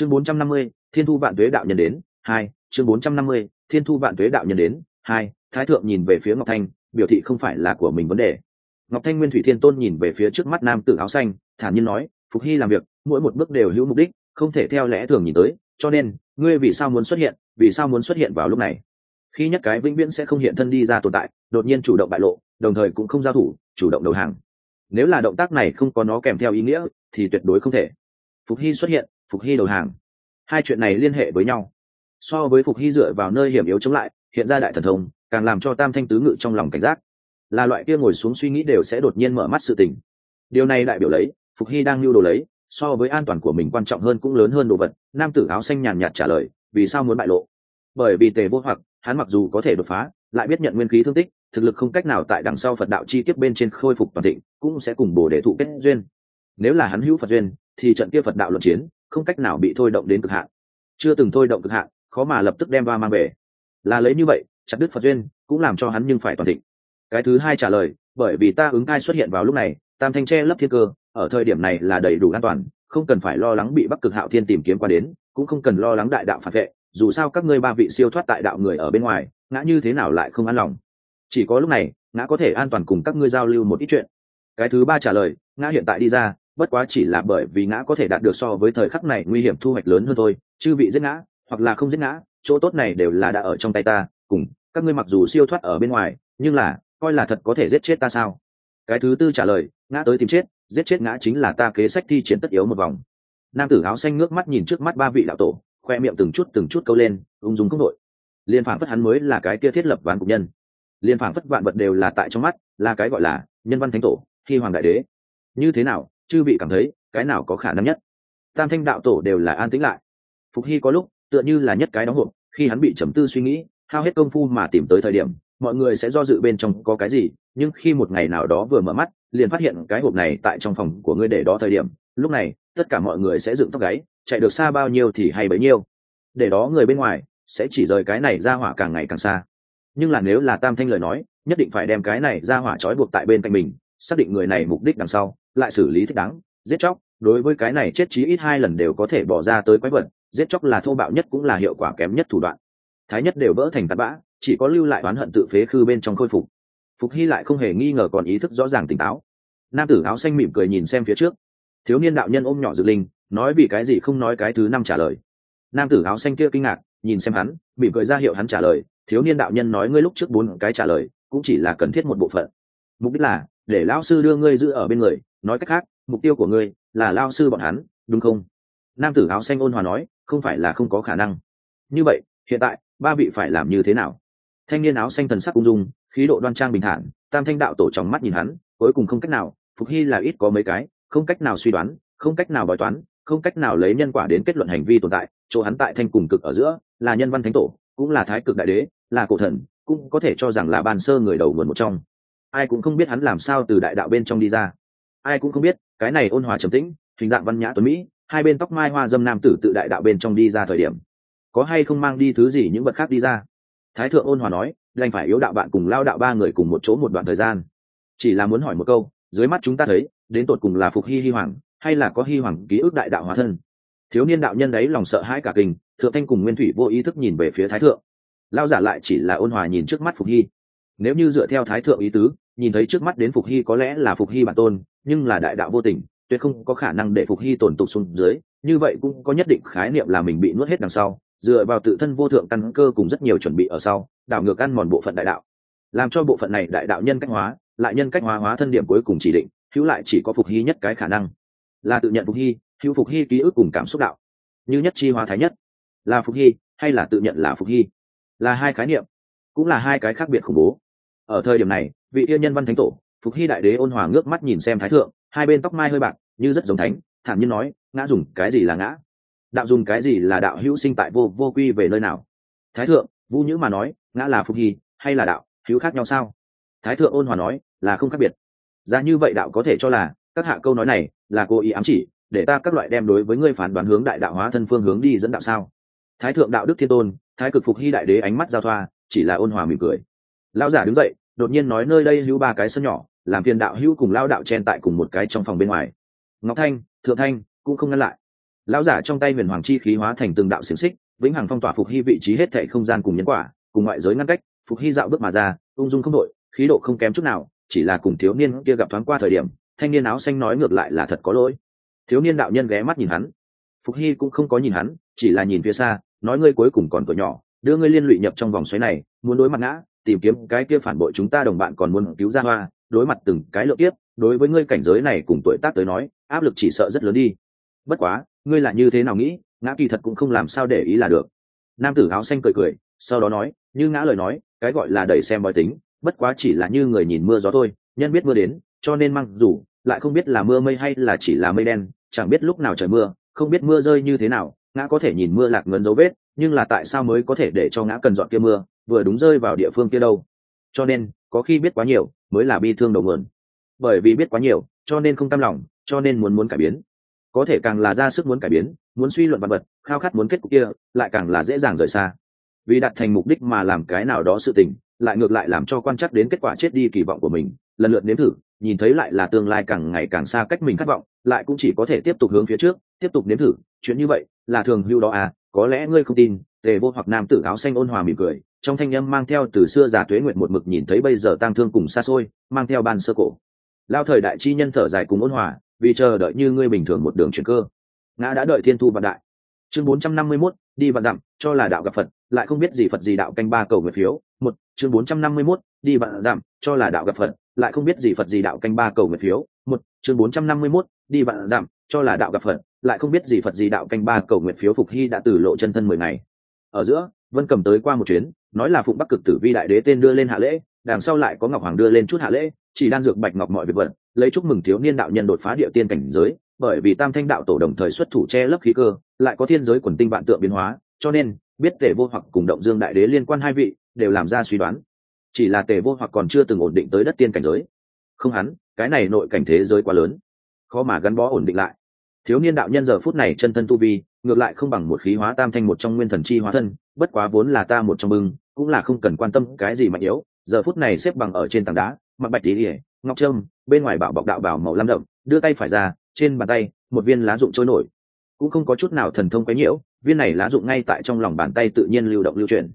chương bốn trăm năm mươi, thiên thu vạn tuế đạo nhân đến, hai, chương bốn trăm năm mươi, thiên thu vạn tuế đạo nhân đến, hai, thái thượng nhìn về phía ngọc thanh, biểu thị không phải là của mình vấn đề. Ngọc thanh nguyên thủy thiên tôn nhìn về phía trước mắt nam tử áo xanh, thản nhiên nói, phục hy làm việc, mỗi một bước đều hữu mục đích, không thể theo lẽ thường nhìn tới, cho nên, ngươi vì sao muốn xuất hiện, vì sao muốn xuất hiện vào lúc này? Khi nhất cái vĩnh viễn sẽ không hiện thân đi ra tồn tại, đột nhiên chủ động bại lộ, đồng thời cũng không giao thủ, chủ động đầu hàng. Nếu là động tác này không có nó kèm theo ý nghĩa, thì tuyệt đối không thể. Phục hy xuất hiện phục hy đầu hàng. Hai chuyện này liên hệ với nhau. So với phục hy dựa vào nơi hiểm yếu chống lại, hiện ra đại thần thông, càng làm cho tam thanh tứ ngự trong lòng cảnh giác. Là loại kia ngồi xuống suy nghĩ đều sẽ đột nhiên mở mắt sự tình. Điều này đại biểu lấy, phục hy đang lưu đồ lấy, so với an toàn của mình quan trọng hơn cũng lớn hơn đồ vật, nam tử áo xanh nhàn nhạt trả lời, vì sao muốn bại lộ? Bởi vì tề vô hoặc, hắn mặc dù có thể đột phá, lại biết nhận nguyên khí thương tích, thực lực không cách nào tại đằng sau phật đạo chi tiết bên trên khôi phục toàn thịnh, cũng sẽ cùng bổ để thụ kết duyên. Nếu là hắn hữu phật duyên, thì trận kia phật đạo luận chiến không cách nào bị thôi động đến cực hạn. Chưa từng thôi động cực hạn, khó mà lập tức đem ba mang về. Là lấy như vậy, chặt đứt phật duyên, cũng làm cho hắn nhưng phải toàn thịnh. Cái thứ hai trả lời, bởi vì ta ứng ai xuất hiện vào lúc này, tam thanh tre lấp thiên cơ, ở thời điểm này là đầy đủ an toàn, không cần phải lo lắng bị bắc cực hạo thiên tìm kiếm qua đến, cũng không cần lo lắng đại đạo phản vệ, dù sao các ngươi ba vị siêu thoát tại đạo người ở bên ngoài, ngã như thế nào lại không an lòng. Chỉ có lúc này, ngã có thể an toàn cùng các ngươi giao lưu một ít chuyện. Cái thứ ba trả lời, ngã hiện tại đi ra bất quá chỉ là bởi vì ngã có thể đạt được so với thời khắc này nguy hiểm thu hoạch lớn hơn thôi, chư vị giết ngã, hoặc là không giết ngã, chỗ tốt này đều là đã ở trong tay ta, cùng các ngươi mặc dù siêu thoát ở bên ngoài, nhưng là, coi là thật có thể giết chết ta sao? Cái thứ tư trả lời, ngã tới tìm chết, giết chết ngã chính là ta kế sách thi chiến tất yếu một vòng. Nam tử áo xanh ngước mắt nhìn trước mắt ba vị đạo tổ, khoe miệng từng chút từng chút câu lên, ung dung không đội liên phản phất hắn mới là cái kia thiết lập ván cục nhân. Liên phản phất vạn vật đều là tại trong mắt, là cái gọi là nhân văn thánh tổ khi hoàng đại đế. Như thế nào? Chư vị cảm thấy cái nào có khả năng nhất? Tam thanh đạo tổ đều là an tĩnh lại. Phục hy có lúc tựa như là nhất cái đóng hộp, khi hắn bị trầm tư suy nghĩ, hao hết công phu mà tìm tới thời điểm, mọi người sẽ do dự bên trong có cái gì, nhưng khi một ngày nào đó vừa mở mắt, liền phát hiện cái hộp này tại trong phòng của ngươi để đó thời điểm, lúc này, tất cả mọi người sẽ dựng tóc gáy, chạy được xa bao nhiêu thì hay bấy nhiêu. Để đó người bên ngoài sẽ chỉ rời cái này ra hỏa càng ngày càng xa. Nhưng là nếu là tam thanh lời nói, nhất định phải đem cái này ra hỏa trói buộc tại bên cạnh mình, xác định người này mục đích đằng sau lại xử lý thích đáng. Giết chóc, đối với cái này chết chí ít hai lần đều có thể bỏ ra tới quái vật. Giết chóc là thô bạo nhất cũng là hiệu quả kém nhất thủ đoạn. Thái nhất đều vỡ thành tạt bã, chỉ có lưu lại oán hận tự phế khư bên trong khôi phục. Phục hy lại không hề nghi ngờ còn ý thức rõ ràng tỉnh táo. Nam tử áo xanh mỉm cười nhìn xem phía trước. Thiếu niên đạo nhân ôm nhỏ dự linh, nói vì cái gì không nói cái thứ năm trả lời. Nam tử áo xanh kia kinh ngạc, nhìn xem hắn, mỉm cười ra hiệu hắn trả lời. Thiếu niên đạo nhân nói ngươi lúc trước bốn cái trả lời, cũng chỉ là cần thiết một bộ phận. Mục đích là, để lão sư đưa ngươi giữ ở bên người nói cách khác, mục tiêu của ngươi là lao sư bọn hắn, đúng không? Nam tử áo xanh ôn hòa nói, không phải là không có khả năng. Như vậy, hiện tại, ba vị phải làm như thế nào? Thanh niên áo xanh thần sắc ung dung, khí độ đoan trang bình thản, tam thanh đạo tổ trong mắt nhìn hắn, cuối cùng không cách nào, phục hy là ít có mấy cái, không cách nào suy đoán, không cách nào bói toán, không cách nào lấy nhân quả đến kết luận hành vi tồn tại, chỗ hắn tại thanh cùng cực ở giữa, là nhân văn thánh tổ, cũng là thái cực đại đế, là cổ thần, cũng có thể cho rằng là ban sơ người đầu nguồn một trong. Ai cũng không biết hắn làm sao từ đại đạo bên trong đi ra ai cũng không biết, cái này ôn hòa trầm tĩnh, hình dạng văn nhã tuấn mỹ, hai bên tóc mai hoa dâm nam tử tự đại đạo bên trong đi ra thời điểm. Có hay không mang đi thứ gì những vật khác đi ra? Thái thượng ôn hòa nói, đành phải yếu đạo bạn cùng lao đạo ba người cùng một chỗ một đoạn thời gian. Chỉ là muốn hỏi một câu, dưới mắt chúng ta thấy, đến tột cùng là phục hy hy hoàng, hay là có hy hoàng ký ức đại đạo hóa thân? Thiếu niên đạo nhân đấy lòng sợ hãi cả kinh, thượng thanh cùng nguyên thủy vô ý thức nhìn về phía thái thượng. Lao giả lại chỉ là ôn hòa nhìn trước mắt phục hy. Nếu như dựa theo thái thượng ý tứ, nhìn thấy trước mắt đến phục hy có lẽ là phục hy bản tôn nhưng là đại đạo vô tình, tuyệt không có khả năng để phục hy tổn tục xuống dưới, như vậy cũng có nhất định khái niệm là mình bị nuốt hết đằng sau, dựa vào tự thân vô thượng căn cơ cùng rất nhiều chuẩn bị ở sau, đảo ngược ăn mòn bộ phận đại đạo. Làm cho bộ phận này đại đạo nhân cách hóa, lại nhân cách hóa hóa thân điểm cuối cùng chỉ định, hữu lại chỉ có phục hy nhất cái khả năng. Là tự nhận phục hy, hữu phục hy ký ức cùng cảm xúc đạo. Như nhất chi hóa thái nhất, là phục hy, hay là tự nhận là phục hy? Là hai khái niệm, cũng là hai cái khác biệt khủng bố. Ở thời điểm này, vị yêu nhân văn thánh tổ phục hy đại đế ôn hòa ngước mắt nhìn xem thái thượng, hai bên tóc mai hơi bạc, như rất giống thánh, thản nhiên nói, ngã dùng cái gì là ngã? Đạo dùng cái gì là đạo hữu sinh tại vô vô quy về nơi nào? Thái thượng, vũ nhữ mà nói, ngã là phục hy, hay là đạo, hữu khác nhau sao? Thái thượng ôn hòa nói, là không khác biệt. Ra như vậy đạo có thể cho là, các hạ câu nói này là cố ý ám chỉ, để ta các loại đem đối với ngươi phán đoán hướng đại đạo hóa thân phương hướng đi dẫn đạo sao? Thái thượng đạo đức thiên tôn, thái cực phục hy đại đế ánh mắt giao thoa, chỉ là ôn hòa mỉm cười. Lão giả đứng dậy, đột nhiên nói nơi đây hữu ba cái sân nhỏ làm phiền đạo hữu cùng lao đạo chen tại cùng một cái trong phòng bên ngoài. Ngọc thanh, thượng thanh cũng không ngăn lại. Lão giả trong tay huyền hoàng chi khí hóa thành từng đạo xiềng xích, vĩnh hằng phong tỏa phục hy vị trí hết thệ không gian cùng nhân quả, cùng ngoại giới ngăn cách, phục hy dạo bước mà ra, ung dung không đội khí độ không kém chút nào, chỉ là cùng thiếu niên kia gặp thoáng qua thời điểm, thanh niên áo xanh nói ngược lại là thật có lỗi. Thiếu niên đạo nhân ghé mắt nhìn hắn. Phục hy cũng không có nhìn hắn, chỉ là nhìn phía xa, nói ngươi cuối cùng còn tuổi nhỏ, đưa ngươi liên lụy nhập trong vòng xoáy này, muốn đối mặt ngã, tìm kiếm cái kia phản bội chúng ta đồng bạn còn muốn cứu ra hoa đối mặt từng cái lượng tiếp đối với ngươi cảnh giới này cùng tuổi tác tới nói, áp lực chỉ sợ rất lớn đi. Bất quá, ngươi là như thế nào nghĩ, ngã kỳ thật cũng không làm sao để ý là được. Nam tử áo xanh cười cười, sau đó nói, như ngã lời nói, cái gọi là đẩy xem bói tính, bất quá chỉ là như người nhìn mưa gió thôi, nhân biết mưa đến, cho nên mang dù, lại không biết là mưa mây hay là chỉ là mây đen, chẳng biết lúc nào trời mưa, không biết mưa rơi như thế nào, ngã có thể nhìn mưa lạc ngấn dấu vết, nhưng là tại sao mới có thể để cho ngã cần dọn kia mưa, vừa đúng rơi vào địa phương kia đâu? Cho nên có khi biết quá nhiều, mới là bi thương đầu nguồn. Bởi vì biết quá nhiều, cho nên không tâm lòng, cho nên muốn muốn cải biến. Có thể càng là ra sức muốn cải biến, muốn suy luận vật vật, khao khát muốn kết cục kia, lại càng là dễ dàng rời xa. Vì đặt thành mục đích mà làm cái nào đó sự tình, lại ngược lại làm cho quan chắc đến kết quả chết đi kỳ vọng của mình, lần lượt nếm thử, nhìn thấy lại là tương lai càng ngày càng xa cách mình khát vọng, lại cũng chỉ có thể tiếp tục hướng phía trước, tiếp tục nếm thử, chuyện như vậy là thường hưu đó à có lẽ ngươi không tin, tề vô hoặc nam tử áo xanh ôn hòa mỉm cười trong thanh âm mang theo từ xưa già tuế nguyện một mực nhìn thấy bây giờ tang thương cùng xa xôi mang theo ban sơ cổ. Lao thời đại chi nhân thở dài cùng ôn hòa vì chờ đợi như ngươi bình thường một đường chuyển cơ. Ngã đã đợi thiên thu vạn đại. Chương 451, đi vạn dặm cho là đạo gặp phật lại không biết gì phật gì đạo canh ba cầu nguyện phiếu. Một chương 451, đi vạn dặm cho là đạo gặp phật lại không biết gì phật gì đạo canh ba cầu nguyện phiếu. Một chương 451, đi vạn dặm cho là đạo gặp phật lại không biết gì phật gì đạo canh ba cầu nguyện phiếu phục hy đã từ lộ chân thân mười ngày. Ở giữa vân cầm tới qua một chuyến, nói là phụng bắc cực tử vi đại đế tên đưa lên hạ lễ, đằng sau lại có ngọc hoàng đưa lên chút hạ lễ, chỉ đan dược bạch ngọc mọi việc vận, lấy chúc mừng thiếu niên đạo nhân đột phá địa tiên cảnh giới, bởi vì tam thanh đạo tổ đồng thời xuất thủ che lấp khí cơ, lại có thiên giới quần tinh vạn tượng biến hóa, cho nên, biết tề vô hoặc cùng động dương đại đế liên quan hai vị, đều làm ra suy đoán. Chỉ là tề vô hoặc còn chưa từng ổn định tới đất tiên cảnh giới. Không hắn, cái này nội cảnh thế giới quá lớn. Khó mà gắn bó ổn định lại. Thiếu niên đạo nhân giờ phút này chân thân tu vi ngược lại không bằng một khí hóa tam thanh một trong nguyên thần chi hóa thân, bất quá vốn là ta một trong bưng, cũng là không cần quan tâm cái gì mạnh yếu. Giờ phút này xếp bằng ở trên tảng đá, mặc bạch tỉ ỉa ngọc trâm, bên ngoài bảo bọc đạo bảo màu lam đậm, đưa tay phải ra, trên bàn tay, một viên lá dụng trôi nổi. Cũng không có chút nào thần thông quấy nhiễu, viên này lá dụng ngay tại trong lòng bàn tay tự nhiên lưu động lưu chuyển.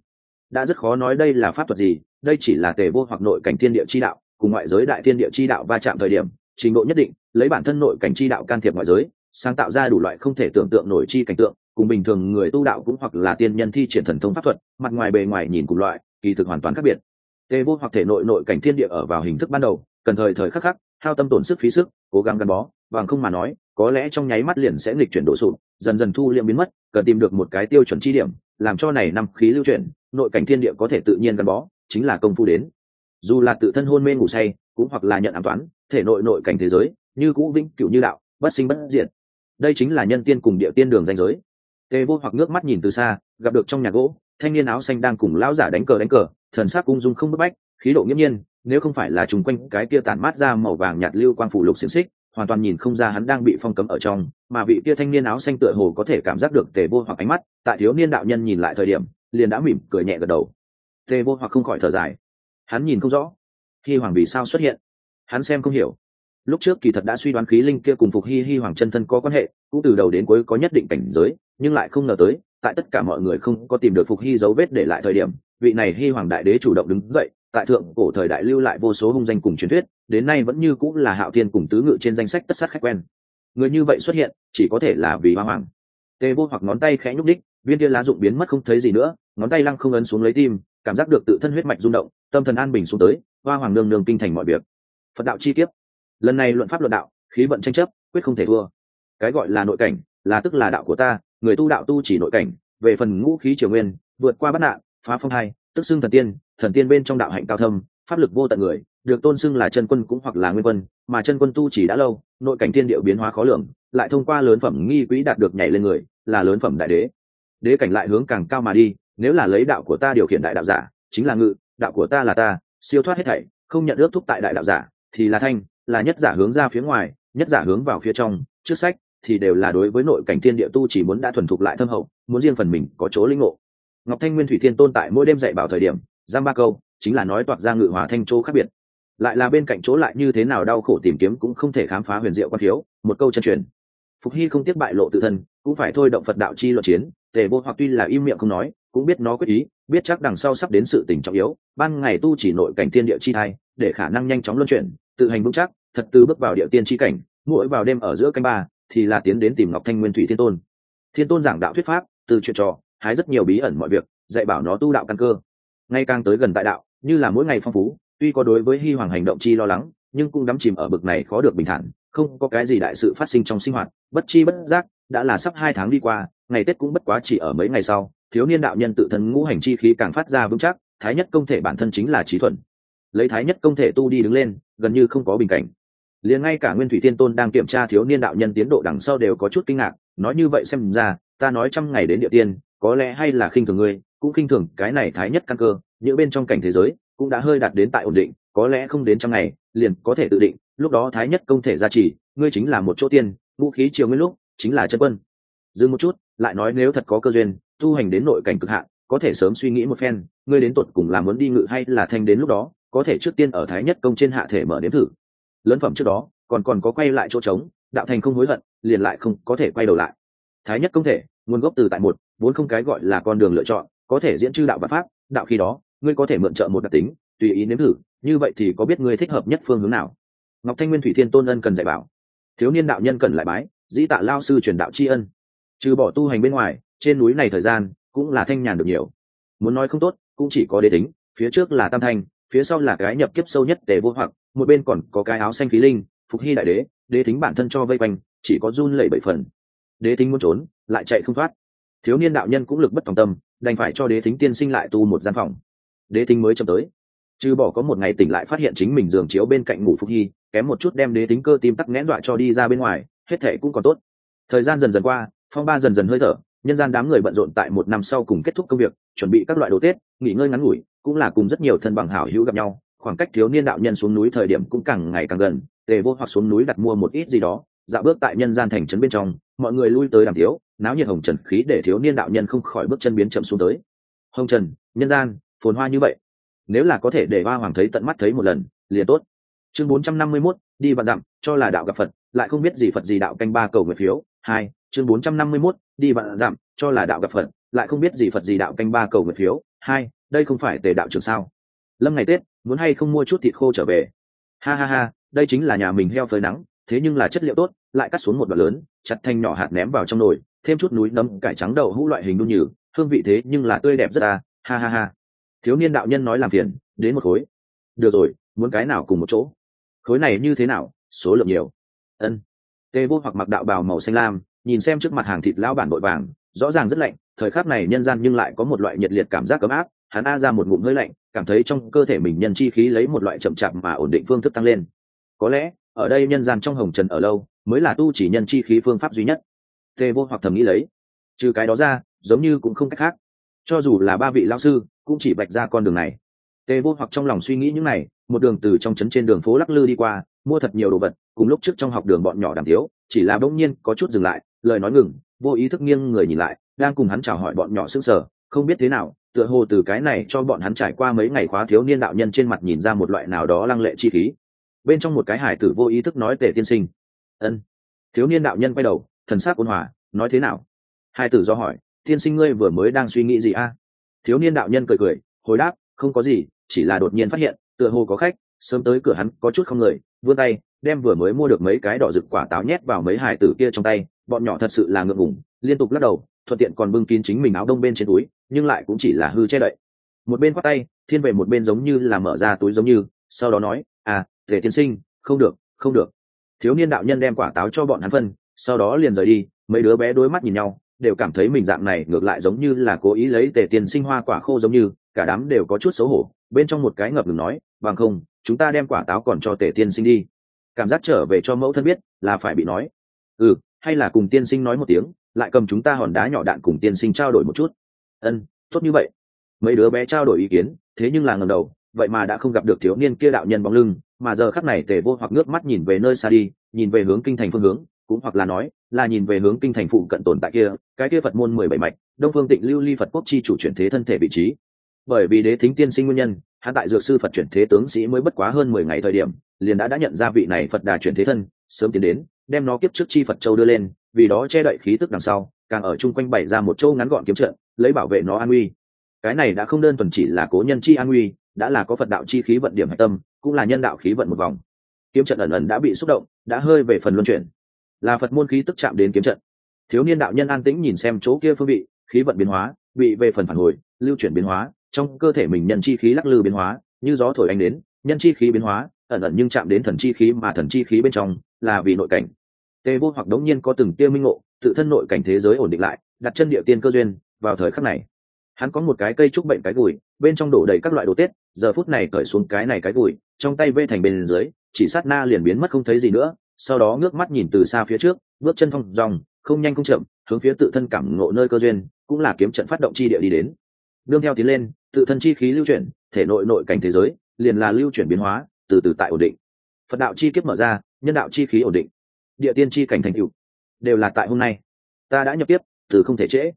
Đã rất khó nói đây là pháp thuật gì, đây chỉ là tề vô hoặc nội cảnh thiên địa chi đạo, cùng ngoại giới đại thiên địa chi đạo va chạm thời điểm, trình độ nhất định, lấy bản thân nội cảnh chi đạo can thiệp ngoại giới sáng tạo ra đủ loại không thể tưởng tượng nổi chi cảnh tượng, cùng bình thường người tu đạo cũng hoặc là tiên nhân thi triển thần thông pháp thuật, mặt ngoài bề ngoài nhìn cùng loại, kỳ thực hoàn toàn khác biệt. Tê vô hoặc thể nội nội cảnh thiên địa ở vào hình thức ban đầu, cần thời thời khắc khắc, hao tâm tổn sức phí sức, cố gắng gắn bó, bằng không mà nói, có lẽ trong nháy mắt liền sẽ nghịch chuyển đổ sụp, dần dần thu liệm biến mất, cần tìm được một cái tiêu chuẩn chi điểm, làm cho này năm khí lưu chuyển, nội cảnh thiên địa có thể tự nhiên gắn bó, chính là công phu đến. Dù là tự thân hôn mê ngủ say, cũng hoặc là nhận ám toán thể nội nội cảnh thế giới, như cũ vĩnh cửu như đạo, bất sinh bất diệt đây chính là nhân tiên cùng địa tiên đường danh giới. Tề vô hoặc nước mắt nhìn từ xa, gặp được trong nhà gỗ, thanh niên áo xanh đang cùng lão giả đánh cờ đánh cờ, thần sắc ung dung không bức bách, khí độ nghiễm nhiên, nếu không phải là trùng quanh cái kia tản mát ra màu vàng nhạt lưu quang phủ lục xiềng xích, hoàn toàn nhìn không ra hắn đang bị phong cấm ở trong, mà vị kia thanh niên áo xanh tựa hồ có thể cảm giác được tề vô hoặc ánh mắt, tại thiếu niên đạo nhân nhìn lại thời điểm, liền đã mỉm cười nhẹ gật đầu. Tề vô hoặc không khỏi thở dài. Hắn nhìn không rõ, khi hoàng vì sao xuất hiện? Hắn xem không hiểu lúc trước kỳ thật đã suy đoán khí linh kia cùng phục hy hy hoàng chân thân có quan hệ, cũng từ đầu đến cuối có nhất định cảnh giới, nhưng lại không ngờ tới, tại tất cả mọi người không có tìm được phục hy dấu vết để lại thời điểm, vị này hy hoàng đại đế chủ động đứng dậy, tại thượng cổ thời đại lưu lại vô số hung danh cùng truyền thuyết, đến nay vẫn như cũng là hạo thiên cùng tứ ngự trên danh sách tất sát khách quen. Người như vậy xuất hiện, chỉ có thể là vì hoa hoàng. Tê vô hoặc ngón tay khẽ nhúc đích viên kia lá dụng biến mất không thấy gì nữa, ngón tay lăng không ấn xuống lấy tim, cảm giác được tự thân huyết mạch rung động, tâm thần an bình xuống tới, hoa hoàng nương nương kinh thành mọi việc. Phật đạo chi tiết lần này luận pháp luận đạo, khí vận tranh chấp, quyết không thể thua. Cái gọi là nội cảnh, là tức là đạo của ta, người tu đạo tu chỉ nội cảnh, về phần ngũ khí triều nguyên, vượt qua bắt nạn, phá phong hai, tức xưng thần tiên thần tiên bên trong đạo hạnh cao thâm, pháp lực vô tận người, được tôn xưng là chân quân cũng hoặc là nguyên quân, mà chân quân tu chỉ đã lâu, nội cảnh tiên điệu biến hóa khó lường, lại thông qua lớn phẩm nghi quỹ đạt được nhảy lên người, là lớn phẩm đại đế. Đế cảnh lại hướng càng cao mà đi, nếu là lấy đạo của ta điều khiển đại đạo giả, chính là ngự, đạo của ta là ta, siêu thoát hết thảy, không nhận ước thúc tại đại đạo giả, thì là thanh là nhất giả hướng ra phía ngoài, nhất giả hướng vào phía trong, trước sách thì đều là đối với nội cảnh thiên địa tu chỉ muốn đã thuần thục lại thâm hậu, muốn riêng phần mình có chỗ linh ngộ. Ngọc thanh nguyên thủy thiên tôn tại mỗi đêm dạy bảo thời điểm, giam ba câu, chính là nói toạc ra ngự hòa thanh chỗ khác biệt. Lại là bên cạnh chỗ lại như thế nào đau khổ tìm kiếm cũng không thể khám phá huyền diệu quan thiếu, một câu chân truyền. Phục hy không tiếc bại lộ tự thân, cũng phải thôi động phật đạo chi luận chiến, tề vô hoặc tuy là im miệng không nói, cũng biết nó quyết ý, biết chắc đằng sau sắp đến sự tình trọng yếu, ban ngày tu chỉ nội cảnh thiên địa chi thai, để khả năng nhanh chóng luân chuyển, tự hành vững chắc thật từ bước vào địa tiên chi cảnh, mỗi vào đêm ở giữa canh ba, thì là tiến đến tìm ngọc thanh nguyên thủy thiên tôn. Thiên tôn giảng đạo thuyết pháp, từ chuyện trò, hái rất nhiều bí ẩn mọi việc, dạy bảo nó tu đạo căn cơ. Ngày càng tới gần tại đạo, như là mỗi ngày phong phú, tuy có đối với hy hoàng hành động chi lo lắng, nhưng cũng đắm chìm ở bực này khó được bình thản, không có cái gì đại sự phát sinh trong sinh hoạt, bất chi bất giác, đã là sắp hai tháng đi qua, ngày tết cũng bất quá chỉ ở mấy ngày sau, thiếu niên đạo nhân tự thân ngũ hành chi khí càng phát ra vững chắc, thái nhất công thể bản thân chính là trí thuận lấy thái nhất công thể tu đi đứng lên, gần như không có bình cảnh liền ngay cả nguyên thủy thiên tôn đang kiểm tra thiếu niên đạo nhân tiến độ đằng sau đều có chút kinh ngạc, nói như vậy xem ra, ta nói trăm ngày đến địa tiên, có lẽ hay là khinh thường ngươi, cũng khinh thường cái này thái nhất căn cơ, những bên trong cảnh thế giới cũng đã hơi đạt đến tại ổn định, có lẽ không đến trăm ngày, liền có thể tự định, lúc đó thái nhất công thể gia trì, ngươi chính là một chỗ tiên, vũ khí chiều nguyên lúc chính là chân quân. Dừng một chút, lại nói nếu thật có cơ duyên, tu hành đến nội cảnh cực hạn, có thể sớm suy nghĩ một phen, ngươi đến tột cùng là muốn đi ngự hay là thanh đến lúc đó, có thể trước tiên ở thái nhất công trên hạ thể mở đếm thử lớn phẩm trước đó, còn còn có quay lại chỗ trống, đạo thành không hối hận, liền lại không có thể quay đầu lại. Thái nhất công thể, nguồn gốc từ tại một, vốn không cái gọi là con đường lựa chọn, có thể diễn chư đạo và pháp, đạo khi đó, ngươi có thể mượn trợ một đặc tính, tùy ý nếm thử, như vậy thì có biết ngươi thích hợp nhất phương hướng nào. Ngọc thanh nguyên thủy thiên tôn ân cần dạy bảo. Thiếu niên đạo nhân cần lại bái, dĩ tạ lao sư truyền đạo tri ân. Trừ bỏ tu hành bên ngoài, trên núi này thời gian cũng là thanh nhàn được nhiều. Muốn nói không tốt, cũng chỉ có đế tính, phía trước là tam thanh phía sau là cái nhập kiếp sâu nhất tề vô hoặc, một bên còn có cái áo xanh khí linh, phục hy đại đế đế thính bản thân cho vây quanh, chỉ có run lẩy bẩy phần. Đế thính muốn trốn, lại chạy không thoát. Thiếu niên đạo nhân cũng lực bất tòng tâm, đành phải cho đế thính tiên sinh lại tu một gian phòng. Đế thính mới chậm tới. Trừ bỏ có một ngày tỉnh lại phát hiện chính mình giường chiếu bên cạnh ngủ phục hy, kém một chút đem đế tính cơ tim tắc nghẽn dọa cho đi ra bên ngoài, hết thể cũng còn tốt. Thời gian dần dần qua, phong ba dần dần hơi thở nhân gian đám người bận rộn tại một năm sau cùng kết thúc công việc chuẩn bị các loại đồ tết nghỉ ngơi ngắn ngủi cũng là cùng rất nhiều thân bằng hảo hữu gặp nhau. Khoảng cách thiếu niên đạo nhân xuống núi thời điểm cũng càng ngày càng gần tề vô hoặc xuống núi đặt mua một ít gì đó. Dạo bước tại nhân gian thành trấn bên trong mọi người lui tới đàm thiếu náo nhiệt hồng trần khí để thiếu niên đạo nhân không khỏi bước chân biến chậm xuống tới. Hồng trần nhân gian phồn hoa như vậy. Nếu là có thể để ba hoàng thấy tận mắt thấy một lần liền tốt. Chương 451, đi vạn dặm cho là đạo gặp phật lại không biết gì phật gì đạo canh ba cầu nguyện phiếu. Hai chương 451, đi vạn dặm cho là đạo gặp phật, lại không biết gì phật gì đạo canh ba cầu nguyện phiếu. Hai, đây không phải tề đạo trường sao? Lâm ngày tết, muốn hay không mua chút thịt khô trở về? Ha ha ha, đây chính là nhà mình heo phơi nắng, thế nhưng là chất liệu tốt, lại cắt xuống một đoạn lớn, chặt thanh nhỏ hạt ném vào trong nồi, thêm chút núi nấm, cải trắng đậu hũ loại hình đun nhừ, hương vị thế nhưng là tươi đẹp rất à. Ha ha ha. Thiếu niên đạo nhân nói làm phiền, đến một khối. Được rồi, muốn cái nào cùng một chỗ? Khối này như thế nào? Số lượng nhiều. Ân. Tê vô hoặc mặc đạo bào màu xanh lam nhìn xem trước mặt hàng thịt lão bản bội vàng, rõ ràng rất lạnh, thời khắc này nhân gian nhưng lại có một loại nhiệt liệt cảm giác ấm áp, hắn a ra một ngụm hơi lạnh, cảm thấy trong cơ thể mình nhân chi khí lấy một loại chậm chạp mà ổn định phương thức tăng lên. Có lẽ, ở đây nhân gian trong hồng trần ở lâu, mới là tu chỉ nhân chi khí phương pháp duy nhất. Tê vô hoặc thầm nghĩ lấy. Trừ cái đó ra, giống như cũng không cách khác. Cho dù là ba vị lao sư, cũng chỉ bạch ra con đường này. Tê vô hoặc trong lòng suy nghĩ những này, một đường từ trong trấn trên đường phố lắc lư đi qua, mua thật nhiều đồ vật, cùng lúc trước trong học đường bọn nhỏ đàm thiếu chỉ là bỗng nhiên có chút dừng lại, lời nói ngừng, vô ý thức nghiêng người nhìn lại, đang cùng hắn chào hỏi bọn nhỏ sững sờ, không biết thế nào, tựa hồ từ cái này cho bọn hắn trải qua mấy ngày khóa thiếu niên đạo nhân trên mặt nhìn ra một loại nào đó lăng lệ chi khí. Bên trong một cái hải tử vô ý thức nói tề tiên sinh. Ân. Thiếu niên đạo nhân quay đầu, thần sắc ôn hòa, nói thế nào? Hải tử do hỏi, tiên sinh ngươi vừa mới đang suy nghĩ gì a? Thiếu niên đạo nhân cười cười, hồi đáp, không có gì, chỉ là đột nhiên phát hiện, tựa hồ có khách, sớm tới cửa hắn có chút không người, vươn tay đem vừa mới mua được mấy cái đỏ rực quả táo nhét vào mấy hải tử kia trong tay, bọn nhỏ thật sự là ngượng ngủng liên tục lắc đầu, thuận tiện còn bưng kín chính mình áo đông bên trên túi, nhưng lại cũng chỉ là hư che đậy. Một bên khoác tay, thiên về một bên giống như là mở ra túi giống như, sau đó nói à tề tiên sinh, không được không được. Thiếu niên đạo nhân đem quả táo cho bọn hắn phân, sau đó liền rời đi, mấy đứa bé đối mắt nhìn nhau, đều cảm thấy mình dạng này ngược lại giống như là cố ý lấy tề tiên sinh hoa quả khô giống như, cả đám đều có chút xấu hổ, bên trong một cái ngập ngừng nói, bằng không, chúng ta đem quả táo còn cho tề tiên sinh đi cảm giác trở về cho mẫu thân biết là phải bị nói. Ừ hay là cùng tiên sinh nói một tiếng, lại cầm chúng ta hòn đá nhỏ đạn cùng tiên sinh trao đổi một chút. Ân, tốt như vậy. Mấy đứa bé trao đổi ý kiến, thế nhưng là ngầm đầu, vậy mà đã không gặp được thiếu niên kia đạo nhân bóng lưng, mà giờ khắc này tề vô hoặc nước mắt nhìn về nơi xa đi, nhìn về hướng kinh thành phương hướng, cũng hoặc là nói là nhìn về hướng kinh thành phụ cận tồn tại kia, cái kia phật môn mười bảy mạch, đông phương tịnh lưu ly phật quốc chi chủ chuyển thế thân thể vị trí. Bởi vì đế thính tiên sinh nguyên nhân, hắn tại dược sư phật chuyển thế tướng sĩ mới bất quá hơn mười ngày thời điểm liền đã đã nhận ra vị này phật đà chuyển thế thân, sớm tiến đến, đem nó kiếp trước chi phật châu đưa lên, vì đó che đậy khí tức đằng sau, càng ở chung quanh bày ra một châu ngắn gọn kiếm trận, lấy bảo vệ nó an nguy cái này đã không đơn thuần chỉ là cố nhân chi an nguy đã là có phật đạo chi khí vận điểm hạch tâm, cũng là nhân đạo khí vận một vòng. Kiếm trận ẩn ẩn đã bị xúc động, đã hơi về phần luân chuyển. Là phật môn khí tức chạm đến kiếm trận. Thiếu niên đạo nhân an tĩnh nhìn xem chỗ kia phương vị, khí vận biến hóa, bị về phần phản hồi, lưu chuyển biến hóa, trong cơ thể mình nhân chi khí lắc lư biến hóa, như gió thổi anh đến, nhân chi khí biến hóa ẩn ẩn nhưng chạm đến thần chi khí mà thần chi khí bên trong là vì nội cảnh. Tề vô hoặc đống nhiên có từng tiêu minh ngộ, tự thân nội cảnh thế giới ổn định lại, đặt chân địa tiên cơ duyên vào thời khắc này. Hắn có một cái cây trúc bệnh cái gùi, bên trong đổ đầy các loại đồ tết, giờ phút này cởi xuống cái này cái gùi, trong tay vê thành bên dưới, chỉ sát na liền biến mất không thấy gì nữa, sau đó ngước mắt nhìn từ xa phía trước, bước chân phong dòng không nhanh không chậm, hướng phía tự thân cảm ngộ nơi cơ duyên, cũng là kiếm trận phát động chi địa đi đến. Đương theo tiến lên, tự thân chi khí lưu chuyển, thể nội nội cảnh thế giới liền là lưu chuyển biến hóa từ từ tại ổn định. Phật đạo chi kiếp mở ra, nhân đạo chi khí ổn định. Địa tiên chi cảnh thành cựu đều là tại hôm nay. Ta đã nhập tiếp từ không thể trễ.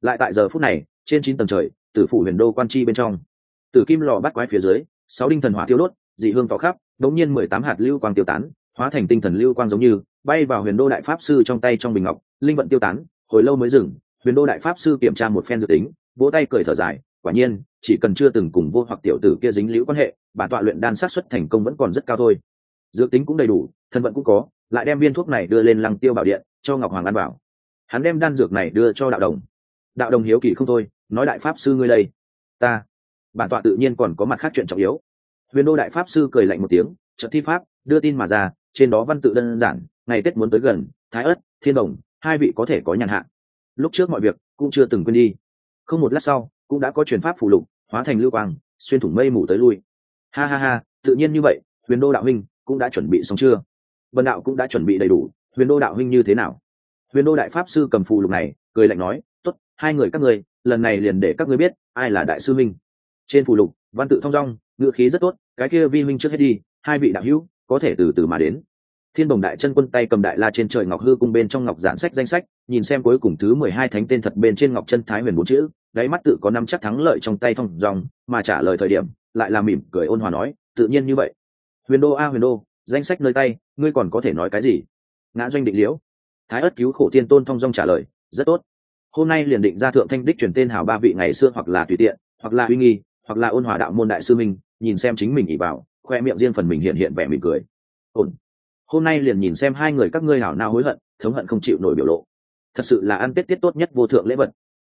Lại tại giờ phút này, trên chín tầng trời, tử phủ huyền đô quan chi bên trong. Tử kim lò bắt quái phía dưới, sáu đinh thần hỏa tiêu đốt, dị hương tỏ khắp, đống nhiên mười tám hạt lưu quang tiêu tán, hóa thành tinh thần lưu quang giống như, bay vào huyền đô đại pháp sư trong tay trong bình ngọc, linh vận tiêu tán, hồi lâu mới dừng, huyền đô đại pháp sư kiểm tra một phen dự tính, vỗ tay cười thở dài, quả nhiên, chỉ cần chưa từng cùng vô hoặc tiểu tử kia dính liễu quan hệ bản tọa luyện đan sát xuất thành công vẫn còn rất cao thôi. Dược tính cũng đầy đủ, thân vận cũng có, lại đem viên thuốc này đưa lên lăng tiêu bảo điện, cho ngọc hoàng ăn bảo hắn đem đan dược này đưa cho đạo đồng. Đạo đồng hiếu kỳ không thôi, nói đại pháp sư ngươi đây. Ta. Bản tọa tự nhiên còn có mặt khác chuyện trọng yếu. Huyền đô đại pháp sư cười lạnh một tiếng trận thi pháp, đưa tin mà ra, trên đó văn tự đơn giản, ngày tết muốn tới gần, thái ất, thiên đồng, hai vị có thể có nhàn hạ. Lúc trước mọi việc cũng chưa từng quên đi. Không một lát sau, cũng đã có truyền pháp phù lục, hóa thành lưu quang, xuyên thủng mây mù tới lui ha ha ha, tự nhiên như vậy, huyền đô đạo huynh cũng đã chuẩn bị xong chưa? Vân đạo cũng đã chuẩn bị đầy đủ, huyền đô đạo huynh như thế nào? Huyền đô đại pháp sư cầm phù lục này, cười lạnh nói, tốt, hai người các người lần này liền để các ngươi biết ai là đại sư minh trên phù lục, văn tự thong dong, ngữ khí rất tốt, cái kia vi minh trước hết đi, hai vị đạo hữu, có thể từ từ mà đến. Thiên bồng đại chân quân tay cầm đại la trên trời ngọc hư cung bên trong ngọc giản sách danh sách, nhìn xem cuối cùng thứ mười hai thánh tên thật bên trên ngọc chân thái huyền bốn chữ, đáy mắt tự có năm chắc thắng lợi trong tay thong dòng mà trả lời thời điểm lại là mỉm cười ôn hòa nói, tự nhiên như vậy. Huyền đô a, huyền đô, danh sách nơi tay, ngươi còn có thể nói cái gì? Ngã doanh định liễu. Thái ất cứu khổ tiên tôn thong dong trả lời, rất tốt. Hôm nay liền định ra thượng thanh đích truyền tên hào ba vị ngày xưa hoặc là tùy tiện, hoặc là uy nghi, hoặc là ôn hòa đạo môn đại sư minh, nhìn xem chính mình ỉ vào, khoe miệng riêng phần mình hiện hiện vẻ mỉm cười. Ổn. Hôm nay liền nhìn xem hai người các ngươi hảo nào hối hận, thống hận không chịu nổi biểu lộ. Thật sự là ăn tết tiết tốt nhất vô thượng lễ vật.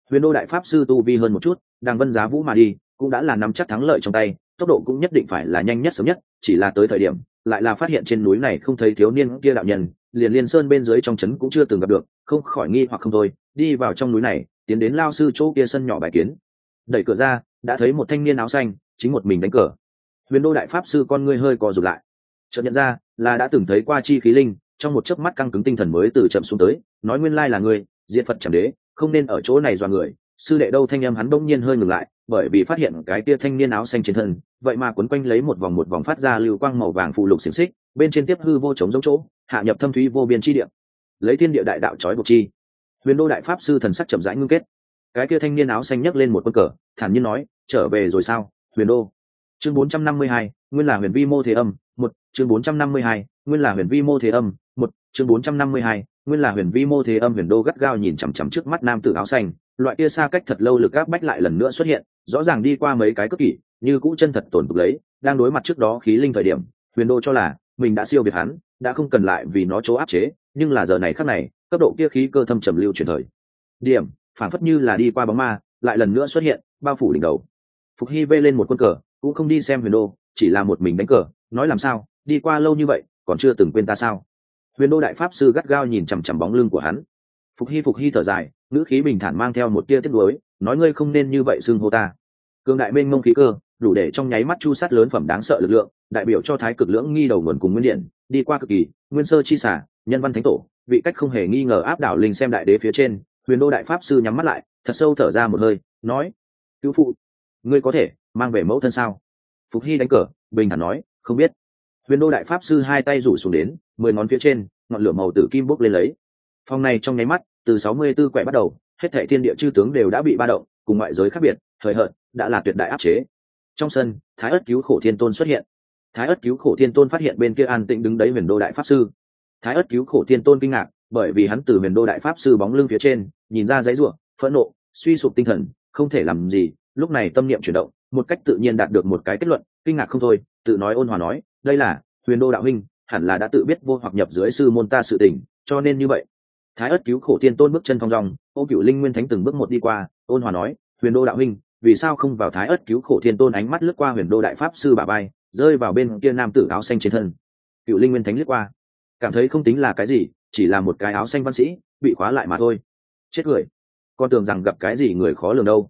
Huyền đô đại pháp sư tu vi hơn một chút đang vân giá vũ mà đi cũng đã là nắm chắc thắng lợi trong tay, tốc độ cũng nhất định phải là nhanh nhất sớm nhất, chỉ là tới thời điểm, lại là phát hiện trên núi này không thấy thiếu niên kia đạo nhân, liền liên sơn bên dưới trong trấn cũng chưa từng gặp được, không khỏi nghi hoặc không thôi, đi vào trong núi này, tiến đến lao sư chỗ kia sân nhỏ bài kiến. Đẩy cửa ra, đã thấy một thanh niên áo xanh, chính một mình đánh cờ. Huyền đô đại pháp sư con ngươi hơi co rụt lại. Chợt nhận ra, là đã từng thấy qua chi khí linh, trong một chớp mắt căng cứng tinh thần mới từ chậm xuống tới, nói nguyên lai là người diện phật chẳng đế, không nên ở chỗ này dọa người sư đệ đâu thanh em hắn bỗng nhiên hơi ngừng lại bởi vì phát hiện cái tia thanh niên áo xanh trên thân vậy mà quấn quanh lấy một vòng một vòng phát ra lưu quang màu vàng phụ lục xiềng xích bên trên tiếp hư vô chống giống chỗ hạ nhập thâm thúy vô biên chi địa. Lấy thiên địa đại đạo trói buộc chi. Huyền đô đại pháp sư thần sắc chậm rãi ngưng kết. Cái kia thanh niên áo xanh nhấc lên một quân cờ thản nhiên nói trở về rồi sao huyền đô? Chương 452, nguyên là huyền vi mô thế âm một chương 452, nguyên là huyền vi mô thế âm một chương 452, nguyên là huyền vi mô thế âm huyền đô gắt gao nhìn chằm chằm trước mắt nam tử áo xanh loại kia xa cách thật lâu lực gáp bách lại lần nữa xuất hiện, rõ ràng đi qua mấy cái cất kỷ, như cũ chân thật tổn tục lấy, đang đối mặt trước đó khí linh thời điểm, huyền đô cho là mình đã siêu việt hắn, đã không cần lại vì nó chỗ áp chế, nhưng là giờ này khác này, cấp độ kia khí cơ thâm trầm lưu truyền thời. Điểm, phản phất như là đi qua bóng ma, lại lần nữa xuất hiện, bao phủ đỉnh đầu. Phục hy vê lên một quân cờ, cũng không đi xem huyền đô, chỉ là một mình đánh cờ, nói làm sao, đi qua lâu như vậy, còn chưa từng quên ta sao? Huyền đô đại pháp sư gắt gao nhìn chằm chằm bóng lưng của hắn phục hy phục hy thở dài, ngữ khí bình thản mang theo một tia tiếc nuối, nói ngươi không nên như vậy xưng hô ta. Cương đại mênh mông khí cơ, đủ để trong nháy mắt chu sát lớn phẩm đáng sợ lực lượng, đại biểu cho thái cực lưỡng nghi đầu nguồn cùng nguyên điện, đi qua cực kỳ, nguyên sơ chi xả nhân văn thánh tổ, vị cách không hề nghi ngờ áp đảo linh xem đại đế phía trên, huyền đô đại pháp sư nhắm mắt lại, thật sâu thở ra một hơi, nói, cứu phụ, ngươi có thể mang về mẫu thân sao? Phục hy đánh cờ, bình thản nói, không biết. Huyền đô đại pháp sư hai tay rủ xuống đến, mười ngón phía trên, ngọn lửa màu tử kim bốc lên lấy. Phòng này trong nháy mắt từ sáu mươi 64 quẻ bắt đầu hết thảy thiên địa chư tướng đều đã bị ba động cùng ngoại giới khác biệt thời hợt đã là tuyệt đại áp chế. Trong sân thái Ức cứu khổ thiên tôn xuất hiện. Thái Ức cứu khổ thiên tôn phát hiện bên kia an tĩnh đứng đấy huyền đô đại pháp sư. Thái Ức cứu khổ thiên tôn kinh ngạc bởi vì hắn từ huyền đô đại pháp sư bóng lưng phía trên nhìn ra giấy rủa, phẫn nộ suy sụp tinh thần không thể làm gì lúc này tâm niệm chuyển động một cách tự nhiên đạt được một cái kết luận kinh ngạc không thôi tự nói ôn hòa nói đây là huyền đô đạo huynh hẳn là đã tự biết vô hoặc nhập dưới sư môn ta sự tình cho nên như vậy thái ất cứu khổ tiên tôn bước chân thong dong, ô cựu linh nguyên thánh từng bước một đi qua, ôn hòa nói, huyền đô đạo huynh, vì sao không vào thái ất cứu khổ thiên tôn ánh mắt lướt qua huyền đô đại pháp sư bà bay, rơi vào bên kia nam tử áo xanh trên thân? Cựu linh nguyên thánh lướt qua. Cảm thấy không tính là cái gì, chỉ là một cái áo xanh văn sĩ, bị khóa lại mà thôi. Chết cười. Con tưởng rằng gặp cái gì người khó lường đâu.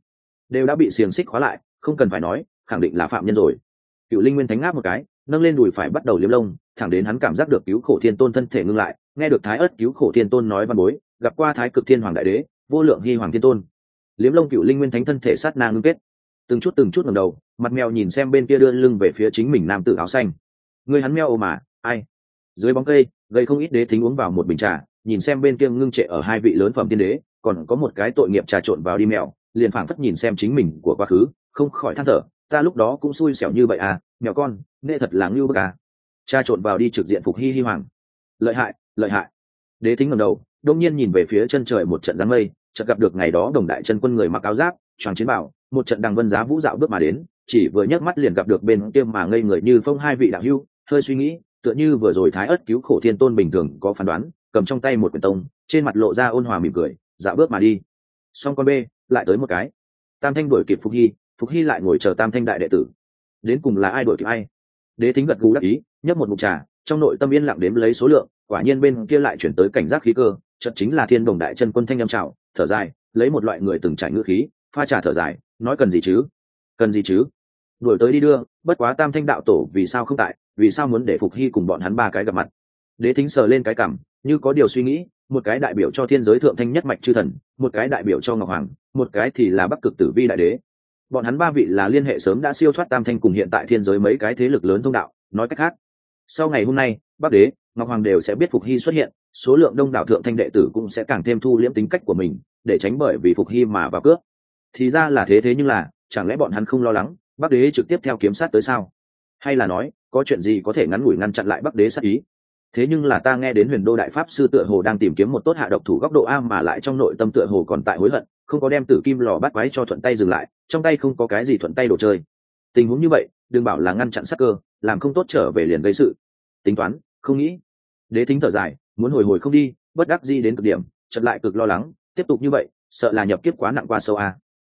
Đều đã bị xiềng xích khóa lại, không cần phải nói, khẳng định là phạm nhân rồi. Cựu linh nguyên thánh ngáp một cái, nâng lên đùi phải bắt đầu liếm lông, thẳng đến hắn cảm giác được cứu khổ thiên tôn thân thể ngưng lại nghe được thái ớt cứu khổ thiên tôn nói văn bối, gặp qua thái cực thiên hoàng đại đế, vô lượng hy hoàng thiên tôn. Liếm lông cựu linh nguyên thánh thân thể sát na ngưng kết. Từng chút từng chút ngầm đầu, mặt mèo nhìn xem bên kia đưa lưng về phía chính mình nam tử áo xanh. Người hắn mèo ồ mà, ai? Dưới bóng cây, gây không ít đế thính uống vào một bình trà, nhìn xem bên kia ngưng trệ ở hai vị lớn phẩm tiên đế, còn có một cái tội nghiệp trà trộn vào đi mèo, liền phảng phất nhìn xem chính mình của quá khứ, không khỏi than thở, ta lúc đó cũng xui xẻo như vậy à mèo con nệ thật là ngưu bức à. Trà trộn vào đi trực diện phục hy hy hoàng. Lợi hại lợi hại. Đế thính ngầm đầu đông nhiên nhìn về phía chân trời một trận giáng mây, chợt gặp được ngày đó đồng đại chân quân người mặc áo giáp, choàng chiến bảo, một trận đằng vân giá vũ dạo bước mà đến, chỉ vừa nhấc mắt liền gặp được bên kia mà ngây người như phong hai vị đạo hưu hơi suy nghĩ, tựa như vừa rồi thái ất cứu khổ thiên tôn bình thường có phán đoán, cầm trong tay một quyển tông, trên mặt lộ ra ôn hòa mỉm cười, dạo bước mà đi. Xong con b lại tới một cái. Tam thanh đuổi kịp phục hy phục hy lại ngồi chờ tam thanh đại đệ tử. Đến cùng là ai đuổi kịp ai? Đế thính gật gù đắc ý, nhấp một mục trà, trong nội tâm yên lặng đếm lấy số lượng quả nhiên bên kia lại chuyển tới cảnh giác khí cơ chật chính là thiên đồng đại chân quân thanh â m trào thở dài, lấy một loại người từng trải ngữ khí, pha trà thở dài, nói cần gì chứ? Cần gì chứ? Đuổi tới đi đưa, bất quá tam thanh đạo tổ vì sao không tại, vì sao muốn để phục hy cùng bọn hắn ba cái gặp mặt? Đế thính sờ lên cái cảm như có điều suy nghĩ, một cái đại biểu cho thiên giới thượng thanh nhất mạch chư thần, một cái đại biểu cho ngọc hoàng, một cái thì là bắc cực tử vi đại đế. Bọn hắn ba vị là liên hệ sớm đã siêu thoát tam thanh cùng hiện tại thiên giới mấy cái thế lực lớn thông đạo, nói cách khác, sau ngày hôm nay bắc đế, ngọc hoàng đều sẽ biết phục hy xuất hiện, số lượng đông đảo thượng thanh đệ tử cũng sẽ càng thêm thu liễm tính cách của mình, để tránh bởi vì phục hy mà vào cướp. Thì ra là thế thế nhưng là, chẳng lẽ bọn hắn không lo lắng, bắc đế trực tiếp theo kiếm sát tới sao? Hay là nói, có chuyện gì có thể ngắn ngủi ngăn chặn lại bắc đế sát ý? Thế nhưng là ta nghe đến huyền đô đại pháp sư tựa hồ đang tìm kiếm một tốt hạ độc thủ góc độ a mà lại trong nội tâm tựa hồ còn tại hối hận, không có đem tử kim lò bắt quái cho thuận tay dừng lại, trong tay không có cái gì thuận tay đồ chơi. Tình huống như vậy, đừng bảo là ngăn chặn sắc cơ, làm không tốt trở về liền gây sự. Tính toán không nghĩ. Đế thính thở dài, muốn hồi hồi không đi, bất đắc di đến cực điểm chật lại cực lo lắng, tiếp tục như vậy, sợ là nhập kiếp quá nặng qua sâu a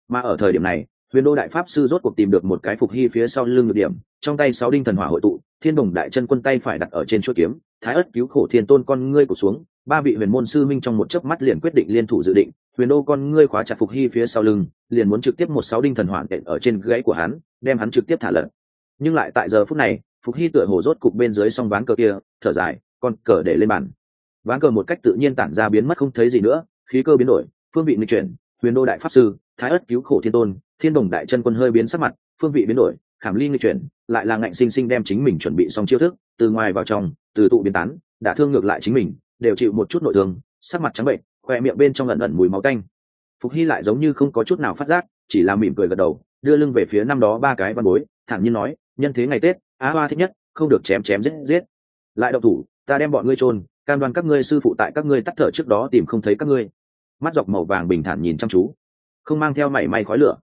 mà ở thời điểm này, huyền đô đại pháp sư rốt cuộc tìm được một cái phục hy phía sau lưng được điểm, trong tay sáu đinh thần hỏa hội tụ, thiên đồng đại chân quân tay phải đặt ở trên chuỗi kiếm, thái ất cứu khổ thiên tôn con ngươi cụt xuống, ba vị huyền môn sư minh trong một chớp mắt liền quyết định liên thủ dự định, huyền đô con ngươi khóa chặt phục hy phía sau lưng, liền muốn trực tiếp một sáu đinh thần hỏa đệm ở trên gãy của hắn, đem hắn trực tiếp thả lật nhưng lại tại giờ phút này phục hy tựa hồ rốt cục bên dưới xong ván cờ kia, thở dài, con cờ để lên bàn. Ván cờ một cách tự nhiên tản ra biến mất không thấy gì nữa, khí cơ biến đổi, phương vị nghịch chuyển, huyền đô đại pháp sư, thái ất cứu khổ thiên tôn, thiên đồng đại chân quân hơi biến sắc mặt, phương vị biến đổi, khảm ly nghịch chuyển, lại là ngạnh sinh sinh đem chính mình chuẩn bị xong chiêu thức, từ ngoài vào trong, từ tụ biến tán, đã thương ngược lại chính mình, đều chịu một chút nội thương, sắc mặt trắng bệnh, khoe miệng bên trong ẩn ẩn mùi máu tanh. Phục hy lại giống như không có chút nào phát giác, chỉ là mỉm cười gật đầu, đưa lưng về phía năm đó ba cái văn bối, thản nhiên nói, nhân thế ngày tết á hoa thích nhất, không được chém chém giết giết. Lại độc thủ, ta đem bọn ngươi trôn cam đoan các ngươi sư phụ tại các ngươi tắt thở trước đó tìm không thấy các ngươi. Mắt dọc màu vàng bình thản nhìn chăm chú, không mang theo mảy may khói lửa.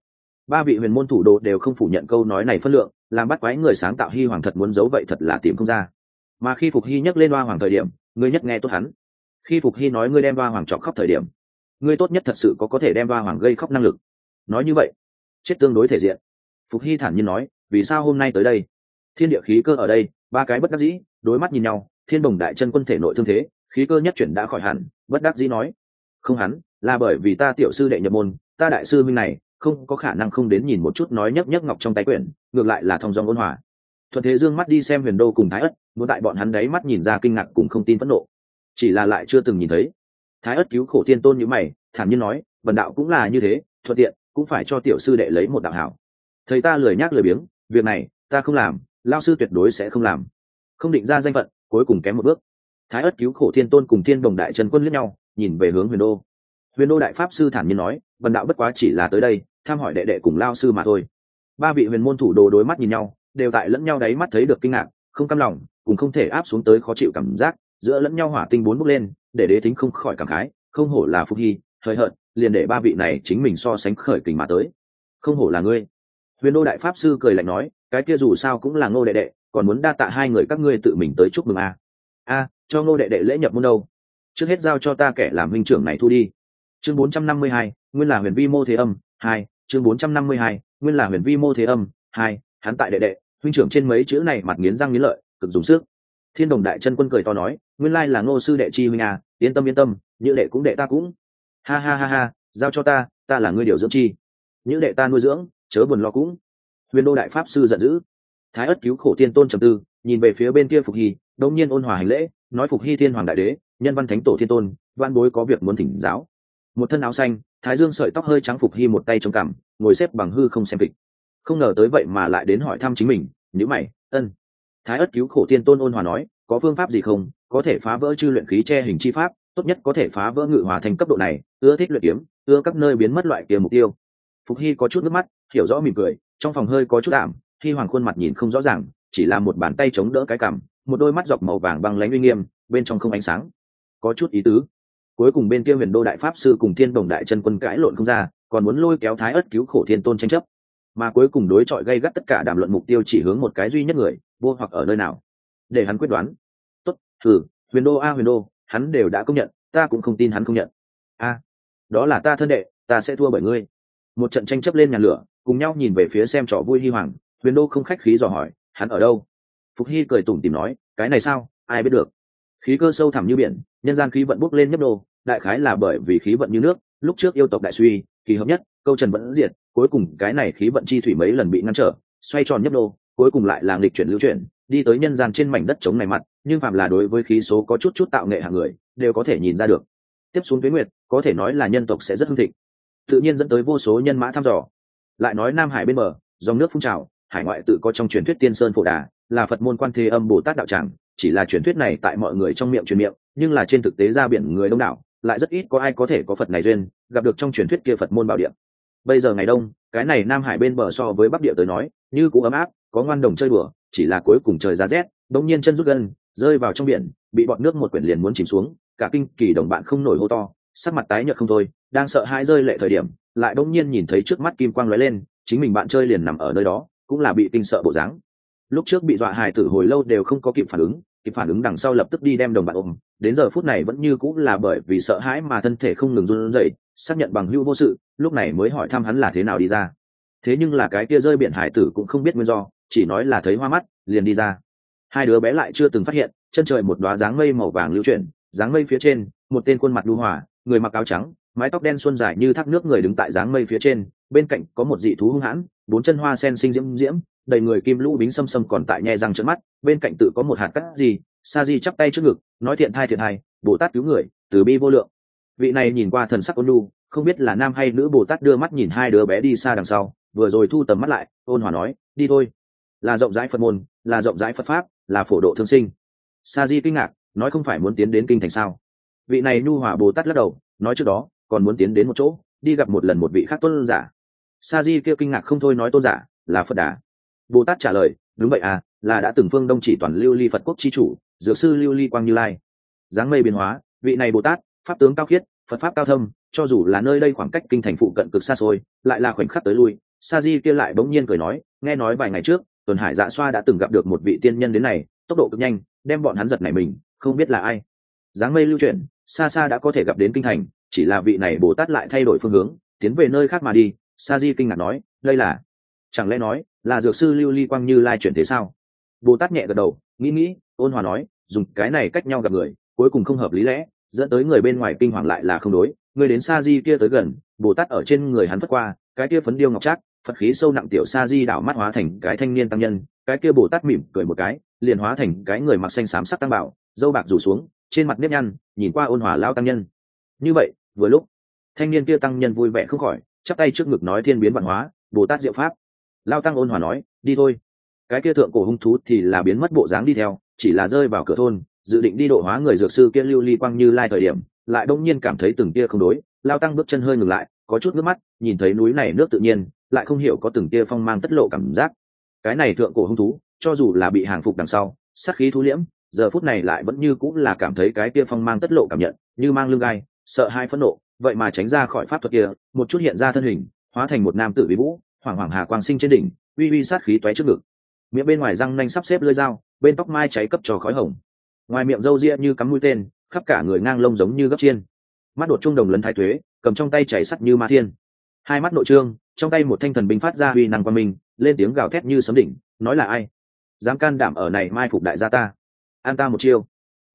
Ba vị huyền môn thủ đồ đều không phủ nhận câu nói này phân lượng, làm bắt quái người sáng tạo hy hoàng thật muốn giấu vậy thật là tìm không ra. Mà khi phục hy nhắc lên hoa hoàng thời điểm, ngươi nhất nghe tốt hắn. Khi phục hy nói ngươi đem hoa hoàng chọc khóc thời điểm, ngươi tốt nhất thật sự có có thể đem hoa hoàng gây khóc năng lực. Nói như vậy, chết tương đối thể diện. Phục hy thản nhiên nói, vì sao hôm nay tới đây? Thiên địa khí cơ ở đây, ba cái bất đắc dĩ, đối mắt nhìn nhau, thiên bồng đại chân quân thể nội thương thế, khí cơ nhất chuyển đã khỏi hẳn, bất đắc dĩ nói, không hắn, là bởi vì ta tiểu sư đệ nhập môn, ta đại sư minh này, không có khả năng không đến nhìn một chút nói nhấc nhấc ngọc trong tay quyển, ngược lại là thong dong ôn hòa. Thuận thế dương mắt đi xem huyền đô cùng thái ất, muốn tại bọn hắn đấy mắt nhìn ra kinh ngạc cùng không tin phẫn nộ. Chỉ là lại chưa từng nhìn thấy. Thái ất cứu khổ thiên tôn như mày, thản nhiên nói vần đạo cũng là như thế, thuận tiện, cũng phải cho tiểu sư đệ lấy một đạo hảo. Thầy ta lười nhác lười biếng, việc này, ta không làm lao sư tuyệt đối sẽ không làm. Không định ra danh phận, cuối cùng kém một bước. Thái ất cứu khổ thiên tôn cùng thiên đồng đại trần quân lẫn nhau, nhìn về hướng huyền đô. Huyền đô đại pháp sư thản nhiên nói vần đạo bất quá chỉ là tới đây, tham hỏi đệ đệ cùng lao sư mà thôi. Ba vị huyền môn thủ đồ đối mắt nhìn nhau, đều tại lẫn nhau đáy mắt thấy được kinh ngạc, không cam lòng, cùng không thể áp xuống tới khó chịu cảm giác, giữa lẫn nhau hỏa tinh bốn bước lên, để đế thính không khỏi cảm khái, không hổ là phúc hy, hời hợt, liền để ba vị này chính mình so sánh khởi kình mà tới. Không hổ là ngươi. Huyền đô đại pháp sư cười lạnh nói cái kia dù sao cũng là ngô đệ đệ còn muốn đa tạ hai người các ngươi tự mình tới chúc mừng a. A cho ngô đệ đệ lễ nhập môn đâu? Trước hết giao cho ta kẻ làm huynh trưởng này thu đi. Chương 452, nguyên là huyền vi mô thế âm hai chương 452, nguyên là huyền vi mô thế âm hai hắn tại đệ đệ huynh trưởng trên mấy chữ này mặt nghiến răng nghiến lợi cực dùng sức. Thiên đồng đại chân quân cười to nói nguyên lai là ngô sư đệ chi huynh à yên tâm yên tâm như đệ cũng đệ ta cũng. Ha ha ha ha giao cho ta ta là ngươi điều dưỡng chi. Như đệ ta nuôi dưỡng chớ buồn lo cũng huyền đô đại pháp sư giận dữ. Thái ất cứu khổ tiên tôn trầm tư, nhìn về phía bên kia phục hy đông nhiên ôn hòa hành lễ, nói phục hy thiên hoàng đại đế, nhân văn thánh tổ thiên tôn, văn bối có việc muốn thỉnh giáo. Một thân áo xanh, thái dương sợi tóc hơi trắng phục hy một tay trong cằm, ngồi xếp bằng hư không xem kịch. Không ngờ tới vậy mà lại đến hỏi thăm chính mình nhữ mày, ân. Thái ất cứu khổ tiên tôn ôn hòa nói, có phương pháp gì không? Có thể phá vỡ chư luyện khí che hình chi pháp, tốt nhất có thể phá vỡ ngự hòa thành cấp độ này, ưa thích luyện kiếm, ưa các nơi biến mất loại kia mục tiêu. Phục hy có chút nước mắt, hiểu rõ mỉm cười trong phòng hơi có chút ảm, khi hoàng khuôn mặt nhìn không rõ ràng, chỉ là một bàn tay chống đỡ cái cằm, một đôi mắt dọc màu vàng băng lánh uy nghiêm, bên trong không ánh sáng. Có chút ý tứ. Cuối cùng bên kia huyền đô đại pháp sư cùng thiên đồng đại chân quân cãi lộn không ra, còn muốn lôi kéo thái ất cứu khổ thiên tôn tranh chấp. Mà cuối cùng đối chọi gây gắt tất cả đàm luận mục tiêu chỉ hướng một cái duy nhất người vô hoặc ở nơi nào. Để hắn quyết đoán. Tốt, thử, huyền đô a, huyền đô, hắn đều đã công nhận, ta cũng không tin hắn không nhận. A, đó là ta thân đệ, ta sẽ thua bởi ngươi. Một trận tranh chấp lên nhà lửa cùng nhau nhìn về phía xem trò vui hy hoàng, huyền đô không khách khí dò hỏi, hắn ở đâu? Phục hy cười tủm tìm nói, cái này sao? Ai biết được. Khí cơ sâu thẳm như biển, nhân gian khí vận bốc lên nhấp đô, đại khái là bởi vì khí vận như nước, lúc trước yêu tộc đại suy, kỳ hợp nhất, câu trần vẫn diệt, cuối cùng cái này khí vận chi thủy mấy lần bị ngăn trở, xoay tròn nhấp đô, cuối cùng lại là nghịch chuyển lưu chuyển, đi tới nhân gian trên mảnh đất chống này mặt, nhưng phạm là đối với khí số có chút chút tạo nghệ hạng người, đều có thể nhìn ra được. Tiếp xuống tuyến nguyệt, có thể nói là nhân tộc sẽ rất hưng thịnh. Tự nhiên dẫn tới vô số nhân mã thăm dò lại nói nam hải bên bờ, dòng nước phun trào, hải ngoại tự có trong truyền thuyết tiên sơn phổ đà, là phật môn quan thế âm bồ tát đạo tràng, chỉ là truyền thuyết này tại mọi người trong miệng truyền miệng, nhưng là trên thực tế ra biển người đông đảo, lại rất ít có ai có thể có phật này duyên, gặp được trong truyền thuyết kia phật môn bảo điện bây giờ ngày đông, cái này nam hải bên bờ so với bắc địa tới nói, như cũng ấm áp, có ngoan đồng chơi đùa, chỉ là cuối cùng trời giá rét đông nhiên chân rút gân, rơi vào trong biển, bị bọn nước một quyển liền muốn chìm xuống, cả kinh kỳ đồng bạn không nổi hô to, sắc mặt tái nhợt không thôi, đang sợ hãi rơi lệ thời điểm lại đông nhiên nhìn thấy trước mắt kim quang lóe lên, chính mình bạn chơi liền nằm ở nơi đó, cũng là bị kinh sợ bộ dáng. Lúc trước bị dọa hài tử hồi lâu đều không có kịp phản ứng, kịp phản ứng đằng sau lập tức đi đem đồng bạn ôm, đến giờ phút này vẫn như cũng là bởi vì sợ hãi mà thân thể không ngừng run rẩy, xác nhận bằng hưu vô sự, lúc này mới hỏi thăm hắn là thế nào đi ra. Thế nhưng là cái kia rơi biển hải tử cũng không biết nguyên do, chỉ nói là thấy hoa mắt, liền đi ra. Hai đứa bé lại chưa từng phát hiện, chân trời một đoá dáng mây màu vàng lưu chuyển, dáng mây phía trên, một tên khuôn mặt đu hòa, người mặc áo trắng mái tóc đen xuân dài như thác nước người đứng tại dáng mây phía trên, bên cạnh có một dị thú hung hãn, bốn chân hoa sen sinh diễm diễm, đầy người kim lũ bính xâm xâm còn tại nhe răng trận mắt, bên cạnh tự có một hạt cắt gì, sa di chắp tay trước ngực, nói thiện thai thiện hai bồ tát cứu người, từ bi vô lượng. Vị này nhìn qua thần sắc ôn lu không biết là nam hay nữ, bồ tát đưa mắt nhìn hai đứa bé đi xa đằng sau, vừa rồi thu tầm mắt lại, ôn hòa nói, đi thôi. Là rộng rãi phật môn, là rộng rãi phật pháp, là phổ độ thương sinh. Sa di kinh ngạc, nói không phải muốn tiến đến kinh thành sao? Vị này nhu hòa bồ tát lắc đầu, nói trước đó còn muốn tiến đến một chỗ, đi gặp một lần một vị khác tôn giả. Sa di kêu kinh ngạc không thôi nói tôn giả, là phật đà. Bồ tát trả lời, đúng vậy à là đã từng phương đông chỉ toàn lưu ly phật quốc chi chủ, dược sư lưu ly quang như lai. Dáng mây biến hóa, vị này bồ tát pháp tướng cao khiết, phật pháp cao thâm, cho dù là nơi đây khoảng cách kinh thành phụ cận cực xa xôi, lại là khoảnh khắc tới lui. Sa di kia lại bỗng nhiên cười nói, nghe nói vài ngày trước, tuần hải dạ xoa đã từng gặp được một vị tiên nhân đến này, tốc độ cực nhanh, đem bọn hắn giật này mình, không biết là ai. Dáng mây lưu chuyển, xa xa đã có thể gặp đến kinh thành chỉ là vị này bồ tát lại thay đổi phương hướng, tiến về nơi khác mà đi, sa di kinh ngạc nói, đây là chẳng lẽ nói, là dược sư lưu ly quang như lai chuyển thế sao? Bồ tát nhẹ gật đầu, nghĩ nghĩ, ôn hòa nói, dùng cái này cách nhau gặp người, cuối cùng không hợp lý lẽ, dẫn tới người bên ngoài kinh hoàng lại là không đối. Người đến sa di kia tới gần, bồ tát ở trên người hắn phất qua, cái kia phấn điêu ngọc trác, phật khí sâu nặng tiểu sa di đảo mắt hóa thành cái thanh niên tăng nhân, cái kia bồ tát mỉm cười một cái, liền hóa thành cái người mặc xanh xám sắc tăng bảo, dâu bạc rủ xuống, trên mặt nếp nhăn, nhìn qua ôn hòa lao tăng nhân. Như vậy vừa lúc, thanh niên kia tăng nhân vui vẻ không khỏi, chắp tay trước ngực nói thiên biến văn hóa, bồ tát diệu pháp. Lao tăng ôn hòa nói, đi thôi. Cái kia thượng cổ hung thú thì là biến mất bộ dáng đi theo, chỉ là rơi vào cửa thôn, dự định đi độ hóa người dược sư kia lưu ly quang như lai thời điểm, lại đông nhiên cảm thấy từng tia không đối. Lao tăng bước chân hơi ngừng lại, có chút nước mắt, nhìn thấy núi này nước tự nhiên, lại không hiểu có từng tia phong mang tất lộ cảm giác. Cái này thượng cổ hung thú, cho dù là bị hàng phục đằng sau, sát khí thú liễm, giờ phút này lại vẫn như cũng là cảm thấy cái kia phong mang tất lộ cảm nhận, như mang lưng gai sợ hai phẫn nộ, vậy mà tránh ra khỏi pháp thuật kia, một chút hiện ra thân hình, hóa thành một nam tử bí vũ hoàng hoàng hà quang sinh trên đỉnh, uy uy sát khí toé trước ngực. Miệng bên ngoài răng nanh sắp xếp lưỡi dao, bên tóc mai cháy cấp trò khói hồng. Ngoài miệng râu ria như cắm mũi tên, khắp cả người ngang lông giống như gấp chiên. Mắt đột trung đồng lấn thái thuế, cầm trong tay chảy sắt như ma thiên. Hai mắt nội trương, trong tay một thanh thần binh phát ra uy năng qua mình lên tiếng gào thét như sấm đỉnh, nói là ai? Dám can đảm ở này mai phục đại gia ta. An ta một chiêu.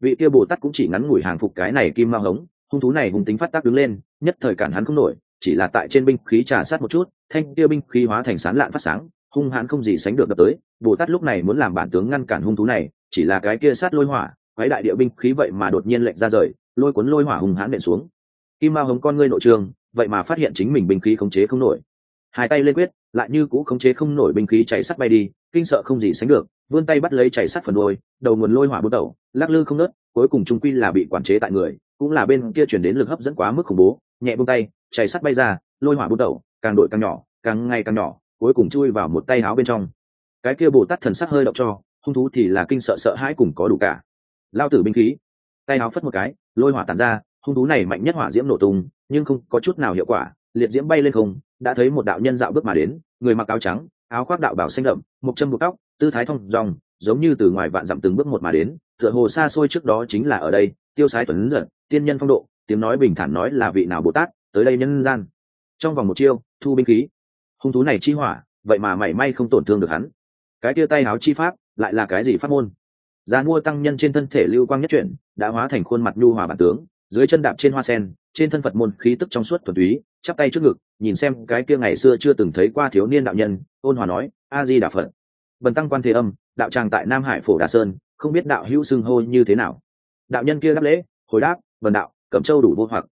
Vị kia bồ tát cũng chỉ ngắn ngủi hàng phục cái này kim ma hống hung thú này hung tính phát tác đứng lên, nhất thời cản hắn không nổi, chỉ là tại trên binh khí trà sát một chút, thanh kia binh khí hóa thành sán lạn phát sáng, hung hãn không gì sánh được đập tới. Bồ tát lúc này muốn làm bản tướng ngăn cản hung thú này, chỉ là cái kia sát lôi hỏa, quái đại địa binh khí vậy mà đột nhiên lệnh ra rời, lôi cuốn lôi hỏa hung hãn nện xuống. Kim Mao hống con ngươi nội trường, vậy mà phát hiện chính mình binh khí khống chế không nổi. Hai tay lên quyết, lại như cũ khống chế không nổi binh khí cháy sắt bay đi, kinh sợ không gì sánh được, vươn tay bắt lấy chảy sắt phần đôi đầu nguồn lôi hỏa bút đầu, lắc lư không nớt cuối cùng trung quy là bị quản chế tại người cũng là bên kia chuyển đến lực hấp dẫn quá mức khủng bố, nhẹ bông tay chạy sắt bay ra, lôi hỏa bút đầu càng đội càng nhỏ, càng ngày càng nhỏ, cuối cùng chui vào một tay áo bên trong. Cái kia bồ tát thần sắc hơi động cho, hung thú thì là kinh sợ sợ hãi cùng có đủ cả. Lao tử binh khí. Tay áo phất một cái, lôi hỏa tàn ra, hung thú này mạnh nhất hỏa diễm nổ tung, nhưng không có chút nào hiệu quả, liệt diễm bay lên không, đã thấy một đạo nhân dạo bước mà đến, người mặc áo trắng, áo khoác đạo bảo xanh đậm, một chân một tóc, tư thái thông dòng, giống như từ ngoài vạn dặm từng bước một mà đến, tựa hồ xa xôi trước đó chính là ở đây tiêu sái tuấn giật tiên nhân phong độ, tiếng nói bình thản nói là vị nào bồ tát, tới đây nhân gian. Trong vòng một chiêu, thu binh khí. Hung thú này chi hỏa, vậy mà mảy may không tổn thương được hắn. Cái tia tay háo chi pháp, lại là cái gì pháp môn? Giá mua tăng nhân trên thân thể lưu quang nhất chuyển, đã hóa thành khuôn mặt nhu hòa bản tướng, dưới chân đạp trên hoa sen, trên thân phật môn khí tức trong suốt thuần túy, chắp tay trước ngực, nhìn xem cái kia ngày xưa chưa từng thấy qua thiếu niên đạo nhân, ôn hòa nói, a di đà phật. Bần tăng quan thế âm, đạo tràng tại nam hải phổ đà sơn, không biết đạo hữu xưng hô như thế nào đạo nhân kia đáp lễ, hồi đáp vần đạo, cẩm châu đủ vô hoặc.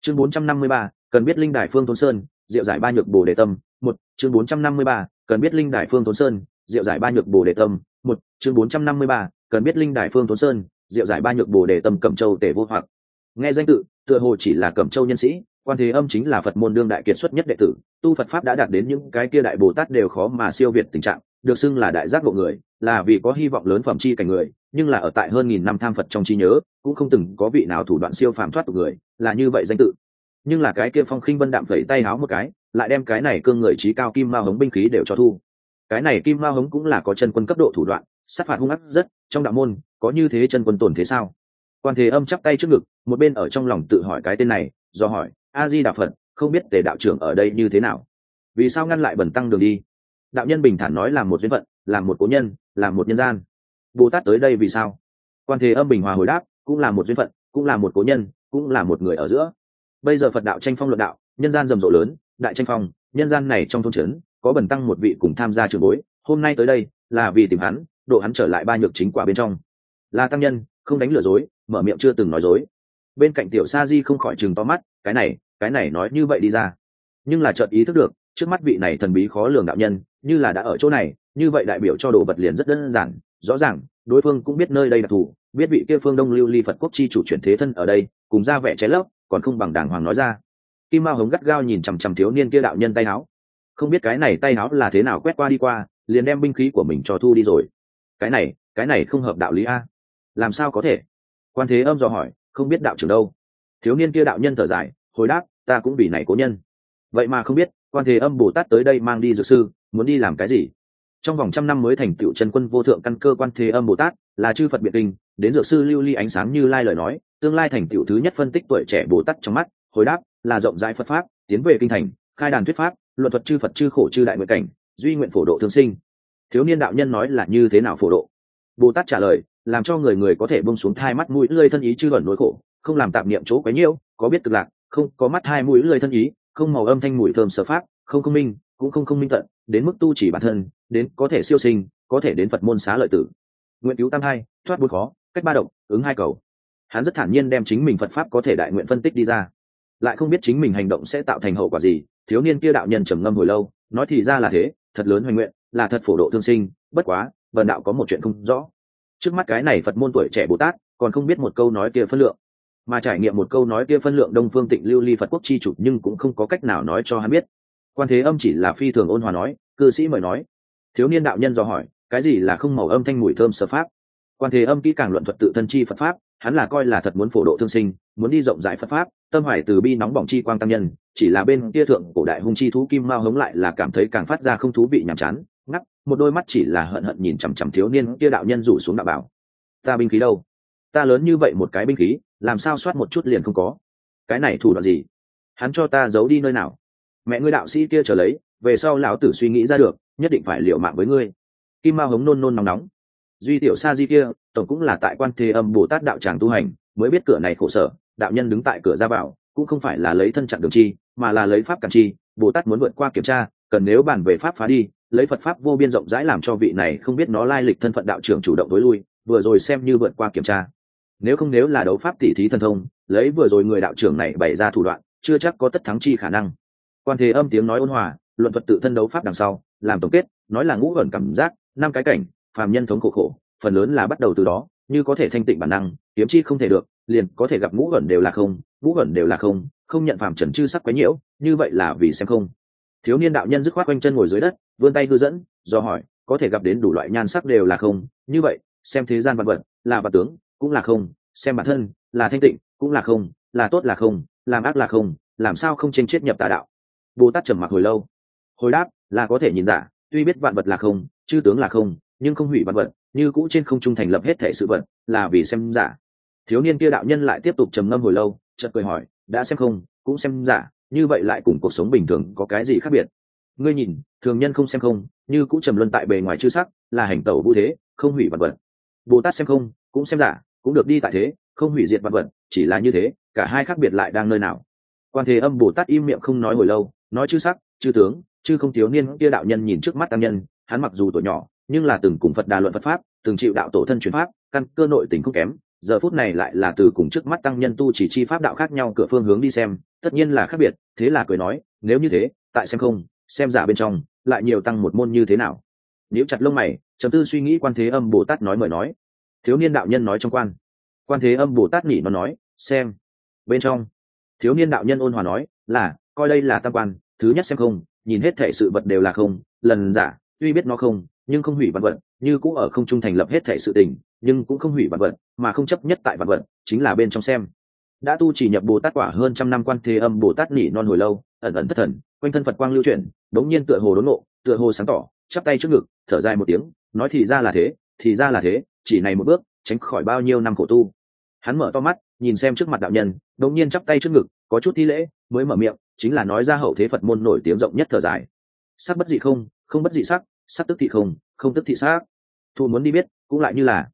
Chương bốn trăm năm mươi ba, cần biết linh đài phương thôn sơn, diệu giải ba nhược bồ đề tâm, một, chương bốn trăm năm mươi ba, cần biết linh đài phương thôn sơn, diệu giải ba nhược bồ đề tâm, một, chương bốn trăm năm mươi ba, cần biết linh đài phương thôn sơn, diệu giải ba nhược bồ đề tâm cẩm châu tể vô hoặc. Nghe danh tự, tựa hồ chỉ là cẩm châu nhân sĩ, quan thế âm chính là phật môn đương đại kiệt xuất nhất đệ tử, tu phật pháp đã đạt đến những cái kia đại bồ tát đều khó mà siêu việt tình trạng, được xưng là đại giác ngộ người, là vì có hy vọng lớn phẩm chi cảnh người nhưng là ở tại hơn nghìn năm tham phật trong trí nhớ, cũng không từng có vị nào thủ đoạn siêu phàm thoát tục người, là như vậy danh tự. Nhưng là cái kia phong khinh vân đạm vẩy tay háo một cái, lại đem cái này cương người trí cao kim ma hống binh khí đều cho thu. Cái này kim ma hống cũng là có chân quân cấp độ thủ đoạn, sát phạt hung ác rất, trong đạo môn, có như thế chân quân tổn thế sao? Quan thế âm chắp tay trước ngực, một bên ở trong lòng tự hỏi cái tên này, do hỏi a di đà phật, không biết tề đạo trưởng ở đây như thế nào? Vì sao ngăn lại bẩn tăng đường đi? Đạo nhân bình thản nói là một duyên phận, là một cố nhân, là một nhân gian bồ tát tới đây vì sao? Quan thế âm bình hòa hồi đáp, cũng là một duyên phận, cũng là một cố nhân, cũng là một người ở giữa. Bây giờ phật đạo tranh phong luận đạo, nhân gian rầm rộ lớn, đại tranh phong, nhân gian này trong thôn trấn, có bần tăng một vị cùng tham gia trường bối, hôm nay tới đây, là vì tìm hắn, độ hắn trở lại ba nhược chính quả bên trong. Là tăng nhân, không đánh lừa dối, mở miệng chưa từng nói dối. Bên cạnh tiểu sa di không khỏi chừng to mắt, cái này cái này nói như vậy đi ra. Nhưng là chợt ý thức được, trước mắt vị này thần bí khó lường đạo nhân, như là đã ở chỗ này, như vậy đại biểu cho đồ vật liền rất đơn giản rõ ràng, đối phương cũng biết nơi đây đặc thù biết vị kia phương đông lưu ly phật quốc chi chủ chuyển thế thân ở đây, cùng ra vẻ trái lấp, còn không bằng đàng hoàng nói ra. Kim mao hống gắt gao nhìn chằm chằm thiếu niên kia đạo nhân tay áo không biết cái này tay áo là thế nào quét qua đi qua, liền đem binh khí của mình cho thu đi rồi. Cái này cái này không hợp đạo lý a. Làm sao có thể? Quan thế âm dò hỏi, không biết đạo trưởng đâu. Thiếu niên kia đạo nhân thở dài, hồi đáp, ta cũng vì này cố nhân. Vậy mà không biết, quan thế âm bồ tát tới đây mang đi dược sư, muốn đi làm cái gì? Trong vòng trăm năm mới thành tựu chân quân vô thượng căn cơ quan thế âm bồ tát, là chư phật biệt kinh, đến dược sư lưu ly ánh sáng như lai lời nói, tương lai thành tựu thứ nhất phân tích tuổi trẻ bồ tát trong mắt, hồi đáp, là rộng rãi phật pháp, tiến về kinh thành, khai đàn thuyết pháp, luận thuật chư phật chư khổ chư đại nguyện cảnh, duy nguyện phổ độ thương sinh. Thiếu niên đạo nhân nói là như thế nào phổ độ? Bồ tát trả lời, làm cho người người có thể bông xuống thai mắt mũi lơi thân ý chư luận nỗi khổ, không làm tạp niệm chỗ quấy nhiễu, có biết cực lạc, không, có mắt hai mũi lơi thân ý, không màu âm thanh mũi thơm sở pháp, không không minh, cũng không không minh tận đến mức tu chỉ bản thân, đến có thể siêu sinh, có thể đến phật môn xá lợi tử. Nguyện cứu tam hai thoát bốn khó, cách ba động, ứng hai cầu. Hắn rất thản nhiên đem chính mình phật pháp có thể đại nguyện phân tích đi ra. Lại không biết chính mình hành động sẽ tạo thành hậu quả gì, thiếu niên kia đạo nhân trầm ngâm hồi lâu, nói thì ra là thế, thật lớn hoành nguyện, là thật phổ độ thương sinh, bất quá, vần đạo có một chuyện không rõ. Trước mắt cái này phật môn tuổi trẻ bồ tát, còn không biết một câu nói kia phân lượng. Mà trải nghiệm một câu nói kia phân lượng đông phương tịnh lưu ly phật quốc chi chủ nhưng cũng không có cách nào nói cho hắn biết quan thế âm chỉ là phi thường ôn hòa nói, cư sĩ mời nói. Thiếu niên đạo nhân do hỏi, cái gì là không màu âm thanh mùi thơm sơ pháp? Quan thế âm kỹ càng luận thuật tự thân chi phật pháp, hắn là coi là thật muốn phổ độ thương sinh, muốn đi rộng rãi phật pháp, tâm hoài từ bi nóng bỏng chi quang tăng nhân, chỉ là bên kia thượng cổ đại hung chi thú kim mao hống lại là cảm thấy càng phát ra không thú vị nhàm chán, ngắc, một đôi mắt chỉ là hận hận nhìn chằm chằm thiếu niên kia đạo nhân rủ xuống đạo bảo. Ta binh khí đâu? Ta lớn như vậy một cái binh khí, làm sao soát một chút liền không có? Cái này thủ đoạn gì? Hắn cho ta giấu đi nơi nào? Mẹ ngươi đạo sĩ kia trở lấy, về sau lão tử suy nghĩ ra được, nhất định phải liệu mạng với ngươi. Kim mao hống nôn nôn nóng nóng. Duy tiểu sa di kia, tổng cũng là tại quan thế âm bồ tát đạo tràng tu hành, mới biết cửa này khổ sở, đạo nhân đứng tại cửa ra vào, cũng không phải là lấy thân chặn đường chi, mà là lấy pháp cản chi. Bồ tát muốn vượt qua kiểm tra, cần nếu bàn về pháp phá đi, lấy phật pháp vô biên rộng rãi làm cho vị này không biết nó lai lịch thân phận đạo trưởng chủ động đối lui, vừa rồi xem như vượt qua kiểm tra. Nếu không nếu là đấu pháp tỉ thí thần thông, lấy vừa rồi người đạo trưởng này bày ra thủ đoạn, chưa chắc có tất thắng chi khả năng quan thế âm tiếng nói ôn hòa, luận thuật tự thân đấu pháp đằng sau, làm tổng kết, nói là ngũ ẩn cảm giác, năm cái cảnh, phàm nhân thống khổ khổ, phần lớn là bắt đầu từ đó, như có thể thanh tịnh bản năng, kiếm chi không thể được, liền có thể gặp ngũ ẩn đều là không, ngũ ẩn đều là không không nhận phàm trần chư sắc quấy nhiễu, như vậy là vì xem không. Thiếu niên đạo nhân dứt khoát quanh chân ngồi dưới đất, vươn tay hư dẫn, do hỏi, có thể gặp đến đủ loại nhan sắc đều là không, như vậy, xem thế gian vật vật, là vật tướng, cũng là không, xem bản thân, là thanh tịnh, cũng là không, là tốt là không, làm ác là không, làm sao không tranh chết nhập tà đạo bồ tát trầm mặc hồi lâu. Hồi đáp, là có thể nhìn giả, tuy biết vạn vật là không, chư tướng là không, nhưng không hủy vạn vật, như cũ trên không trung thành lập hết thể sự vật, là vì xem giả. Thiếu niên kia đạo nhân lại tiếp tục trầm ngâm hồi lâu, chợt cười hỏi, đã xem không, cũng xem giả, như vậy lại cùng cuộc sống bình thường có cái gì khác biệt? Ngươi nhìn, thường nhân không xem không, như cũng trầm luân tại bề ngoài chư sắc, là hành tẩu vũ thế, không hủy vật vật. Bồ tát xem không, cũng xem giả, cũng được đi tại thế, không hủy diệt vật vật, chỉ là như thế, cả hai khác biệt lại đang nơi nào? Quan thế âm bồ tát im miệng không nói hồi lâu nói chư sắc, chư tướng, chư không thiếu niên kia đạo nhân nhìn trước mắt tăng nhân, hắn mặc dù tuổi nhỏ, nhưng là từng cùng phật đà luận phật pháp, từng chịu đạo tổ thân truyền pháp, căn cơ nội tình không kém. Giờ phút này lại là từ cùng trước mắt tăng nhân tu chỉ chi pháp đạo khác nhau cửa phương hướng đi xem, tất nhiên là khác biệt, thế là cười nói, nếu như thế, tại xem không, xem giả bên trong, lại nhiều tăng một môn như thế nào? Nếu chặt lông mày, trầm tư suy nghĩ quan thế âm bồ tát nói mời nói. Thiếu niên đạo nhân nói trong quan. Quan thế âm bồ tát nghĩ nó nói, xem. Bên trong, thiếu niên đạo nhân ôn hòa nói, là coi đây là tam quan, thứ nhất xem không, nhìn hết thể sự vật đều là không, lần giả, tuy biết nó không, nhưng không hủy vạn vật, như cũng ở không trung thành lập hết thể sự tình, nhưng cũng không hủy vạn vật, mà không chấp nhất tại vạn vật, chính là bên trong xem. Đã tu chỉ nhập bồ tát quả hơn trăm năm quan thế âm bồ tát nỉ non hồi lâu, ẩn ẩn thất thần, quanh thân phật quang lưu chuyển, đống nhiên tựa hồ đốn nộ tựa hồ sáng tỏ, chắp tay trước ngực, thở dài một tiếng, nói thì ra là thế, thì ra là thế, chỉ này một bước, tránh khỏi bao nhiêu năm khổ tu. Hắn mở to mắt, nhìn xem trước mặt đạo nhân, đống nhiên chắp tay trước ngực, có chút thi lễ, mới mở miệng chính là nói ra hậu thế phật môn nổi tiếng rộng nhất thở dài. Sắc bất dị không không bất dị sắc sắc tức thị không không tức thị sắc. Thu muốn đi biết, cũng lại như là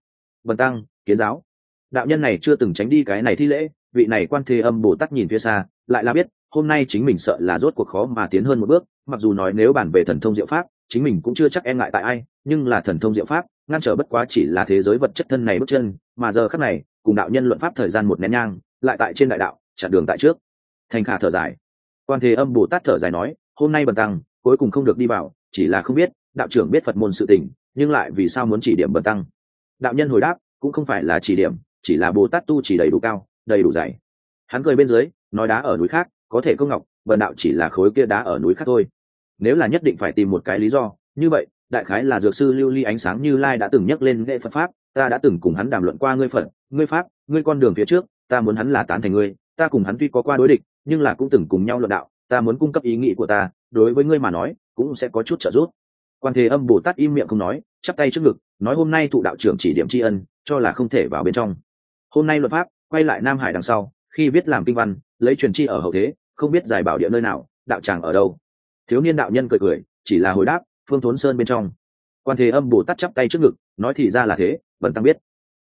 bần tăng, kiến giáo. Đạo nhân này chưa từng tránh đi cái này thi lễ, vị này quan thế âm bồ tát nhìn phía xa, lại là biết, hôm nay chính mình sợ là rốt cuộc khó mà tiến hơn một bước, mặc dù nói nếu bàn về thần thông diệu pháp, chính mình cũng chưa chắc e ngại tại ai, nhưng là thần thông diệu pháp, ngăn trở bất quá chỉ là thế giới vật chất thân này bước chân, mà giờ khắc này, cùng đạo nhân luận pháp thời gian một nén nhang, lại tại trên đại đạo, chặn đường tại trước. Thành khả thở dài quan thế âm bồ tát thở dài nói, hôm nay bần tăng, cuối cùng không được đi vào, chỉ là không biết, đạo trưởng biết phật môn sự tình, nhưng lại vì sao muốn chỉ điểm bần tăng? Đạo nhân hồi đáp, cũng không phải là chỉ điểm, chỉ là bồ tát tu chỉ đầy đủ cao, đầy đủ dày. Hắn cười bên dưới, nói đá ở núi khác, có thể công ngọc, bần đạo chỉ là khối kia đá ở núi khác thôi. Nếu là nhất định phải tìm một cái lý do, như vậy, đại khái là dược sư lưu ly ánh sáng như lai đã từng nhắc lên nghệ phật pháp, ta đã từng cùng hắn đàm luận qua ngươi phật, ngươi pháp, ngươi con đường phía trước, ta muốn hắn là tán thành ngươi, ta cùng hắn tuy có qua đối địch nhưng là cũng từng cùng nhau luận đạo, ta muốn cung cấp ý nghĩ của ta, đối với ngươi mà nói, cũng sẽ có chút trợ giúp. Quan thế âm bồ tát im miệng không nói, chắp tay trước ngực, nói hôm nay thụ đạo trưởng chỉ điểm tri ân, cho là không thể vào bên trong. Hôm nay luật pháp, quay lại nam hải đằng sau, khi viết làm kinh văn, lấy truyền chi ở hậu thế, không biết giải bảo địa nơi nào, đạo tràng ở đâu. Thiếu niên đạo nhân cười cười, chỉ là hồi đáp, phương thốn sơn bên trong. Quan thế âm bồ tát chắp tay trước ngực, nói thì ra là thế, vẫn tăng biết.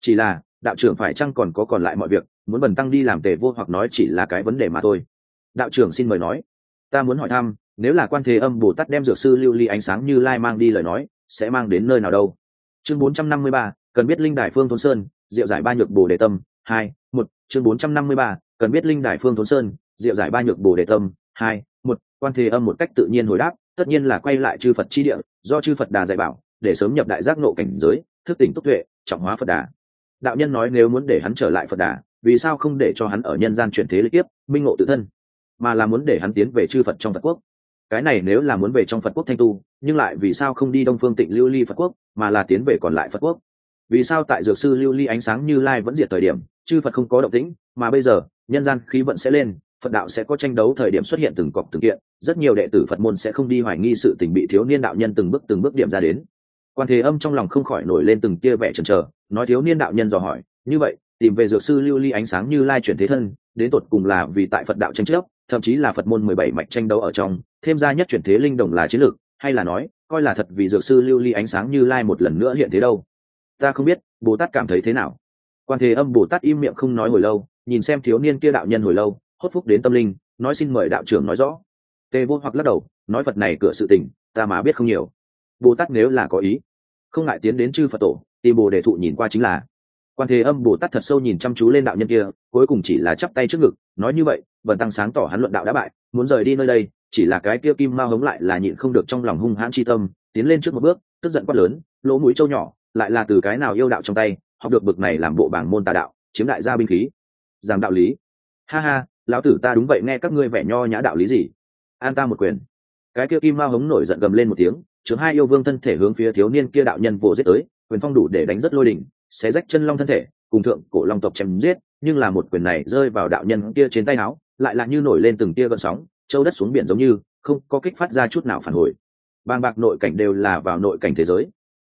Chỉ là, đạo trưởng phải chăng còn có còn lại mọi việc muốn bần tăng đi làm tề vô hoặc nói chỉ là cái vấn đề mà thôi. Đạo trưởng xin mời nói. Ta muốn hỏi thăm nếu là quan thế âm bồ tát đem dược sư lưu ly ánh sáng như lai mang đi lời nói sẽ mang đến nơi nào đâu? Chương 453, cần biết linh đài phương thôn sơn diệu giải ba nhược bồ đề tâm hai một chương 453, cần biết linh đài phương thôn sơn diệu giải ba nhược bồ đề tâm hai một quan thế âm một cách tự nhiên hồi đáp tất nhiên là quay lại chư phật chi địa do chư phật đà dạy bảo để sớm nhập đại giác nộ cảnh giới thức tỉnh túc tuệ trọng hóa phật đà. Đạo nhân nói nếu muốn để hắn trở lại phật đà vì sao không để cho hắn ở nhân gian chuyển thế lịch tiếp, minh ngộ tự thân, mà là muốn để hắn tiến về chư phật trong phật quốc. Cái này nếu là muốn về trong phật quốc thanh tu, nhưng lại vì sao không đi đông phương tịnh lưu ly phật quốc, mà là tiến về còn lại phật quốc? Vì sao tại dược sư lưu ly ánh sáng như lai vẫn diệt thời điểm, chư phật không có động tĩnh, mà bây giờ, nhân gian khí vận sẽ lên, phật đạo sẽ có tranh đấu thời điểm xuất hiện từng cọc từng kiện, rất nhiều đệ tử phật môn sẽ không đi hoài nghi sự tình bị thiếu niên đạo nhân từng bước từng bước điểm ra đến. Quan thế âm trong lòng không khỏi nổi lên từng tia vẻ chần chờ, nói thiếu niên đạo nhân dò hỏi, như vậy tìm về dược sư lưu ly ánh sáng như lai chuyển thế thân, đến tột cùng là vì tại phật đạo tranh chấp, thậm chí là phật môn mười bảy mạch tranh đấu ở trong, thêm ra nhất chuyển thế linh đồng là chiến lược, hay là nói, coi là thật vì dược sư lưu ly ánh sáng như lai một lần nữa hiện thế đâu? Ta không biết, bồ tát cảm thấy thế nào? Quan thế âm bồ tát im miệng không nói hồi lâu, nhìn xem thiếu niên kia đạo nhân hồi lâu, hốt phúc đến tâm linh, nói xin mời đạo trưởng nói rõ. Tề vô hoặc lắc đầu, nói phật này cửa sự tình, ta mà biết không nhiều. Bồ tát nếu là có ý, không ngại tiến đến chư phật tổ, tìm bồ đề thụ nhìn qua chính là quan thế âm, bồ tát thật sâu nhìn chăm chú lên đạo nhân kia, cuối cùng chỉ là chắp tay trước ngực, nói như vậy, vần tăng sáng tỏ hắn luận đạo đã bại, muốn rời đi nơi đây, chỉ là cái kia kim mao hống lại là nhịn không được trong lòng hung hãn chi tâm, tiến lên trước một bước, tức giận quát lớn, lỗ mũi trâu nhỏ, lại là từ cái nào yêu đạo trong tay, học được bực này làm bộ bảng môn tà đạo, chiếm đại gia binh khí. Giảng đạo lý. Ha ha, lão tử ta đúng vậy, nghe các ngươi vẻ nho nhã đạo lý gì? An ta một quyền. Cái kia kim mao hống nổi giận gầm lên một tiếng chướng hai yêu vương thân thể hướng phía thiếu niên kia đạo nhân vồ giết tới, quyền phong đủ để đánh rất lôi đỉnh xé rách chân long thân thể cùng thượng cổ long tộc chém giết nhưng là một quyền này rơi vào đạo nhân kia trên tay áo lại là như nổi lên từng tia gợn sóng châu đất xuống biển giống như không có kích phát ra chút nào phản hồi. Bàng bạc nội cảnh đều là vào nội cảnh thế giới.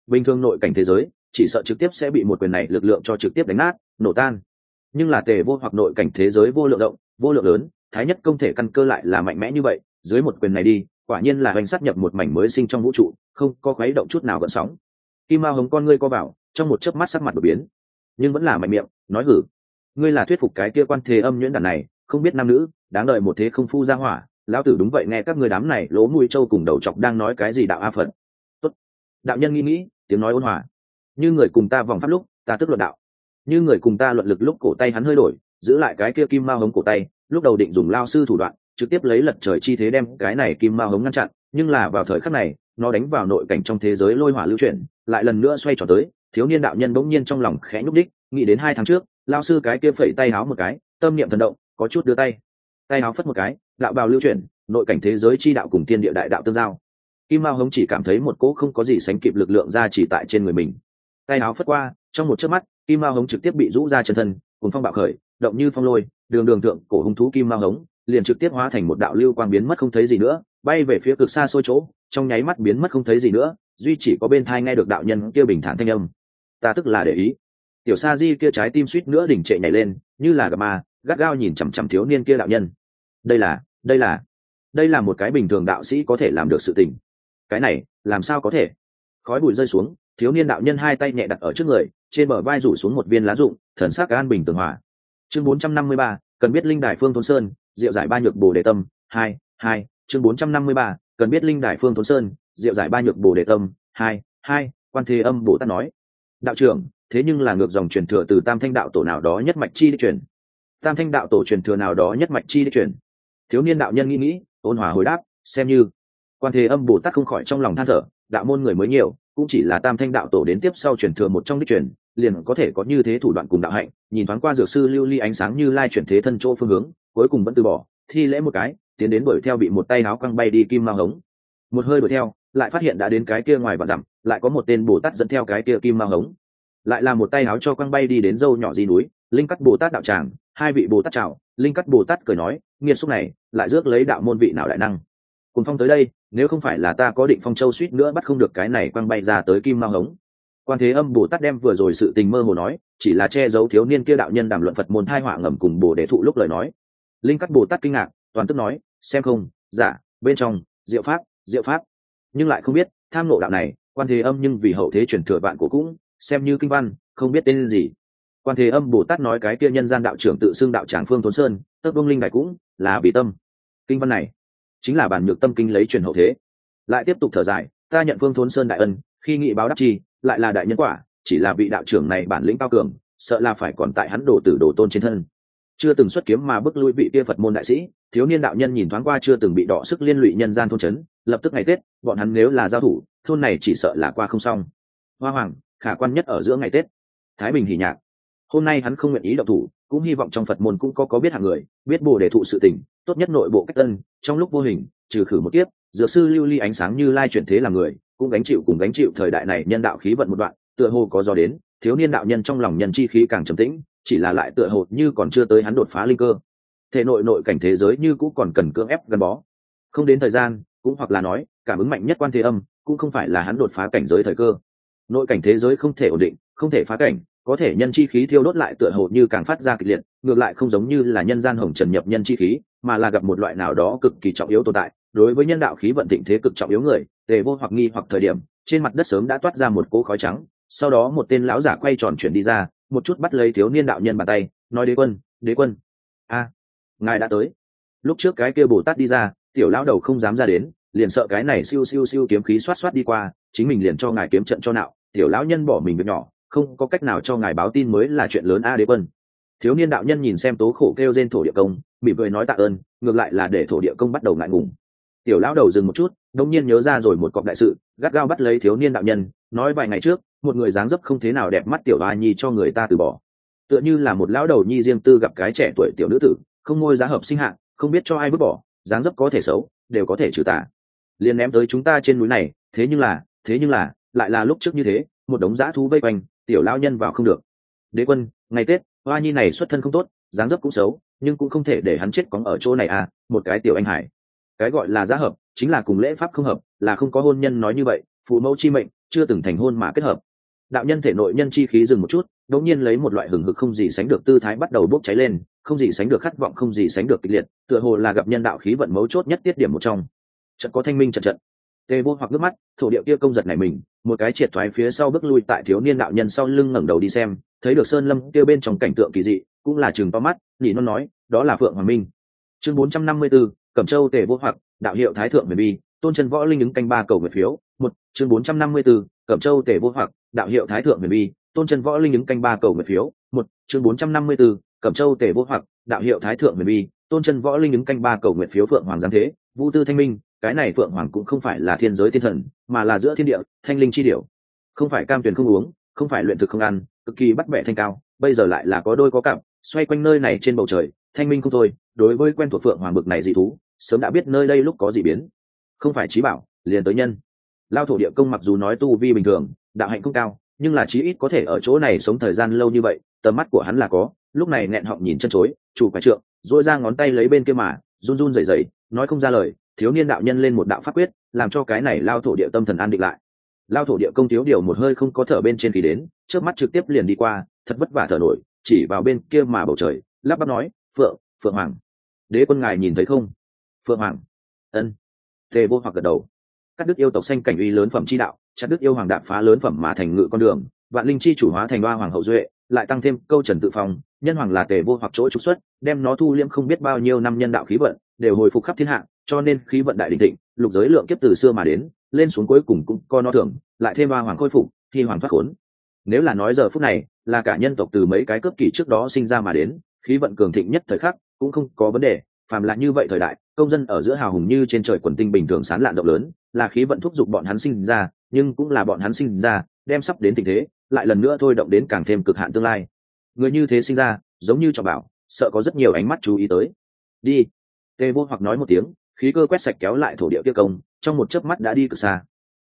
Bình thường nội cảnh thế giới chỉ sợ trực tiếp sẽ bị một quyền này lực lượng cho trực tiếp đánh nát nổ tan. Nhưng là tề vô hoặc nội cảnh thế giới vô lượng động, vô lượng lớn thái nhất công thể căn cơ lại là mạnh mẽ như vậy dưới một quyền này đi quả nhiên là hoành sát nhập một mảnh mới sinh trong vũ trụ không có khuấy động chút nào gợn sóng. Kim mao hống con ngươi co vào trong một chớp mắt sắc mặt đột biến. Nhưng vẫn là mạnh miệng, nói hử ngươi là thuyết phục cái kia quan thế âm nhuyễn đàn này, không biết nam nữ, đáng đợi một thế không phu ra hỏa, lão tử đúng vậy nghe các ngươi đám này lỗ mũi trâu cùng đầu chọc đang nói cái gì đạo a phật. Tốt. đạo nhân nghĩ nghĩ, tiếng nói ôn hòa. Như người cùng ta vòng pháp lúc, ta tức luận đạo. Như người cùng ta luận lực lúc cổ tay hắn hơi đổi, giữ lại cái kia kim mao hống cổ tay, lúc đầu định dùng lao sư thủ đoạn, trực tiếp lấy lật trời chi thế đem cái này kim mao hống ngăn chặn, nhưng là vào thời khắc này, nó đánh vào nội cảnh trong thế giới lôi hỏa lưu chuyển, lại lần nữa xoay trở tới thiếu niên đạo nhân bỗng nhiên trong lòng khẽ nhúc đích, nghĩ đến hai tháng trước, lao sư cái kia phẩy tay háo một cái, tâm niệm thần động, có chút đưa tay. Tay háo phất một cái, đạo bào lưu chuyển, nội cảnh thế giới chi đạo cùng tiên địa đại đạo tương giao. Kim mao hống chỉ cảm thấy một cỗ không có gì sánh kịp lực lượng ra chỉ tại trên người mình. Tay áo phất qua, trong một chớp mắt, kim mao hống trực tiếp bị rũ ra chân thân cùng phong bạo khởi, động như phong lôi, đường đường thượng cổ hung thú kim mao hống liền trực tiếp hóa thành một đạo lưu quang biến mất không thấy gì nữa, bay về phía cực xa xôi chỗ, trong nháy mắt biến mất không thấy gì nữa, duy chỉ có bên thai nghe được đạo nhân kia bình thản thanh âm ta tức là để ý. Tiểu sa di kia trái tim suýt nữa đỉnh trệ nhảy lên, như là gà ma, gắt gao nhìn chằm chằm thiếu niên kia đạo nhân. Đây là đây là đây là một cái bình thường đạo sĩ có thể làm được sự tình. Cái này, làm sao có thể? Khói bụi rơi xuống, thiếu niên đạo nhân hai tay nhẹ đặt ở trước người, trên bờ vai rủ xuống một viên lá rụng, thần sắc an bình tường hòa. Chương bốn trăm năm mươi ba, cần biết linh đài phương thôn sơn, diệu giải ba nhược bồ đề tâm, hai hai, chương bốn trăm năm mươi ba, cần biết linh đài phương thôn sơn, diệu giải ba nhược bồ đề tâm, hai hai, quan thế âm bồ tát nói đạo trưởng, thế nhưng là ngược dòng truyền thừa từ tam thanh đạo tổ nào đó nhất mạch chi đi truyền. Tam thanh đạo tổ truyền thừa nào đó nhất mạch chi đi truyền. Thiếu niên đạo nhân nghĩ nghĩ, ôn hòa hồi đáp, xem như. Quan thế âm bồ tát không khỏi trong lòng than thở, đạo môn người mới nhiều, cũng chỉ là tam thanh đạo tổ đến tiếp sau truyền thừa một trong đích truyền, liền có thể có như thế thủ đoạn cùng đạo hạnh, nhìn thoáng qua dược sư lưu ly ánh sáng như lai chuyển thế thân chỗ phương hướng, cuối cùng vẫn từ bỏ, thi lễ một cái, tiến đến đuổi theo bị một tay áo quăng bay đi kim mao hống. Một hơi đuổi theo lại phát hiện đã đến cái kia ngoài và dặm, lại có một tên bồ tát dẫn theo cái kia kim mang hống. Lại là một tay áo cho quăng bay đi đến dâu nhỏ di núi, linh cắt bồ tát đạo tràng, hai vị bồ tát chào, linh cắt bồ tát cười nói, nghiệt xúc này, lại rước lấy đạo môn vị nào đại năng. Cùng phong tới đây, nếu không phải là ta có định phong châu suýt nữa bắt không được cái này quăng bay ra tới kim mang hống. Quan thế âm bồ tát đem vừa rồi sự tình mơ hồ nói, chỉ là che giấu thiếu niên kia đạo nhân đàm luận phật môn thai họa ngầm cùng bồ đề thụ lúc lời nói. Linh cắt bồ tát kinh ngạc, toàn tức nói, xem không giả bên trong, diệu pháp diệu pháp nhưng lại không biết, tham nộ đạo này, quan thế âm nhưng vì hậu thế chuyển thừa vạn cổ cũng, xem như kinh văn, không biết tên gì. Quan thế âm bồ tát nói cái kia nhân gian đạo trưởng tự xưng đạo tràng phương thốn sơn tất vương linh đại cũng là vì tâm. Kinh văn này chính là bản nhược tâm kinh lấy truyền hậu thế. Lại tiếp tục thở dài, ta nhận phương thốn sơn đại ân, khi nghị báo đắc chi, lại là đại nhân quả, chỉ là vị đạo trưởng này bản lĩnh cao cường, sợ là phải còn tại hắn đổ tử đổ tôn trên thân chưa từng xuất kiếm mà bức lui vị kia phật môn đại sĩ, thiếu niên đạo nhân nhìn thoáng qua chưa từng bị đọ sức liên lụy nhân gian thôn trấn, lập tức ngày tết, bọn hắn nếu là giao thủ, thôn này chỉ sợ là qua không xong. Hoa hoàng, khả quan nhất ở giữa ngày tết. Thái bình hỉ nhạc. Hôm nay hắn không nguyện ý độc thủ, cũng hy vọng trong phật môn cũng có có biết hạng người, biết bồ đề thụ sự tình, tốt nhất nội bộ cách tân, trong lúc vô hình, trừ khử một kiếp, dược sư lưu ly ánh sáng như lai chuyển thế là người, cũng gánh chịu cùng gánh chịu thời đại này nhân đạo khí vận một đoạn tựa hồ có gió đến, thiếu niên đạo nhân trong lòng nhân chi khí càng trầm tĩnh, chỉ là lại tựa hồ như còn chưa tới hắn đột phá linh cơ. Thể nội nội cảnh thế giới như cũng còn cần cưỡng ép gắn bó. Không đến thời gian, cũng hoặc là nói, cảm ứng mạnh nhất quan thế âm, cũng không phải là hắn đột phá cảnh giới thời cơ. Nội cảnh thế giới không thể ổn định, không thể phá cảnh, có thể nhân chi khí thiêu đốt lại tựa hồ như càng phát ra kịch liệt, ngược lại không giống như là nhân gian hồng trần nhập nhân chi khí, mà là gặp một loại nào đó cực kỳ trọng yếu tồn tại. Đối với nhân đạo khí vận thịnh thế cực trọng yếu người, tề vô hoặc nghi hoặc thời điểm, trên mặt đất sớm đã toát ra một cỗ khói trắng sau đó một tên lão giả quay tròn chuyển đi ra, một chút bắt lấy thiếu niên đạo nhân bàn tay, nói đế quân đế quân. A, ngài đã tới. Lúc trước cái kia bồ tát đi ra, tiểu lão đầu không dám ra đến, liền sợ cái này siêu siêu siêu kiếm khí xoát xoát đi qua, chính mình liền cho ngài kiếm trận cho nạo. Tiểu lão nhân bỏ mình việc nhỏ, không có cách nào cho ngài báo tin mới là chuyện lớn a đế quân. Thiếu niên đạo nhân nhìn xem tố khổ kêu trên thổ địa công bị cười nói tạ ơn, ngược lại là để thổ địa công bắt đầu ngại ngùng. Tiểu lão đầu dừng một chút đông nhiên nhớ ra rồi một cọc đại sự, gắt gao bắt lấy thiếu niên đạo nhân, nói vài ngày trước một người dáng dấp không thế nào đẹp mắt tiểu ba nhi cho người ta từ bỏ. Tựa như là một lão đầu nhi riêng tư gặp cái trẻ tuổi tiểu nữ tử, không ngôi giá hợp sinh hạng không biết cho ai vứt bỏ, dáng dấp có thể xấu, đều có thể trừ tả. liền ném tới chúng ta trên núi này, thế nhưng là, thế nhưng là, lại là lúc trước như thế, một đống dã thú vây quanh, tiểu lao nhân vào không được. Đế quân, ngày tết, hoa nhi này xuất thân không tốt, dáng dấp cũng xấu, nhưng cũng không thể để hắn chết cóng ở chỗ này à một cái tiểu anh hải. Cái gọi là giá hợp, chính là cùng lễ pháp không hợp, là không có hôn nhân nói như vậy, phụ mẫu chi mệnh, chưa từng thành hôn mà kết hợp đạo nhân thể nội nhân chi khí dừng một chút đột nhiên lấy một loại hừng hực không gì sánh được tư thái bắt đầu bốc cháy lên không gì sánh được khát vọng không gì sánh được kịch liệt tựa hồ là gặp nhân đạo khí vận mấu chốt nhất tiết điểm một trong. Trận có thanh minh trận trận. Tê vô hoặc nước mắt thổ điệu kia công giật này mình một cái triệt thoái phía sau bước lui tại thiếu niên đạo nhân sau lưng ngẩng đầu đi xem thấy được sơn lâm kêu bên trong cảnh tượng kỳ dị cũng là chừng to mắt nhị non nói đó là phượng hoàng minh. Chương 454, cẩm châu tề vô hoặc đạo hiệu thái thượng miền bi tôn chân võ linh ứng canh ba cầu nguyện phiếu chương 454, cẩm châu tề vô hoặc đạo hiệu thái thượng huyền bi tôn chân võ linh ứng canh ba cầu nguyện phiếu. Một chương 454, cẩm châu tề vô hoặc đạo hiệu thái thượng huyền bi tôn chân võ linh ứng canh ba cầu nguyện phiếu phượng hoàng giáng thế. Vũ tư thanh minh cái này phượng hoàng cũng không phải là thiên giới thiên thần mà là giữa thiên địa thanh linh chi điểu. Không phải cam tuyền không uống không phải luyện thực không ăn cực kỳ bắt bẻ thanh cao bây giờ lại là có đôi có cặp xoay quanh nơi này trên bầu trời thanh minh không thôi đối với quen thuộc phượng hoàng bực này dị thú sớm đã biết nơi đây lúc có dị biến. Không phải trí bảo liền tới nhân lao thổ địa công mặc dù nói tu vi bình thường, đạo hạnh không cao, nhưng là chí ít có thể ở chỗ này sống thời gian lâu như vậy, tầm mắt của hắn là có. Lúc này nghẹn họng nhìn chân chối, chủ phải trượng dội ra ngón tay lấy bên kia mà, run run rẩy rẩy, nói không ra lời, thiếu niên đạo nhân lên một đạo pháp quyết, làm cho cái này lao thổ địa tâm thần an định lại. Lao thổ địa công thiếu điều một hơi không có thở bên trên khí đến trước mắt trực tiếp liền đi qua, thật vất vả thở nổi, chỉ vào bên kia mà bầu trời, lắp bắp nói, phượng phượng hoàng. Đế quân ngài nhìn thấy không? Phượng hoàng. Ân. Tề vô hoặc gật đầu cắt đứt yêu tộc xanh cảnh uy lớn phẩm chi đạo, chặt đứt yêu hoàng đạp phá lớn phẩm mà thành ngự con đường, vạn linh chi chủ hóa thành hoa hoàng hậu duệ, lại tăng thêm câu trần tự phòng nhân hoàng là tề vô hoặc chỗ trục xuất, đem nó thu liêm không biết bao nhiêu năm nhân đạo khí vận, đều hồi phục khắp thiên hạ, cho nên khí vận đại đình thịnh, lục giới lượng kiếp từ xưa mà đến, lên xuống cuối cùng cũng co nó thường lại thêm ba hoàng khôi phục khi hoàng thoát khốn. Nếu là nói giờ phút này, là cả nhân tộc từ mấy cái cấp kỳ trước đó sinh ra mà đến, khí vận cường thịnh nhất thời khắc cũng không có vấn đề phàm là như vậy thời đại, công dân ở giữa hào hùng như trên trời quần tinh bình thường sán lạn rộng lớn, là khí vận thúc giục bọn hắn sinh ra, nhưng cũng là bọn hắn sinh ra, đem sắp đến tình thế, lại lần nữa thôi động đến càng thêm cực hạn tương lai. Người như thế sinh ra, giống như cho bảo, sợ có rất nhiều ánh mắt chú ý tới. Đi. Tê vô hoặc nói một tiếng, khí cơ quét sạch kéo lại thổ địa kia công, trong một chớp mắt đã đi cực xa.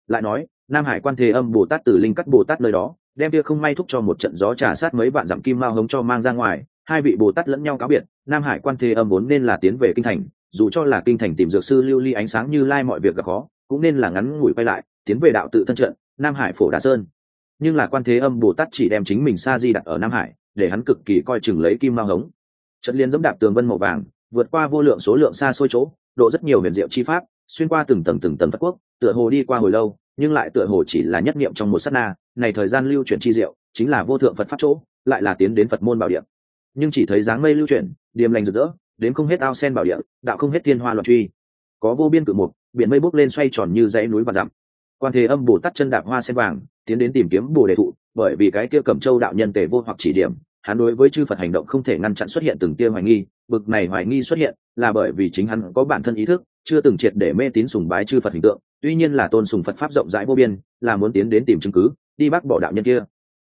Lại nói, nam hải quan thế âm bồ tát từ linh cắt bồ tát nơi đó, đem kia không may thúc cho một trận gió trà sát mấy vạn dặm kim mao hống cho mang ra ngoài hai vị bồ tát lẫn nhau cáo biệt, nam hải quan thế âm vốn nên là tiến về kinh thành, dù cho là kinh thành tìm dược sư lưu ly ánh sáng như lai mọi việc gặp khó, cũng nên là ngắn ngủi quay lại, tiến về đạo tự thân trận, nam hải phổ đà sơn. Nhưng là quan thế âm bồ tát chỉ đem chính mình sa di đặt ở nam hải, để hắn cực kỳ coi chừng lấy kim mao hống. Trận liên dẫm đạp tường vân màu vàng, vượt qua vô lượng số lượng xa xôi chỗ, độ rất nhiều huyền diệu chi pháp, xuyên qua từng tầng từng tầng phật quốc, tựa hồ đi qua hồi lâu, nhưng lại tựa hồ chỉ là nhất niệm trong một sát na, này thời gian lưu chuyển chi diệu, chính là vô thượng phật pháp chỗ, lại là tiến đến phật môn bảo địa nhưng chỉ thấy dáng mây lưu chuyển, điềm lành rực rỡ, đến không hết ao sen bảo địa, đạo không hết thiên hoa loạn truy. Có vô biên cự mục, biển mây bốc lên xoay tròn như dãy núi và dặm. Quan thế âm bồ tát chân đạp hoa sen vàng, tiến đến tìm kiếm bồ đề thụ, bởi vì cái kia cẩm châu đạo nhân tề vô hoặc chỉ điểm, hắn đối với chư phật hành động không thể ngăn chặn xuất hiện từng tia hoài nghi, bực này hoài nghi xuất hiện là bởi vì chính hắn có bản thân ý thức, chưa từng triệt để mê tín sùng bái chư phật hình tượng, tuy nhiên là tôn sùng phật pháp rộng rãi vô biên, là muốn tiến đến tìm chứng cứ, đi bác bỏ đạo nhân kia.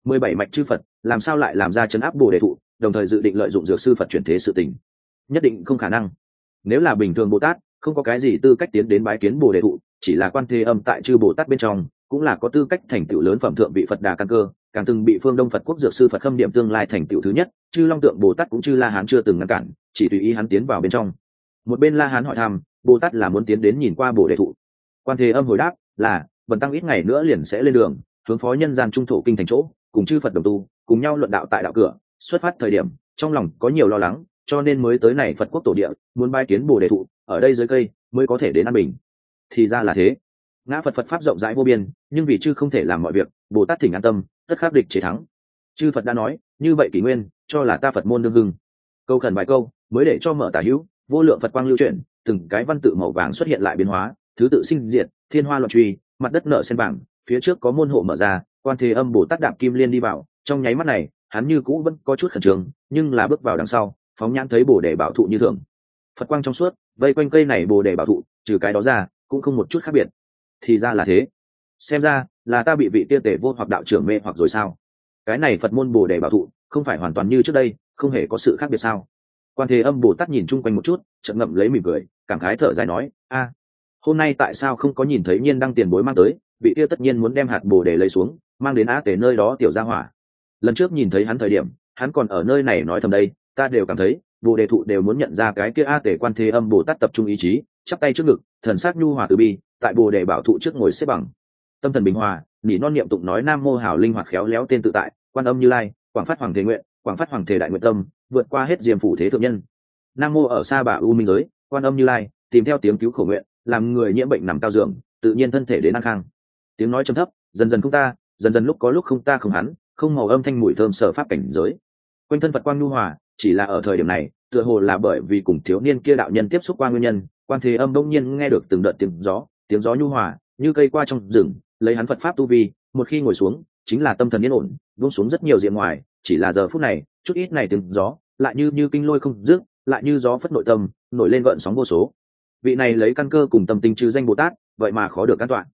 Mười bảy mạch chư phật, làm sao lại làm ra chấn áp bồ đề thụ đồng thời dự định lợi dụng dược sư phật chuyển thế sự tình. Nhất định không khả năng. Nếu là bình thường bồ tát, không có cái gì tư cách tiến đến bái kiến bồ đề thụ, chỉ là quan thế âm tại chư bồ tát bên trong, cũng là có tư cách thành tựu lớn phẩm thượng vị phật đà căn cơ, càng từng bị phương đông phật quốc dược sư phật khâm điểm tương lai thành tựu thứ nhất, chư long tượng bồ tát cũng chư la hán chưa từng ngăn cản, chỉ tùy ý hắn tiến vào bên trong. Một bên la hán hỏi thăm, bồ tát là muốn tiến đến nhìn qua bồ đề thụ. Quan thế âm hồi đáp là vần tăng ít ngày nữa liền sẽ lên đường, hướng phó nhân gian trung thổ kinh thành chỗ, cùng chư phật đồng tu, cùng nhau luận đạo tại đạo cửa xuất phát thời điểm, trong lòng có nhiều lo lắng, cho nên mới tới này phật quốc tổ địa, muốn bay kiến bồ đề thụ, ở đây dưới cây, mới có thể đến an bình. Thì ra là thế. Ngã phật phật pháp rộng rãi vô biên, nhưng vì chư không thể làm mọi việc, bồ tát thỉnh an tâm, tất khắc địch chế thắng. Chư phật đã nói, như vậy kỷ nguyên, cho là ta phật môn đương hưng. Câu khẩn vài câu, mới để cho mở tả hữu, vô lượng phật quang lưu chuyển, từng cái văn tự màu vàng xuất hiện lại biến hóa, thứ tự sinh diệt, thiên hoa loạn truy, mặt đất nở sen vàng, phía trước có môn hộ mở ra, quan thế âm bồ tát đạp kim liên đi vào, trong nháy mắt này hắn như cũ vẫn có chút khẩn trương, nhưng là bước vào đằng sau, phóng nhãn thấy bồ đề bảo thụ như thường. Phật quang trong suốt, vây quanh cây này bồ đề bảo thụ, trừ cái đó ra, cũng không một chút khác biệt. Thì ra là thế. Xem ra, là ta bị vị tia tể vô hoặc đạo trưởng mê hoặc rồi sao? Cái này phật môn bồ đề bảo thụ, không phải hoàn toàn như trước đây, không hề có sự khác biệt sao? Quan thế âm bồ tát nhìn chung quanh một chút chậm ngậm lấy mỉm cười, cảm khái thở dài nói, a, hôm nay tại sao không có nhìn thấy nhiên đăng tiền bối mang tới? Vị tia tất nhiên muốn đem hạt bồ đề lấy xuống, mang đến á tể nơi đó tiểu ra hỏa lần trước nhìn thấy hắn thời điểm, hắn còn ở nơi này nói thầm đây, ta đều cảm thấy, bồ đề thụ đều muốn nhận ra cái kia a tể quan thế âm bồ tát tập trung ý chí, chắp tay trước ngực, thần sát nhu hòa từ bi, tại bồ đề bảo thụ trước ngồi xếp bằng. Tâm thần bình hòa, nỉ non niệm tụng nói nam mô hảo linh hoạt khéo léo tên tự tại, quan âm như lai, quảng phát hoàng thế nguyện, quảng phát hoàng thể đại nguyện tâm, vượt qua hết diềm phủ thế thượng nhân. Nam mô ở xa bà u minh giới, quan âm như lai, tìm theo tiếng cứu khổ nguyện, làm người nhiễm bệnh nằm cao giường, tự nhiên thân thể đến an khang. Tiếng nói trầm thấp, dần dần không ta, dần dần lúc có lúc không ta không hắn không màu âm thanh mùi thơm sở pháp cảnh giới. Quanh thân phật quang nhu hòa, chỉ là ở thời điểm này, tựa hồ là bởi vì cùng thiếu niên kia đạo nhân tiếp xúc qua nguyên nhân, quan thế âm đông nhiên nghe được từng đợt tiếng gió tiếng gió nhu hòa, như cây qua trong rừng, lấy hắn phật pháp tu vi, một khi ngồi xuống, chính là tâm thần yên ổn, buông xuống rất nhiều diện ngoài, chỉ là giờ phút này, chút ít này tiếng gió, lại như như kinh lôi không dứt, lại như gió phất nội tâm, nổi lên gợn sóng vô số. Vị này lấy căn cơ cùng tâm tình trừ danh bồ tát, vậy mà khó được an toàn.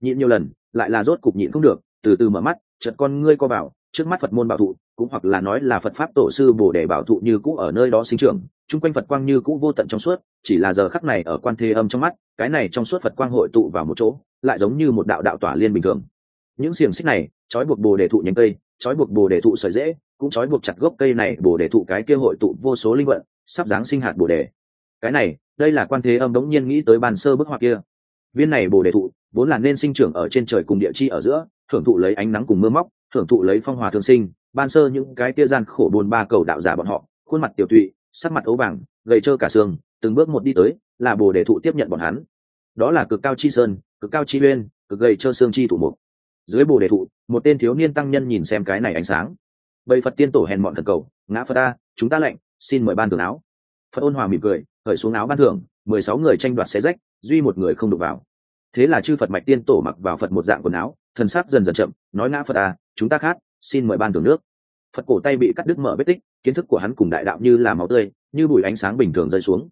Nhịn nhiều lần, lại là rốt cục nhịn không được, từ từ mở mắt chợt con ngươi co vào, trước mắt phật môn bảo thụ, cũng hoặc là nói là phật pháp tổ sư bồ đề bảo thụ như cũ ở nơi đó sinh trưởng, chung quanh phật quang như cũ vô tận trong suốt, chỉ là giờ khắc này ở quan thế âm trong mắt, cái này trong suốt phật quang hội tụ vào một chỗ, lại giống như một đạo đạo tỏa liên bình thường. Những xiềng xích này, trói buộc bồ đề thụ nhánh cây, trói buộc bồ đề thụ sợi dễ cũng trói buộc chặt gốc cây này, bồ đề thụ cái kia hội tụ vô số linh vận, sắp dáng sinh hạt bồ đề. Cái này, đây là quan thế âm đống nhiên nghĩ tới bàn sơ bức họa kia. Viên này bồ đề thụ, vốn là nên sinh trưởng ở trên trời cùng địa chi ở giữa thưởng thụ lấy ánh nắng cùng mưa móc, thưởng thụ lấy phong hòa thương sinh, ban sơ những cái tia gian khổ buồn ba cầu đạo giả bọn họ, khuôn mặt tiểu tụy, sắc mặt ấu vàng, gầy trơ cả xương, từng bước một đi tới, là bồ đề thụ tiếp nhận bọn hắn. Đó là cực cao chi sơn, cực cao chi uyên, cực gầy trơ xương chi thủ mục. Dưới bồ đề thụ, một tên thiếu niên tăng nhân nhìn xem cái này ánh sáng. Bầy phật tiên tổ hèn mọn thần cầu, ngã phật ta, chúng ta lệnh, xin mời ban tường áo. Phật ôn hòa mỉm cười khởi xuống áo ban thưởng, mười sáu người tranh đoạt xé rách, duy một người không đụng vào thế là chư phật mạch tiên tổ mặc vào phật một dạng quần áo thần sắc dần dần chậm nói ngã phật à chúng ta khát xin mời ban thưởng nước. Phật cổ tay bị cắt đứt mở vết tích kiến thức của hắn cùng đại đạo như là máu tươi như bụi ánh sáng bình thường rơi xuống.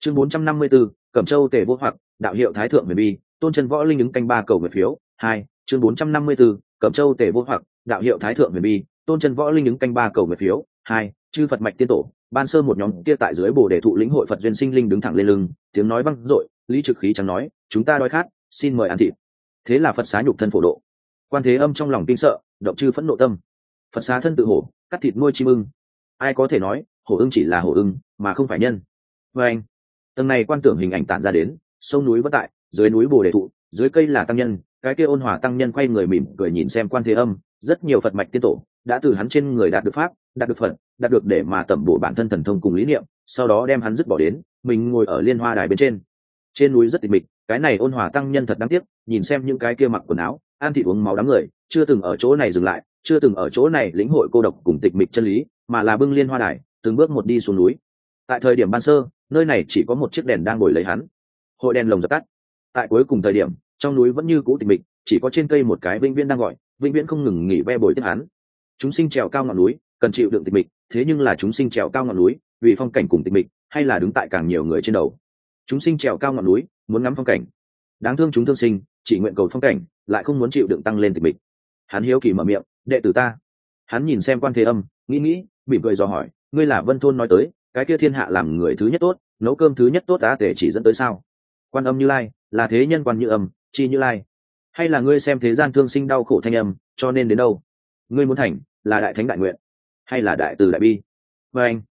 Chương bốn trăm năm mươi 454, cẩm châu tề vô hoặc đạo hiệu thái thượng huyền bi tôn chân võ linh ứng canh ba cầu về phiếu hai chương bốn trăm năm mươi 454, cẩm châu tề vô hoặc đạo hiệu thái thượng huyền bi tôn chân võ linh ứng canh ba cầu về phiếu hai chư phật mạch tiên tổ ban sơ một nhóm kia tại dưới bồ đề thụ lĩnh hội phật duyên sinh linh đứng thẳng lên lưng tiếng nói văng dội lý trực khí chẳng nói chúng ta đói khát xin mời ăn thịt. Thế là phật xá nhục thân phổ độ. Quan thế âm trong lòng kinh sợ, động chư phẫn nộ tâm. Phật xá thân tự hổ, cắt thịt nuôi chim ưng. Ai có thể nói, hổ ưng chỉ là hổ ưng, mà không phải nhân. Vê anh, tầng này quan tưởng hình ảnh tản ra đến, sông núi vất tại, dưới núi bồ đề thụ dưới cây là tăng nhân, cái kia ôn hòa tăng nhân quay người mỉm cười nhìn xem quan thế âm, rất nhiều phật mạch tiên tổ đã từ hắn trên người đạt được pháp, đạt được phật, đạt được để mà tẩm bổ bản thân thần thông cùng lý niệm, sau đó đem hắn dứt bỏ đến, mình ngồi ở liên hoa đài bên trên. Trên núi rất tịch mịch cái này ôn hòa tăng nhân thật đáng tiếc, nhìn xem những cái kia mặc quần áo, ăn thịt uống máu đám người, chưa từng ở chỗ này dừng lại, chưa từng ở chỗ này lĩnh hội cô độc cùng tịch mịch chân lý, mà là bưng liên hoa đài, từng bước một đi xuống núi. Tại thời điểm ban sơ, nơi này chỉ có một chiếc đèn đang ngồi lấy hắn. Hội đèn lồng dập tắt. Tại cuối cùng thời điểm, trong núi vẫn như cũ tịch mịch, chỉ có trên cây một cái vĩnh viễn đang gọi, vĩnh viễn không ngừng nghỉ ve bồi tiếp hắn. Chúng sinh trèo cao ngọn núi, cần chịu đựng tịch mịch, thế nhưng là chúng sinh trèo cao ngọn núi, vì phong cảnh cùng tịch mịch, hay là đứng tại càng nhiều người trên đầu. Chúng sinh trèo cao ngọn núi muốn ngắm phong cảnh. Đáng thương chúng thương sinh, chỉ nguyện cầu phong cảnh, lại không muốn chịu đựng tăng lên tịch mịch. Hắn hiếu kỳ mở miệng, đệ tử ta. Hắn nhìn xem quan thế âm, nghĩ nghĩ, mỉm cười dò hỏi, ngươi là vân thôn nói tới, cái kia thiên hạ làm người thứ nhất tốt, nấu cơm thứ nhất tốt ta tể chỉ dẫn tới sao? Quan âm như lai, là thế nhân quan như âm, chi như lai. Hay là ngươi xem thế gian thương sinh đau khổ thanh âm, cho nên đến đâu? Ngươi muốn thành, là đại thánh đại nguyện, hay là đại từ đại bi? Và anh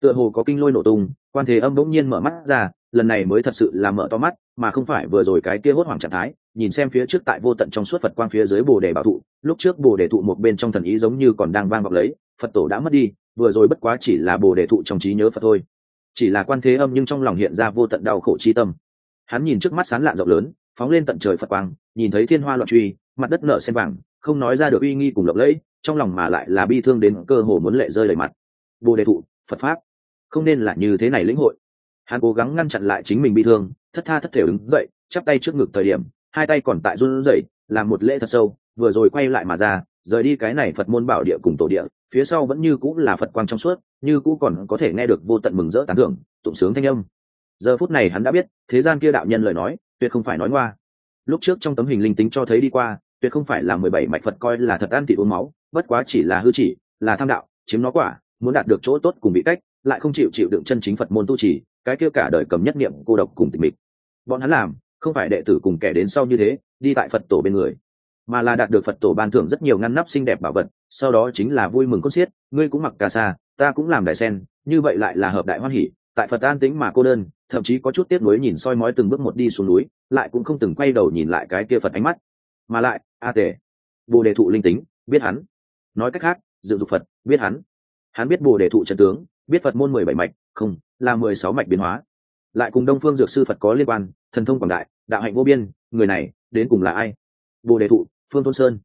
tựa hồ có kinh lôi nổ tung, quan thế âm bỗng nhiên mở mắt ra lần này mới thật sự là mở to mắt, mà không phải vừa rồi cái kia hốt hoảng trạng thái, nhìn xem phía trước tại vô tận trong suốt phật quang phía dưới bồ đề bảo thụ, lúc trước bồ đề thụ một bên trong thần ý giống như còn đang vang vọng lấy, phật tổ đã mất đi, vừa rồi bất quá chỉ là bồ đề thụ trong trí nhớ phật thôi. Chỉ là quan thế âm nhưng trong lòng hiện ra vô tận đau khổ chi tâm. Hắn nhìn trước mắt sán lạn rộng lớn, phóng lên tận trời phật quang, nhìn thấy thiên hoa loạn truy, mặt đất nở sen vàng, không nói ra được uy nghi cùng lộng lẫy, trong lòng mà lại là bi thương đến cơ hồ muốn lệ rơi lời mặt. Bồ đề thụ, phật pháp, không nên là như thế này lĩnh hội hắn cố gắng ngăn chặn lại chính mình bị thương, thất tha thất thể đứng dậy, chắp tay trước ngực thời điểm, hai tay còn tại run rẩy, làm một lễ thật sâu, vừa rồi quay lại mà ra, rời đi cái này phật môn bảo địa cùng tổ địa, phía sau vẫn như cũng là phật quang trong suốt, như cũ còn có thể nghe được vô tận mừng rỡ tán thưởng, tụng sướng thanh âm. Giờ phút này hắn đã biết, thế gian kia đạo nhân lời nói, tuyệt không phải nói ngoa. Lúc trước trong tấm hình linh tính cho thấy đi qua, tuyệt không phải là mười bảy mạch phật coi là thật ăn thịt uống máu, bất quá chỉ là hư chỉ, là tham đạo, chiếm nó quả, muốn đạt được chỗ tốt cùng bị cách, lại không chịu chịu đựng chân chính phật môn tu trì cái kia cả đời cầm nhất niệm cô độc cùng tịch mịch. Bọn hắn làm, không phải đệ tử cùng kẻ đến sau như thế, đi tại phật tổ bên người, mà là đạt được phật tổ ban thưởng rất nhiều ngăn nắp xinh đẹp bảo vật, sau đó chính là vui mừng cốt xiết, ngươi cũng mặc cà sa, ta cũng làm đại sen, như vậy lại là hợp đại hoan hỷ, tại phật an tĩnh mà cô đơn, thậm chí có chút tiếc nuối nhìn soi mói từng bước một đi xuống núi, lại cũng không từng quay đầu nhìn lại cái kia phật ánh mắt. Mà lại, a tề, bồ đề thụ linh tính, biết hắn. Nói cách khác, dự dục phật, biết hắn. Hắn biết bồ đề thụ trận tướng, biết phật môn mười bảy mạch, không là mười sáu mạch biến hóa. Lại cùng đông phương dược sư phật có liên quan, thần thông quảng đại, đạo hạnh vô biên, người này đến cùng là ai? Bồ đề thụ, phương tôn sơn.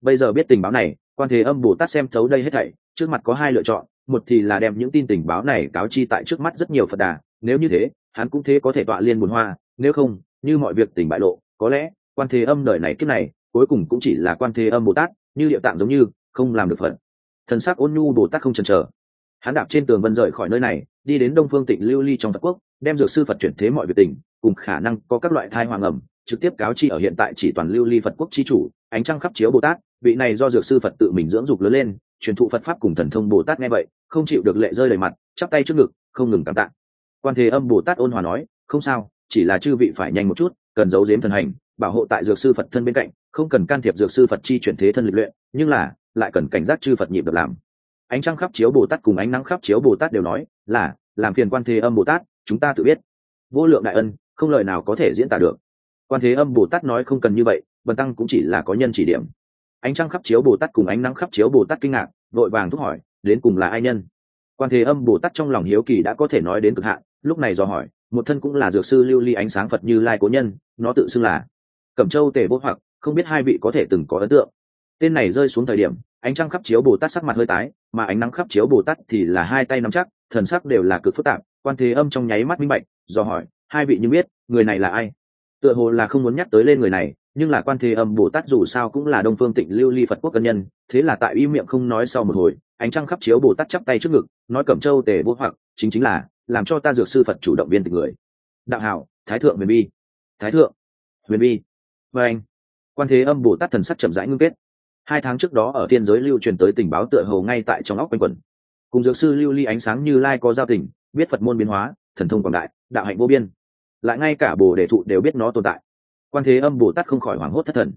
Bây giờ biết tình báo này, quan thế âm bồ tát xem thấu đây hết thảy, trước mặt có hai lựa chọn, một thì là đem những tin tình báo này cáo chi tại trước mắt rất nhiều phật đà, nếu như thế, hắn cũng thế có thể tọa liên bùn hoa, nếu không, như mọi việc tình bại lộ, có lẽ quan thế âm đời này kiếp này, cuối cùng cũng chỉ là quan thế âm bồ tát, như địa tạng giống như, không làm được phật. Thần sắc ôn nhu bồ tát không chần chờ hắn đạp trên tường vân rời khỏi nơi này, đi đến đông phương tịnh lưu ly trong phật quốc, đem dược sư phật chuyển thế mọi việc tình, cùng khả năng có các loại thai hoàng ẩm, trực tiếp cáo chi ở hiện tại chỉ toàn lưu ly phật quốc chi chủ, ánh trăng khắp chiếu bồ tát, vị này do dược sư phật tự mình dưỡng dục lớn lên, truyền thụ phật pháp cùng thần thông bồ tát nghe vậy, không chịu được lệ rơi đầy mặt, chắp tay trước ngực, không ngừng cảm tạ. Quan thế âm bồ tát ôn hòa nói, không sao, chỉ là chư vị phải nhanh một chút, cần giấu giếm thần hành, bảo hộ tại dược sư phật thân bên cạnh, không cần can thiệp dược sư phật chi chuyển thế thân lịch luyện, nhưng là, lại cần cảnh giác chư phật nhịp được làm ánh trăng khắp chiếu bồ tát cùng ánh nắng khắp chiếu bồ tát đều nói, là, làm phiền quan thế âm bồ tát, chúng ta tự biết. Vô lượng đại ân, không lời nào có thể diễn tả được. Quan thế âm bồ tát nói không cần như vậy, bần tăng cũng chỉ là có nhân chỉ điểm. Ánh trăng khắp chiếu bồ tát cùng ánh nắng khắp chiếu bồ tát kinh ngạc, vội vàng thúc hỏi, đến cùng là ai nhân? Quan thế âm bồ tát trong lòng hiếu kỳ đã có thể nói đến cực hạn, lúc này dò hỏi, một thân cũng là dược sư lưu ly ánh sáng phật như lai cố nhân, nó tự xưng là cẩm châu tề vô hoặc, không biết hai vị có thể từng có ấn tượng. Tên này rơi xuống thời điểm ánh trăng khắp chiếu bồ tát sắc mặt hơi tái, mà ánh nắng khắp chiếu bồ tát thì là hai tay nắm chắc, thần sắc đều là cực phức tạp, quan thế âm trong nháy mắt minh bạch, do hỏi, hai vị như biết, người này là ai? Tựa hồ là không muốn nhắc tới lên người này, nhưng là quan thế âm bồ tát dù sao cũng là đông phương tịnh lưu ly phật quốc cân nhân, thế là tại y miệng không nói sau một hồi, ánh trăng khắp chiếu bồ tát chắp tay trước ngực, nói cẩm châu tề vô hoặc, chính chính là, làm cho ta dược sư phật chủ động viên tình người. Đạo hảo, thái thượng huyền bi. Thái thượng huyền bi. Và anh, quan thế âm bồ tát thần sắc chậm rãi ngưng kết hai tháng trước đó ở thiên giới lưu truyền tới tình báo tựa hồ ngay tại trong óc quanh quẩn. Cùng dược sư lưu ly ánh sáng như lai có giao tình, biết phật môn biến hóa, thần thông quảng đại, đạo hạnh vô biên. Lại ngay cả bồ đề thụ đều biết nó tồn tại. Quan thế âm bồ tát không khỏi hoảng hốt thất thần.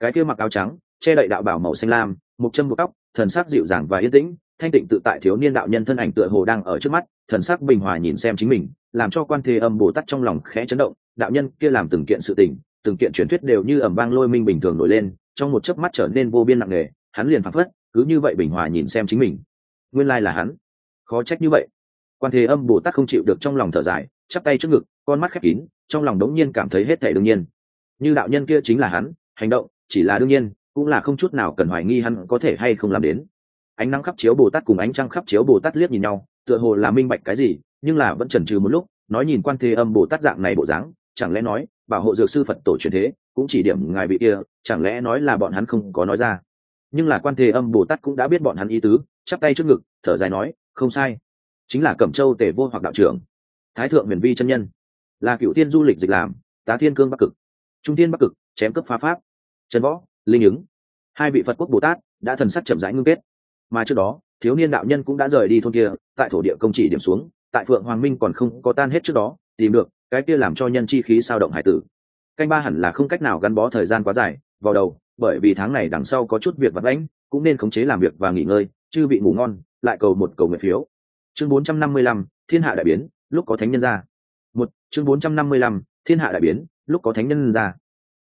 Cái kia mặc áo trắng, che đậy đạo bảo màu xanh lam, một châm một tóc, thần sắc dịu dàng và yên tĩnh, thanh tịnh tự tại thiếu niên đạo nhân thân ảnh tựa hồ đang ở trước mắt, thần sắc bình hòa nhìn xem chính mình, làm cho quan thế âm bồ tát trong lòng khẽ chấn động. Đạo nhân kia làm từng kiện sự tình, từng kiện truyền thuyết đều như ẩm vang lôi minh bình thường nổi lên trong một chớp mắt trở nên vô biên nặng nề, hắn liền phảng phất, cứ như vậy bình hòa nhìn xem chính mình. Nguyên lai là hắn. Khó trách như vậy. Quan thế âm bồ tát không chịu được trong lòng thở dài, chắp tay trước ngực, con mắt khép kín, trong lòng đống nhiên cảm thấy hết thể đương nhiên. Như đạo nhân kia chính là hắn, hành động chỉ là đương nhiên, cũng là không chút nào cần hoài nghi hắn có thể hay không làm đến. Ánh nắng khắp chiếu bồ tát cùng ánh trăng khắp chiếu bồ tát liếc nhìn nhau, tựa hồ là minh bạch cái gì, nhưng là vẫn chần chừ một lúc, nói nhìn quan thế âm bồ tát dạng này bộ dáng, chẳng lẽ nói, bảo hộ dược sư phật tổ truyền thế cũng chỉ điểm ngài vị kia, chẳng lẽ nói là bọn hắn không có nói ra? Nhưng là quan thế âm bồ tát cũng đã biết bọn hắn ý tứ, chắp tay trước ngực, thở dài nói, không sai. Chính là cẩm châu tề vô hoặc đạo trưởng, thái thượng huyền vi chân nhân, là cựu tiên du lịch dịch làm, tá thiên cương bắc cực, trung tiên bắc cực, chém cấp phá pháp, trần võ, linh ứng. Hai vị phật quốc bồ tát đã thần sắc chậm rãi ngưng kết. Mà trước đó, thiếu niên đạo nhân cũng đã rời đi thôn kia, tại thổ địa công chỉ điểm xuống, tại phượng hoàng minh còn không có tan hết trước đó, tìm được cái kia làm cho nhân chi khí sao động hải tử canh ba hẳn là không cách nào gắn bó thời gian quá dài vào đầu bởi vì tháng này đằng sau có chút việc vật lãnh cũng nên khống chế làm việc và nghỉ ngơi chứ bị ngủ ngon lại cầu một cầu nguyện phiếu. Chương 455, thiên hạ đại biến lúc có thánh nhân ra. Một chương 455, thiên hạ đại biến lúc có thánh nhân ra.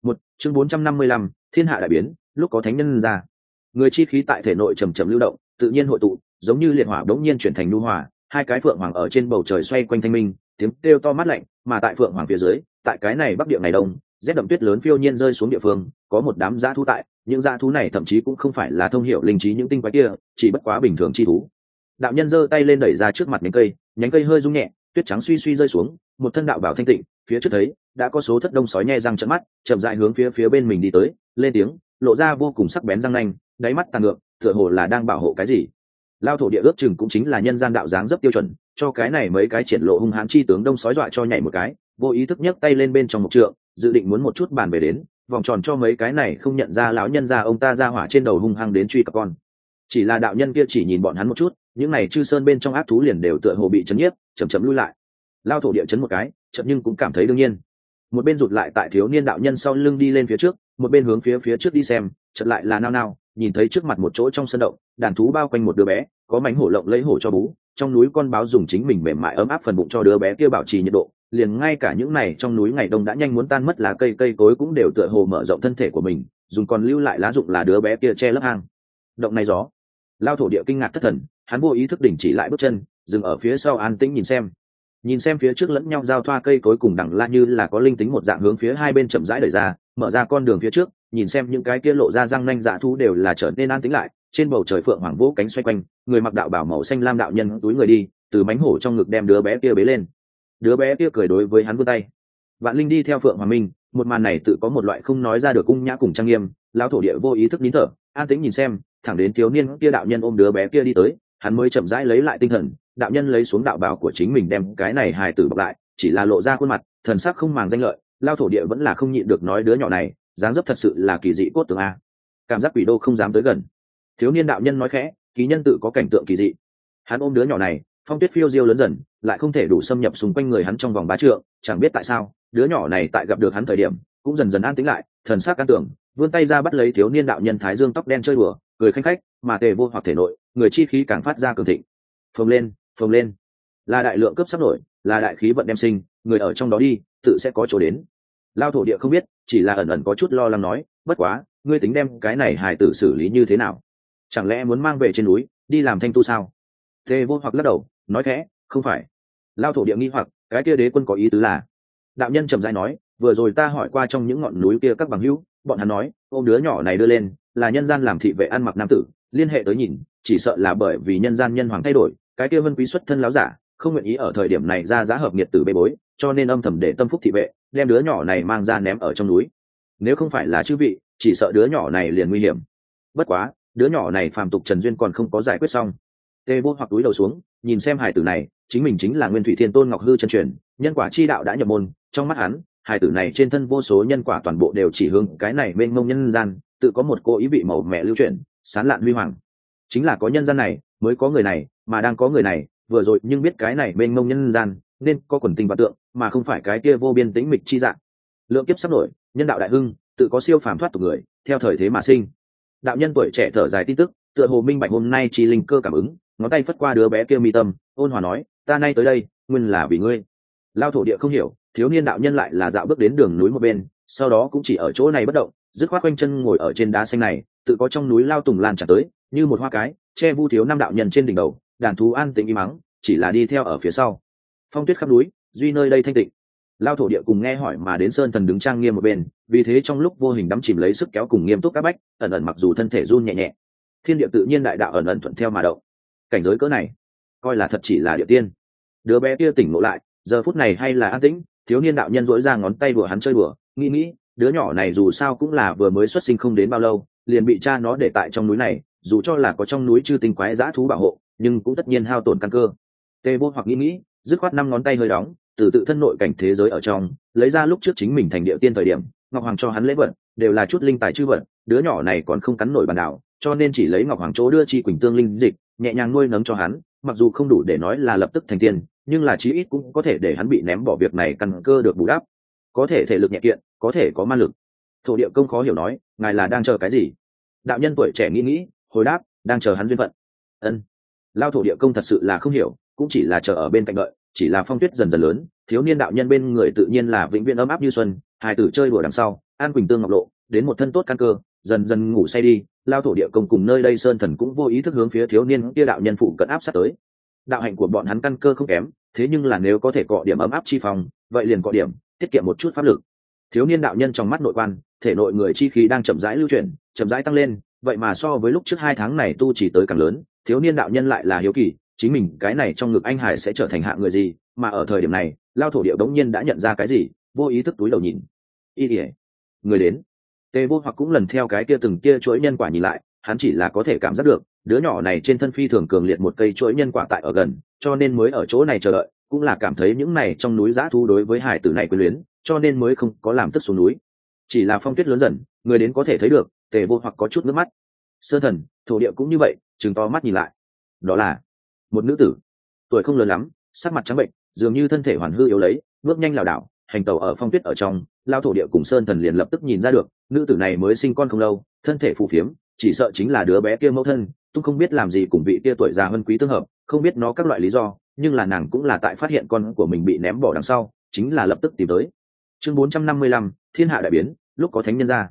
Một chương 455, thiên hạ đại biến lúc có thánh nhân ra. Người chi khí tại thể nội trầm trầm lưu động tự nhiên hội tụ giống như liệt hỏa đống nhiên chuyển thành nu hỏa hai cái phượng hoàng ở trên bầu trời xoay quanh thanh minh tiếng kêu to mát lạnh mà tại phượng hoàng phía dưới tại cái này bắc địa ngày đông, rét đậm tuyết lớn phiêu nhiên rơi xuống địa phương, có một đám dã thú tại, những dã thú này thậm chí cũng không phải là thông hiểu linh trí những tinh quái kia, chỉ bất quá bình thường chi thú. Đạo nhân giơ tay lên đẩy ra trước mặt nhánh cây nhánh cây hơi rung nhẹ, tuyết trắng suy suy rơi xuống, một thân đạo bảo thanh tịnh, phía trước thấy, đã có số thất đông sói nhe răng trận mắt, chậm dại hướng phía phía bên mình đi tới, lên tiếng, lộ ra vô cùng sắc bén răng nanh, đáy mắt tàn ngược, tựa hồ là đang bảo hộ cái gì. Lao thổ địa ước chừng cũng chính là nhân gian đạo dáng rất tiêu chuẩn, cho cái này mấy cái triển lộ hung hãn chi tướng đông sói dọa cho nhảy một cái vô ý thức nhấc tay lên bên trong một trượng, dự định muốn một chút bàn về đến, vòng tròn cho mấy cái này không nhận ra lão nhân ra ông ta ra hỏa trên đầu hung hăng đến truy cặp con. Chỉ là đạo nhân kia chỉ nhìn bọn hắn một chút, những này chư sơn bên trong ác thú liền đều tựa hồ bị chấn nhiếp chầm chậm lui lại. Lao thổ địa chấn một cái, chậm nhưng cũng cảm thấy đương nhiên. Một bên rụt lại tại thiếu niên đạo nhân sau lưng đi lên phía trước, một bên hướng phía phía trước đi xem chật lại là nao nao, nhìn thấy trước mặt một chỗ trong sân động, đàn thú bao quanh một đứa bé, có mảnh hổ lộng lấy hổ cho bú, trong núi con báo dùng chính mình mềm mại ấm áp phần bụng cho đứa bé kia bảo trì nhiệt độ liền ngay cả những này trong núi ngày đông đã nhanh muốn tan mất lá cây cây cối cũng đều tựa hồ mở rộng thân thể của mình, dùng còn lưu lại lá dụng là đứa bé kia che lấp hang. Động này gió. Lao thổ địa kinh ngạc thất thần, hắn vô ý thức đỉnh chỉ lại bước chân, dừng ở phía sau an tĩnh nhìn xem. Nhìn xem phía trước lẫn nhau giao thoa cây cối cùng đẳng la như là có linh tính một dạng hướng phía hai bên chậm rãi đẩy ra, mở ra con đường phía trước, nhìn xem những cái kia lộ ra răng nanh dạ thú đều là trở nên an tĩnh lại, trên bầu trời phượng hoàng vỗ cánh xoay quanh, người mặc đạo bảo màu xanh lam đạo nhân túi người đi, từ mánh hổ trong ngực đem đứa bé kia bế lên đứa bé kia cười đối với hắn vươn tay. Vạn linh đi theo phượng hoàng minh, một màn này tự có một loại không nói ra được cung nhã cùng trang nghiêm, lão thổ địa vô ý thức nín thở, an tĩnh nhìn xem, thẳng đến thiếu niên kia đạo nhân ôm đứa bé kia đi tới, hắn mới chậm rãi lấy lại tinh thần, đạo nhân lấy xuống đạo bảo của chính mình đem cái này hài tử bọc lại, chỉ là lộ ra khuôn mặt, thần sắc không màng danh lợi lao thổ địa vẫn là không nhịn được nói đứa nhỏ này, dáng dấp thật sự là kỳ dị cốt tường a. Cảm giác quỷ đô không dám tới gần. Thiếu niên đạo nhân nói khẽ, ký nhân tự có cảnh tượng kỳ dị. Hắn ôm đứa nhỏ này phong tuyết phiêu diêu lớn dần, lại không thể đủ xâm nhập xung quanh người hắn trong vòng ba trượng, chẳng biết tại sao, đứa nhỏ này tại gặp được hắn thời điểm, cũng dần dần an tĩnh lại, thần sắc can tưởng, vươn tay ra bắt lấy thiếu niên đạo nhân thái dương tóc đen chơi đùa, cười khanh khách, mà tề vô hoặc thể nội, người chi khí càng phát ra cường thịnh. Phồng lên phồng lên. Là đại lượng cấp sắp nổi, là đại khí vận đem sinh, người ở trong đó đi, tự sẽ có chỗ đến. Lao thổ địa không biết, chỉ là ẩn ẩn có chút lo lắng nói, bất quá, ngươi tính đem cái này hài tử xử lý như thế nào? Chẳng lẽ muốn mang về trên núi, đi làm thanh tu sao? Tề vô hoặc lắc đầu, nói khẽ, không phải. Lao thổ địa nghi hoặc, cái kia đế quân có ý tứ là? Đạo nhân trầm dai nói, vừa rồi ta hỏi qua trong những ngọn núi kia các bằng hữu, bọn hắn nói ô đứa nhỏ này đưa lên, là nhân gian làm thị vệ ăn mặc nam tử, liên hệ tới nhìn, chỉ sợ là bởi vì nhân gian nhân hoàng thay đổi, cái kia vân quý xuất thân láo giả, không nguyện ý ở thời điểm này ra giá hợp nhiệt tử bê bối, cho nên âm thầm để tâm phúc thị vệ, đem đứa nhỏ này mang ra ném ở trong núi. Nếu không phải là chư vị, chỉ sợ đứa nhỏ này liền nguy hiểm. Bất quá, đứa nhỏ này phàm tục trần duyên còn không có giải quyết xong tê vô hoặc túi đầu xuống, nhìn xem hải tử này, chính mình chính là nguyên thủy thiên tôn ngọc hư chân truyền, nhân quả chi đạo đã nhập môn, trong mắt hắn, hải tử này trên thân vô số nhân quả toàn bộ đều chỉ hướng cái này bên ngông nhân gian, tự có một cô ý vị màu mẹ lưu truyền sán lạn huy hoàng. Chính là có nhân gian này, mới có người này, mà đang có người này, vừa rồi nhưng biết cái này bên ngông nhân gian, nên có quần tình và tượng, mà không phải cái kia vô biên tĩnh mịch chi dạng. Lượng kiếp sắp nổi, nhân đạo đại hưng, tự có siêu phàm thoát tục người, theo thời thế mà sinh. Đạo nhân tuổi trẻ thở dài tin tức, tựa hồ minh bạch hôm nay chi linh cơ cảm ứng ngón tay phất qua đứa bé kia mi tâm, ôn hòa nói, ta nay tới đây, nguyên là vì ngươi. Lao thổ địa không hiểu, thiếu niên đạo nhân lại là dạo bước đến đường núi một bên, sau đó cũng chỉ ở chỗ này bất động, dứt khoát quanh chân ngồi ở trên đá xanh này, tự có trong núi lao tùng lan trả tới, như một hoa cái, che vu thiếu năm đạo nhân trên đỉnh đầu, đàn thú an tĩnh im mắng chỉ là đi theo ở phía sau. Phong tuyết khắp núi, duy nơi đây thanh tịnh. Lao thổ địa cùng nghe hỏi mà đến sơn thần đứng trang nghiêm một bên, vì thế trong lúc vô hình đắm chìm lấy sức kéo cùng nghiêm túc các bách, ẩn ẩn mặc dù thân thể run nhẹ nhẹ. Thiên địa tự nhiên đại đạo ẩn ẩn thuận theo mà động cảnh giới cỡ này, coi là thật chỉ là địa tiên. Đứa bé kia tỉnh ngộ lại, giờ phút này hay là an tĩnh, thiếu niên đạo nhân dỗi ra ngón tay đùa hắn chơi đùa, nghĩ nghĩ, đứa nhỏ này dù sao cũng là vừa mới xuất sinh không đến bao lâu, liền bị cha nó để tại trong núi này, dù cho là có trong núi chư tinh quái giã thú bảo hộ, nhưng cũng tất nhiên hao tổn căn cơ. Tê vô hoặc nghĩ nghĩ, dứt khoát năm ngón tay hơi đóng, từ tự thân nội cảnh thế giới ở trong, lấy ra lúc trước chính mình thành địa tiên thời điểm, ngọc hoàng cho hắn lễ vật, đều là chút linh tài chư vật, đứa nhỏ này còn không cắn nổi bàn đảo, cho nên chỉ lấy ngọc hoàng chỗ đưa chi quỳnh tương linh dịch nhẹ nhàng nuôi nấng cho hắn, mặc dù không đủ để nói là lập tức thành tiên, nhưng là chí ít cũng có thể để hắn bị ném bỏ việc này căn cơ được bù đắp. Có thể thể lực nhẹ kiện, có thể có ma lực. Thổ địa công khó hiểu nói, ngài là đang chờ cái gì? Đạo nhân tuổi trẻ nghĩ nghĩ, hồi đáp, đang chờ hắn duyên phận. Ân. Lao thổ địa công thật sự là không hiểu, cũng chỉ là chờ ở bên cạnh đợi, chỉ là phong tuyết dần dần lớn, thiếu niên đạo nhân bên người tự nhiên là vĩnh viễn ấm áp như xuân hài tử chơi đùa đằng sau, an quỳnh tương ngọc lộ, đến một thân tốt căn cơ, dần dần ngủ say đi lao thổ địa công cùng nơi đây sơn thần cũng vô ý thức hướng phía thiếu niên kia đạo nhân phụ cận áp sát tới. Đạo hạnh của bọn hắn căn cơ không kém, thế nhưng là nếu có thể cọ điểm ấm áp chi phòng vậy liền cọ điểm, tiết kiệm một chút pháp lực. Thiếu niên đạo nhân trong mắt nội quan, thể nội người chi khí đang chậm rãi lưu chuyển, chậm rãi tăng lên, vậy mà so với lúc trước hai tháng này tu chỉ tới càng lớn, thiếu niên đạo nhân lại là hiếu kỳ, chính mình cái này trong ngực anh hải sẽ trở thành hạ người gì, mà ở thời điểm này, lao thổ điệu đống nhiên đã nhận ra cái gì, vô ý thức túi đầu nhìn. Y ỉa người đến tề vô hoặc cũng lần theo cái kia từng kia chuỗi nhân quả nhìn lại, hắn chỉ là có thể cảm giác được, đứa nhỏ này trên thân phi thường cường liệt một cây chuỗi nhân quả tại ở gần, cho nên mới ở chỗ này chờ đợi, cũng là cảm thấy những này trong núi giã thu đối với hải tử này quyền luyến, cho nên mới không có làm tức xuống núi. Chỉ là phong tuyết lớn dần, người đến có thể thấy được, tề vô hoặc có chút nước mắt. Sơ thần, thổ địa cũng như vậy, chừng to mắt nhìn lại. Đó là một nữ tử. Tuổi không lớn lắm, sắc mặt trắng bệnh, dường như thân thể hoàn hư yếu lấy, bước nhanh lảo đảo, hành tàu ở phong tuyết ở trong lao thổ địa cùng sơn thần liền lập tức nhìn ra được nữ tử này mới sinh con không lâu thân thể phù phiếm chỉ sợ chính là đứa bé kia mẫu thân tôi không biết làm gì cùng vị kia tuổi già hơn quý tương hợp không biết nó các loại lý do nhưng là nàng cũng là tại phát hiện con của mình bị ném bỏ đằng sau chính là lập tức tìm tới. Chương 455, thiên hạ đại biến lúc có thánh nhân ra.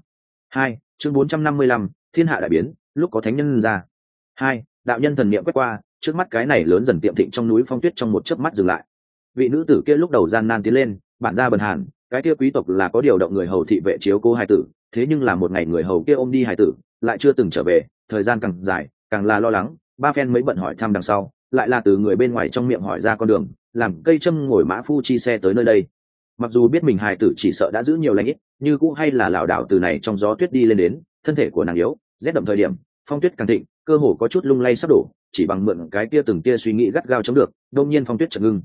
Hai chương 455, thiên hạ đại biến lúc có thánh nhân ra. Hai đạo nhân thần niệm quét qua trước mắt cái này lớn dần tiệm thịnh trong núi phong tuyết trong một chớp mắt dừng lại. Vị nữ tử kia lúc đầu gian nan tiến lên bản ra bần hàn cái kia quý tộc là có điều động người hầu thị vệ chiếu cô hai tử, thế nhưng là một ngày người hầu kia ôm đi hai tử, lại chưa từng trở về, thời gian càng dài, càng là lo lắng, ba phen mới bận hỏi thăm đằng sau, lại là từ người bên ngoài trong miệng hỏi ra con đường, làm cây châm ngồi mã phu chi xe tới nơi đây. Mặc dù biết mình hài tử chỉ sợ đã giữ nhiều lãnh ít, như cũng hay là lảo đảo từ này trong gió tuyết đi lên đến, thân thể của nàng yếu, rét đậm thời điểm, phong tuyết càng thịnh, cơ hồ có chút lung lay sắp đổ, chỉ bằng mượn cái kia từng kia suy nghĩ gắt gao chống được, đông nhiên phong tuyết chợt ngưng.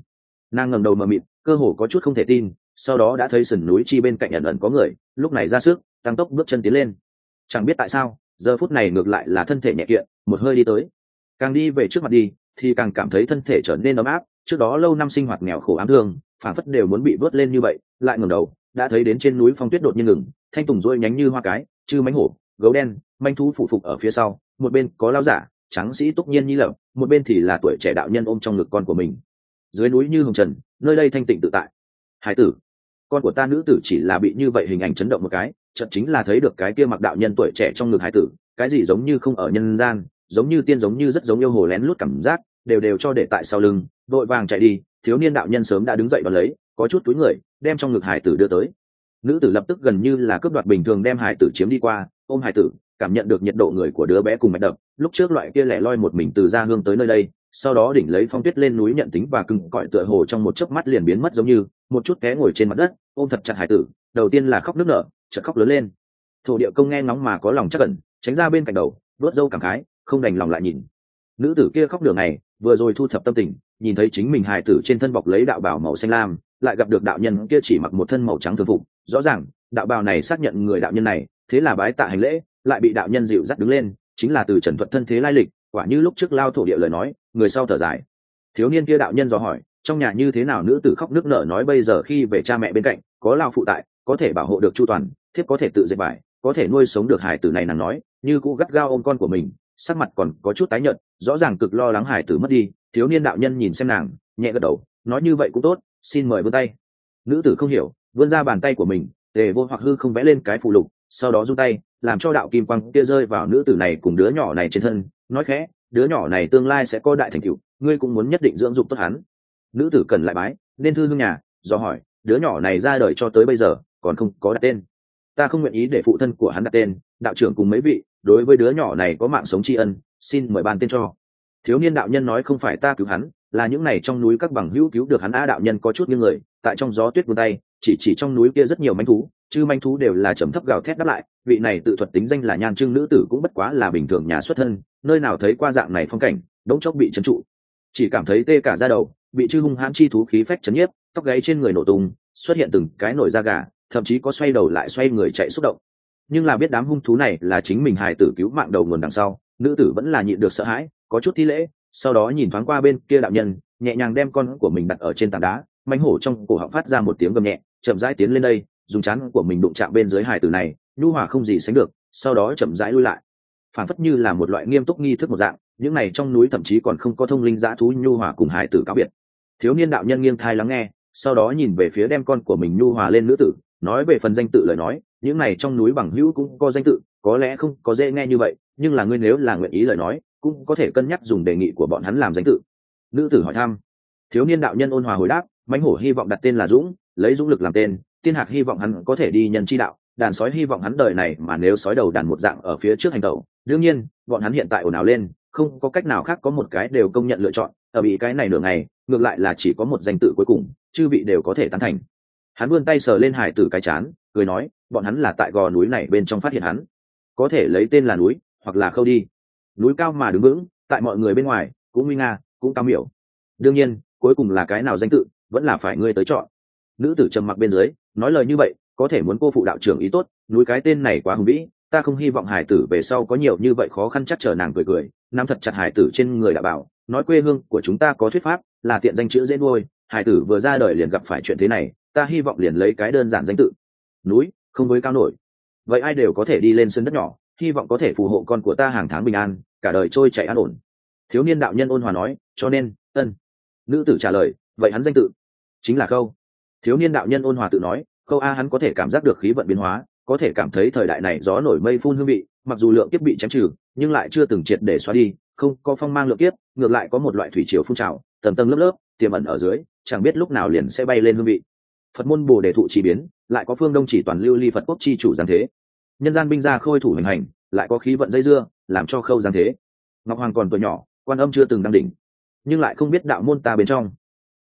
Nàng ngẩng đầu mờ mịt, cơ hồ có chút không thể tin sau đó đã thấy sườn núi chi bên cạnh ẩn ẩn có người, lúc này ra sức, tăng tốc bước chân tiến lên. Chẳng biết tại sao, giờ phút này ngược lại là thân thể nhẹ kiện, một hơi đi tới. Càng đi về trước mặt đi, thì càng cảm thấy thân thể trở nên ấm áp, trước đó lâu năm sinh hoạt nghèo khổ ám thương phản phất đều muốn bị vớt lên như vậy, lại ngẩng đầu, đã thấy đến trên núi phong tuyết đột nhiên ngừng, thanh tùng rôi nhánh như hoa cái, chư mánh hổ, gấu đen, manh thú phụ phục ở phía sau, một bên có lao giả trắng sĩ túc nhiên nhi lợm, một bên thì là tuổi trẻ đạo nhân ôm trong ngực con của mình. Dưới núi như hồng trần, nơi đây thanh tịnh tự tại. Hải tử con của ta nữ tử chỉ là bị như vậy hình ảnh chấn động một cái, chợt chính là thấy được cái kia mặc đạo nhân tuổi trẻ trong ngực hải tử, cái gì giống như không ở nhân gian, giống như tiên giống như rất giống yêu hồ lén lút cảm giác, đều đều cho để tại sau lưng vội vàng chạy đi, thiếu niên đạo nhân sớm đã đứng dậy và lấy, có chút túi người, đem trong ngực hải tử đưa tới. Nữ tử lập tức gần như là cướp đoạt bình thường đem hải tử chiếm đi qua, ôm hải tử, cảm nhận được nhiệt độ người của đứa bé cùng mạch đập, lúc trước loại kia lẻ loi một mình từ ra hương tới nơi đây sau đó đỉnh lấy phong tuyết lên núi nhận tính và cưng cõi tựa hồ trong một chớp mắt liền biến mất giống như, một chút té ngồi trên mặt đất, ôm thật chặt hải tử, đầu tiên là khóc nước nở, chợt khóc lớn lên. Thổ địa công nghe ngóng mà có lòng chắc cẩn tránh ra bên cạnh đầu vớt dâu cảm khái, không đành lòng lại nhìn. Nữ tử kia khóc đường này, vừa rồi thu thập tâm tình, nhìn thấy chính mình hài tử trên thân bọc lấy đạo bào màu xanh lam, lại gặp được đạo nhân kia chỉ mặc một thân màu trắng thường phục, rõ ràng, đạo bào này xác nhận người đạo nhân này, thế là bái tạ hành lễ, lại bị đạo nhân dịu dắt đứng lên, chính là từ trần thuật thân thế lai lịch, quả như lúc trước lao thổ địa lời nói người sau thở dài. Thiếu niên kia đạo nhân dò hỏi, trong nhà như thế nào nữ tử khóc nước nở nói bây giờ khi về cha mẹ bên cạnh, có lao phụ tại, có thể bảo hộ được chu toàn, thiếp có thể tự dệt bài, có thể nuôi sống được hải tử này nàng nói, như cũ gắt gao ôm con của mình, sắc mặt còn có chút tái nhợt, rõ ràng cực lo lắng hải tử mất đi. Thiếu niên đạo nhân nhìn xem nàng, nhẹ gật đầu, nói như vậy cũng tốt, xin mời vươn tay. Nữ tử không hiểu, vươn ra bàn tay của mình, tề vô hoặc hư không vẽ lên cái phụ lục, sau đó rút tay, làm cho đạo kim quang kia rơi vào nữ tử này cùng đứa nhỏ này trên thân, nói khẽ đứa nhỏ này tương lai sẽ có đại thành tựu, ngươi cũng muốn nhất định dưỡng dục tốt hắn. Nữ tử cần lại bái, nên thư hương nhà, do hỏi, đứa nhỏ này ra đời cho tới bây giờ, còn không có đặt tên. Ta không nguyện ý để phụ thân của hắn đặt tên, đạo trưởng cùng mấy vị, đối với đứa nhỏ này có mạng sống tri ân, xin mời ban tên cho. Thiếu niên đạo nhân nói không phải ta cứu hắn, là những này trong núi các bằng hữu cứu được hắn a đạo nhân có chút như người, tại trong gió tuyết vươn tay, chỉ chỉ trong núi kia rất nhiều manh thú, chứ manh thú đều là trầm thấp gào thét đáp lại, vị này tự thuật tính danh là nhan trưng nữ tử cũng bất quá là bình thường nhà xuất thân nơi nào thấy qua dạng này phong cảnh, đống chốc bị trấn trụ. Chỉ cảm thấy tê cả ra đầu, bị chư hung hãn chi thú khí phách chấn nhiếp, tóc gáy trên người nổ tung, xuất hiện từng cái nổi da gà, thậm chí có xoay đầu lại xoay người chạy xúc động. Nhưng là biết đám hung thú này là chính mình hài tử cứu mạng đầu nguồn đằng sau, nữ tử vẫn là nhịn được sợ hãi, có chút thi lễ, sau đó nhìn thoáng qua bên kia đạo nhân, nhẹ nhàng đem con của mình đặt ở trên tảng đá mánh hổ trong cổ họng phát ra một tiếng gầm nhẹ, chậm rãi tiến lên đây, dùng chán của mình đụng chạm bên dưới hài tử này, nhu hòa không gì sánh được, sau đó chậm rãi lui lại phản phất như là một loại nghiêm túc nghi thức một dạng, những này trong núi thậm chí còn không có thông linh dã thú nhu hòa cùng hải tử cáo biệt. Thiếu niên đạo nhân nghiêng thai lắng nghe, sau đó nhìn về phía đem con của mình nhu hòa lên nữ tử, nói về phần danh tự lời nói, những này trong núi bằng hữu cũng có danh tự, có lẽ không có dễ nghe như vậy, nhưng là ngươi nếu là nguyện ý lời nói, cũng có thể cân nhắc dùng đề nghị của bọn hắn làm danh tự. Nữ tử hỏi thăm. Thiếu niên đạo nhân ôn hòa hồi đáp, mãnh hổ hy vọng đặt tên là dũng, lấy dũng lực làm tên, tiên hạc hy vọng hắn có thể đi nhân chi đạo, đàn sói hy vọng hắn đời này mà nếu sói đầu đàn một dạng ở phía trước hành tẩu đương nhiên, bọn hắn hiện tại ồn ào lên, không có cách nào khác có một cái đều công nhận lựa chọn, ở bị cái này nửa ngày, ngược lại là chỉ có một danh tự cuối cùng, chư vị đều có thể tán thành. Hắn vươn tay sờ lên hải tử cái chán, cười nói, bọn hắn là tại gò núi này bên trong phát hiện hắn. Có thể lấy tên là núi, hoặc là khâu đi. Núi cao mà đứng vững, tại mọi người bên ngoài, cũng nguy nga, cũng cao miểu. Đương nhiên, cuối cùng là cái nào danh tự, vẫn là phải ngươi tới chọn. Nữ tử trầm mặc bên dưới, nói lời như vậy, có thể muốn cô phụ đạo trưởng ý tốt, núi cái tên này quá hùng vĩ ta không hy vọng hải tử về sau có nhiều như vậy khó khăn chắc chờ nàng cười cười, nắm thật chặt hải tử trên người đã bảo, nói quê hương của chúng ta có thuyết pháp, là tiện danh chữ dễ nuôi, hải tử vừa ra đời liền gặp phải chuyện thế này, ta hy vọng liền lấy cái đơn giản danh tự. Núi, không với cao nổi. Vậy ai đều có thể đi lên sân đất nhỏ, hy vọng có thể phù hộ con của ta hàng tháng bình an, cả đời trôi chảy an ổn. Thiếu niên đạo nhân ôn hòa nói, cho nên, ân. Nữ tử trả lời, vậy hắn danh tự chính là khâu. Thiếu niên đạo nhân ôn hòa tự nói, khâu a hắn có thể cảm giác được khí vận biến hóa có thể cảm thấy thời đại này gió nổi mây phun hương vị, mặc dù lượng kiếp bị chém trừ, nhưng lại chưa từng triệt để xóa đi, không có phong mang lượng kiếp, ngược lại có một loại thủy triều phun trào, tầng tầng lớp lớp, tiềm ẩn ở dưới, chẳng biết lúc nào liền sẽ bay lên hương vị. Phật môn bồ đề thụ chỉ biến, lại có phương đông chỉ toàn lưu ly phật quốc chi chủ giáng thế. Nhân gian binh gia khôi thủ hình hành, lại có khí vận dây dưa, làm cho khâu giáng thế. Ngọc hoàng còn tuổi nhỏ, quan âm chưa từng đăng đỉnh, nhưng lại không biết đạo môn ta bên trong.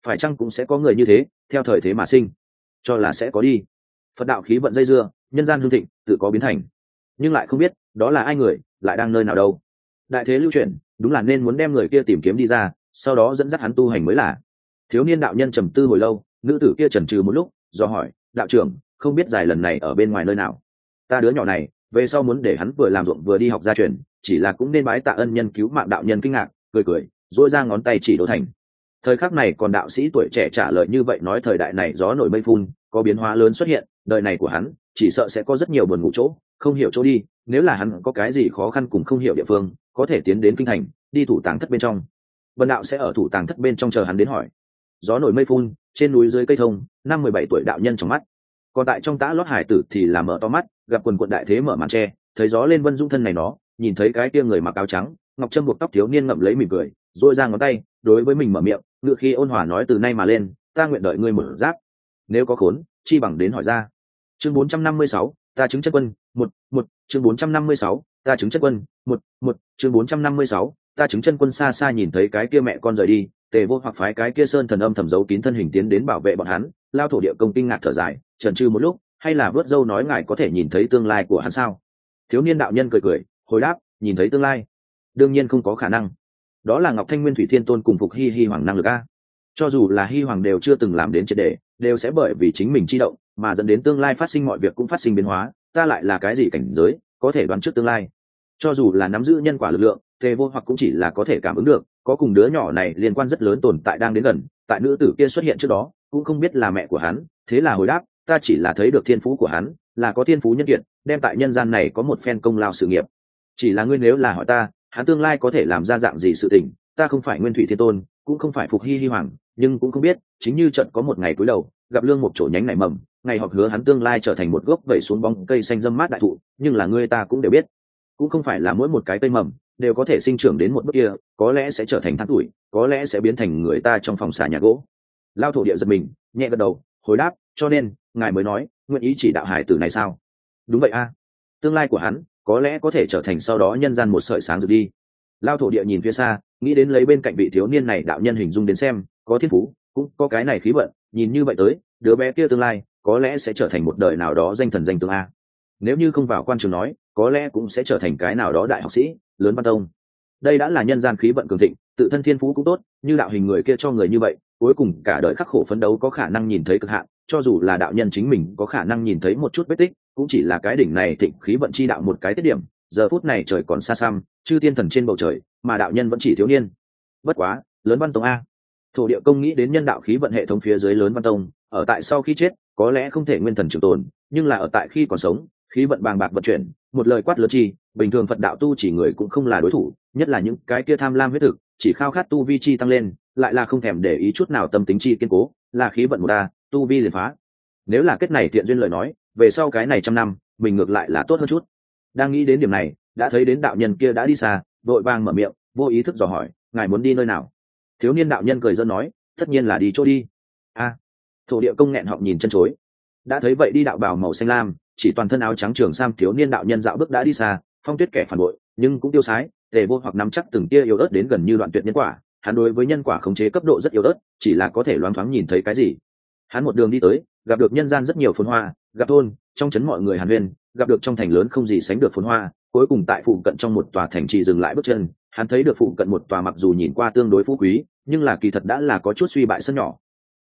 Phải chăng cũng sẽ có người như thế, theo thời thế mà sinh, cho là sẽ có đi. Phật đạo khí vận dây dưa nhân gian hương thịnh, tự có biến thành. Nhưng lại không biết, đó là ai người, lại đang nơi nào đâu. Đại thế lưu truyền đúng là nên muốn đem người kia tìm kiếm đi ra, sau đó dẫn dắt hắn tu hành mới là. Thiếu niên đạo nhân trầm tư hồi lâu, nữ tử kia trần trừ một lúc, do hỏi, đạo trưởng, không biết dài lần này ở bên ngoài nơi nào? Ta đứa nhỏ này, về sau muốn để hắn vừa làm ruộng vừa đi học gia truyền, chỉ là cũng nên bái tạ ân nhân cứu mạng đạo nhân kinh ngạc, cười cười dỗi ra ngón tay chỉ đỗ thành. Thời khắc này còn đạo sĩ tuổi trẻ trả lời như vậy nói thời đại này gió nổi mây phun có biến hóa lớn xuất hiện, đời này của hắn, chỉ sợ sẽ có rất nhiều buồn ngủ chỗ, không hiểu chỗ đi, nếu là hắn có cái gì khó khăn cùng không hiểu địa phương, có thể tiến đến kinh thành, đi thủ tàng thất bên trong. Vân đạo sẽ ở thủ tàng thất bên trong chờ hắn đến hỏi. Gió nổi mây phun, trên núi dưới cây thông, năm mười bảy tuổi đạo nhân trong mắt. Còn tại trong tã lót hải tử thì là mở to mắt, gặp quần quận đại thế mở màn tre thấy gió lên vân dung thân này nó, nhìn thấy cái kia người mặc áo trắng, ngọc trâm buộc tóc thiếu niên ngậm lấy mỉm cười dội ra ngón tay, đối với mình mở miệng, ngựa khi ôn hòa nói từ nay mà lên, ta nguyện đợi ngươi mở giáp nếu có khốn, chi bằng đến hỏi ra. Chương bốn trăm năm mươi sáu, ta chứng chất quân, một một, chương bốn trăm năm mươi sáu, ta chứng chất quân, một một, chương bốn trăm năm mươi sáu, ta chứng chân quân xa xa nhìn thấy cái kia mẹ con rời đi, tề vô hoặc phái cái kia sơn thần âm thầm giấu kín thân hình tiến đến bảo vệ bọn hắn, lao thổ địa công kinh ngạc thở dài, trần trừ một lúc, hay là vớt dâu nói ngài có thể nhìn thấy tương lai của hắn sao? Thiếu niên đạo nhân cười cười, hồi đáp, nhìn thấy tương lai. Đương nhiên không có khả năng. Đó là ngọc thanh nguyên thủy thiên tôn cùng phục hi hi hoàng năng lực a. Cho dù là hi hoàng đều chưa từng làm đến triệt đề đều sẽ bởi vì chính mình chi động mà dẫn đến tương lai phát sinh mọi việc cũng phát sinh biến hóa, ta lại là cái gì cảnh giới, có thể đoán trước tương lai. Cho dù là nắm giữ nhân quả lực lượng, tề vô hoặc cũng chỉ là có thể cảm ứng được, có cùng đứa nhỏ này liên quan rất lớn tồn tại đang đến gần, tại nữ tử kia xuất hiện trước đó, cũng không biết là mẹ của hắn, thế là hồi đáp, ta chỉ là thấy được thiên phú của hắn, là có thiên phú nhân kiện đem tại nhân gian này có một phen công lao sự nghiệp. Chỉ là ngươi nếu là hỏi ta, hắn tương lai có thể làm ra dạng gì sự tình, ta không phải nguyên thủy thiên tôn, cũng không phải phục hy hy hoàng nhưng cũng không biết, chính như trận có một ngày cuối đầu, gặp lương một chỗ nhánh nảy mầm, ngày họp hứa hắn tương lai trở thành một gốc vẩy xuống bóng cây xanh dâm mát đại thụ, nhưng là người ta cũng đều biết. Cũng không phải là mỗi một cái cây mầm đều có thể sinh trưởng đến một bước kia, có lẽ sẽ trở thành than tuổi, có lẽ sẽ biến thành người ta trong phòng xà nhà gỗ. Lao thổ địa giật mình, nhẹ gật đầu, hồi đáp, cho nên, ngài mới nói, nguyện ý chỉ đạo hải tử này sao? Đúng vậy a. Tương lai của hắn có lẽ có thể trở thành sau đó nhân gian một sợi sáng rực đi. Lao thổ địa nhìn phía xa, nghĩ đến lấy bên cạnh vị thiếu niên này đạo nhân hình dung đến xem có thiên phú, cũng có cái này khí vận, nhìn như vậy tới, đứa bé kia tương lai có lẽ sẽ trở thành một đời nào đó danh thần danh tương a. Nếu như không vào quan trường nói, có lẽ cũng sẽ trở thành cái nào đó đại học sĩ, lớn văn tông. Đây đã là nhân gian khí vận cường thịnh, tự thân thiên phú cũng tốt, như đạo hình người kia cho người như vậy, cuối cùng cả đời khắc khổ phấn đấu có khả năng nhìn thấy cực hạn, cho dù là đạo nhân chính mình có khả năng nhìn thấy một chút vết tích, cũng chỉ là cái đỉnh này thịnh khí vận chi đạo một cái tiết điểm, giờ phút này trời còn xa xăm, chư tiên thần trên bầu trời, mà đạo nhân vẫn chỉ thiếu niên. Bất quá, lớn văn tông a thổ địa công nghĩ đến nhân đạo khí vận hệ thống phía dưới lớn văn tông, ở tại sau khi chết, có lẽ không thể nguyên thần trường tồn, nhưng là ở tại khi còn sống, khí vận bàng bạc vận chuyển, một lời quát lớn chi, bình thường phật đạo tu chỉ người cũng không là đối thủ, nhất là những cái kia tham lam huyết thực, chỉ khao khát tu vi chi tăng lên, lại là không thèm để ý chút nào tâm tính chi kiên cố, là khí vận một ta, tu vi liền phá. Nếu là kết này thiện duyên lời nói, về sau cái này trăm năm, mình ngược lại là tốt hơn chút. Đang nghĩ đến điểm này, đã thấy đến đạo nhân kia đã đi xa, vội vàng mở miệng, vô ý thức dò hỏi, ngài muốn đi nơi nào? Thiếu niên đạo nhân cười dân nói, tất nhiên là đi chỗ đi. A. Thổ địa công nghẹn họng nhìn chân chối. Đã thấy vậy đi đạo bào màu xanh lam, chỉ toàn thân áo trắng trường sam thiếu niên đạo nhân dạo bước đã đi xa, phong tuyết kẻ phản bội, nhưng cũng tiêu sái, tề vô hoặc nắm chắc từng tia yếu ớt đến gần như đoạn tuyệt nhân quả, hắn đối với nhân quả khống chế cấp độ rất yếu ớt, chỉ là có thể loáng thoáng nhìn thấy cái gì. Hắn một đường đi tới, gặp được nhân gian rất nhiều phồn hoa, gặp thôn, trong trấn mọi người hàn huyên, gặp được trong thành lớn không gì sánh được phồn hoa cuối cùng tại phụ cận trong một tòa thành trì dừng lại bước chân, hắn thấy được phụ cận một tòa mặc dù nhìn qua tương đối phú quý, nhưng là kỳ thật đã là có chút suy bại sân nhỏ.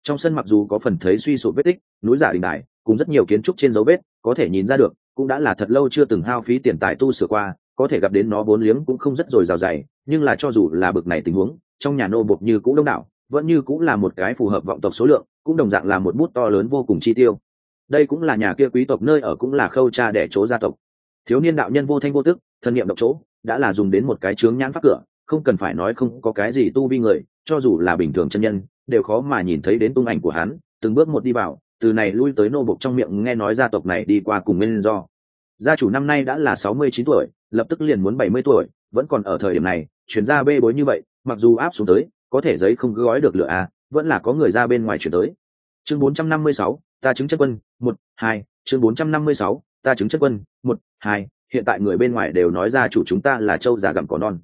Trong sân mặc dù có phần thấy suy sụp vết tích, núi giả đình đài, cùng rất nhiều kiến trúc trên dấu vết, có thể nhìn ra được, cũng đã là thật lâu chưa từng hao phí tiền tài tu sửa qua, có thể gặp đến nó bốn liếng cũng không rất dồi dào dày, nhưng là cho dù là bực này tình huống, trong nhà nô bột như cũng đông đảo, vẫn như cũng là một cái phù hợp vọng tộc số lượng, cũng đồng dạng là một bút to lớn vô cùng chi tiêu. Đây cũng là nhà kia quý tộc nơi ở cũng là khâu cha đẻ chỗ gia tộc thiếu niên đạo nhân vô thanh vô tức, thân nhiệm độc chỗ, đã là dùng đến một cái chướng nhãn pháp cửa, không cần phải nói không có cái gì tu vi người, cho dù là bình thường chân nhân, đều khó mà nhìn thấy đến tung ảnh của hắn, từng bước một đi vào, từ này lui tới nô bộc trong miệng nghe nói gia tộc này đi qua cùng nguyên do. Gia chủ năm nay đã là sáu mươi chín tuổi, lập tức liền muốn bảy mươi tuổi, vẫn còn ở thời điểm này, chuyển ra bê bối như vậy, mặc dù áp xuống tới, có thể giấy không gói được lửa à vẫn là có người ra bên ngoài chuyển tới. Chương bốn trăm năm mươi sáu, ta chứng chất quân, một, hai, chương bốn trăm năm mươi sáu, ta chứng chất quân, một hai, hiện tại người bên ngoài đều nói ra chủ chúng ta là châu già gặm cỏ non.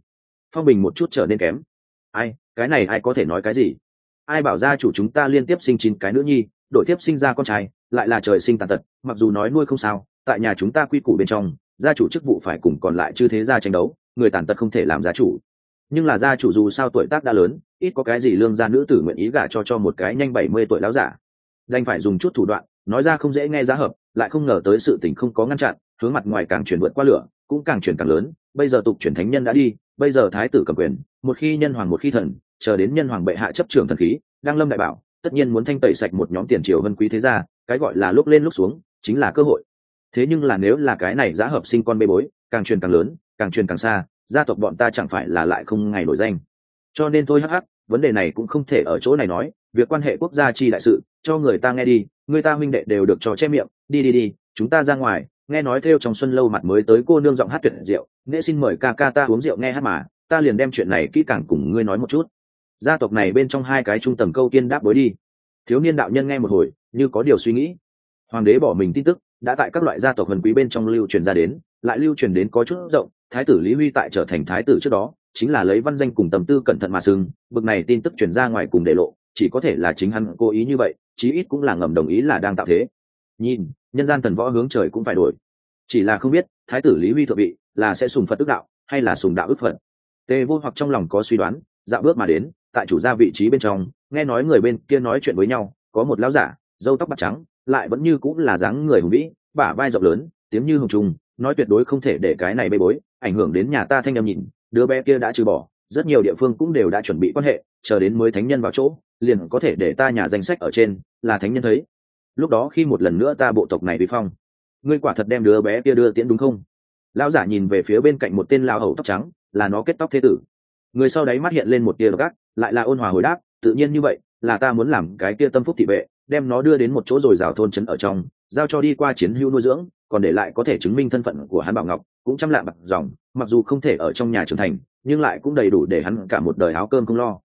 Phong bình một chút trở nên kém. Ai, cái này ai có thể nói cái gì? Ai bảo ra chủ chúng ta liên tiếp sinh chín cái nữ nhi đội tiếp sinh ra con trai, lại là trời sinh tàn tật, mặc dù nói nuôi không sao, tại nhà chúng ta quy củ bên trong, gia chủ chức vụ phải cùng còn lại chư thế gia tranh đấu, người tàn tật không thể làm gia chủ. Nhưng là gia chủ dù sao tuổi tác đã lớn, ít có cái gì lương gia nữ tử nguyện ý gả cho cho một cái nhanh bảy mươi tuổi láo giả. Đành phải dùng chút thủ đoạn, nói ra không dễ nghe giá hợp, lại không ngờ tới sự tình không có ngăn chặn hướng mặt ngoài càng chuyển vượt qua lửa, cũng càng chuyển càng lớn. Bây giờ tục chuyển thánh nhân đã đi, bây giờ thái tử cầm quyền, một khi nhân hoàng một khi thần, chờ đến nhân hoàng bệ hạ chấp trường thần khí đang lâm đại bảo, tất nhiên muốn thanh tẩy sạch một nhóm tiền triều vân quý thế gia, cái gọi là lúc lên lúc xuống, chính là cơ hội. Thế nhưng là nếu là cái này giá hợp sinh con bê bối, càng truyền càng lớn, càng truyền càng xa, gia tộc bọn ta chẳng phải là lại không ngày nổi danh. Cho nên thôi hắc hắc, vấn đề này cũng không thể ở chỗ này nói, việc quan hệ quốc gia chi đại sự, cho người ta nghe đi, người ta minh đệ đều được cho che miệng, đi đi đi, chúng ta ra ngoài nghe nói theo trong xuân lâu mặt mới tới cô nương giọng hát tuyệt rượu nghệ xin mời ca ca ta uống rượu nghe hát mà, ta liền đem chuyện này kỹ càng cùng ngươi nói một chút. Gia tộc này bên trong hai cái trung tầng câu tiên đáp bối đi. Thiếu niên đạo nhân nghe một hồi, như có điều suy nghĩ. Hoàng đế bỏ mình tin tức, đã tại các loại gia tộc hần quý bên trong lưu truyền ra đến, lại lưu truyền đến có chút rộng, thái tử lý huy tại trở thành thái tử trước đó, chính là lấy văn danh cùng tầm tư cẩn thận mà sừng bực này tin tức truyền ra ngoài cùng để lộ, chỉ có thể là chính hắn cố ý như vậy, chí ít cũng là ngầm đồng ý là đang tạo thế. Nhìn nhân gian thần võ hướng trời cũng phải đổi. Chỉ là không biết, thái tử lý huy thượng vị là sẽ sùng phật ước đạo hay là sùng đạo ước phật. Tề vô hoặc trong lòng có suy đoán, dạo bước mà đến, tại chủ gia vị trí bên trong, nghe nói người bên kia nói chuyện với nhau, có một lão giả dâu tóc bạc trắng, lại vẫn như cũng là dáng người hùng vĩ, bả vai rộng lớn, tiếng như hồng trung nói tuyệt đối không thể để cái này bê bối, ảnh hưởng đến nhà ta thanh em nhìn, đứa bé kia đã trừ bỏ, rất nhiều địa phương cũng đều đã chuẩn bị quan hệ, chờ đến mới thánh nhân vào chỗ, liền có thể để ta nhà danh sách ở trên, là thánh nhân thấy lúc đó khi một lần nữa ta bộ tộc này bị phong, ngươi quả thật đem đứa bé kia đưa tiễn đúng không? Lão giả nhìn về phía bên cạnh một tên lao hầu tóc trắng, là nó kết tóc thế tử. Người sau đấy mắt hiện lên một tia gác lại là ôn hòa hồi đáp, tự nhiên như vậy, là ta muốn làm cái kia tâm phúc thị vệ, đem nó đưa đến một chỗ rồi rào thôn trấn ở trong, giao cho đi qua chiến hưu nuôi dưỡng, còn để lại có thể chứng minh thân phận của hắn bảo ngọc, cũng chăm lạ mặt dòng, mặc dù không thể ở trong nhà trưởng thành, nhưng lại cũng đầy đủ để hắn cả một đời áo cơm không lo.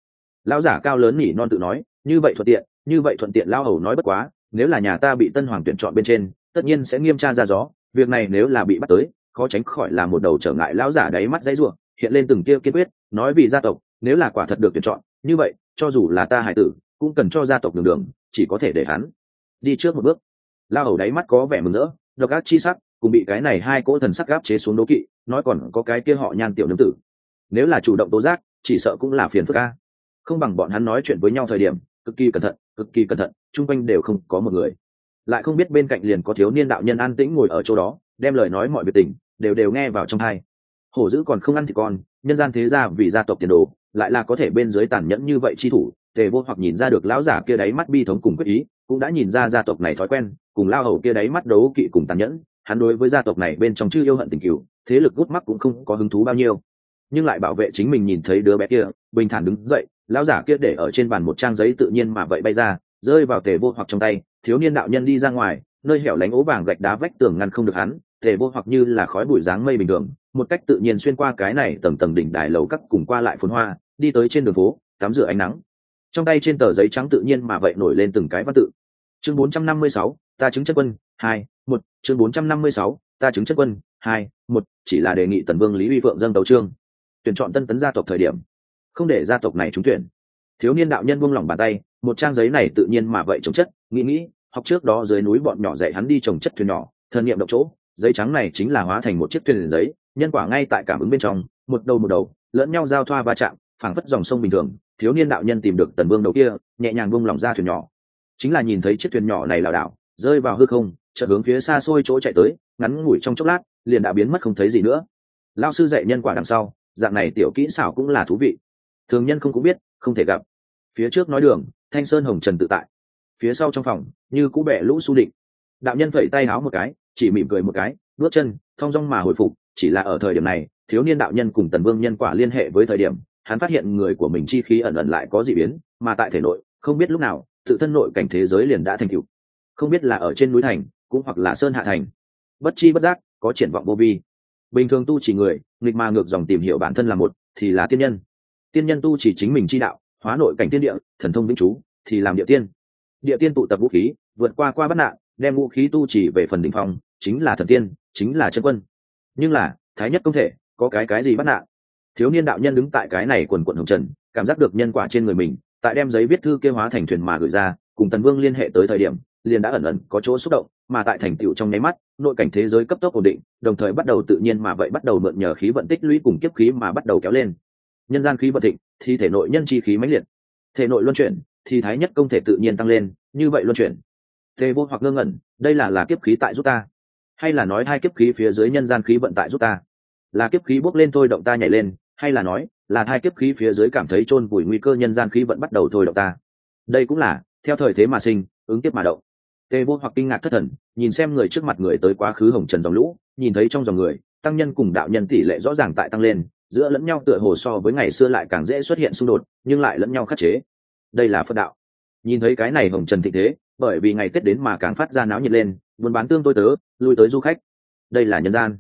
Lão giả cao lớn nhỉ non tự nói, như vậy thuận tiện, như vậy thuận tiện lao hầu nói bất quá nếu là nhà ta bị tân hoàng tuyển chọn bên trên, tất nhiên sẽ nghiêm tra ra gió. Việc này nếu là bị bắt tới, khó tránh khỏi là một đầu trở ngại lão giả đáy mắt dãy ruộng hiện lên từng kia kiên quyết, nói vì gia tộc, nếu là quả thật được tuyển chọn, như vậy, cho dù là ta hải tử, cũng cần cho gia tộc đường đường, chỉ có thể để hắn đi trước một bước. Lao hầu đáy mắt có vẻ mừng rỡ, độc ác chi sắc, cùng bị cái này hai cỗ thần sắc gáp chế xuống đố kỵ, nói còn có cái kia họ nhan tiểu nương tử. Nếu là chủ động tố giác, chỉ sợ cũng là phiền phức ca không bằng bọn hắn nói chuyện với nhau thời điểm cực kỳ cẩn thận, cực kỳ cẩn thận, chung quanh đều không có một người. Lại không biết bên cạnh liền có thiếu niên đạo nhân an tĩnh ngồi ở chỗ đó, đem lời nói mọi việc tình, đều đều nghe vào trong hai hổ dữ còn không ăn thì con, nhân gian thế ra vì gia tộc tiền đồ, lại là có thể bên dưới tàn nhẫn như vậy chi thủ, tề vô hoặc nhìn ra được lão giả kia đáy mắt bi thống cùng quyết ý, cũng đã nhìn ra gia tộc này thói quen, cùng lao hầu kia đáy mắt đấu kỵ cùng tàn nhẫn, hắn đối với gia tộc này bên trong chư yêu hận tình cựu thế lực gút mắt cũng không có hứng thú bao nhiêu. Nhưng lại bảo vệ chính mình nhìn thấy đứa bé kia, bình thản đứng dậy lão giả kia để ở trên bàn một trang giấy tự nhiên mà vậy bay ra rơi vào tề vô hoặc trong tay thiếu niên đạo nhân đi ra ngoài nơi hẻo lánh ố vàng gạch đá vách tường ngăn không được hắn tề vô hoặc như là khói bụi dáng mây bình thường một cách tự nhiên xuyên qua cái này tầng tầng đỉnh đài lầu cắt cùng qua lại phồn hoa đi tới trên đường phố tắm rửa ánh nắng. Trong tay trên tờ giấy trắng tự nhiên mà vậy nổi lên từng cái văn tự. Chương 456, ta chứng chất quân hai một chương 456, ta chứng chất quân hai một chỉ là đề nghị tần vương lý uy phượng dâng tấu trương tuyển chọn tân tấn gia tộc thời điểm không để gia tộc này trúng tuyển. Thiếu niên đạo nhân buông lỏng bàn tay, một trang giấy này tự nhiên mà vậy trồng chất, nghĩ nghĩ, học trước đó dưới núi bọn nhỏ dạy hắn đi trồng chất thuyền nhỏ, Thần nhiệm động chỗ, giấy trắng này chính là hóa thành một chiếc thuyền giấy, nhân quả ngay tại cảm ứng bên trong, một đầu một đầu, lẫn nhau giao thoa va chạm, phảng phất dòng sông bình thường, thiếu niên đạo nhân tìm được tần vương đầu kia, nhẹ nhàng buông lỏng ra thuyền nhỏ. Chính là nhìn thấy chiếc thuyền nhỏ này lảo đảo, rơi vào hư không, chợt hướng phía xa xôi chỗ chạy tới, ngắn ngủi trong chốc lát, liền đã biến mất không thấy gì nữa. Lao sư dạy nhân quả đằng sau, dạng này tiểu kỹ xảo cũng là thú vị thường nhân không cũng biết, không thể gặp. Phía trước nói đường, thanh sơn hồng trần tự tại. Phía sau trong phòng, như cũ bẹ lũ su định đạo nhân vẩy tay háo một cái, chỉ mỉm cười một cái, bước chân, thong dong mà hồi phục, chỉ là ở thời điểm này, thiếu niên đạo nhân cùng tần vương nhân quả liên hệ với thời điểm, hắn phát hiện người của mình chi khí ẩn ẩn lại có dị biến, mà tại thể nội, không biết lúc nào, tự thân nội cảnh thế giới liền đã thành cựu không biết là ở trên núi thành, cũng hoặc là sơn hạ thành. Bất chi bất giác, có triển vọng vô vi. Bình thường tu chỉ người, nghịch mà ngược dòng tìm hiểu bản thân là một, thì là tiên nhân tiên nhân tu chỉ chính mình chi đạo, hóa nội cảnh tiên địa, thần thông vĩnh chú, thì làm địa tiên. Địa tiên tụ tập vũ khí, vượt qua qua bắt nạn, đem vũ khí tu chỉ về phần đ ỉ n h phòng chính là thần tiên, chính là chân quân. Nhưng là, thái nhất không thể, có cái cái gì bắt nạn? Thiếu niên đạo nhân đứng tại cái này quần quận hồng trần, cảm giác được nhân quả trên người mình, tại đem giấy viết thư kêu hóa thành thuyền mà gửi ra, cùng tần vương liên hệ tới thời điểm, liền đã ẩn ẩn có chỗ xúc động, mà tại thành tựu trong nháy mắt, nội cảnh thế giới cấp tốc ổn định, đồng thời bắt đầu tự nhiên mà vậy bắt đầu mượn nhờ khí vận tích lũy cùng kiếp khí mà bắt đầu kéo lên nhân gian khí vận thịnh, thì thể nội nhân chi khí mãnh liệt. Thể nội luân chuyển, thì thái nhất công thể tự nhiên tăng lên, như vậy luân chuyển. Tề vô hoặc ngơ ngẩn, đây là là kiếp khí tại giúp ta. Hay là nói hai kiếp khí phía dưới nhân gian khí vận tại giúp ta? Là kiếp khí bốc lên thôi động ta nhảy lên, hay là nói, là hai kiếp khí phía dưới cảm thấy chôn vùi nguy cơ nhân gian khí vận bắt đầu thôi động ta? Đây cũng là, theo thời thế mà sinh, ứng tiếp mà động. Tề vô hoặc kinh ngạc thất thần, nhìn xem người trước mặt người tới quá khứ hồng trần dòng lũ, nhìn thấy trong dòng người, tăng nhân cùng đạo nhân tỷ lệ rõ ràng tại tăng lên giữa lẫn nhau tựa hồ so với ngày xưa lại càng dễ xuất hiện xung đột, nhưng lại lẫn nhau khắc chế. Đây là phật đạo. Nhìn thấy cái này hồng trần thịnh thế, bởi vì ngày tết đến mà càng phát ra náo nhiệt lên, buôn bán tương tôi tớ, lui tới du khách. Đây là nhân gian.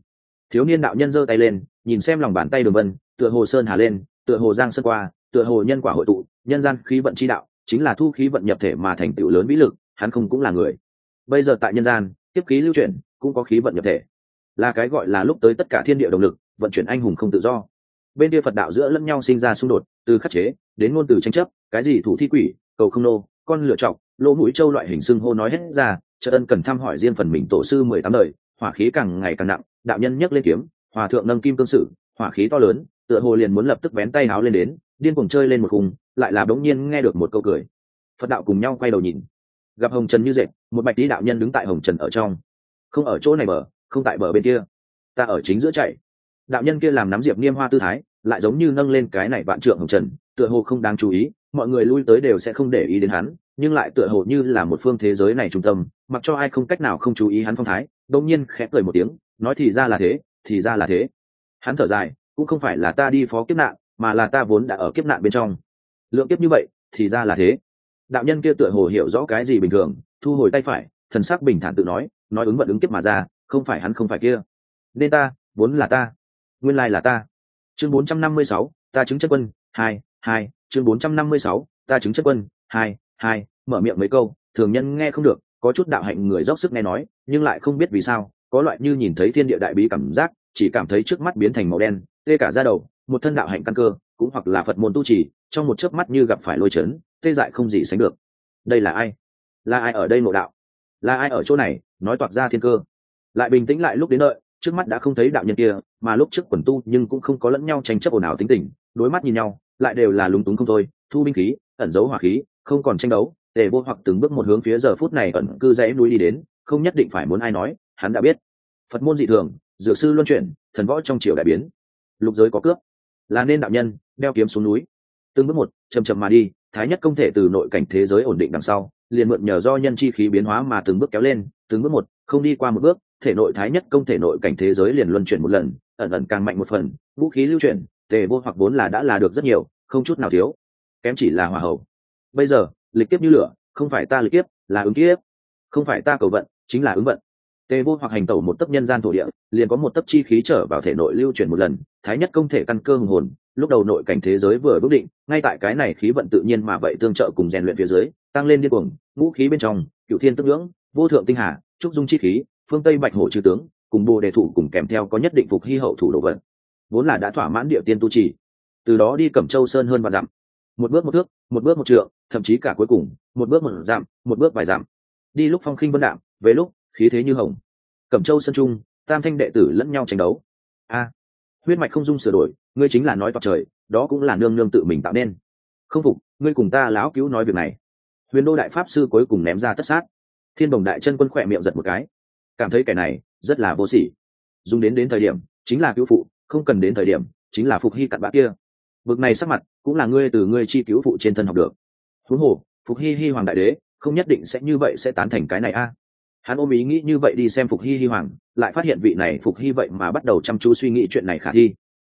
Thiếu niên đạo nhân giơ tay lên, nhìn xem lòng bàn tay đường vân, tựa hồ sơn hà lên, tựa hồ giang sơn qua, tựa hồ nhân quả hội tụ, nhân gian khí vận chi đạo, chính là thu khí vận nhập thể mà thành tựu lớn vĩ lực, hắn không cũng là người. Bây giờ tại nhân gian, tiếp khí lưu chuyển, cũng có khí vận nhập thể. Là cái gọi là lúc tới tất cả thiên địa động lực, vận chuyển anh hùng không tự do bên kia phật đạo giữa lẫn nhau sinh ra xung đột, từ khắc chế đến ngôn từ tranh chấp, cái gì thủ thi quỷ, cầu không nô, con lựa chọc, lỗ mũi châu loại hình xưng hô nói hết ra trợ ân cần thăm hỏi riêng phần mình tổ sư mười tám đời, hỏa khí càng ngày càng nặng, đạo nhân nhấc lên kiếm, hòa thượng nâng kim cương sự hỏa khí to lớn, tựa hồ liền muốn lập tức vén tay háo lên đến, điên cuồng chơi lên một khung, lại là bỗng nhiên nghe được một câu cười. Phật đạo cùng nhau quay đầu nhìn, gặp hồng trần như dệt, một bạch tí đạo nhân đứng tại hồng trần ở trong. Không ở chỗ này bờ, không tại bờ bên kia. Ta ở chính giữa chạy đạo nhân kia làm nắm diệp niêm hoa tư thái, lại giống như nâng lên cái này vạn trượng hồng trần, tựa hồ không đáng chú ý, mọi người lui tới đều sẽ không để ý đến hắn, nhưng lại tựa hồ như là một phương thế giới này trung tâm, mặc cho ai không cách nào không chú ý hắn phong thái đông nhiên khẽ cười một tiếng, nói thì ra là thế, thì ra là thế. Hắn thở dài, cũng không phải là ta đi phó kiếp nạn, mà là ta vốn đã ở kiếp nạn bên trong. Lượng kiếp như vậy, thì ra là thế. Đạo nhân kia tựa hồ hiểu rõ cái gì bình thường, thu hồi tay phải, thần sắc bình thản tự nói nói ứng vận ứng kiếp mà ra, không phải hắn không phải kia. Nên ta, vốn là ta nguyên lai là ta. Chương 456, ta chứng chất quân hai hai chương 456, ta chứng chất quân hai hai mở miệng mấy câu thường nhân nghe không được có chút đạo hạnh người dốc sức nghe nói nhưng lại không biết vì sao có loại như nhìn thấy thiên địa đại bí cảm giác chỉ cảm thấy trước mắt biến thành màu đen tê cả ra đầu một thân đạo hạnh căn cơ cũng hoặc là phật môn tu trì trong một chớp mắt như gặp phải lôi chấn tê dại không gì sánh được. Đây là ai? Là ai ở đây ngộ đạo? Là ai ở chỗ này? Nói toạc ra thiên cơ. Lại bình tĩnh lại lúc đến đợi trước mắt đã không thấy đạo nhân kia, mà lúc trước quần tu nhưng cũng không có lẫn nhau tranh chấp ồn ào tính tình, đối mắt nhìn nhau, lại đều là lúng túng không thôi, thu binh khí, ẩn giấu hỏa khí, không còn tranh đấu, tề vô hoặc từng bước một hướng phía giờ phút này ẩn cư dãy núi đi đến, không nhất định phải muốn ai nói, hắn đã biết. Phật môn dị thường, dược sư luân chuyển, thần võ trong triều đại biến. Lục giới có cướp. Là nên đạo nhân, đeo kiếm xuống núi. Từng bước một chầm chầm mà đi, thái nhất công thể từ nội cảnh thế giới ổn định đằng sau, liền mượn nhờ do nhân chi khí biến hóa mà từng bước kéo lên, từng bước một, không đi qua một bước thể nội thái nhất công thể nội cảnh thế giới liền luân chuyển một lần, ẩn ẩn càng mạnh một phần, vũ khí lưu chuyển, tề vô hoặc vốn là đã là được rất nhiều, không chút nào thiếu. Kém chỉ là hòa hậu bây giờ, lịch kiếp như lửa, không phải ta lịch kiếp, là ứng kiếp. Không phải ta cầu vận, chính là ứng vận. Tề vô hoặc hành tẩu một tấc nhân gian thổ địa, liền có một tấc chi khí trở vào thể nội lưu chuyển một lần, thái nhất công thể căn cơ hùng hồn, lúc đầu nội cảnh thế giới vừa bước định, ngay tại cái này khí vận tự nhiên mà vậy tương trợ cùng rèn luyện phía dưới, tăng lên điên cuồng, ngũ khí bên trong cựu thiên tức ngưỡng, vô thượng tinh hà, trúc dung chi khí phương tây bạch hổ chư tướng, cùng bồ đề thủ cùng kèm theo có nhất định phục hy hậu thủ đồ vận vốn là đã thỏa mãn địa tiên tu trì. Từ đó đi cẩm châu sơn hơn và dặm. Một bước một thước, một bước một trượng, thậm chí cả cuối cùng, một bước một dặm, một bước vài dặm. Đi lúc phong khinh vân đạm, về lúc khí thế như hồng. Cẩm châu sơn trung, tam thanh đệ tử lẫn nhau tranh đấu. A, huyết mạch không dung sửa đổi, ngươi chính là nói toạc trời, đó cũng là nương nương tự mình tạo nên. Không phục, ngươi cùng ta lão cứu nói việc này. Huyền đô đại pháp sư cuối cùng ném ra tất sát. Thiên đồng đại chân quân khỏe miệng giật một cái cảm thấy kẻ này rất là vô sỉ. Dùng đến đến thời điểm chính là cứu phụ, không cần đến thời điểm chính là phục hy cặn bã kia. Bực này sắc mặt cũng là ngươi từ ngươi chi cứu phụ trên thân học được. Huống hồ, phục hy hy hoàng đại đế không nhất định sẽ như vậy sẽ tán thành cái này a. Hắn ôm ý nghĩ như vậy đi xem phục hy hy hoàng, lại phát hiện vị này phục hy vậy mà bắt đầu chăm chú suy nghĩ chuyện này khả thi.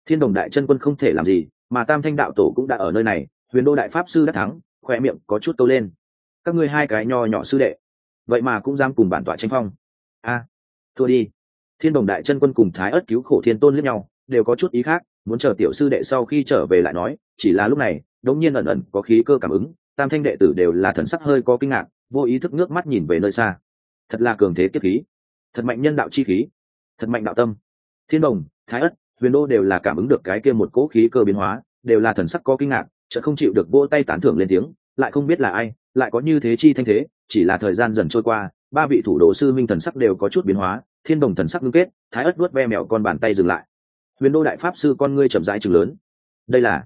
Thiên đồng đại chân quân không thể làm gì, mà tam thanh đạo tổ cũng đã ở nơi này, huyền đô đại pháp sư đã thắng khoe miệng có chút câu lên. Các ngươi hai cái nho nhỏ sư đệ, vậy mà cũng dám cùng bản tọa tranh phong a, thua đi. Thiên đồng đại chân quân cùng thái ất cứu khổ thiên tôn lẫn nhau, đều có chút ý khác, muốn chờ tiểu sư đệ sau khi trở về lại nói, chỉ là lúc này, đống nhiên ẩn ẩn có khí cơ cảm ứng, tam thanh đệ tử đều là thần sắc hơi có kinh ngạc, vô ý thức nước mắt nhìn về nơi xa. Thật là cường thế kiếp khí. Thật mạnh nhân đạo chi khí. Thật mạnh đạo tâm. Thiên đồng, thái ất, huyền đô đều là cảm ứng được cái kia một cỗ khí cơ biến hóa, đều là thần sắc có kinh ngạc chợ không chịu được vô tay tán thưởng lên tiếng, lại không biết là ai, lại có như thế chi thanh thế, chỉ là thời gian dần trôi qua ba vị thủ đồ sư minh thần sắc đều có chút biến hóa thiên đồng thần sắc ngưng kết thái ất vuốt ve mẹo con bàn tay dừng lại. Huyền đô đại pháp sư con ngươi chậm rãi chừng lớn. Đây là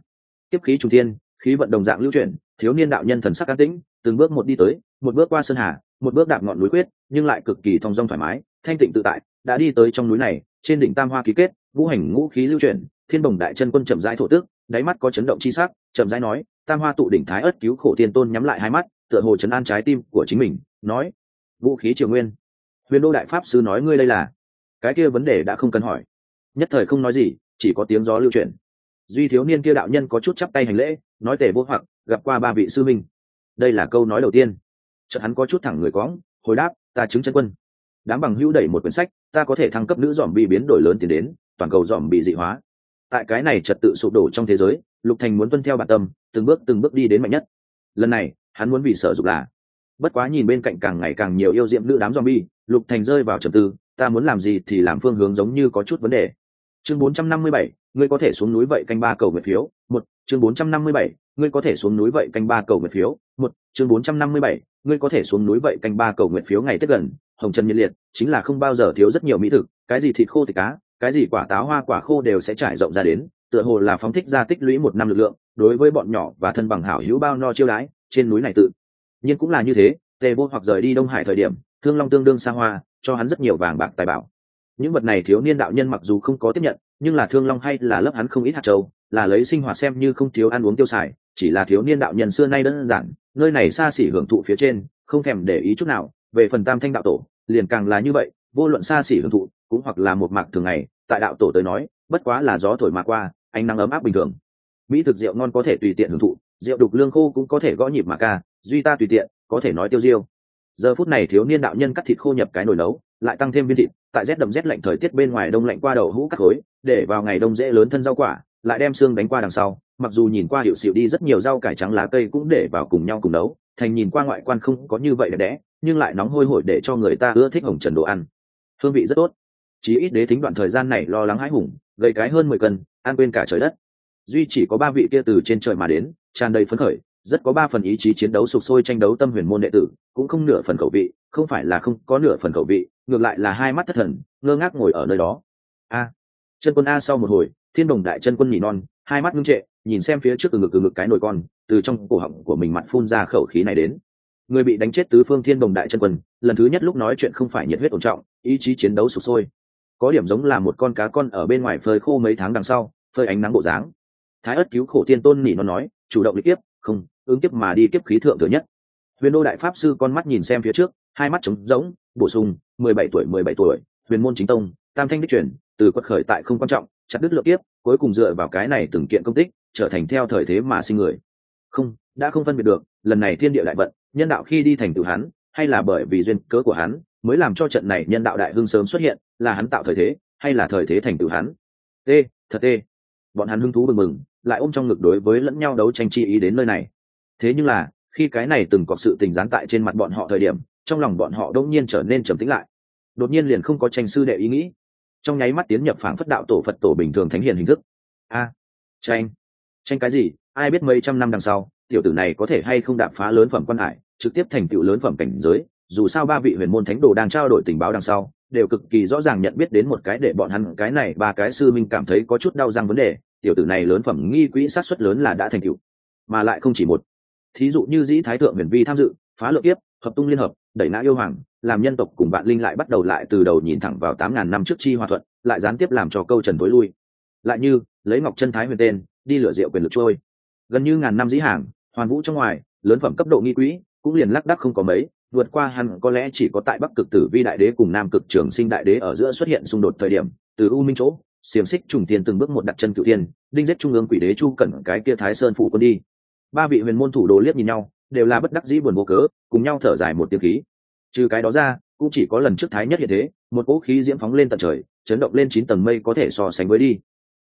tiếp khí trung thiên khí vận đồng dạng lưu chuyển thiếu niên đạo nhân thần sắc an tĩnh từng bước một đi tới một bước qua sơn hà một bước đạp ngọn núi quyết nhưng lại cực kỳ thong dong thoải mái thanh tịnh tự tại đã đi tới trong núi này trên đỉnh tam hoa ký kết vũ hành ngũ khí lưu chuyển thiên bồng đại chân quân chậm rãi thổ tức, đáy mắt có chấn động chi sắc chậm rãi nói tam hoa tụ đỉnh thái ất cứu khổ thiên tôn nhắm lại hai mắt tựa hồ chấn an trái tim của chính mình nói vũ khí triều nguyên. Huyền đô đại pháp sư nói ngươi đây là? Cái kia vấn đề đã không cần hỏi. Nhất thời không nói gì, chỉ có tiếng gió lưu truyền. duy thiếu niên kia đạo nhân có chút chắp tay hành lễ, nói tề vô hoặc, gặp qua ba vị sư minh. Đây là câu nói đầu tiên. Chợt hắn có chút thẳng người cóng hồi đáp, ta chứng chân quân. Đám bằng hữu đẩy một quyển sách, ta có thể thăng cấp nữ dòm bị biến đổi lớn tiến đến, toàn cầu dòm bị dị hóa. Tại cái này trật tự sụp đổ trong thế giới, lục thành muốn tuân theo bản tâm, từng bước từng bước đi đến mạnh nhất. Lần này, hắn muốn vì sở dục là bất quá nhìn bên cạnh càng ngày càng nhiều yêu diệm nữ đám zombie, lục thành rơi vào trầm tư ta muốn làm gì thì làm phương hướng giống như có chút vấn đề. Chương 457, ngươi có thể xuống núi vậy canh ba cầu nguyện phiếu một. Chương 457, ngươi có thể xuống núi vậy canh ba cầu nguyện phiếu một. Chương 457, ngươi có thể xuống núi vậy canh ba cầu nguyện phiếu ngày tết gần hồng trần nhiệt liệt chính là không bao giờ thiếu rất nhiều mỹ thực cái gì thịt khô thịt cá cái gì quả táo hoa quả khô đều sẽ trải rộng ra đến tựa hồ là phóng thích ra tích lũy một năm lực lượng đối với bọn nhỏ và thân bằng hảo hữu bao no chiêu đãi trên núi này tự nhưng cũng là như thế, tề vô hoặc rời đi đông hải thời điểm, thương long tương đương xa hoa, cho hắn rất nhiều vàng bạc tài bảo. Những vật này thiếu niên đạo nhân mặc dù không có tiếp nhận, nhưng là thương long hay là lớp hắn không ít hạt châu, là lấy sinh hoạt xem như không thiếu ăn uống tiêu xài, chỉ là thiếu niên đạo nhân xưa nay đơn giản, nơi này xa xỉ hưởng thụ phía trên, không thèm để ý chút nào, về phần tam thanh đạo tổ, liền càng là như vậy, vô luận xa xỉ hưởng thụ, cũng hoặc là một mạc thường ngày, tại đạo tổ tới nói, bất quá là gió thổi mà qua, ánh nắng ấm áp bình thường. Mỹ thực rượu ngon có thể tùy tiện hưởng thụ, rượu đục lương khô cũng có thể gõ nhịp mà ca duy ta tùy tiện, có thể nói tiêu diêu. Giờ phút này thiếu niên đạo nhân cắt thịt khô nhập cái nồi nấu, lại tăng thêm viên thịt, tại rét đậm rét lạnh thời tiết bên ngoài đông lạnh qua đầu hũ cắt khối, để vào ngày đông dễ lớn thân rau quả, lại đem xương đánh qua đằng sau, mặc dù nhìn qua hiệu xịu đi rất nhiều rau cải trắng lá cây cũng để vào cùng nhau cùng nấu, thành nhìn qua ngoại quan không có như vậy đẹp đẽ, nhưng lại nóng hôi hổi để cho người ta ưa thích hồng trần đồ ăn. Hương vị rất tốt. Chí ít đế thính đoạn thời gian này lo lắng hãi hùng gây cái hơn mười cân, ăn quên cả trời đất. Duy chỉ có ba vị kia từ trên trời mà đến, tràn đầy phấn khởi rất có ba phần ý chí chiến đấu sục sôi tranh đấu tâm huyền môn đệ tử, cũng không nửa phần khẩu vị, không phải là không có nửa phần khẩu vị, ngược lại là hai mắt thất thần, ngơ ngác ngồi ở nơi đó. A. Chân quân a sau một hồi, thiên đồng đại chân quân nhị non, hai mắt ngưng trệ, nhìn xem phía trước từ ngực từ ngực cái nồi con, từ trong cổ họng của mình mặt phun ra khẩu khí này đến. Người bị đánh chết tứ phương thiên đồng đại chân quân, lần thứ nhất lúc nói chuyện không phải nhiệt huyết ổn trọng, ý chí chiến đấu sụp sôi. Có điểm giống là một con cá con ở bên ngoài phơi khô mấy tháng đằng sau, phơi ánh nắng bộ dáng. Thái ất cứu khổ tiên tôn nỉ nó nói, chủ động liên tiếp, không ứng kiếp mà đi kiếp khí thượng thừa nhất. Huyền đô đại pháp sư con mắt nhìn xem phía trước, hai mắt trống rỗng, bổ sung, mười bảy tuổi, mười bảy tuổi, huyền môn chính tông, tam thanh đích truyền, từ quật khởi tại không quan trọng, chặt đứt lượng tiếp cuối cùng dựa vào cái này từng kiện công tích, trở thành theo thời thế mà sinh người. Không, đã không phân biệt được, lần này thiên địa đại vận, nhân đạo khi đi thành tựu hắn, hay là bởi vì duyên cớ của hắn, mới làm cho trận này nhân đạo đại hưng sớm xuất hiện, là hắn tạo thời thế, hay là thời thế thành tựu hắn? T thật t bọn hắn hưng thú bừng mừng lại ôm trong ngực đối với lẫn nhau đấu tranh chi ý đến nơi này thế nhưng là, khi cái này từng có sự tình gián tại trên mặt bọn họ thời điểm, trong lòng bọn họ đông nhiên trở nên trầm tĩnh lại. Đột nhiên liền không có tranh sư đệ ý nghĩ. Trong nháy mắt tiến nhập phảng phất đạo tổ phật tổ bình thường thánh hiền hình thức. A, tranh. Tranh cái gì? Ai biết mấy trăm năm đằng sau, tiểu tử này có thể hay không đạp phá lớn phẩm quan hải, trực tiếp thành tựu lớn phẩm cảnh giới, dù sao ba vị huyền môn thánh đồ đang trao đổi tình báo đằng sau, đều cực kỳ rõ ràng nhận biết đến một cái để bọn hắn, cái này ba cái sư minh cảm thấy có chút đau răng vấn đề, tiểu tử này lớn phẩm nghi quỹ sát xuất lớn là đã thành tựu, mà lại không chỉ một thí dụ như dĩ thái thượng huyền vi tham dự, phá lượng tiếp hợp tung liên hợp, đẩy nã yêu hoàng, làm nhân tộc cùng vạn linh lại bắt đầu lại từ đầu nhìn thẳng vào tám ngàn năm trước chi hòa thuận, lại gián tiếp làm cho câu trần tối lui. Lại như, lấy ngọc chân thái huyền tên, đi lửa rượu quyền lực trôi. Gần như ngàn năm dĩ hàng, hoàn vũ trong ngoài, lớn phẩm cấp độ nghi quỹ, cũng liền lắc đắc không có mấy, vượt qua hẳn có lẽ chỉ có tại bắc cực tử vi đại đế cùng nam cực trường sinh đại đế ở giữa xuất hiện xung đột thời điểm, từ u minh chỗ, xiềng xích trùng tiền từng bước một đặt chân cựu tiên đinh giết trung ương quỷ đế chu cẩn cái kia thái sơn phụ quân đi ba vị huyền môn thủ đồ liếc nhìn nhau, đều là bất đắc dĩ buồn vô cớ, cùng nhau thở dài một tiếng khí. Trừ cái đó ra, cũng chỉ có lần trước thái nhất hiện thế, một cỗ khí diễm phóng lên tận trời, chấn động lên chín tầng mây có thể so sánh với đi.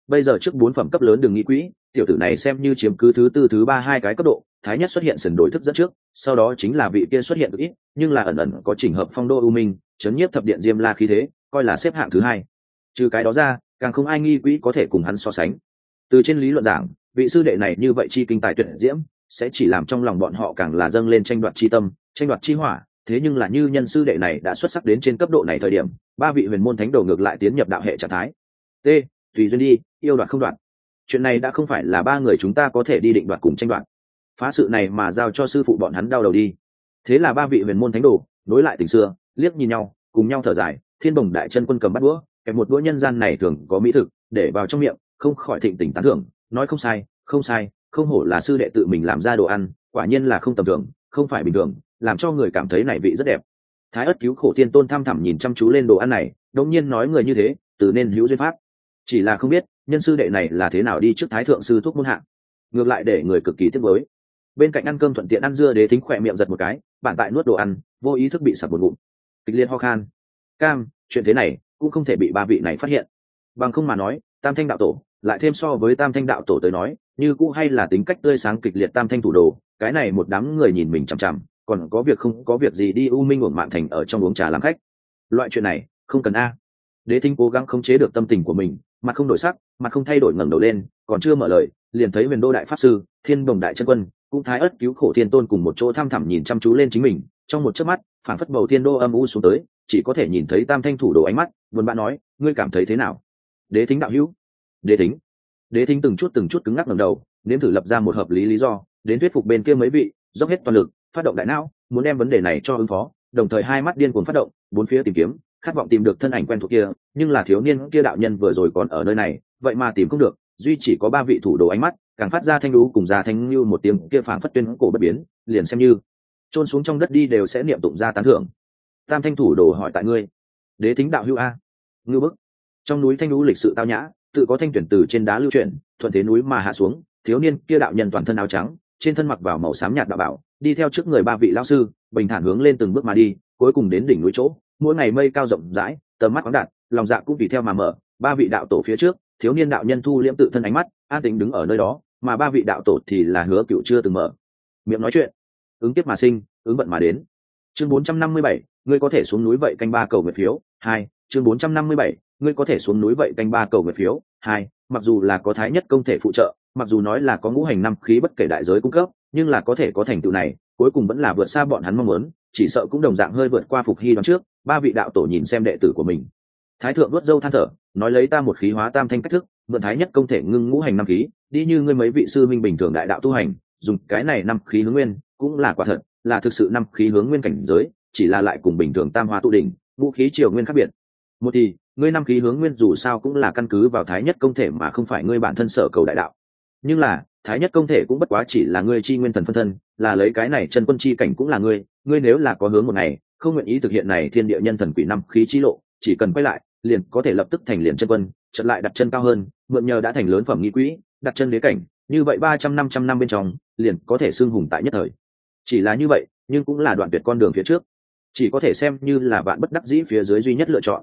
Bây giờ trước bốn phẩm cấp lớn đường nghĩ quỹ, tiểu tử này xem như chiếm cứ thứ tư, thứ ba, hai cái cấp độ, thái nhất xuất hiện sần đổi thức dẫn trước, sau đó chính là vị kia xuất hiện ít, nhưng là ẩn ẩn có trình hợp phong đô ưu minh, chấn nhiếp thập điện diêm la khí thế, coi là xếp hạng thứ hai. Trừ cái đó ra, càng không ai nghi quỹ có thể cùng hắn so sánh. Từ trên lý luận giảng vị sư đệ này như vậy chi kinh tài tuyệt diễm, sẽ chỉ làm trong lòng bọn họ càng là dâng lên tranh đoạt chi tâm, tranh đoạt chi hỏa. Thế nhưng là như nhân sư đệ này đã xuất sắc đến trên cấp độ này thời điểm, ba vị huyền môn thánh đồ ngược lại tiến nhập đạo hệ trạng thái. T, tùy duyên đi, yêu đoạt không đoạt. Chuyện này đã không phải là ba người chúng ta có thể đi định đoạt cùng tranh đoạt. Phá sự này mà giao cho sư phụ bọn hắn đau đầu đi. Thế là ba vị huyền môn thánh đồ, nối lại tình xưa, liếc nhìn nhau, cùng nhau thở dài, thiên bồng đại chân quân cầm bắt đũa, kẹp một đũa nhân gian này thường có mỹ thực, để vào trong miệng, không khỏi thịnh tình tán thưởng nói không sai không sai, không hổ là sư đệ tự mình làm ra đồ ăn, quả nhiên là không tầm thường, không phải bình thường, làm cho người cảm thấy này vị rất đẹp. Thái ất cứu khổ thiên tôn tham thẳm nhìn chăm chú lên đồ ăn này, đống nhiên nói người như thế, từ nên hữu duyên pháp. Chỉ là không biết, nhân sư đệ này là thế nào đi trước thái thượng sư thuốc môn hạng ngược lại để người cực kỳ tiếc mới bên cạnh ăn cơm thuận tiện ăn dưa đế thính khỏe miệng giật một cái, bản tại nuốt đồ ăn, vô ý thức bị sập một ngụm. Kịch liên ho khan. Cam, chuyện thế này cũng không thể bị ba vị này phát hiện. Bằng không mà nói, tam thanh đạo tổ lại thêm so với tam thanh đạo tổ tới nói, như cũ hay là tính cách tươi sáng kịch liệt tam thanh thủ đồ, cái này một đám người nhìn mình chằm chằm, còn có việc không, có việc gì đi u minh uổng mạng thành ở trong uống trà làm khách. Loại chuyện này, không cần a. Đế thính cố gắng khống chế được tâm tình của mình, mặt không đổi sắc, mặt không thay đổi ngẩng đầu lên, còn chưa mở lời, liền thấy huyền đô đại pháp sư, thiên đồng đại chân quân, cũng thái ất cứu khổ thiên tôn cùng một chỗ tham thẳm nhìn chăm chú lên chính mình, trong một chớp mắt phản phất bầu thiên đô âm u xuống tới, chỉ có thể nhìn thấy tam thanh thủ đồ ánh mắt vân bạn nói, ngươi cảm thấy thế nào? Đế thính đạo hữu đế thính. Đế thính từng chút từng chút cứng ngắc ngầm đầu, nếm thử lập ra một hợp lý lý do, đến thuyết phục bên kia mấy vị, dốc hết toàn lực, phát động đại não, muốn đem vấn đề này cho ứng phó, đồng thời hai mắt điên cuồng phát động, bốn phía tìm kiếm, khát vọng tìm được thân ảnh quen thuộc kia, nhưng là thiếu niên kia đạo nhân vừa rồi còn ở nơi này, vậy mà tìm không được, duy chỉ có ba vị thủ đồ ánh mắt, càng phát ra thanh lũ cùng ra thanh như một tiếng kia phảng phất tuyên cổ bất biến, liền xem như trôn xuống trong đất đi đều sẽ niệm tụng ra tán thưởng. Tam thanh thủ đồ hỏi tại ngươi, đế thính đạo hữu a, ngư bức. Trong núi thanh lũ lịch sự tao nhã tự có thanh tuyển từ trên đá lưu chuyển thuận thế núi mà hạ xuống thiếu niên kia đạo nhân toàn thân áo trắng trên thân mặc vào màu xám nhạt đạo bảo đi theo trước người ba vị lao sư bình thản hướng lên từng bước mà đi cuối cùng đến đỉnh núi chỗ mỗi ngày mây cao rộng rãi tầm mắt khoáng đạt lòng dạ cũng tùy theo mà mở ba vị đạo tổ phía trước thiếu niên đạo nhân thu liễm tự thân ánh mắt an tính đứng ở nơi đó mà ba vị đạo tổ thì là hứa cựu chưa từng mở. Miệng nói chuyện. Ứng tiếp mà sinh ứng vận mà đến. Chương 457, ngươi có thể xuống núi vậy canh ba cầu nguyện phiếu. Hai chương 457, ngươi có thể xuống núi vậy canh ba cầu nguyện phiếu. Hai, mặc dù là có thái nhất công thể phụ trợ, mặc dù nói là có ngũ hành năm khí bất kể đại giới cung cấp, nhưng là có thể có thành tựu này, cuối cùng vẫn là vượt xa bọn hắn mong muốn, chỉ sợ cũng đồng dạng hơi vượt qua phục hy đoán trước, ba vị đạo tổ nhìn xem đệ tử của mình. Thái thượng vớt dâu than thở, nói lấy ta một khí hóa tam thanh cách thức, mượn thái nhất công thể ngưng ngũ hành năm khí, đi như ngươi mấy vị sư minh bình thường đại đạo tu hành, dùng cái này năm khí hướng nguyên, cũng là quả thật, là thực sự năm khí hướng nguyên cảnh giới, chỉ là lại cùng bình thường tam hóa tụ đỉnh vũ khí triều nguyên khác biệt. Một thì ngươi năm khí hướng nguyên dù sao cũng là căn cứ vào thái nhất công thể mà không phải ngươi bản thân sở cầu đại đạo. Nhưng là, thái nhất công thể cũng bất quá chỉ là ngươi chi nguyên thần phân thân, là lấy cái này chân quân chi cảnh cũng là ngươi ngươi nếu là có hướng một ngày, không nguyện ý thực hiện này thiên địa nhân thần quỷ năm khí chi lộ, chỉ cần quay lại, liền có thể lập tức thành liền chân quân chật lại đặt chân cao hơn, mượn nhờ đã thành lớn phẩm nghi quỹ, đặt chân đế cảnh, như vậy ba trăm năm trăm năm bên trong, liền có thể xưng hùng tại nhất thời. Chỉ là như vậy, nhưng cũng là đoạn tuyệt con đường phía trước. Chỉ có thể xem như là bạn bất đắc dĩ phía dưới duy nhất lựa chọn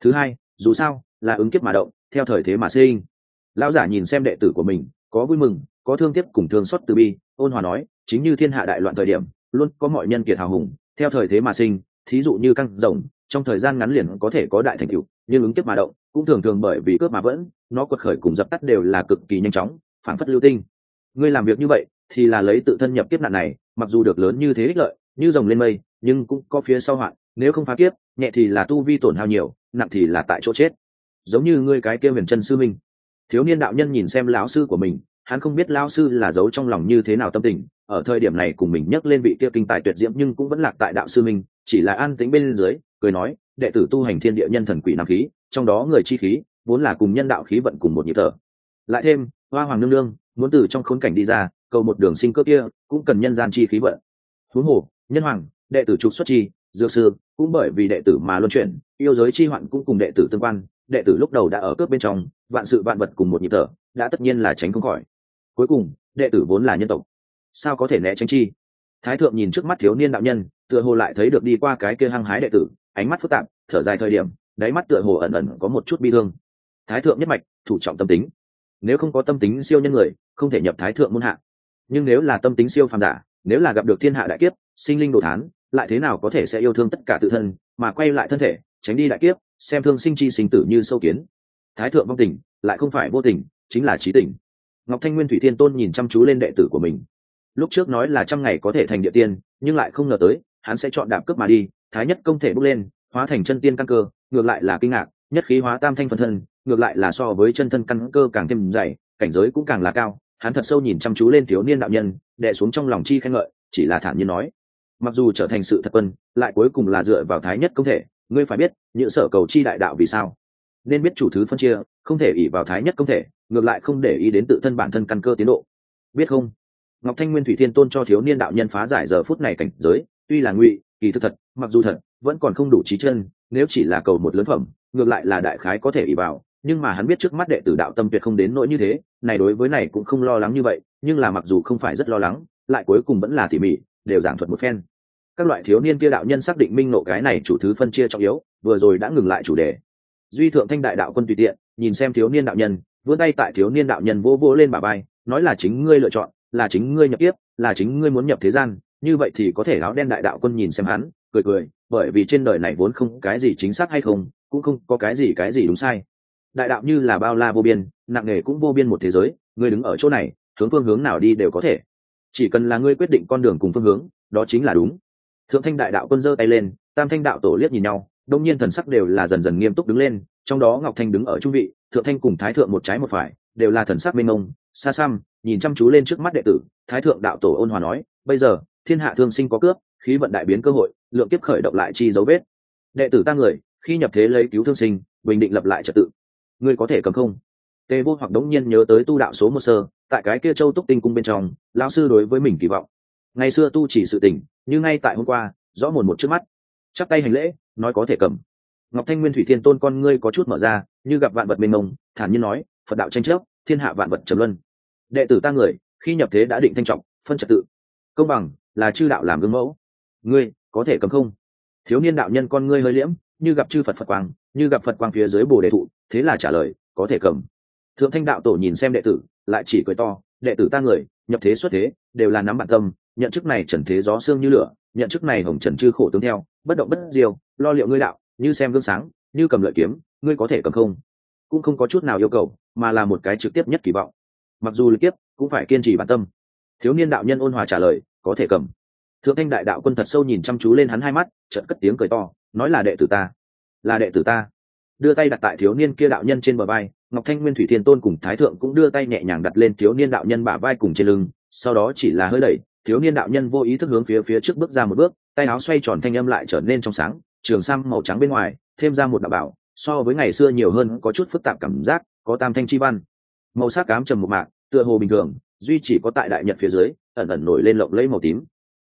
thứ hai, dù sao, là ứng kiếp mà động, theo thời thế mà sinh. Lão giả nhìn xem đệ tử của mình, có vui mừng, có thương tiếc cùng thương xót từ bi, ôn hòa nói, chính như thiên hạ đại loạn thời điểm, luôn có mọi nhân kiệt hào hùng, theo thời thế mà sinh, thí dụ như căng rồng, trong thời gian ngắn liền có thể có đại thành tựu, nhưng ứng kiếp mà động, cũng thường thường bởi vì cướp mà vẫn, nó quật khởi cùng dập tắt đều là cực kỳ nhanh chóng phản phất lưu tinh. Ngươi làm việc như vậy, thì là lấy tự thân nhập kiếp nạn này, mặc dù được lớn như thế ích lợi, như rồng lên mây, nhưng cũng có phía sau hoạn, nếu không phá kiếp nhẹ thì là tu vi tổn hao nhiều, nặng thì là tại chỗ chết. Giống như ngươi cái kia huyền chân sư minh. Thiếu niên đạo nhân nhìn xem lão sư của mình, hắn không biết lão sư là giấu trong lòng như thế nào tâm tình, ở thời điểm này cùng mình nhắc lên vị kia kinh tài tuyệt diễm nhưng cũng vẫn lạc tại đạo sư minh, chỉ là an tính bên dưới, cười nói, đệ tử tu hành thiên địa nhân thần quỷ nam khí, trong đó người chi khí, vốn là cùng nhân đạo khí vận cùng một nhịp thở. Lại thêm, hoa hoàng nương nương, muốn từ trong khốn cảnh đi ra, cầu một đường sinh cơ kia, cũng cần nhân gian chi khí vận. Huống hồ, nhân hoàng, đệ tử trục xuất chi dược sư, cũng bởi vì đệ tử mà luân chuyển, yêu giới chi hoạn cũng cùng đệ tử tương quan, đệ tử lúc đầu đã ở cướp bên trong, vạn sự vạn vật cùng một nhịp thở, đã tất nhiên là tránh không khỏi. Cuối cùng, đệ tử vốn là nhân tộc. Sao có thể né tránh chi? Thái thượng nhìn trước mắt thiếu niên đạo nhân, tựa hồ lại thấy được đi qua cái kia hăng hái đệ tử, ánh mắt phức tạp, thở dài thời điểm, đáy mắt tựa hồ ẩn ẩn có một chút bi thương. Thái thượng nhất mạch, thủ trọng tâm tính. Nếu không có tâm tính siêu nhân người, không thể nhập thái thượng môn hạ. Nhưng nếu là tâm tính siêu phàm giả, nếu là gặp được thiên hạ đại kiếp, sinh linh đồ thán lại thế nào có thể sẽ yêu thương tất cả tự thân, mà quay lại thân thể, tránh đi đại kiếp, xem thương sinh chi sinh tử như sâu kiến. Thái thượng vong tình, lại không phải vô tình, chính là trí tình. Ngọc thanh nguyên thủy thiên tôn nhìn chăm chú lên đệ tử của mình. Lúc trước nói là trăm ngày có thể thành địa tiên, nhưng lại không ngờ tới, hắn sẽ chọn đạp cướp mà đi, thái nhất công thể bốc lên, hóa thành chân tiên căn cơ, ngược lại là kinh ngạc, nhất khí hóa tam thanh phân thân, ngược lại là so với chân thân căn cơ càng thêm dày, cảnh giới cũng càng là cao. Hắn thật sâu nhìn chăm chú lên thiếu niên đạo nhân đệ xuống trong lòng chi khen ngợi, chỉ là thản nhiên nói mặc dù trở thành sự thật quân, lại cuối cùng là dựa vào thái nhất công thể, ngươi phải biết, những sở cầu chi đại đạo vì sao? Nên biết chủ thứ phân chia, không thể ỉ vào thái nhất công thể, ngược lại không để ý đến tự thân bản thân căn cơ tiến độ. Biết không? Ngọc thanh nguyên thủy thiên tôn cho thiếu niên đạo nhân phá giải giờ phút này cảnh giới, tuy là ngụy, kỳ thực thật, mặc dù thật, vẫn còn không đủ trí chân, nếu chỉ là cầu một lớn phẩm, ngược lại là đại khái có thể ỉ vào, nhưng mà hắn biết trước mắt đệ tử đạo tâm tuyệt không đến nỗi như thế, này đối với này cũng không lo lắng như vậy, nhưng là mặc dù không phải rất lo lắng, lại cuối cùng vẫn là tỉ mỉ đều giảng thuật một phen. Các loại thiếu niên kia đạo nhân xác định minh nộ cái này chủ thứ phân chia trọng yếu, vừa rồi đã ngừng lại chủ đề. Duy thượng thanh đại đạo quân tùy tiện, nhìn xem thiếu niên đạo nhân, vươn tay tại thiếu niên đạo nhân vô vô lên bà bay nói là chính ngươi lựa chọn, là chính ngươi nhập tiếp là chính ngươi muốn nhập thế gian, như vậy thì có thể áo đen đại đạo quân nhìn xem hắn, cười cười, bởi vì trên đời này vốn không cái gì chính xác hay không, cũng không có cái gì cái gì đúng sai. Đại đạo như là bao la vô biên, nặng nề cũng vô biên một thế giới, ngươi đứng ở chỗ này, hướng phương hướng nào đi đều có thể chỉ cần là ngươi quyết định con đường cùng phương hướng, đó chính là đúng. Thượng thanh đại đạo quân giơ tay lên, tam thanh đạo tổ liếc nhìn nhau, đông nhiên thần sắc đều là dần dần nghiêm túc đứng lên, trong đó ngọc thanh đứng ở trung vị, thượng thanh cùng thái thượng một trái một phải, đều là thần sắc mênh mông, xa xăm, nhìn chăm chú lên trước mắt đệ tử, thái thượng đạo tổ ôn hòa nói, bây giờ, thiên hạ thương sinh có cướp, khí vận đại biến cơ hội, lượng kiếp khởi động lại chi dấu vết. Đệ tử ta người, khi nhập thế lấy cứu thương sinh, bình định lập lại trật tự. Ngươi có thể cầm không? Tề vô hoặc đống nhiên nhớ tới tu đạo số một sơ tại cái kia châu túc tinh cung bên trong, lão sư đối với mình kỳ vọng. Ngày xưa tu chỉ sự tình như ngay tại hôm qua, rõ mồn một trước mắt. Chắp tay hành lễ, nói có thể cầm. Ngọc thanh nguyên thủy thiên tôn con ngươi có chút mở ra, như gặp vạn vật mênh mông, thản nhiên nói, phật đạo tranh chấp, thiên hạ vạn vật trầm luân. Đệ tử ta người, khi nhập thế đã định thanh trọng, phân trật tự. Công bằng, là chư đạo làm gương mẫu. Ngươi, có thể cầm không? Thiếu niên đạo nhân con ngươi hơi liễm, như gặp chư phật phật quang, như gặp phật quang phía dưới bồ đề thụ, thế là trả lời, có thể cầm thượng thanh đạo tổ nhìn xem đệ tử, lại chỉ cười to, đệ tử ta người, nhập thế xuất thế, đều là nắm bản tâm, nhận chức này trần thế gió xương như lửa, nhận chức này hồng trần chư khổ tướng theo, bất động bất diêu, lo liệu ngươi đạo, như xem gương sáng, như cầm lợi kiếm, ngươi có thể cầm không? Cũng không có chút nào yêu cầu, mà là một cái trực tiếp nhất kỳ vọng. Mặc dù lực tiếp cũng phải kiên trì bản tâm. Thiếu niên đạo nhân ôn hòa trả lời, có thể cầm. Thượng thanh đại đạo quân thật sâu nhìn chăm chú lên hắn hai mắt trận cất tiếng cười to, nói là đệ tử ta. Là đệ tử ta. Đưa tay đặt tại thiếu niên kia đạo nhân trên bờ vai ngọc thanh nguyên thủy thiên tôn cùng thái thượng cũng đưa tay nhẹ nhàng đặt lên thiếu niên đạo nhân bả vai cùng trên lưng, sau đó chỉ là hơi đẩy, thiếu niên đạo nhân vô ý thức hướng phía phía trước bước ra một bước, tay áo xoay tròn thanh âm lại trở nên trong sáng, trường sang màu trắng bên ngoài, thêm ra một đạo bảo, so với ngày xưa nhiều hơn có chút phức tạp cảm giác, có tam thanh chi văn. Màu sắc cám trầm một mạc, tựa hồ bình thường, duy chỉ có tại đại nhật phía dưới, ẩn ẩn nổi lên lộng lẫy màu tím.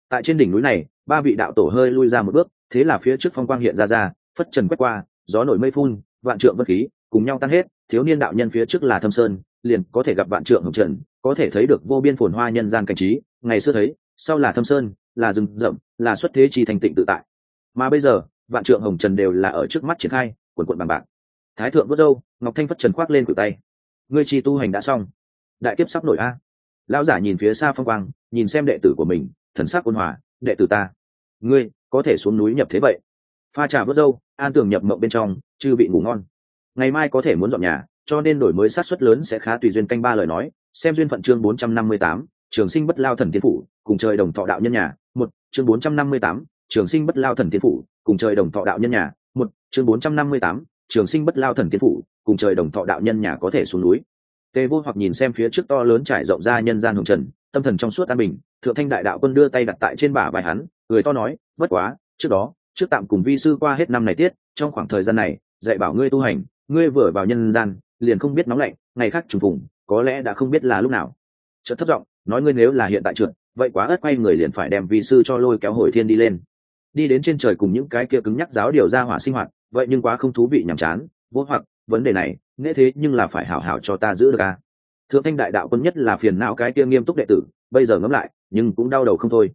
Tại trên đỉnh núi này, ba vị đạo tổ hơi lui ra một bước, thế là phía trước phong quang hiện ra ra, phất trần quét qua, gió nổi mây phun, vạn trượng bất khí cùng nhau tan hết, thiếu niên đạo nhân phía trước là thâm sơn, liền có thể gặp vạn trượng hồng trần, có thể thấy được vô biên phồn hoa nhân gian cảnh trí. Ngày xưa thấy, sau là thâm sơn, là rừng rậm, là xuất thế chi thành tịnh tự tại. Mà bây giờ, vạn trượng hồng trần đều là ở trước mắt triển khai, quần quận bằng bạc. Thái thượng vớt dâu ngọc thanh phất trần khoác lên cử tay. Ngươi chi tu hành đã xong. Đại kiếp sắp nổi a. Lão giả nhìn phía xa phong quang, nhìn xem đệ tử của mình, thần sắc ôn hòa, đệ tử ta, ngươi có thể xuống núi nhập thế vậy? Pha trà vớt dâu an tường nhập mộng bên trong, chư bị ngủ ngon ngày mai có thể muốn dọn nhà, cho nên đổi mới sát xuất lớn sẽ khá tùy duyên canh ba lời nói. Xem duyên phận chương bốn trăm năm mươi tám, trường sinh bất lao thần tiên phủ, cùng trời đồng thọ đạo nhân nhà. Một, chương bốn trăm năm mươi tám, trường sinh bất lao thần tiên phủ, cùng trời đồng thọ đạo nhân nhà. Một, chương bốn trăm năm mươi tám, trường sinh bất lao thần tiên phủ, cùng trời đồng thọ đạo nhân nhà có thể xuống núi. Tề vô hoặc nhìn xem phía trước to lớn trải rộng ra nhân gian hồng trần, tâm thần trong suốt an bình, thượng thanh đại đạo quân đưa tay đặt tại trên bả bài hắn người to nói, bất quá, trước đó, trước tạm cùng vi sư qua hết năm này tiết, trong khoảng thời gian này, dạy bảo ngươi tu hành ngươi vừa vào nhân gian, liền không biết nóng lạnh, ngày khác trùng phùng, có lẽ đã không biết là lúc nào. Chợt thất giọng, nói ngươi nếu là hiện tại trượt, vậy quá ớt quay người liền phải đem vi sư cho lôi kéo hồi thiên đi lên. Đi đến trên trời cùng những cái kia cứng nhắc giáo điều ra hỏa sinh hoạt, vậy nhưng quá không thú vị nhàm chán, vô hoặc, vấn đề này nghe thế nhưng là phải hảo hảo cho ta giữ được à. thượng thanh đại đạo quân nhất là phiền não cái kia nghiêm túc đệ tử, bây giờ ngẫm lại, nhưng cũng đau đầu không thôi.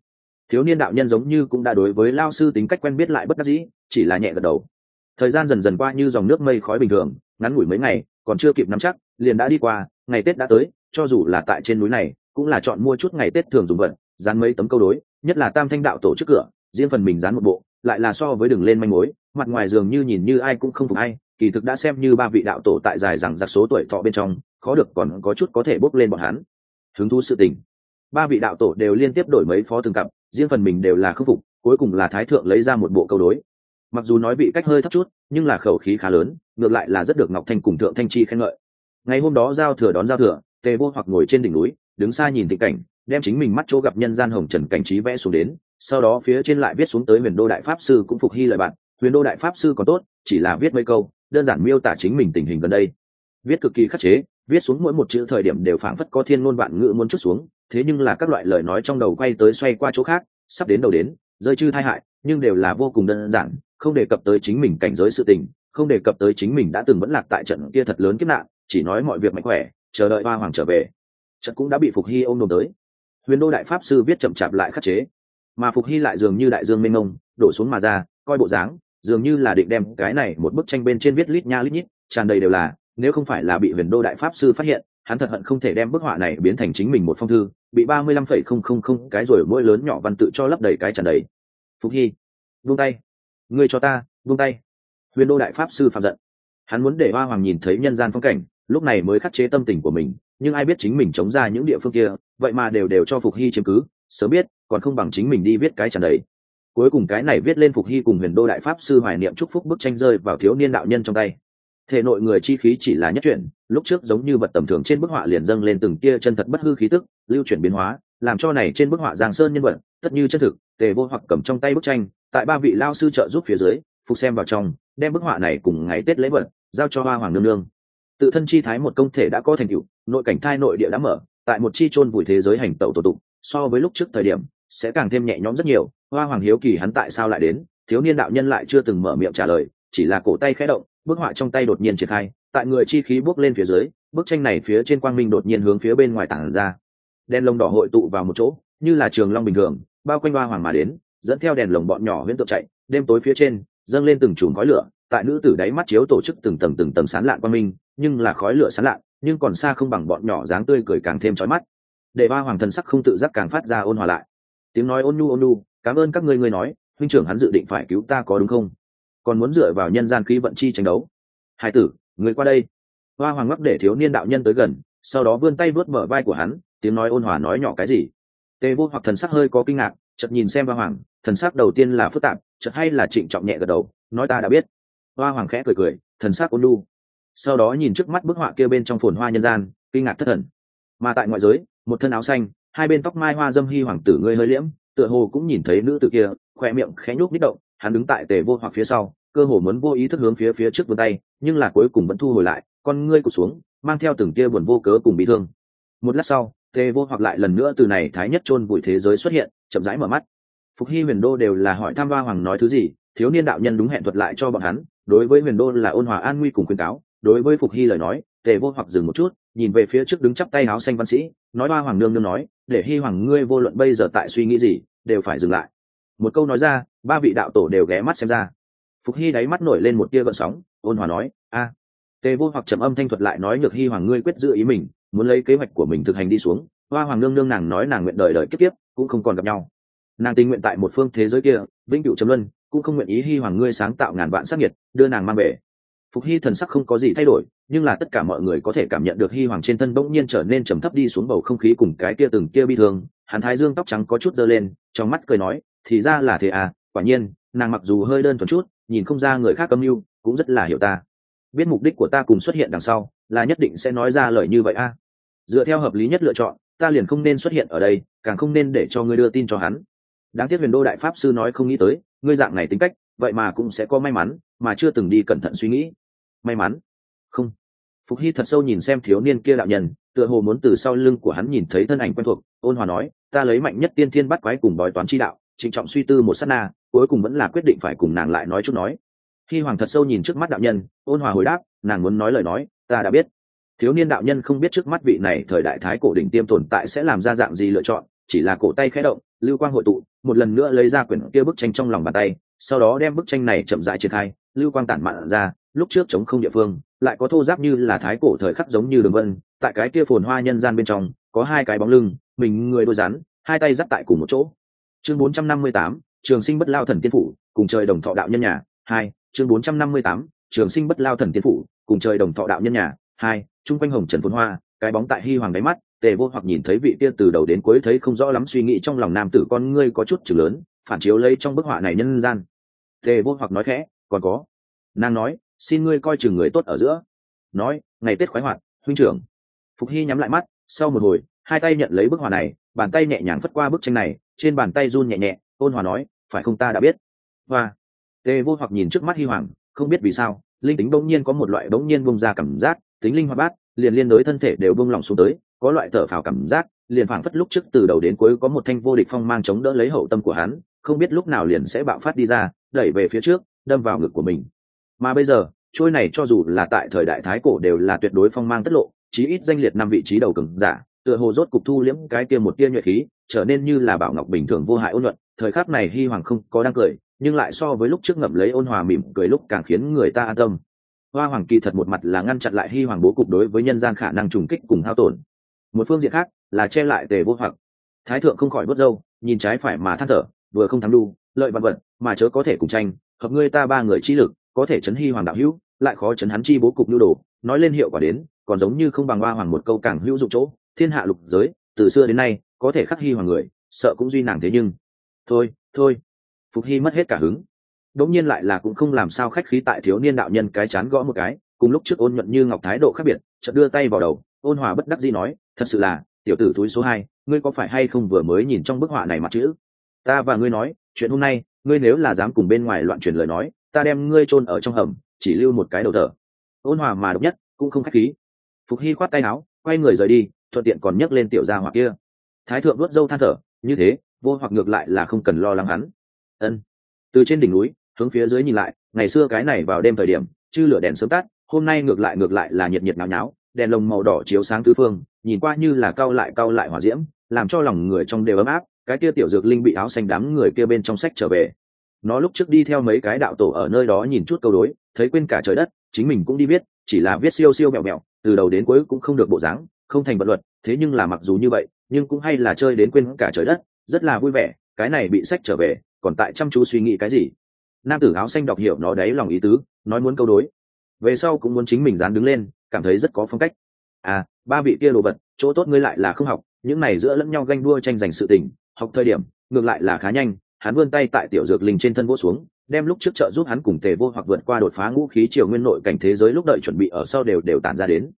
Thiếu niên đạo nhân giống như cũng đã đối với lao sư tính cách quen biết lại bất đắc dĩ, chỉ là nhẹ gật đầu thời gian dần dần qua như dòng nước mây khói bình thường, ngắn ngủi mấy ngày, còn chưa kịp nắm chắc, liền đã đi qua, ngày tết đã tới, cho dù là tại trên núi này, cũng là chọn mua chút ngày tết thường dùng vận dán mấy tấm câu đối, nhất là tam thanh đạo tổ trước cửa, riêng phần mình dán một bộ, lại là so với đường lên manh mối, mặt ngoài dường như nhìn như ai cũng không phục ai, kỳ thực đã xem như ba vị đạo tổ tại dài rằng giặc số tuổi thọ bên trong, khó được còn có chút có thể bốc lên bọn hắn. Hứng thú sự tình. Ba vị đạo tổ đều liên tiếp đổi mấy phó từng cặp, riêng phần mình đều là khâm phục, cuối cùng là thái thượng lấy ra một bộ câu đối mặc dù nói bị cách hơi thấp chút, nhưng là khẩu khí khá lớn, ngược lại là rất được ngọc thanh cùng thượng thanh chi khen ngợi. Ngày hôm đó giao thừa đón giao thừa, tề vô hoặc ngồi trên đỉnh núi, đứng xa nhìn thị cảnh, đem chính mình mắt chỗ gặp nhân gian hồng trần cảnh trí vẽ xuống đến, sau đó phía trên lại viết xuống tới huyền đô đại pháp sư cũng phục hy lời bạn. Huyền đô đại pháp sư còn tốt, chỉ là viết mấy câu, đơn giản miêu tả chính mình tình hình gần đây. Viết cực kỳ khắc chế, viết xuống mỗi một chữ thời điểm đều phảng phất có thiên ngôn vạn ngữ muốn chút xuống, thế nhưng là các loại lời nói trong đầu quay tới xoay qua chỗ khác, sắp đến đầu đến, rơi chư thai hại, nhưng đều là vô cùng đơn giản không đề cập tới chính mình cảnh giới sự tình, không đề cập tới chính mình đã từng vẫn lạc tại trận kia thật lớn kiếp nạn, chỉ nói mọi việc mạnh khỏe, chờ đợi hoa hoàng trở về. Trận cũng đã bị phục hy ôm đồm tới. Huyền đô đại pháp sư viết chậm chạp lại khắc chế. Mà phục hy lại dường như đại dương mênh mông, đổ xuống mà ra, coi bộ dáng, dường như là định đem cái này một bức tranh bên trên viết lít nha lít nhít, tràn đầy đều là, nếu không phải là bị huyền đô đại pháp sư phát hiện, hắn thật hận không thể đem bức họa này biến thành chính mình một phong thư, bị ba mươi lăm phẩy không không không cái rồi mỗi lớn nhỏ văn tự cho lấp đầy cái tràn đầy. Phục hy vung tay ngươi cho ta vung tay. Huyền đô đại pháp sư phạm giận. Hắn muốn để hoa hoàng nhìn thấy nhân gian phong cảnh, lúc này mới khắc chế tâm tình của mình, nhưng ai biết chính mình chống ra những địa phương kia, vậy mà đều đều cho phục hy chiếm cứ, sớm biết, còn không bằng chính mình đi viết cái tràn đầy cuối cùng cái này viết lên phục hy cùng huyền đô đại pháp sư hoài niệm chúc phúc bức tranh rơi vào thiếu niên đạo nhân trong tay. Thể nội người chi khí chỉ là nhất chuyển, lúc trước giống như vật tầm thường trên bức họa liền dâng lên từng tia chân thật bất hư khí tức, lưu chuyển biến hóa, làm cho này trên bức họa giang sơn nhân vật, tất như chân thực, tề vô hoặc cầm trong tay bức tranh tại ba vị lao sư trợ giúp phía dưới, phục xem vào trong, đem bức họa này cùng ngày tết lễ vật giao cho hoa hoàng nương nương. Tự thân chi thái một công thể đã có thành tựu, nội cảnh thai nội địa đã mở, tại một chi chôn vùi thế giới hành tẩu tổ tụng so với lúc trước thời điểm, sẽ càng thêm nhẹ nhõm rất nhiều. Hoa hoàng hiếu kỳ hắn tại sao lại đến, thiếu niên đạo nhân lại chưa từng mở miệng trả lời, chỉ là cổ tay khẽ động, bức họa trong tay đột nhiên triển khai, tại người chi khí bước lên phía dưới, bức tranh này phía trên quang minh đột nhiên hướng phía bên ngoài tảng ra. Đen lông đỏ hội tụ vào một chỗ, như là trường long bình thường, bao quanh hoa hoàng mà đến dẫn theo đèn lồng bọn nhỏ huyễn tượng chạy, đêm tối phía trên, dâng lên từng chùm khói lửa, tại nữ tử đáy mắt chiếu tổ chức từng tầng từng tầng sán lạn qua minh, nhưng là khói lửa sán lạn, nhưng còn xa không bằng bọn nhỏ dáng tươi cười càng thêm trói mắt. Để ba hoàng thần sắc không tự giác càng phát ra ôn hòa lại. Tiếng nói ôn nhu ôn nhu, cảm ơn các ngươi ngươi nói, huynh trưởng hắn dự định phải cứu ta có đúng không? Còn muốn dựa vào nhân gian khí vận chi tranh đấu. Hai tử người qua đây. Hoa hoàng ngấp để thiếu niên đạo nhân tới gần, sau đó vươn tay vớt mở vai của hắn, tiếng nói ôn hòa nói nhỏ cái gì? Tê vô hoặc thần sắc hơi có kinh ngạc, chợt nhìn xem hoa hoàng thần sắc đầu tiên là phức tạp, chợt hay là trịnh trọng nhẹ gật đầu, nói ta đã biết. Hoa hoàng khẽ cười cười, thần sắc ôn lu sau đó nhìn trước mắt bức họa kia bên trong phồn hoa nhân gian, kinh ngạc thất thần. Mà tại ngoại giới, một thân áo xanh, hai bên tóc mai hoa dâm hy hoàng tử ngươi hơi liễm, tựa hồ cũng nhìn thấy nữ tử kia khoe miệng khẽ nhúc nít động, hắn đứng tại tề vô hoặc phía sau, cơ hồ muốn vô ý thức hướng phía phía trước vươn tay, nhưng là cuối cùng vẫn thu hồi lại, con ngươi cụt xuống, mang theo từng tia buồn vô cớ cùng bị thương. Một lát sau, tề vô hoặc lại lần nữa từ này thái nhất chôn bụi thế giới xuất hiện, chậm rãi mở mắt phục hy huyền đô đều là hỏi tham Ba hoàng nói thứ gì, thiếu niên đạo nhân đúng hẹn thuật lại cho bọn hắn, đối với huyền đô là ôn hòa an nguy cùng khuyên cáo, đối với phục hy lời nói, tề vô hoặc dừng một chút, nhìn về phía trước đứng chắp tay áo xanh văn sĩ, nói ba hoàng nương nương nói, để hy hoàng ngươi vô luận bây giờ tại suy nghĩ gì, đều phải dừng lại. Một câu nói ra, ba vị đạo tổ đều ghé mắt xem ra. Phục hy đáy mắt nổi lên một tia gợn sóng, ôn hòa nói, a. Tề vô hoặc trầm âm thanh thuật lại nói nhược hy hoàng ngươi quyết giữ ý mình, muốn lấy kế hoạch của mình thực hành đi xuống. Hoa hoàng nương nương nàng nói nàng nguyện đời đời kiếp kiếp, cũng không còn gặp nhau nàng tình nguyện tại một phương thế giới kia, vĩnh cựu trầm luân, cũng không nguyện ý hy hoàng ngươi sáng tạo ngàn vạn sắc nhiệt, đưa nàng mang về. Phục hy thần sắc không có gì thay đổi, nhưng là tất cả mọi người có thể cảm nhận được hy hoàng trên thân bỗng nhiên trở nên trầm thấp đi xuống bầu không khí cùng cái kia từng kia bi thương. Hắn thái dương tóc trắng có chút dơ lên, trong mắt cười nói, thì ra là thế à quả nhiên, nàng mặc dù hơi đơn thuần chút, nhìn không ra người khác âm mưu, cũng rất là hiểu ta. Biết mục đích của ta cùng xuất hiện đằng sau, là nhất định sẽ nói ra lời như vậy a. À. dựa theo hợp lý nhất lựa chọn, ta liền không nên xuất hiện ở đây, càng không nên để cho ngươi đưa tin cho hắn đáng tiếc huyền đô đại pháp sư nói không nghĩ tới, ngươi dạng này tính cách, vậy mà cũng sẽ có may mắn, mà chưa từng đi cẩn thận suy nghĩ. May mắn? Không. Phục hy thật sâu nhìn xem thiếu niên kia đạo nhân, tựa hồ muốn từ sau lưng của hắn nhìn thấy thân ảnh quen thuộc, ôn hòa nói, ta lấy mạnh nhất tiên thiên bắt quái cùng bói toán chi đạo, trịnh trọng suy tư một s á t na, cuối cùng vẫn là quyết định phải cùng nàng lại nói chút nói. Khi hoàng thật sâu nhìn trước mắt đạo nhân, ôn hòa hồi đáp, nàng muốn nói lời nói, ta đã biết. Thiếu niên đạo nhân không biết trước mắt vị này thời đại thái cổ đỉnh tiêm tồn tại sẽ làm ra dạng gì lựa chọn, chỉ là cổ tay khẽ động lưu quang hội tụ một lần nữa lấy ra quyển kia bức tranh trong lòng bàn tay sau đó đem bức tranh này chậm rãi triển khai. Lưu quang tản mạn ra lúc trước chống không địa phương lại có thô giáp như là thái cổ thời khắc giống như đường vân tại cái kia phồn hoa nhân gian bên trong có hai cái bóng lưng mình người đôi rắn hai tay dắt tại cùng một chỗ. Chương 458, trường sinh bất lao thần tiên phủ cùng trời đồng thọ đạo nhân nhà hai. Chương 458, trường sinh bất lao thần tiên phủ cùng trời đồng thọ đạo nhân nhà hai. Chung quanh hồng trần phồn hoa cái bóng tại hy hoàng đáy mắt tề vô hoặc nhìn thấy vị kia từ đầu đến cuối thấy không rõ lắm suy nghĩ trong lòng nam tử con ngươi có chút chừng lớn, phản chiếu lấy trong bức họa này nhân gian. Tề vô hoặc nói khẽ, còn có. Nàng nói, xin ngươi coi chừng người tốt ở giữa. Nói, ngày tết khoái hoạt, huynh trưởng. Phục hy nhắm lại mắt, sau một hồi, hai tay nhận lấy bức họa này, bàn tay nhẹ nhàng phất qua bức tranh này, trên bàn tay run nhẹ nhẹ, ôn hòa nói, phải không ta đã biết? Hoa. Tề vô hoặc nhìn trước mắt hy hoàng, không biết vì sao, linh tính bỗng nhiên có một loại bỗng nhiên bông ra cảm giác, tính linh hoạt bát, liền liên đối thân thể đều bông lỏng xuống tới có loại thở phào cảm giác, liền phảng phất lúc trước từ đầu đến cuối có một thanh vô địch phong mang chống đỡ lấy hậu tâm của hắn, không biết lúc nào liền sẽ bạo phát đi ra, đẩy về phía trước, đâm vào ngực của mình. Mà bây giờ, trôi này cho dù là tại thời đại thái cổ đều là tuyệt đối phong mang tất lộ, chí ít danh liệt năm vị trí đầu cường giả, tựa hồ rốt cục thu liễm cái kia một tia nhuệ khí, trở nên như là bảo ngọc bình thường vô hại ôn nhuận, thời khắc này hy hoàng không có đang cười, nhưng lại so với lúc trước ngậm lấy ôn hòa mỉm cười lúc càng khiến người ta an tâm. Hoa hoàng kỳ thật một mặt là ngăn chặn lại hy hoàng bố cục đối với nhân gian khả năng trùng kích cùng hao tổn một phương diện khác là che lại tề vô hoặc. Thái thượng không khỏi vớt râu, nhìn trái phải mà than thở, vừa không thắng đu, lợi vật vật, mà chớ có thể cùng tranh, hợp ngươi ta ba người chi lực, có thể chấn hy hoàng đạo hữu, lại khó chấn hắn chi bố cục nhu đồ, nói lên hiệu quả đến, còn giống như không bằng hoa hoàng một câu càng hữu dụng chỗ, thiên hạ lục giới, từ xưa đến nay, có thể khắc hy hoàng người, sợ cũng duy nàng thế nhưng. Thôi thôi. Phục hy mất hết cả hứng. Đống nhiên lại là cũng không làm sao khách khí tại thiếu niên đạo nhân cái chán gõ một cái, cùng lúc trước ôn nhuận như ngọc thái độ khác biệt, chợt đưa tay vào đầu ôn hòa bất đắc dĩ nói, thật sự là, tiểu tử túi số hai, ngươi có phải hay không vừa mới nhìn trong bức họa này mặt chữ? Ta và ngươi nói, chuyện hôm nay, ngươi nếu là dám cùng bên ngoài loạn truyền lời nói, ta đem ngươi chôn ở trong hầm, chỉ lưu một cái đầu thở ôn hòa mà độc nhất, cũng không khách khí. Phục hy khoát tay áo, quay người rời đi, thuận tiện còn nhấc lên tiểu gia hỏa kia. Thái thượng vớt dâu than thở, như thế, vô hoặc ngược lại là không cần lo lắng hắn. Ân. Từ trên đỉnh núi, hướng phía dưới nhìn lại, ngày xưa cái này vào đêm thời điểm, chư lửa đèn sớm tắt, hôm nay ngược lại ngược lại là nhiệt nhiệt náo nháo đèn lồng màu đỏ chiếu sáng tứ phương nhìn qua như là cao lại cao lại hỏa diễm làm cho lòng người trong đều ấm áp cái kia tiểu dược linh bị áo xanh đám người kia bên trong sách trở về. Nó lúc trước đi theo mấy cái đạo tổ ở nơi đó nhìn chút câu đối thấy quên cả trời đất chính mình cũng đi biết, chỉ là viết siêu siêu mẹo mẹo từ đầu đến cuối cũng không được bộ dáng không thành vật luật thế nhưng là mặc dù như vậy nhưng cũng hay là chơi đến quên cả trời đất rất là vui vẻ cái này bị sách trở về còn tại chăm chú suy nghĩ cái gì? Nam tử áo xanh đọc hiểu nó đấy lòng ý tứ nói muốn câu đối. Về sau cũng muốn chính mình dán đứng lên cảm thấy rất có phong cách. À ba vị kia đồ vật, chỗ tốt ngươi lại là không học, những này giữa lẫn nhau ganh đua tranh giành sự tình, học thời điểm, ngược lại là khá nhanh, hắn vươn tay tại tiểu dược linh trên thân vỗ xuống, đem lúc trước trợ giúp hắn cùng tề vô hoặc vượt qua đột phá ngũ khí triều nguyên nội cảnh thế giới lúc đợi chuẩn bị ở sau đều đều tản ra đến.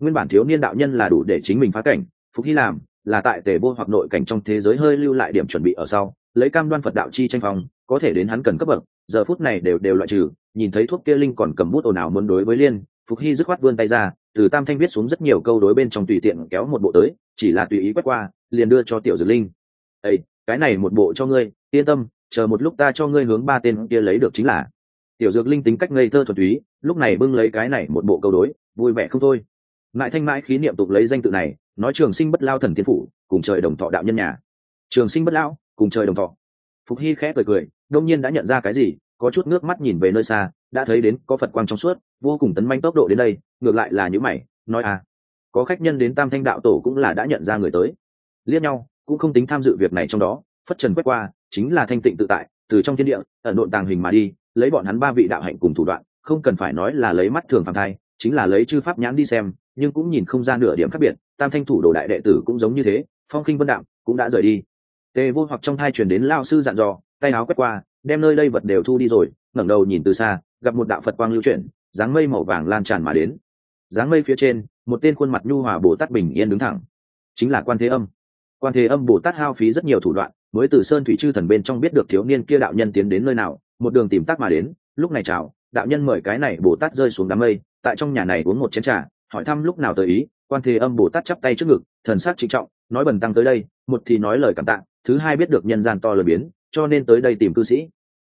Nguyên bản thiếu niên đạo nhân là đủ để chính mình phá cảnh, phục hy làm, là tại tề vô hoặc nội cảnh trong thế giới hơi lưu lại điểm chuẩn bị ở sau, lấy cam đoan phật đạo chi tranh phòng có thể đến hắn cần cấp bậc, giờ phút này đều đều loại trừ, nhìn thấy thuốc kia linh còn cầm bút ồn ào muốn đối với liên phục hy dứt khoát vươn tay ra, từ tam thanh viết xuống rất nhiều câu đối bên trong tùy tiện kéo một bộ tới, chỉ là tùy ý quét qua, liền đưa cho tiểu dược linh. Ây cái này một bộ cho ngươi, yên tâm, chờ một lúc ta cho ngươi hướng ba tên kia lấy được chính là. Tiểu dược linh tính cách ngây thơ thuần túy, lúc này bưng lấy cái này một bộ câu đối, vui vẻ không thôi. Ngại thanh mãi khí niệm tục lấy danh tự này, nói trường sinh bất lao thần tiên phủ, cùng trời đồng thọ đạo nhân nhà. Trường sinh bất lão cùng trời đồng thọ. Phục hy khẽ cười cười đông nhiên đã nhận ra cái gì, có chút nước mắt nhìn về nơi xa đã thấy đến có phật quang trong suốt, vô cùng tấn manh tốc độ đến đây, ngược lại là những mày, nói à có khách nhân đến tam thanh đạo tổ cũng là đã nhận ra người tới. Liếc nhau, cũng không tính tham dự việc này trong đó, phất trần quét qua, chính là thanh tịnh tự tại, từ trong thiên địa, ẩn độn tàng hình mà đi, lấy bọn hắn ba vị đạo hạnh cùng thủ đoạn, không cần phải nói là lấy mắt thường phàm thai, chính là lấy chư pháp nhãn đi xem, nhưng cũng nhìn không ra nửa điểm khác biệt, tam thanh thủ đồ đại đệ tử cũng giống như thế, phong khinh vân đạm, cũng đã rời đi. Tề vô hoặc trong thai truyền đến lao sư dặn dò, tay áo quét qua, đem nơi đây vật đều thu đi rồi, ngẩng đầu nhìn từ xa gặp một đạo phật quang lưu chuyển, dáng mây màu vàng lan tràn mà đến. Dáng mây phía trên, một tên khuôn mặt nhu hòa bồ tát bình yên đứng thẳng. Chính là quan thế âm. Quan thế âm bồ tát hao phí rất nhiều thủ đoạn, mới từ sơn thủy chư thần bên trong biết được thiếu niên kia đạo nhân tiến đến nơi nào, một đường tìm tác mà đến, lúc này chào, đạo nhân mời cái này bồ tát rơi xuống đám mây, tại trong nhà này uống một chén trà, hỏi thăm lúc nào tới ý, quan thế âm bồ tát chắp tay trước ngực, thần sắc trịnh trọng, nói bần tăng tới đây, một thì nói lời cảm tạ, thứ hai biết được nhân gian to lớn biến, cho nên tới đây tìm cư sĩ.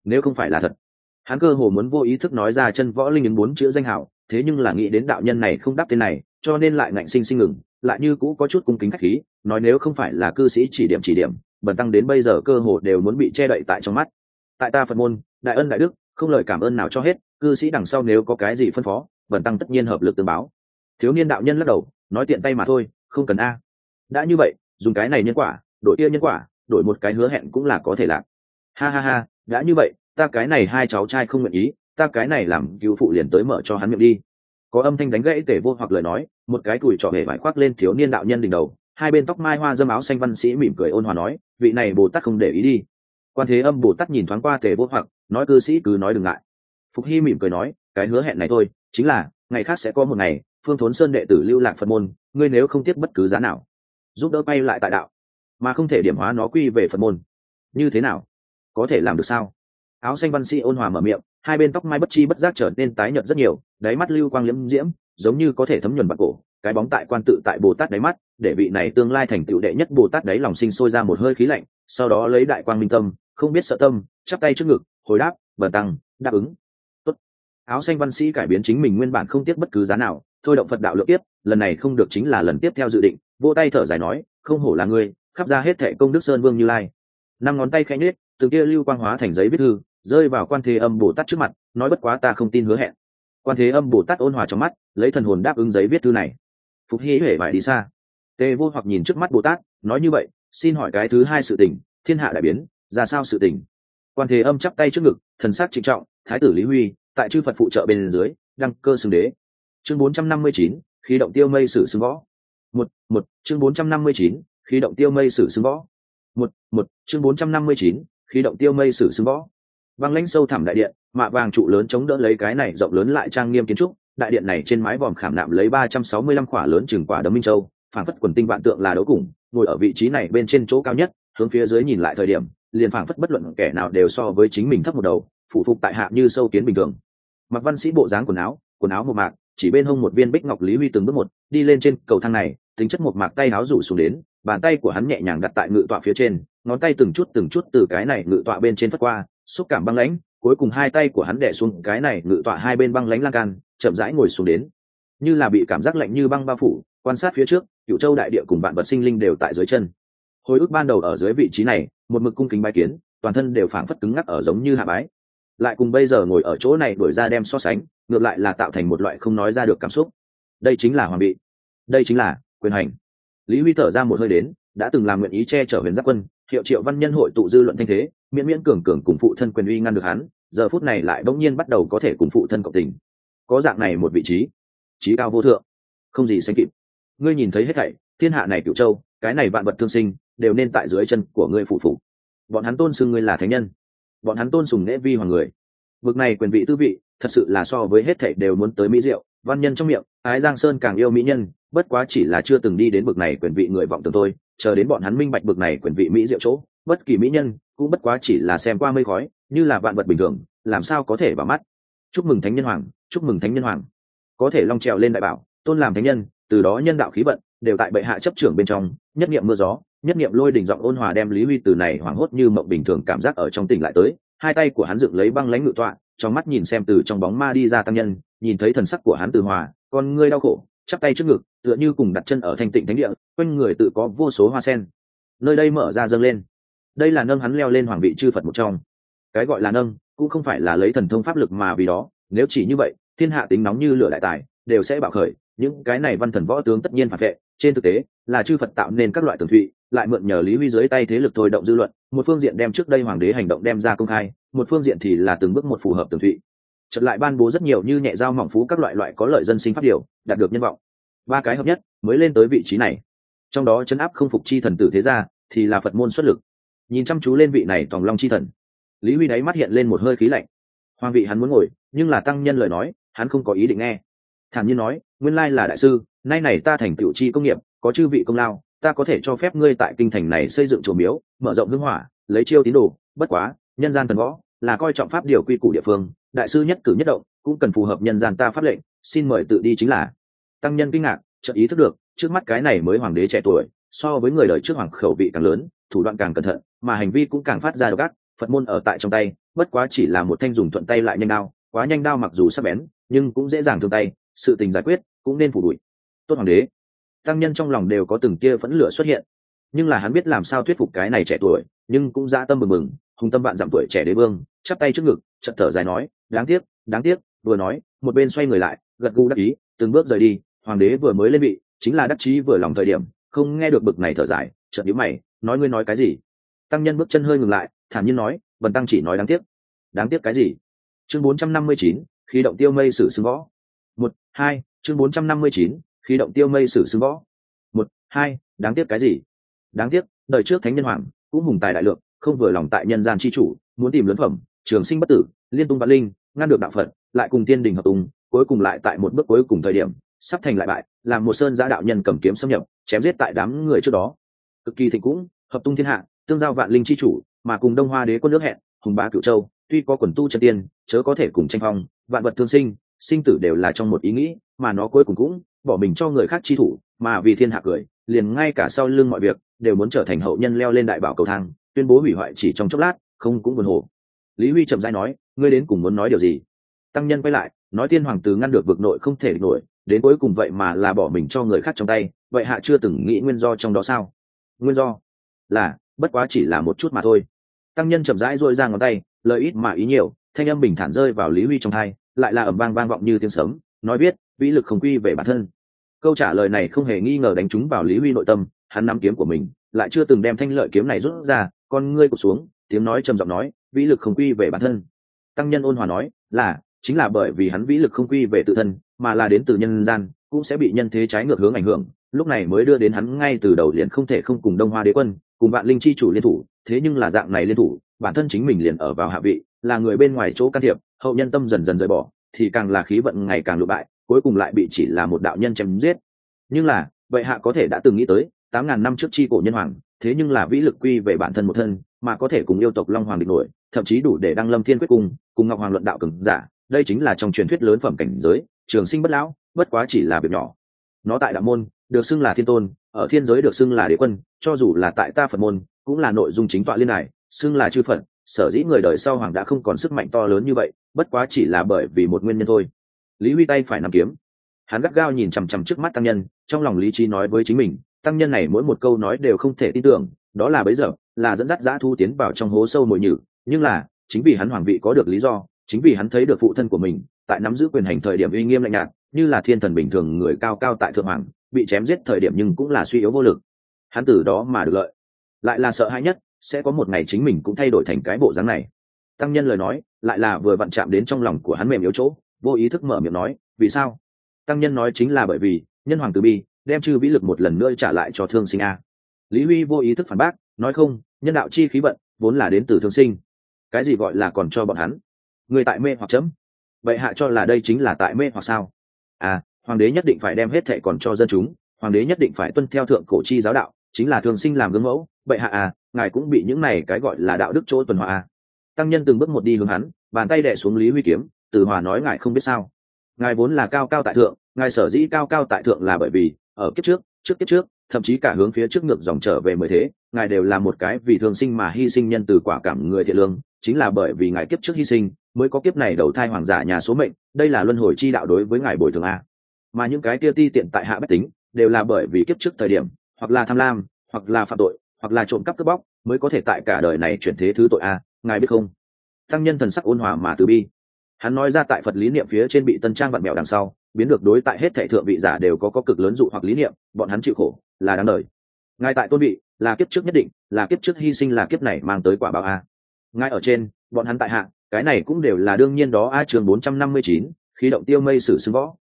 Nếu không phải là thật hắn cơ hồ muốn vô ý thức nói ra chân võ linh ứng bốn chữ danh hảo, thế nhưng là nghĩ đến đạo nhân này không đáp tên này, cho nên lại ngạnh sinh sinh ngừng, lại như cũ có chút cung kính khách khí, nói nếu không phải là cư sĩ chỉ điểm chỉ điểm, bần tăng đến bây giờ cơ hồ đều muốn bị che đậy tại trong mắt. Tại ta phật môn, đại ân đại đức, không lời cảm ơn nào cho hết, cư sĩ đằng sau nếu có cái gì phân phó, bần tăng tất nhiên hợp lực tương báo. Thiếu niên đạo nhân lắc đầu, nói tiện tay mà thôi, không cần a. Đã như vậy, dùng cái này nhân quả, đổi kia nhân quả, đổi một cái hứa hẹn cũng là có thể lạc. Ha ha ha, đã như vậy ta cái này hai cháu trai không nguyện ý, ta cái này làm cứu phụ liền tới mở cho hắn miệng đi. Có âm thanh đánh gãy tể vô hoặc lời nói, một cái tuổi trọ hề vải khoác lên thiếu niên đạo nhân đỉnh đầu, hai bên tóc mai hoa dâm áo xanh văn sĩ mỉm cười ôn hòa nói, vị này bồ tát không để ý đi. Quan thế âm bồ tát nhìn thoáng qua tề vô hoặc, nói cư sĩ cứ nói đừng ngại. Phục hy mỉm cười nói, cái hứa hẹn này thôi, chính là, ngày khác sẽ có một ngày, phương thốn sơn đệ tử lưu lạc phật môn, ngươi nếu không tiếc bất cứ giá nào, giúp đỡ bay lại tại đạo, mà không thể điểm hóa nó quy về phật môn. Như thế nào? Có thể làm được sao? Áo xanh văn sĩ ôn hòa mở miệng, hai bên tóc mai bất chi bất giác trở nên tái nhợt rất nhiều, đáy mắt lưu quang liễm diễm, giống như có thể thấm nhuần bạc cổ, cái bóng tại quan tự tại bồ tát đáy mắt, để vị này tương lai thành tựu đệ nhất bồ tát đáy lòng sinh sôi ra một hơi khí lạnh, sau đó lấy đại quang minh tâm, không biết sợ tâm, chắp tay trước ngực, hồi đáp bờ tăng, đáp ứng Tốt. áo xanh văn sĩ cải biến chính mình nguyên bản không tiếc bất cứ giá nào, thôi động phật đạo lượng tiếp lần này không được chính là lần tiếp theo dự định vô tay thở dài nói, không hổ là ngươi, khắp ra hết thệ công đức sơn vương như lai năm ngón tay khẽ nhếch, từng kia lưu quang hóa thành giấy viết thư rơi vào quan thế âm bồ tát trước mặt, nói bất quá ta không tin hứa hẹn. Quan thế âm bồ tát ôn hòa trong mắt, lấy thần hồn đáp ứng giấy viết thư này. Phục hy huệ phải đi xa. Tề vô hoặc nhìn trước mắt bồ tát, nói như vậy, xin hỏi cái thứ hai sự tình, thiên hạ đại biến, ra sao sự tình? Quan thế âm chắp tay trước ngực, thần sắc trịnh trọng, thái tử lý huy, tại chư phật phụ trợ bên dưới, đăng cơ xưng đế. Chương bốn trăm năm mươi chín, khí động tiêu mây sử xưng võ. Một một, chương bốn trăm năm mươi chín, khí động tiêu mây sử xưng võ. Một một, chương bốn trăm năm mươi chín, khí động tiêu mây sử xưng võ băng lãnh sâu thẳm đại điện, mạ vàng trụ lớn chống đỡ lấy cái này rộng lớn lại trang nghiêm kiến trúc, đại điện này trên mái vòm khảm nạm lấy ba trăm sáu mươi lăm quả lớn chừng quả đấm minh châu phản phất quần tinh vạn tượng là đấu cùng, ngồi ở vị trí này bên trên chỗ cao nhất, hướng phía dưới nhìn lại thời điểm, liền phản phất bất luận kẻ nào đều so với chính mình thấp một đầu phụ phục tại hạ như sâu kiến bình thường. Mặc văn sĩ bộ dáng quần áo quần áo một mạc, chỉ bên hông một viên bích ngọc lý huy từng bước một, đi lên trên cầu thang này, tính chất một mạc tay áo rủ xuống đến, bàn tay của hắn nhẹ nhàng đặt tại ngự tọa phía trên, ngón tay từng chút từng chút từ cái này ngự tọa bên trên phất qua xúc cảm băng lãnh, cuối cùng hai tay của hắn đẻ xuống cái này ngự tọa hai bên băng lãnh lan can, chậm rãi ngồi xuống đến. Như là bị cảm giác lạnh như băng bao phủ, quan sát phía trước cựu châu đại địa cùng bạn vật sinh linh đều tại dưới chân. Hồi ức ban đầu ở dưới vị trí này, một mực cung kính bái kiến, toàn thân đều phảng phất cứng ngắc ở giống như hạ bái. Lại cùng bây giờ ngồi ở chỗ này đổi ra đem so sánh, ngược lại là tạo thành một loại không nói ra được cảm xúc. Đây chính là hoàng bị đây chính là quyền hành. Lý huy thở ra một hơi đến đã từng làm nguyện ý che chở huyền giáp quân, hiệu triệu văn nhân hội tụ dư luận thanh thế, miễn miễn cường cường cùng phụ thân quyền uy ngăn được hắn, giờ phút này lại bỗng nhiên bắt đầu có thể cùng phụ thân cộng tình. Có dạng này một vị trí. Trí cao vô thượng. Không gì sánh kịp. Ngươi nhìn thấy hết thảy, thiên hạ này cựu châu, cái này vạn vật thương sinh, đều nên tại dưới chân của ngươi phụ phụ bọn hắn tôn xưng ngươi là thánh nhân. Bọn hắn tôn sùng nễ vi hoàng người. Vực này quyền vị tư vị, thật sự là so với hết thảy đều muốn tới mỹ diệu. Văn nhân trong miệng, ái giang sơn càng yêu mỹ nhân bất quá chỉ là chưa từng đi đến bực này quyền vị người vọng tưởng tôi chờ đến bọn hắn minh bạch bực này quyền vị mỹ diệu chỗ, bất kỳ mỹ nhân cũng bất quá chỉ là xem qua mây khói, như là vạn vật bình thường, làm sao có thể vào mắt. Chúc mừng thánh nhân hoàng, chúc mừng thánh nhân hoàng. Có thể long trèo lên đại bảo, tôn làm thánh nhân, từ đó nhân đạo khí vận đều tại bệ hạ chấp trưởng bên trong, nhất niệm mưa gió, nhất niệm lôi đỉnh giọng ôn hòa đem lý huy từ này hoảng hốt như mộng bình thường cảm giác ở trong tỉnh lại tới, hai tay của hắn dựng lấy băng lãnh ngự tọa, trong mắt nhìn xem từ trong bóng ma đi ra tăng nhân, nhìn thấy thần sắc của hắn từ hòa, con ngươi đau khổ chắp tay trước ngực, tựa như cùng đặt chân ở thanh tịnh thánh địa, quanh người tự có vô số hoa sen. Nơi đây mở ra dâng lên. Đây là nâng hắn leo lên hoàng vị chư phật một trong. Cái gọi là nâng, cũng không phải là lấy thần thông pháp lực mà vì đó. Nếu chỉ như vậy, thiên hạ tính nóng như lửa đại tài, đều sẽ bạo khởi. Những cái này văn thần võ tướng tất nhiên phản vệ. Trên thực tế, là chư phật tạo nên các loại tường thụy, lại mượn nhờ lý huy dưới tay thế lực thôi động dư luận. Một phương diện đem trước đây hoàng đế hành động đem ra công khai, một phương diện thì là từng bước một phù hợp tường thụy chợt lại ban bố rất nhiều như nhẹ dao mỏng phú các loại loại có lợi dân sinh pháp điều, đạt được nhân vọng. Ba cái hợp nhất mới lên tới vị trí này. Trong đó chấn áp không phục chi thần tử thế gia thì là phật môn xuất lực. Nhìn chăm chú lên vị này tòng long chi thần, lý huy đáy mắt hiện lên một hơi khí lạnh. Hoàng vị hắn muốn ngồi, nhưng là tăng nhân lời nói, hắn không có ý định nghe. Thản nhiên nói, nguyên lai là đại sư, nay này ta thành tiểu chi công nghiệp, có chư vị công lao, ta có thể cho phép ngươi tại kinh thành này xây dựng chùa miếu, mở rộng hưng hỏa, lấy chiêu tín đồ, bất quá, nhân gian thần võ, là coi trọng pháp điều quy củ địa phương đại sư nhất cử nhất động, cũng cần phù hợp nhân gian ta pháp lệnh, xin mời tự đi chính là. Tăng nhân kinh ngạc, chợt ý thức được, trước mắt cái này mới hoàng đế trẻ tuổi, so với người đời trước hoàng khẩu vị càng lớn, thủ đoạn càng cẩn thận, mà hành vi cũng càng phát ra độc ác, phật môn ở tại trong tay, bất quá chỉ là một thanh dùng thuận tay lại nhanh đao, quá nhanh đao mặc dù sắc bén, nhưng cũng dễ dàng thương tay, sự tình giải quyết cũng nên phủ đuổi. Tốt hoàng đế. Tăng nhân trong lòng đều có từng kia phẫn lửa xuất hiện. Nhưng là hắn biết làm sao thuyết phục cái này trẻ tuổi, nhưng cũng dã tâm mừng mừng hùng tâm bạn dặm tuổi trẻ đế vương, chắp tay trước ngực chật thở dài nói đáng tiếc đáng tiếc vừa nói một bên xoay người lại gật gù đắc ý từng bước rời đi hoàng đế vừa mới lên vị chính là đắc chí vừa lòng thời điểm không nghe được bực này thở dài chợt nhíu mày nói ngươi nói cái gì? Tăng nhân bước chân hơi ngừng lại thản nhiên nói bần tăng chỉ nói đáng tiếc. Đáng tiếc cái gì? Chương 459, khí động tiêu mây sử xưng võ. Một hai chương 459, khí động tiêu mây sử xưng võ. Một hai đáng tiếc cái gì? Đáng tiếc đời trước thánh nhân hoàng cũng hùng tài đại lượng không vừa lòng tại nhân gian chi chủ muốn tìm lớn phẩm trường sinh bất tử liên tung vạn linh, ngăn được đạo phật, lại cùng tiên đình hợp tùng cuối cùng lại tại một bước cuối cùng thời điểm, sắp thành lại bại, làm một sơn giã đạo nhân cầm kiếm xâm nhập, chém giết tại đám người trước đó. Cực kỳ thịnh cũng, hợp tung thiên hạ, tương giao vạn linh chi chủ, mà cùng đông hoa đế quân nước hẹn, hùng bá cựu châu, tuy có quần tu chân tiên, chớ có thể cùng tranh phong, vạn vật thương sinh sinh tử đều là trong một ý nghĩ, mà nó cuối cùng cũng bỏ mình cho người khác chi thủ, mà vì thiên hạ cười, liền ngay cả sau lưng mọi việc, đều muốn trở thành hậu nhân leo lên đại bảo cầu thang, tuyên bố hủy hoại chỉ trong chốc lát, không cũng buồn hồ lý huy chậm rãi nói, ngươi đến cùng muốn nói điều gì? Tăng nhân quay lại, nói tiên hoàng tử ngăn được vực nội không thể địch nổi, đến cuối cùng vậy mà là bỏ mình cho người khác trong tay, vậy hạ chưa từng nghĩ nguyên do trong đó sao? Nguyên do là, bất quá chỉ là một chút mà thôi. Tăng nhân chậm rãi dội ra ngón tay lợi ít mà ý nhiều, thanh âm bình thản rơi vào lý huy trong thai lại là ẩm vang vang vọng như tiếng sấm, nói biết, vĩ lực không quy về bản thân. Câu trả lời này không hề nghi ngờ đánh trúng vào lý huy nội tâm, hắn nắm kiếm của mình, lại chưa từng đem thanh lợi kiếm này rút ra, con ngươi cụt xuống, tiếng nói trầm giọng nói vĩ lực không quy về bản thân. Tăng nhân ôn hòa nói, là, chính là bởi vì hắn vĩ lực không quy về tự thân, mà là đến từ nhân gian, cũng sẽ bị nhân thế trái ngược hướng ảnh hưởng. Lúc này mới đưa đến hắn ngay từ đầu liền không thể không cùng đông hoa đế quân, cùng vạn linh chi chủ liên thủ, thế nhưng là dạng này liên thủ, bản thân chính mình liền ở vào hạ vị, là người bên ngoài chỗ can thiệp, hậu nhân tâm dần dần rời bỏ, thì càng là khí vận ngày càng lụ bại, cuối cùng lại bị chỉ là một đạo nhân chém giết. Nhưng là, vậy hạ có thể đã từng nghĩ tới, tám ngàn năm trước chi cổ nhân hoàng, thế nhưng là vĩ lực quy về bản thân một thân, mà có thể cùng yêu tộc long hoàng địch nổi thậm chí đủ để đăng lâm thiên quyết cung, cùng ngọc hoàng luận đạo cường giả, đây chính là trong truyền thuyết lớn phẩm cảnh giới, trường sinh bất lão, bất quá chỉ là việc nhỏ. Nó tại đạo môn, được xưng là thiên tôn, ở thiên giới được xưng là đế quân, cho dù là tại ta phật môn, cũng là nội dung chính tọa liên này xưng là chư phật, sở dĩ người đời sau hoàng đã không còn sức mạnh to lớn như vậy, bất quá chỉ là bởi vì một nguyên nhân thôi. Lý huy tay phải nằm kiếm. Hắn gắt gao nhìn chằm chằm trước mắt tăng nhân, trong lòng lý trí nói với chính mình, tăng nhân này mỗi một câu nói đều không thể tin tưởng, đó là bấy giờ, là dẫn dắt dã thu tiến vào trong hố sâu mồi nhử nhưng là, chính vì hắn hoàng vị có được lý do, chính vì hắn thấy được phụ thân của mình tại nắm giữ quyền hành thời điểm uy nghiêm lạnh nhạt, như là thiên thần bình thường người cao cao tại thượng hoàng, bị chém giết thời điểm nhưng cũng là suy yếu vô lực. Hắn từ đó mà được lợi. Lại là sợ hãi nhất, sẽ có một ngày chính mình cũng thay đổi thành cái bộ dáng này. Tăng nhân lời nói, lại là vừa vặn chạm đến trong lòng của hắn mềm yếu chỗ, vô ý thức mở miệng nói, vì sao? Tăng nhân nói chính là bởi vì, nhân hoàng từ bi, đem chư vĩ lực một lần nữa trả lại cho thương sinh a. Lý huy vô ý thức phản bác, nói không, nhân đạo chi khí vận, vốn là đến từ thương sinh cái gì gọi là còn cho bọn hắn? Người tại mê hoặc chấm. Vậy hạ cho là đây chính là tại mê hoặc sao? À hoàng đế nhất định phải đem hết thệ còn cho dân chúng, hoàng đế nhất định phải tuân theo thượng cổ chi giáo đạo, chính là thường sinh làm gương mẫu. Bệ hạ à ngài cũng bị những này cái gọi là đạo đức chỗ tuần hòa à. tăng nhân từng bước một đi hướng hắn, bàn tay đẻ xuống lý huy kiếm, từ hòa nói ngài không biết sao. Ngài vốn là cao cao tại thượng, ngài sở dĩ cao cao tại thượng là bởi vì, ở kiếp trước trước kiếp trước thậm chí cả hướng phía trước ngược dòng trở về mười thế, ngài đều là một cái vì thường sinh mà hy sinh nhân từ quả cảm người thiện lương, chính là bởi vì ngài kiếp trước hy sinh, mới có kiếp này đầu thai hoàng giả nhà số mệnh, đây là luân hồi chi đạo đối với ngài bồi thường a. Mà những cái kia ti tiện tại hạ bách tính, đều là bởi vì kiếp trước thời điểm, hoặc là tham lam, hoặc là phạm tội, hoặc là trộm cắp cướp bóc, mới có thể tại cả đời này chuyển thế thứ tội a, ngài biết không? Tăng nhân thần sắc ôn hòa mà từ bi. Hắn nói ra tại phật lý niệm phía trên bị tân trang vặn mèo đằng sau, biến được đối tại hết thể thượng vị giả đều có có cực lớn dụ hoặc lý niệm, bọn hắn chịu khổ là đáng đời. Ngài tại tôn vị, là kiếp trước nhất định, là kiếp trước hy sinh là kiếp này mang tới quả báo a. Ngài ở trên, bọn hắn tại hạ, cái này cũng đều là đương nhiên đó a, chương bốn trăm năm mươi chín, khí động tiêu mây sử xưng võ.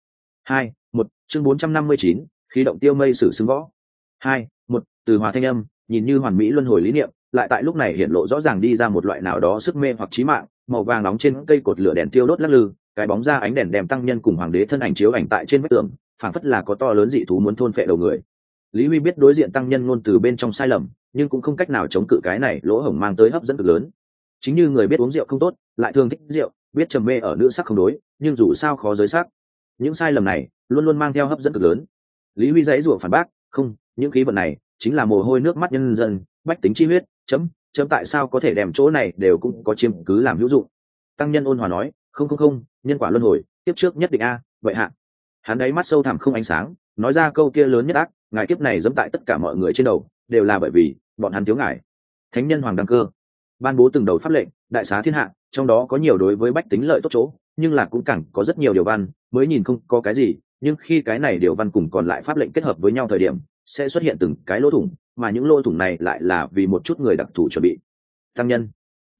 Hai, một, chương bốn trăm năm mươi chín, khí động tiêu mây sử xưng võ. Hai, một, từ hòa thanh âm, nhìn như hoàn mỹ luân hồi lý niệm, lại tại lúc này hiện lộ rõ ràng đi ra một loại nào đó sức mê hoặc trí mạng, màu vàng nóng trên cây cột lửa đèn tiêu đốt lắc lư, cái bóng ra ánh đèn đèm tăng nhân cùng hoàng đế thân ảnh chiếu ảnh tại trên vách tường, phảng phất là có to lớn dị thú muốn thôn phệ đầu người lý huy biết đối diện tăng nhân ngôn từ bên trong sai lầm, nhưng cũng không cách nào chống cự cái này lỗ hổng mang tới hấp dẫn cực lớn. Chính như người biết uống rượu không tốt, lại thường thích rượu, biết trầm mê ở nữ sắc không đối, nhưng dù sao khó giới sắc những sai lầm này luôn luôn mang theo hấp dẫn cực lớn. Lý huy dãy rủa phản bác, không, những khí vận này chính là mồ hôi nước mắt nhân dân, bách tính chi huyết, chấm chấm tại sao có thể đem chỗ này đều cũng có chiếm cứ làm hữu dụng? Tăng nhân ôn hòa nói, không không không, nhân quả luân hồi tiếp trước nhất định a, vậy hạ. Hắn đáy mắt sâu thẳm không ánh sáng, nói ra câu kia lớn nhất ác ngài kiếp này dẫm tại tất cả mọi người trên đầu, đều là bởi vì bọn hắn thiếu ngài. Thánh nhân hoàng đăng cơ. Ban bố từng đầu pháp lệnh, đại xá thiên hạ, trong đó có nhiều đối với bách tính lợi tốt chỗ, nhưng là cũng càng có rất nhiều điều văn, mới nhìn không có cái gì, nhưng khi cái này điều văn cùng còn lại pháp lệnh kết hợp với nhau thời điểm, sẽ xuất hiện từng cái lỗ thủng, mà những lỗ thủng này lại là vì một chút người đặc thù chuẩn bị. Tăng nhân.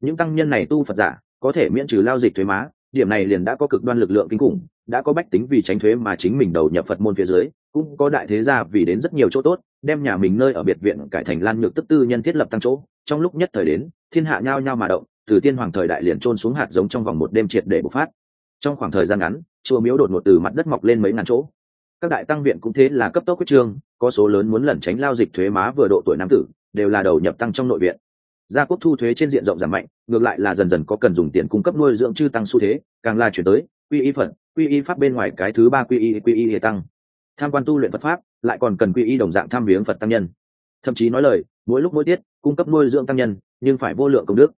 Những tăng nhân này tu phật giả, có thể miễn trừ lao dịch thuế má, điểm này liền đã có cực đoan lực lượng kinh khủng đã có bách tính vì tránh thuế mà chính mình đầu nhập phật môn phía dưới, cũng có đại thế gia vì đến rất nhiều chỗ tốt, đem nhà mình nơi ở biệt viện cải thành lan nhược tức tư nhân thiết lập tăng chỗ. Trong lúc nhất thời đến, thiên hạ nhao nhao mà động, từ tiên hoàng thời đại liền trôn xuống hạt giống trong vòng một đêm triệt để bộc phát. Trong khoảng thời gian ngắn, chùa miếu đột ngột từ mặt đất mọc lên mấy ngàn chỗ. Các đại tăng viện cũng thế là cấp tốc quyết trương, có số lớn muốn lẩn tránh lao dịch thuế má vừa độ tuổi nam tử, đều là đầu nhập tăng trong nội viện. Gia quốc thu thuế trên diện rộng giảm mạnh, ngược lại là dần dần có cần dùng tiền cung cấp nuôi dưỡng chư tăng xu thế, càng là chuyển tới quy y phật quy y pháp bên ngoài cái thứ ba quy y quy y hệ tăng. Tham quan tu luyện phật pháp, lại còn cần quy y đồng dạng tham viếng phật tăng nhân. Thậm chí nói lời, mỗi lúc mỗi tiết, cung cấp nuôi dưỡng tăng nhân, nhưng phải vô lượng công đức.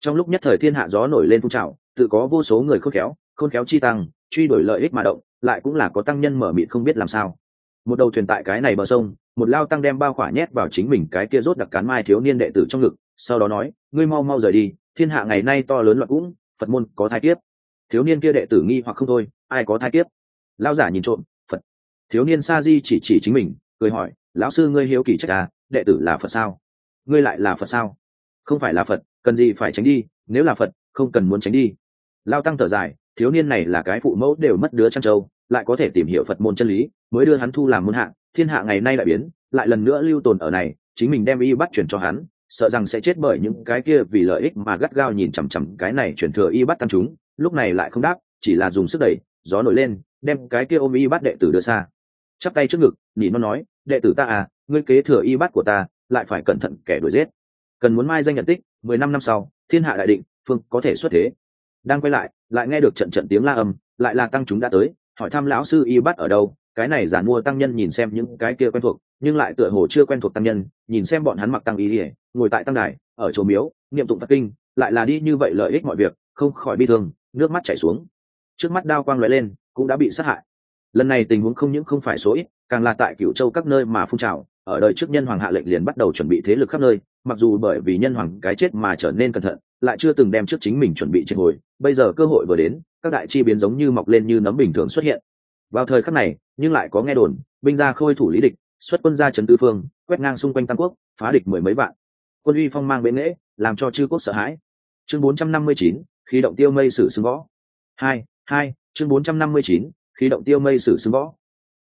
Trong lúc nhất thời thiên hạ gió nổi lên phun trào, tự có vô số người khôn khéo khôn khéo chi tăng, truy đuổi lợi ích mà động, lại cũng là có tăng nhân mở mịt không biết làm sao. Một đầu thuyền tại cái này bờ sông, một lao tăng đem bao khỏa nhét vào chính mình cái kia rốt đặc cán mai thiếu niên đệ tử trong ngực, sau đó nói, ngươi mau mau rời đi, thiên hạ ngày nay to lớn loạn cũng, phật môn có thai kiếp. Thiếu niên kia đệ tử nghi hoặc không thôi ai có thai kiếp? Lao giả nhìn trộm, phật. Thiếu niên sa di chỉ chỉ chính mình, cười hỏi, lão sư ngươi hiếu kỳ trách à đệ tử là phật sao? Ngươi lại là phật sao? Không phải là phật, cần gì phải tránh đi, nếu là phật, không cần muốn tránh đi. Lao tăng thở dài, thiếu niên này là cái phụ mẫu đều mất đứa trăn trâu, lại có thể tìm hiểu phật môn chân lý, mới đưa hắn thu làm môn hạ, thiên hạ ngày nay lại biến, lại lần nữa lưu tồn ở này, chính mình đem y bắt chuyển cho hắn, sợ rằng sẽ chết bởi những cái kia vì lợi ích mà gắt gao nhìn chằm chằm cái này chuyển thừa y bắt tăng chúng, lúc này lại không đáp, chỉ là dùng sức đẩy gió nổi lên, đem cái kia ôm y bắt đệ tử đưa xa. Chắp tay trước ngực nhị nó nói, đệ tử ta à ngươi kế thừa y bắt của ta, lại phải cẩn thận kẻ đuổi giết. Cần muốn mai danh nhận tích, mười năm năm sau, thiên hạ đại định, phương có thể xuất thế. Đang quay lại lại nghe được trận trận tiếng la âm, lại là tăng chúng đã tới, hỏi thăm lão sư y bắt ở đâu, cái này giản mua tăng nhân nhìn xem những cái kia quen thuộc, nhưng lại tựa hồ chưa quen thuộc tăng nhân, nhìn xem bọn hắn mặc tăng y ỉa ngồi tại tăng đài, ở chỗ miếu, niệm tụng phật kinh, lại là đi như vậy lợi ích mọi việc, không khỏi bi thương, nước mắt chảy xuống trước mắt đao quang lóe lên, cũng đã bị sát hại. Lần này tình huống không những không phải số ít, càng là tại cửu châu các nơi mà phun trào, ở đời trước nhân hoàng hạ lệnh liền bắt đầu chuẩn bị thế lực khắp nơi, mặc dù bởi vì nhân hoàng cái chết mà trở nên cẩn thận, lại chưa từng đem trước chính mình chuẩn bị triệt hồi, bây giờ cơ hội vừa đến, các đại chi biến giống như mọc lên như nấm bình thường xuất hiện. Vào thời khắc này, nhưng lại có nghe đồn, binh gia khôi thủ lý địch, xuất quân ra trấn tư phương, quét ngang xung quanh tam quốc, phá địch mười mấy vạn. Quân uy phong mang bệ nghễ làm cho chư quốc sợ hãi. Chương bốn trăm năm mươi chín khí động tiêu mây sử xưng võ. Hai hai, chương bốn trăm năm mươi chín, khí động tiêu mây sử xưng võ.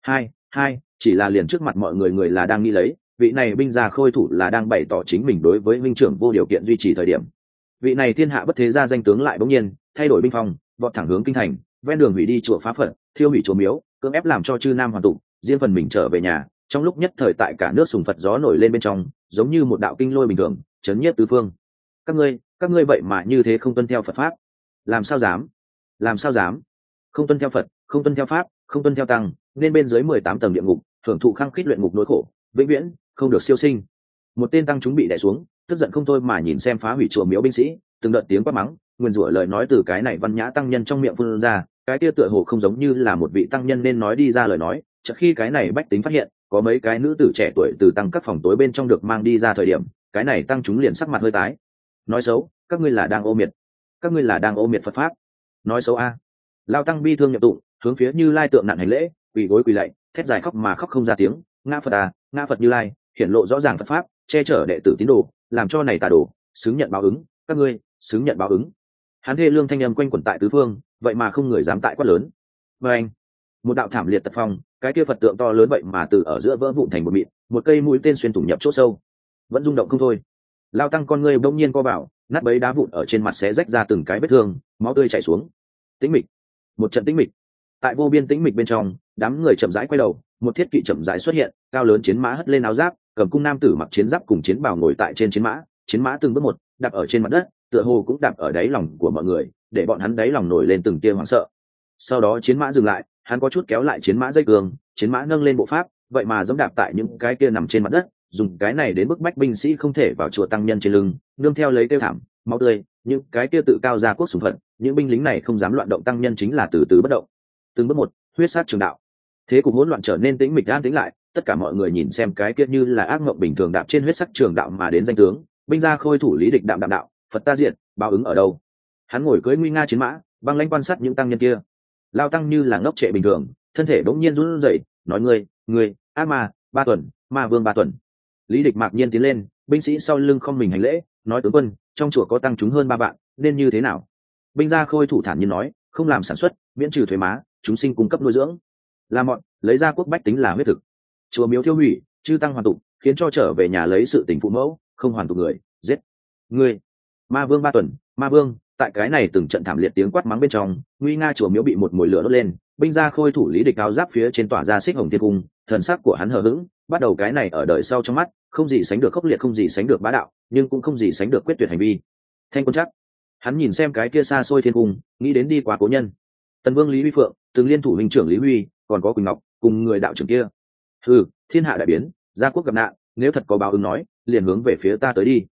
Hai hai, chỉ là liền trước mặt mọi người người là đang nghĩ lấy, vị này binh gia khôi thủ là đang bày tỏ chính mình đối với huynh trưởng vô điều kiện duy trì thời điểm. Vị này thiên hạ bất thế gia danh tướng lại bỗng nhiên, thay đổi binh phong, vọt thẳng hướng kinh thành, ven đường hủy đi chùa phá phật, thiêu hủy chùa miếu, cưỡng ép làm cho chư nam hoàn tụ, riêng phần mình trở về nhà, trong lúc nhất thời tại cả nước sùng phật gió nổi lên bên trong, giống như một đạo kinh lôi bình thường, chấn nhiếp tứ phương. Các ngươi các ngươi vậy mà như thế không tuân theo phật pháp? Làm sao dám? Làm sao dám? Không tuân theo phật, không tuân theo pháp, không tuân theo tăng, nên bên dưới mười tám tầng địa ngục hưởng thụ khăng khít luyện ngục nỗi khổ, vĩnh viễn không được siêu sinh. Một tên tăng chúng bị đẻ xuống, tức giận không thôi mà nhìn xem phá hủy chùa miếu binh sĩ, từng đợt tiếng quát mắng, nguyên rủa lời nói từ cái này văn nhã tăng nhân trong miệng phun ra, cái kia tựa hồ không giống như là một vị tăng nhân nên nói đi ra lời nói, chợt khi cái này bách tính phát hiện, có mấy cái nữ tử trẻ tuổi từ tăng các phòng tối bên trong được mang đi ra thời điểm, cái này tăng chúng liền sắc mặt hơi tái. Nói xấu, các ngươi là đang ô miệt. Các ngươi là đang ô miệt phật pháp nói xấu a. Lao tăng bi thương nhập tụng, hướng phía như lai tượng nạn hành lễ, quỳ gối quỳ lạy, thét dài khóc mà khóc không ra tiếng, ngã phật à ngã phật như lai, hiển lộ rõ ràng phật pháp, che chở đệ tử tín đồ, làm cho này tà đồ, xứng nhận báo ứng, các ngươi, xứng nhận báo ứng. Hắn hê lương thanh âm quanh quẩn tại tứ phương, vậy mà không người dám tại quát lớn. Và anh, một đạo thảm liệt tật phong, cái kia phật tượng to lớn vậy mà từ ở giữa vỡ vụn thành một mịn, một cây mũi tên xuyên thủng nhập chỗ sâu. Vẫn rung động không thôi. Lao tăng con ngươi bỗng nhiên co bảo nát bấy đá vụn ở trên mặt sẽ rách ra từng cái vết thương, máu tươi chảy xuống. Tĩnh mịch. Một trận tĩnh mịch. Tại vô biên tĩnh mịch bên trong, đám người chậm rãi quay đầu, một thiết kỵ chậm rãi xuất hiện, cao lớn chiến mã hất lên áo giáp, cầm cung nam tử mặc chiến giáp cùng chiến bào ngồi tại trên chiến mã chiến mã từng bước một, đạp ở trên mặt đất, tựa hồ cũng đạp ở đáy lòng của mọi người, để bọn hắn đáy lòng nổi lên từng tia hoảng sợ. Sau đó chiến mã dừng lại, hắn có chút kéo lại chiến mã dây cường, chiến mã nâng lên bộ pháp, vậy mà giống đạp tại những cái kia nằm trên mặt đất dùng cái này đến bức bách binh sĩ không thể vào chùa tăng nhân trên lưng, nương theo lấy tiêu thảm, máu tươi, những cái kia tự cao ra quốc sùng phận, những binh lính này không dám loạn động tăng nhân chính là từ từ bất động. Từng bước một, huyết sát trường đạo. Thế cục hỗn loạn trở nên tĩnh mịch an tĩnh lại, tất cả mọi người nhìn xem cái kia như là ác mộng bình thường đạp trên huyết sắc trường đạo mà đến danh tướng, binh gia khôi thủ lý địch đạm đạm đạo, phật ta diện báo ứng ở đâu? Hắn ngồi cưới nguy nga chiến mã, băng lãnh quan sát những tăng nhân kia. Lao tăng như là ngốc trệ bình thường, thân thể bỗng nhiên run rẩy, nói ngươi ngươi, ác ma, ba tuần, ma vương ba tuần lý địch mạc nhiên tiến lên, binh sĩ sau lưng không mình hành lễ, nói, tướng quân, trong chùa có tăng chúng hơn ba bạn, nên như thế nào? Binh gia khôi thủ thản nhiên nói, không làm sản xuất, miễn trừ thuế má, chúng sinh cung cấp nuôi dưỡng. Là mọn lấy ra quốc bách tính là huyết thực. Chùa miếu thiêu hủy, chư tăng hoàn tụ, khiến cho trở về nhà lấy sự tình phụ mẫu, không hoàn tụ người, giết. Người ma vương ba tuần, ma vương tại cái này từng trận thảm liệt tiếng quát mắng bên trong, nguy nga chùa miếu bị một mồi lửa đốt lên, binh gia khôi thủ lý địch áo giáp phía trên tỏa ra xích hồng thiên cung, thần sắc của hắn hờ hững, bắt đầu cái này ở đời sau trong mắt, không gì sánh được khốc liệt, không gì sánh được bá đạo, nhưng cũng không gì sánh được quyết tuyệt hành vi. Thanh quân chắc hắn nhìn xem cái kia xa xôi thiên cung, nghĩ đến đi qua cố nhân. Tần vương lý huy phượng, từng liên thủ minh trưởng lý huy, còn có quỳnh ngọc, cùng người đạo trưởng kia. Ừ thiên hạ đại biến, gia quốc gặp nạn, nếu thật có báo ứng nói, liền hướng về phía ta tới đi.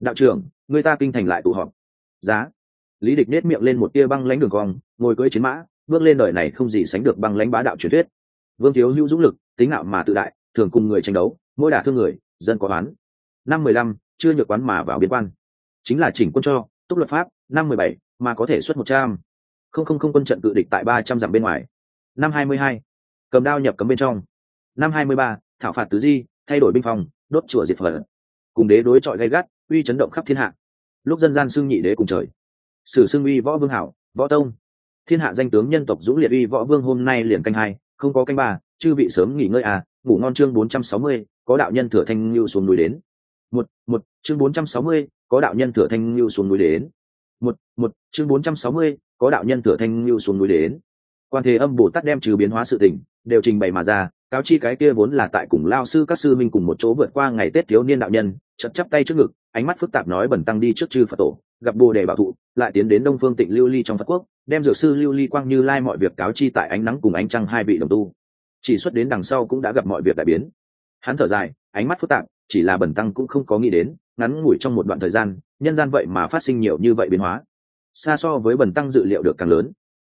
Đạo trưởng, người ta kinh thành lại tụ họp. Giá lý địch nết miệng lên một tia băng lãnh đường cong, ngồi cưỡi chiến mã, bước lên đời này không gì sánh được băng lãnh bá đạo truyền thuyết. Vương thiếu hữu dũng lực, tính ngạo mà tự đại, thường cùng người tranh đấu, mỗi đả thương người, dân có toán năm mười lăm, chưa nhược quán mà vào biên quan. Chính là chỉnh quân cho, túc luật pháp, năm mười bảy, mà có thể xuất một trăm. Không không không quân trận cự địch tại ba trăm dặm bên ngoài. Năm hai mươi hai, cầm đao nhập cấm bên trong. Năm hai mươi ba, thảo phạt tứ di, thay đổi binh phòng, đốt chùa diệt phật. Cùng đế đối chọi gay gắt, uy chấn động khắp thiên hạ. Lúc dân gian xưng nhị đế cùng trời sử xưng uy võ vương hảo, võ tông. Thiên hạ danh tướng nhân tộc dũng liệt uy võ vương hôm nay liền canh hai, không có canh ba, chư vị sớm nghỉ ngơi à ngủ ngon chương bốn trăm sáu mươi, có đạo nhân thừa thanh lưu xuống núi đến. Một một, chương bốn trăm sáu mươi, có đạo nhân thừa thanh lưu xuống núi đến. Một một, chương bốn trăm sáu mươi, có đạo nhân thừa thanh lưu xuống núi đến. Quan thế âm bồ tát đem trừ biến hóa sự tình, đều trình bày mà ra, cáo chi cái kia vốn là tại cùng lao sư các sư minh cùng một chỗ vượt qua ngày tết thiếu niên đạo nhân chật chắp tay trước ngực, ánh mắt phức tạp nói bẩn tăng đi trước chư phật tổ, gặp bồ đề bảo thụ lại tiến đến đông phương tịnh lưu ly trong phật quốc, đem dược sư lưu ly quang như lai mọi việc cáo chi tại ánh nắng cùng ánh trăng hai vị đồng tu. Chỉ xuất đến đằng sau cũng đã gặp mọi việc đại biến. Hắn thở dài, ánh mắt phức tạp, chỉ là bẩn tăng cũng không có nghĩ đến, ngắn ngủi trong một đoạn thời gian, nhân gian vậy mà phát sinh nhiều như vậy biến hóa. Xa so với bẩn tăng dự liệu được càng lớn.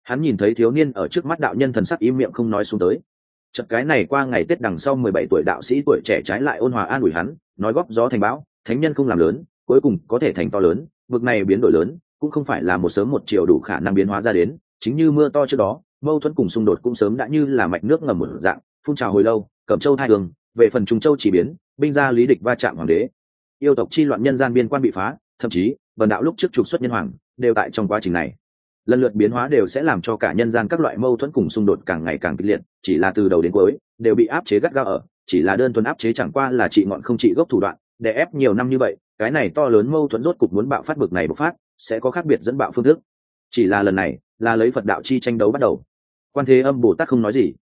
Hắn nhìn thấy thiếu niên ở trước mắt đạo nhân thần sắc im miệng không nói xuống tới. Chật cái này qua ngày tết đằng sau mười bảy tuổi đạo sĩ tuổi trẻ trái lại ôn hòa an ủi hắn, nói góp gió thành bão, thánh nhân không làm lớn, cuối cùng có thể thành to lớn vực này biến đổi lớn cũng không phải là một sớm một chiều đủ khả năng biến hóa ra đến, chính như mưa to trước đó, mâu thuẫn cùng xung đột cũng sớm đã như là mạch nước ngầm một dạng, phun trào hồi lâu cẩm châu hai đường, về phần trung châu chỉ biến, binh gia lý địch va chạm hoàng đế. Yêu tộc chi loạn nhân gian biên quan bị phá, thậm chí, vần đạo lúc trước trục xuất nhân hoàng, đều tại trong quá trình này. Lần lượt biến hóa đều sẽ làm cho cả nhân gian các loại mâu thuẫn cùng xung đột càng ngày càng kịch liệt, chỉ là từ đầu đến cuối, đều bị áp chế gắt gao ở, chỉ là đơn thuần áp chế chẳng qua là trị ngọn không trị gốc thủ đoạn, để ép nhiều năm như vậy, cái này to lớn mâu thuẫn rốt cục muốn bạo phát bực này bộc phát sẽ có khác biệt dẫn bạo phương thức. Chỉ là lần này, là lấy phật đạo chi tranh đấu bắt đầu. Quan thế âm bồ tát không nói gì.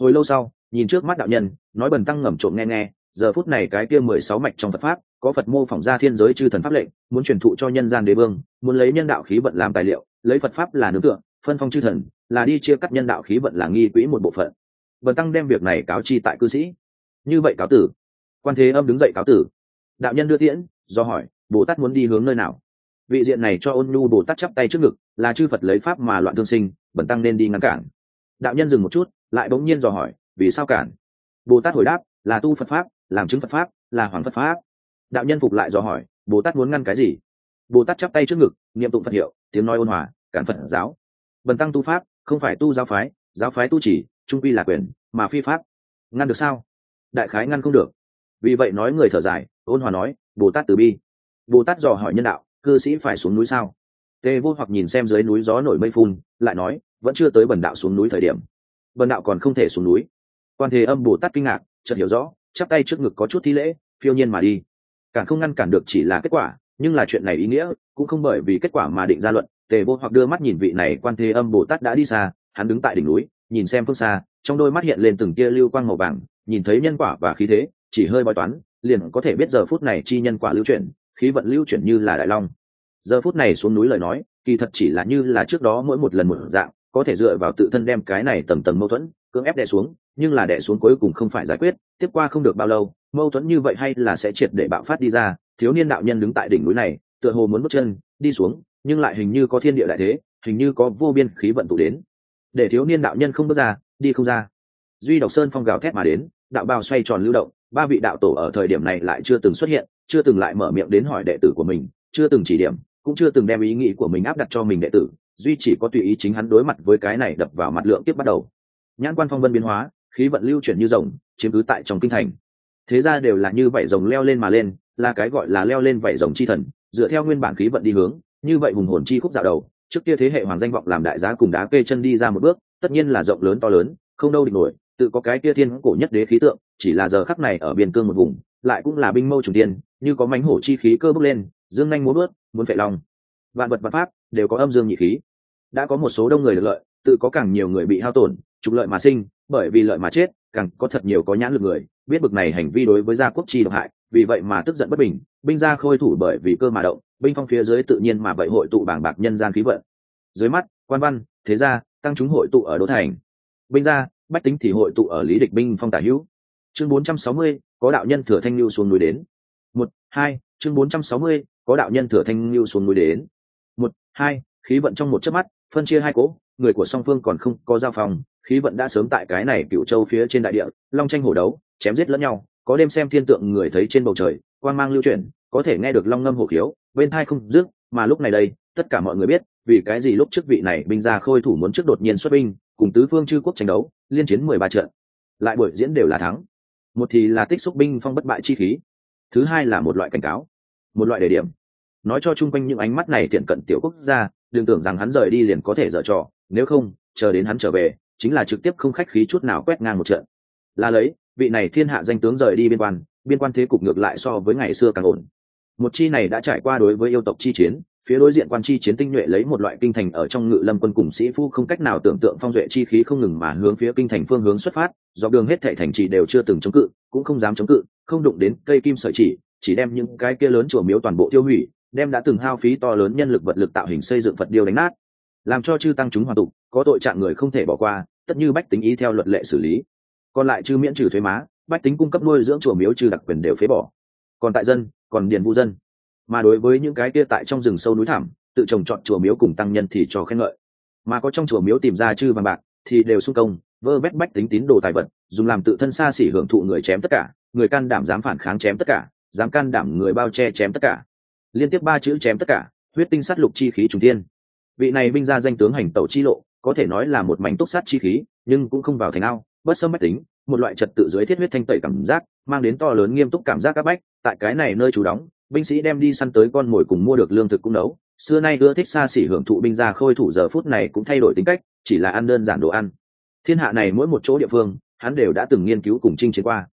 Hồi lâu sau, nhìn trước mắt đạo nhân, nói bần tăng ngầm trộm nghe nghe, giờ phút này cái kia mười sáu mạch trong phật pháp, có phật mô phỏng ra thiên giới chư thần pháp lệnh, muốn truyền thụ cho nhân gian đế vương, muốn lấy nhân đạo khí vận làm tài liệu, lấy phật pháp là nướng tượng phân phong chư thần, là đi chia cắt nhân đạo khí vận là nghi quỹ một bộ phận. Bần tăng đem việc này cáo chi tại cư sĩ. Như vậy cáo tử. Quan thế âm đứng dậy cáo tử. Đạo nhân đưa tiễn, do hỏi, bồ tát muốn đi hướng nơi nào? Vị diện này cho ôn nhu bồ tát chắp tay trước ngực, là chư phật lấy pháp mà loạn thương sinh, bẩn tăng nên đi ngăn cản. Đạo nhân dừng một chút, lại bỗng nhiên dò hỏi, vì sao cản? Bồ tát hồi đáp, là tu phật pháp, làm chứng phật pháp, là hoàng phật pháp. Đạo nhân phục lại dò hỏi, bồ tát muốn ngăn cái gì? Bồ tát chắp tay trước ngực, niệm tụng phật hiệu, tiếng nói ôn hòa, cản phật giáo. Bần tăng tu pháp, không phải tu giáo phái giáo phái tu chỉ, trung quy là quyền, mà phi pháp. Ngăn được sao? Đại khái ngăn không được. Vì vậy nói người thở dài, ôn hòa nói, bồ tát từ bi. Bồ tát dò hỏi nhân đạo cư sĩ phải xuống núi sao? Tề vô hoặc nhìn xem dưới núi gió nổi mây phun, lại nói, vẫn chưa tới bần đạo xuống núi thời điểm. Bần đạo còn không thể xuống núi. Quan thế âm bồ tát kinh ngạc, chợt hiểu rõ, chắp tay trước ngực có chút thi lễ, phiêu nhiên mà đi. Càng không ngăn cản được chỉ là kết quả, nhưng là chuyện này ý nghĩa, cũng không bởi vì kết quả mà định ra luận. Tề vô hoặc đưa mắt nhìn vị này quan thế âm bồ tát đã đi xa, hắn đứng tại đỉnh núi, nhìn xem phương xa, trong đôi mắt hiện lên từng tia lưu quang màu vàng, nhìn thấy nhân quả và khí thế, chỉ hơi bói toán, liền có thể biết giờ phút này chi nhân quả lưu chuyển khí vận lưu chuyển như là đại long. Giờ phút này xuống núi lời nói, kỳ thật chỉ là như là trước đó mỗi một lần một dạng, có thể dựa vào tự thân đem cái này tầm tầm mâu thuẫn, cưỡng ép đè xuống, nhưng là đè xuống cuối cùng không phải giải quyết, tiếp qua không được bao lâu, mâu thuẫn như vậy hay là sẽ triệt để bạo phát đi ra, thiếu niên đạo nhân đứng tại đỉnh núi này, tựa hồ muốn bước chân, đi xuống, nhưng lại hình như có thiên địa đại thế, hình như có vô biên khí vận tụ đến. Để thiếu niên đạo nhân không bước ra, đi không ra. Duy độc sơn phong gào thét mà đến, đạo bao xoay tròn lưu động, ba vị đạo tổ ở thời điểm này lại chưa từng xuất hiện chưa từng lại mở miệng đến hỏi đệ tử của mình, chưa từng chỉ điểm, cũng chưa từng đem ý nghĩ của mình áp đặt cho mình đệ tử, duy chỉ có tùy ý chính hắn đối mặt với cái này đập vào mặt lượng tiếp bắt đầu. Nhãn quan phong vân biến hóa, khí vận lưu chuyển như rồng, chiếm cứ tại trong kinh thành. Thế ra đều là như vậy rồng leo lên mà lên, là cái gọi là leo lên vảy rồng chi thần, dựa theo nguyên bản khí vận đi hướng, như vậy hùng hồn chi khúc dạo đầu, trước kia thế hệ hoàng danh vọng làm đại giá cùng đá kê chân đi ra một bước, tất nhiên là rộng lớn to lớn, không đâu địch nổi, tự có cái kia thiên cổ nhất đế khí tượng, chỉ là giờ khắc này ở biên cương một vùng, lại cũng là binh mâu trùng tiên như có mánh hổ chi khí cơ bốc lên dương nhanh muốn bước muốn phệ lòng. Vạn vật vật pháp đều có âm dương nhị khí. Đã có một số đông người được lợi tự có càng nhiều người bị hao tổn trục lợi mà sinh bởi vì lợi mà chết càng có thật nhiều có nhãn lực người biết bực này hành vi đối với gia quốc chi độc hại vì vậy mà tức giận bất bình binh gia khôi thủ bởi vì cơ mà động binh phong phía dưới tự nhiên mà vậy hội tụ bảng bạc nhân gian khí vận. Dưới mắt quan văn thế gia tăng chúng hội tụ ở đô thành. Binh gia bách tính thì hội tụ ở lý địch binh phong tả hữu. Chương 460, có đạo nhân thừa thanh lưu xuống núi đến hai chương 460, có đạo nhân thừa thanh lưu xuống núi đến. Một hai khí vận trong một chớp mắt phân chia hai cỗ người của song phương còn không có giao phòng khí vận đã sớm tại cái này cựu châu phía trên đại địa long tranh hổ đấu chém giết lẫn nhau có đêm xem thiên tượng người thấy trên bầu trời quan mang lưu chuyển có thể nghe được long ngâm hổ khiếu bên thai không dứt mà lúc này đây tất cả mọi người biết vì cái gì lúc trước vị này binh gia khôi thủ muốn trước đột nhiên xuất binh cùng tứ phương chư quốc tranh đấu liên chiến mười ba trận. Lại buổi diễn đều là thắng. Một thì là tích xúc binh phong bất bại chi khí thứ hai là một loại cảnh cáo, một loại đề điểm. Nói cho chung quanh những ánh mắt này tiện cận tiểu quốc gia, đừng tưởng rằng hắn rời đi liền có thể dở trò, nếu không, chờ đến hắn trở về, chính là trực tiếp không khách khí chút nào quét ngang một trận. Là lấy, vị này thiên hạ danh tướng rời đi biên quan biên quan thế cục ngược lại so với ngày xưa càng ổn. Một chi này đã trải qua đối với yêu tộc chi chiến phía đối diện quan chi chiến tinh nhuệ lấy một loại kinh thành ở trong ngự lâm quân cùng sĩ phu không cách nào tưởng tượng phong duệ chi khí không ngừng mà hướng phía kinh thành phương hướng xuất phát do đường hết thệ thành trì đều chưa từng chống cự, cũng không dám chống cự, không đụng đến cây kim sợi chỉ chỉ đem những cái kia lớn chùa miếu toàn bộ tiêu hủy, đem đã từng hao phí to lớn nhân lực vật lực tạo hình xây dựng phật điêu đánh nát. Làm cho chư tăng chúng hoàn tục, có tội trạng người không thể bỏ qua, tất như bách tính ý theo luật lệ xử lý. Còn lại chư miễn trừ thuế má, bách tính cung cấp nuôi dưỡng chùa miếu trừ đặc quyền đều phế bỏ. Còn tại dân, còn điền vu dân mà đối với những cái kia tại trong rừng sâu núi thảm tự trồng chọn chùa miếu cùng tăng nhân thì cho khen ngợi. Mà có trong chùa miếu tìm ra chư vàng bạc, thì đều xung công, vơ vét bách tính tín đồ tài vật, dùng làm tự thân xa xỉ hưởng thụ người chém tất cả, người can đảm dám phản kháng chém tất cả, dám can đảm người bao che chém tất cả. Liên tiếp ba chữ chém tất cả, huyết tinh sát lục chi khí trùng tiên vị này binh ra danh tướng hành tẩu chi lộ, có thể nói là một mảnh túc sát chi khí, nhưng cũng không vào thành ao bất sâm bách tính, một loại trật tự dưới thiết huyết thanh tẩy cảm giác, mang đến to lớn nghiêm túc cảm giác các bách, tại cái này nơi chủ đóng binh sĩ đem đi săn tới con mồi cùng mua được lương thực cũng nấu. Xưa nay ưa thích xa xỉ hưởng thụ binh gia khôi thủ, giờ phút này cũng thay đổi tính cách, chỉ là ăn đơn giản đồ ăn. Thiên hạ này mỗi một chỗ địa phương, hắn đều đã từng nghiên cứu cùng chinh chiến qua.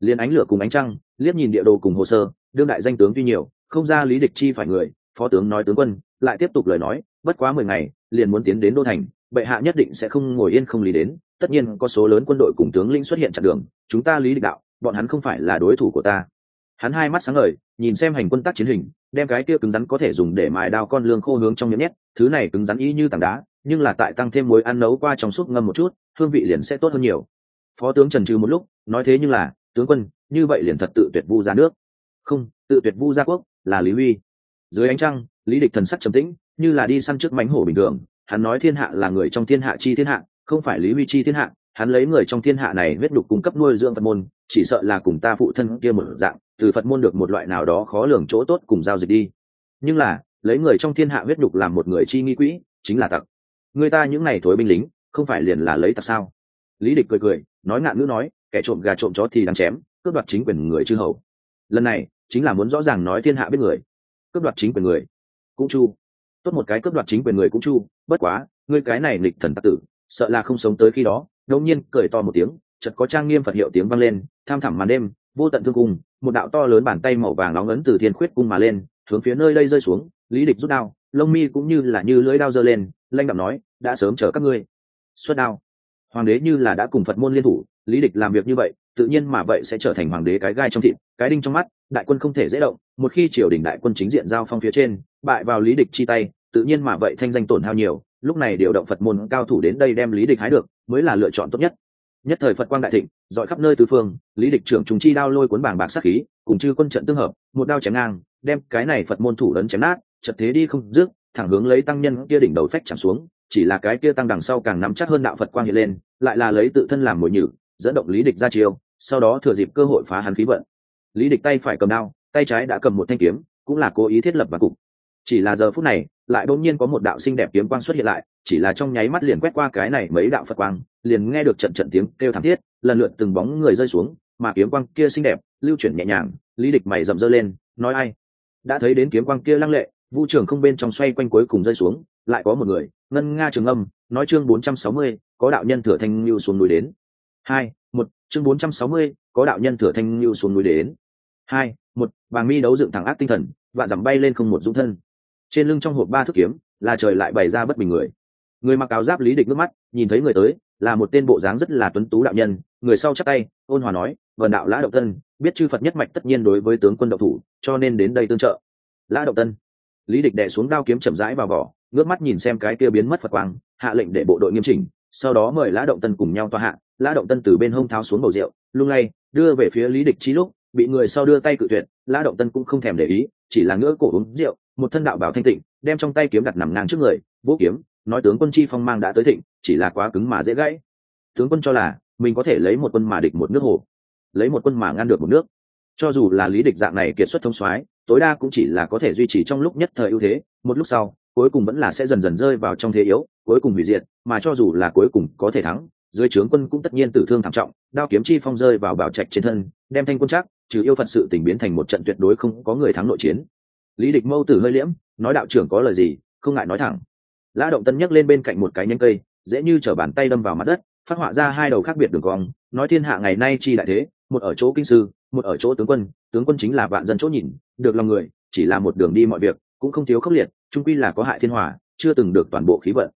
Liền ánh lửa cùng ánh trăng, liếc nhìn địa đồ cùng hồ sơ, đương đại danh tướng tuy nhiều, không ra lý địch chi phải người, phó tướng nói tướng quân, lại tiếp tục lời nói, bất quá mười ngày, liền muốn tiến đến đô thành, bệ hạ nhất định sẽ không ngồi yên không lý đến, tất nhiên có số lớn quân đội cùng tướng lĩnh xuất hiện chặn đường, chúng ta lý địch đạo, bọn hắn không phải là đối thủ của ta hắn hai mắt sáng ngời, nhìn xem hành quân tác chiến hình, đem cái kia cứng rắn có thể dùng để mài đao con lương khô hướng trong nhẫn nhét, thứ này cứng rắn y như tảng đá, nhưng là tại tăng thêm muối ăn nấu qua trong suốt ngâm một chút, hương vị liền sẽ tốt hơn nhiều. Phó tướng trần trừ một lúc, nói thế nhưng là, tướng quân, như vậy liền thật tự tuyệt vu ra nước. Không, tự tuyệt vu gia quốc, là lý huy. Dưới ánh trăng, lý địch thần sắc trầm tĩnh, như là đi săn trước mánh hổ bình thường, hắn nói thiên hạ là người trong thiên hạ chi thiên hạ, không phải lý huy chi thiên hạ hắn lấy người trong thiên hạ này huyết đục cung cấp nuôi dưỡng phật môn, chỉ sợ là cùng ta phụ thân kia một dạng, từ phật môn được một loại nào đó khó lường chỗ tốt cùng giao dịch đi. Nhưng là, lấy người trong thiên hạ huyết đục làm một người chi nghi quỹ, chính là tặc. Người ta những ngày thối binh lính, không phải liền là lấy tặc sao? Lý địch cười cười, nói ngạn ngữ nói, kẻ trộm gà trộm chó thì đáng chém, cướp đoạt chính quyền người chư hầu. Lần này, chính là muốn rõ ràng nói thiên hạ biết người. Cướp đoạt chính quyền người, cũng chu. Tốt một cái cướp đoạt chính quyền người cũng chu, bất quá, ngươi cái này lịch thần tặc tử, sợ là không sống tới khi đó đột nhiên cười to một tiếng, chợt có trang nghiêm phật hiệu tiếng vang lên, tham thẳm màn đêm, vô tận thương cung, một đạo to lớn bàn tay màu vàng nóng ấn từ thiên khuyết cung mà lên, hướng phía nơi đây rơi xuống, lý địch rút đao, lông mi cũng như là như lưỡi đao giơ lên, lanh đạm nói, đã sớm chờ các ngươi. Xuất đao. Hoàng đế như là đã cùng phật môn liên thủ, lý địch làm việc như vậy, tự nhiên mà vậy sẽ trở thành hoàng đế cái gai trong thịt, cái đinh trong mắt, đại quân không thể dễ động, một khi triều đình đại quân chính diện giao phong phía trên, bại vào lý địch chi tay, tự nhiên mà vậy thanh danh tổn hao nhiều, lúc này điều động phật môn cao thủ đến đây đem lý địch hái được mới là lựa chọn tốt nhất. Nhất thời phật quang đại thịnh, dọi khắp nơi tứ phương, lý địch trưởng trùng chi đao lôi cuốn bảng bạc sát khí, cùng chư quân trận tương hợp, một đao chém ngang, đem cái này phật môn thủ lớn chém nát chật thế đi không dứt, thẳng hướng lấy tăng nhân kia đỉnh đầu phách chạm xuống, chỉ là cái kia tăng đằng sau càng nắm chắc hơn đạo phật quang hiện lên, lại là lấy tự thân làm mồi nhử, dẫn động lý địch ra chiêu, sau đó thừa dịp cơ hội phá hắn khí vận. Lý địch tay phải cầm đao, tay trái đã cầm một thanh kiếm, cũng là cố ý thiết lập và cục. Chỉ là giờ phút này, lại đột nhiên có một đạo sinh đẹp kiếm quang xuất hiện lại chỉ là trong nháy mắt liền quét qua cái này mấy đạo phật quang, liền nghe được trận trận tiếng kêu thảm thiết, lần lượt từng bóng người rơi xuống, mà kiếm quang kia xinh đẹp, lưu chuyển nhẹ nhàng, lý địch mày rậm rơ lên, nói ai? Đã thấy đến kiếm quang kia lăng lệ, vu trường không bên trong xoay quanh cuối cùng rơi xuống, lại có một người, ngân nga trường âm, nói chương bốn trăm sáu mươi, có đạo nhân thừa thanh lưu xuống núi đến. Hai, một, chương bốn trăm sáu mươi, có đạo nhân thừa thanh lưu xuống núi đến. Hai, một, bàng mi đấu dựng thẳng ác tinh thần, vạn dặm bay lên không một dũng thân. Trên lưng trong hộp ba thước kiếm, là trời lại bày ra bất bình người người mặc áo giáp lý địch nước mắt, nhìn thấy người tới, là một tên bộ dáng rất là tuấn tú đạo nhân. Người sau chắc tay, ôn hòa nói vần đạo lã động tân biết chư phật nhất mạch tất nhiên đối với tướng quân độc thủ, cho nên đến đây tương trợ. Lã động tân lý địch đè xuống đao kiếm chậm rãi vào vỏ, ngước mắt nhìn xem cái kia biến mất phật quang, hạ lệnh để bộ đội nghiêm chỉnh, sau đó mời lã động tân cùng nhau toa hạ. Lã động tân từ bên hông tháo xuống bầu rượu, lung lay, đưa về phía lý địch trí lúc, bị người sau đưa tay cự tuyệt, lã động tân cũng không thèm để ý, chỉ là ngỡ cổ uống rượu, một thân đạo bảo thanh tịnh, đem trong tay kiếm đặt nằm ngang trước người vũ kiếm nói tướng quân chi phong mang đã tới thịnh, chỉ là quá cứng mà dễ gãy. Tướng quân cho là, mình có thể lấy một quân mà địch một nước hồ, lấy một quân mà ngăn được một nước. Cho dù là lý địch dạng này kiệt xuất thông soái, tối đa cũng chỉ là có thể duy trì trong lúc nhất thời ưu thế, một lúc sau, cuối cùng vẫn là sẽ dần dần rơi vào trong thế yếu, cuối cùng hủy diệt, mà cho dù là cuối cùng có thể thắng, dưới trướng quân cũng tất nhiên tử thương thảm trọng, đao kiếm chi phong rơi vào bảo trạch trên thân, đem thanh quân chắc, trừ yêu phật sự tình biến thành một trận tuyệt đối không có người thắng nội chiến. Lý địch mâu tử hơi liễm, nói đạo trưởng có lời gì, không ngại nói thẳng lã động tân nhấc lên bên cạnh một cái nhánh cây, dễ như t bàn tay đâm vào mặt đất, phát họa ra hai đầu khác biệt đường cong, nói thiên hạ ngày nay chi đại thế, một ở chỗ kinh sư, một ở chỗ tướng quân tướng quân chính là vạn dân chỗ nhìn, được lòng người, chỉ là một đường đi mọi việc, cũng không thiếu khốc liệt trung quy là có hại thiên hòa, chưa từng được toàn bộ khí vận.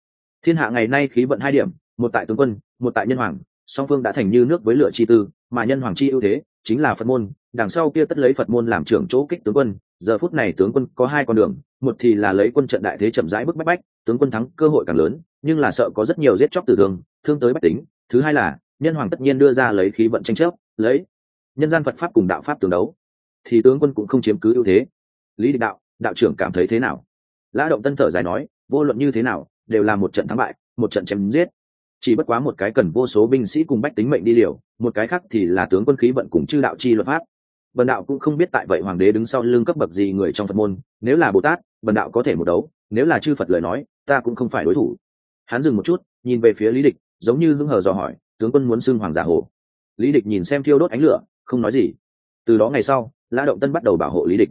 Thiên hạ ngày nay khí vận hai điểm, một tại tướng quân, một tại nhân hoàng, song phương đã thành như nước với lửa chi tư, mà nhân hoàng chi ưu thế, chính là phật môn, đằng sau kia tất lấy phật môn làm trưởng chỗ kích tướng quân, giờ phút này tướng quân có hai con đường, một thì là lấy quân trận đại thế chậm rãi bức bách bách tướng quân thắng cơ hội càng lớn, nhưng là sợ có rất nhiều giết chóc tử thương thương tới bách tính. Thứ hai là, nhân hoàng tất nhiên đưa ra lấy khí vận tranh chấp, lấy nhân gian phật pháp cùng đạo pháp tương đấu, thì tướng quân cũng không chiếm cứ ưu thế. Lý địch đạo đạo trưởng cảm thấy thế nào? Lã động tân thở dài nói, vô luận như thế nào, đều là một trận thắng bại, một trận chém giết. Chỉ bất quá một cái cần vô số binh sĩ cùng bách tính mệnh đi liều, một cái khác thì là tướng quân khí vận cùng chư đạo chi luật pháp. Bần đạo cũng không biết tại vậy hoàng đế đứng sau lưng cấp bậc gì người trong phật môn, nếu là bồ tát bần đạo có thể một đấu, nếu là chư phật lời nói ta cũng không phải đối thủ. Hắn dừng một chút, nhìn về phía lý địch, giống như hưng hờ dò hỏi, tướng quân muốn xưng hoàng giả hồ. Lý địch nhìn xem thiêu đốt ánh lửa, không nói gì. Từ đó ngày sau, lã động tân bắt đầu bảo hộ lý địch.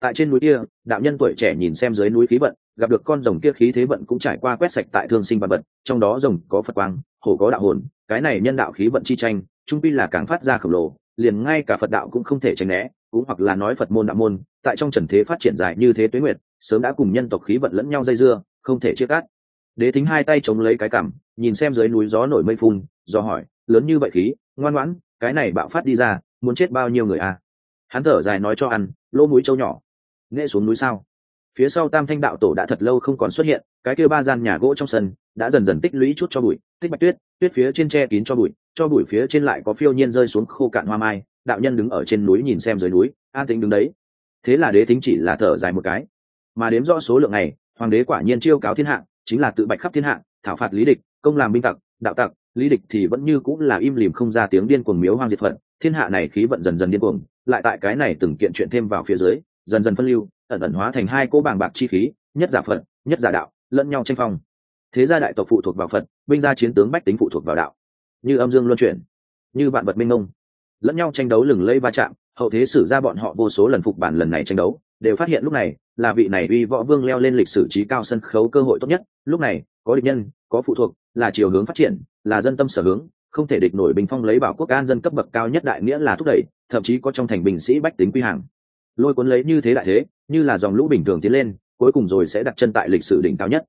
Tại trên núi kia, đạo nhân tuổi trẻ nhìn xem dưới núi khí vận, gặp được con rồng kia khí thế vận cũng trải qua quét sạch tại thương sinh và vật, trong đó rồng có phật quang, hổ có đạo hồn, cái này nhân đạo khí vận chi tranh, trung pi là càng phát ra khổng lồ, liền ngay cả phật đạo cũng không thể tránh né, cũng hoặc là nói phật môn đạo môn, tại trong trần thế phát triển dài như thế tuế nguyệt sớm đã cùng nhân tộc khí vận lẫn nhau dây dưa không thể chia cắt. Đế thính hai tay chống lấy cái cằm, nhìn xem dưới núi gió nổi mây phun do hỏi lớn như vậy khí ngoan ngoãn cái này bạo phát đi ra muốn chết bao nhiêu người à? Hắn thở dài nói cho ăn lỗ mũi trâu nhỏ nghe xuống núi sao? Phía sau tam thanh đạo tổ đã thật lâu không còn xuất hiện cái kia ba gian nhà gỗ trong sân đã dần dần tích lũy chút cho bụi tích bạch tuyết tuyết phía trên tre kín cho bụi cho bụi phía trên lại có phiêu nhiên rơi xuống khô cạn hoa mai đạo nhân đứng ở trên núi nhìn xem dưới núi an tĩnh đứng đấy. Thế là đế thính chỉ là thở dài một cái mà đếm rõ số lượng này hoàng đế quả nhiên chiêu cáo thiên hạ, chính là tự bạch khắp thiên hạ, thảo phạt lý địch, công làm binh tặc, đạo tặc, lý địch thì vẫn như cũng là im lìm không ra tiếng điên cuồng miếu hoang diệt phận, thiên hạ này khí vận dần dần điên cuồng, lại tại cái này từng kiện chuyện thêm vào phía dưới, dần dần phân lưu, ẩn ẩn hóa thành hai cô bàng bạc chi khí, nhất giả phận nhất giả đạo, lẫn nhau tranh phong. Thế gia đại tộc phụ thuộc vào phật, binh gia chiến tướng bách tính phụ thuộc vào đạo. Như âm dương luân chuyển, như vạn vật minh ngông lẫn nhau tranh đấu lừng lây va chạm, hậu thế sử ra bọn họ vô số lần phục bản lần này tranh đấu, đều phát hiện lúc này là vị này uy võ vương leo lên lịch sử trí cao sân khấu cơ hội tốt nhất. Lúc này, có địch nhân, có phụ thuộc, là chiều hướng phát triển, là dân tâm sở hướng, không thể địch nổi bình phong lấy bảo quốc an dân cấp bậc cao nhất đại nghĩa là thúc đẩy, thậm chí có trong thành bình sĩ bách tính quy hàng. Lôi cuốn lấy như thế đại thế, như là dòng lũ bình thường tiến lên, cuối cùng rồi sẽ đặt chân tại lịch sử đỉnh cao nhất.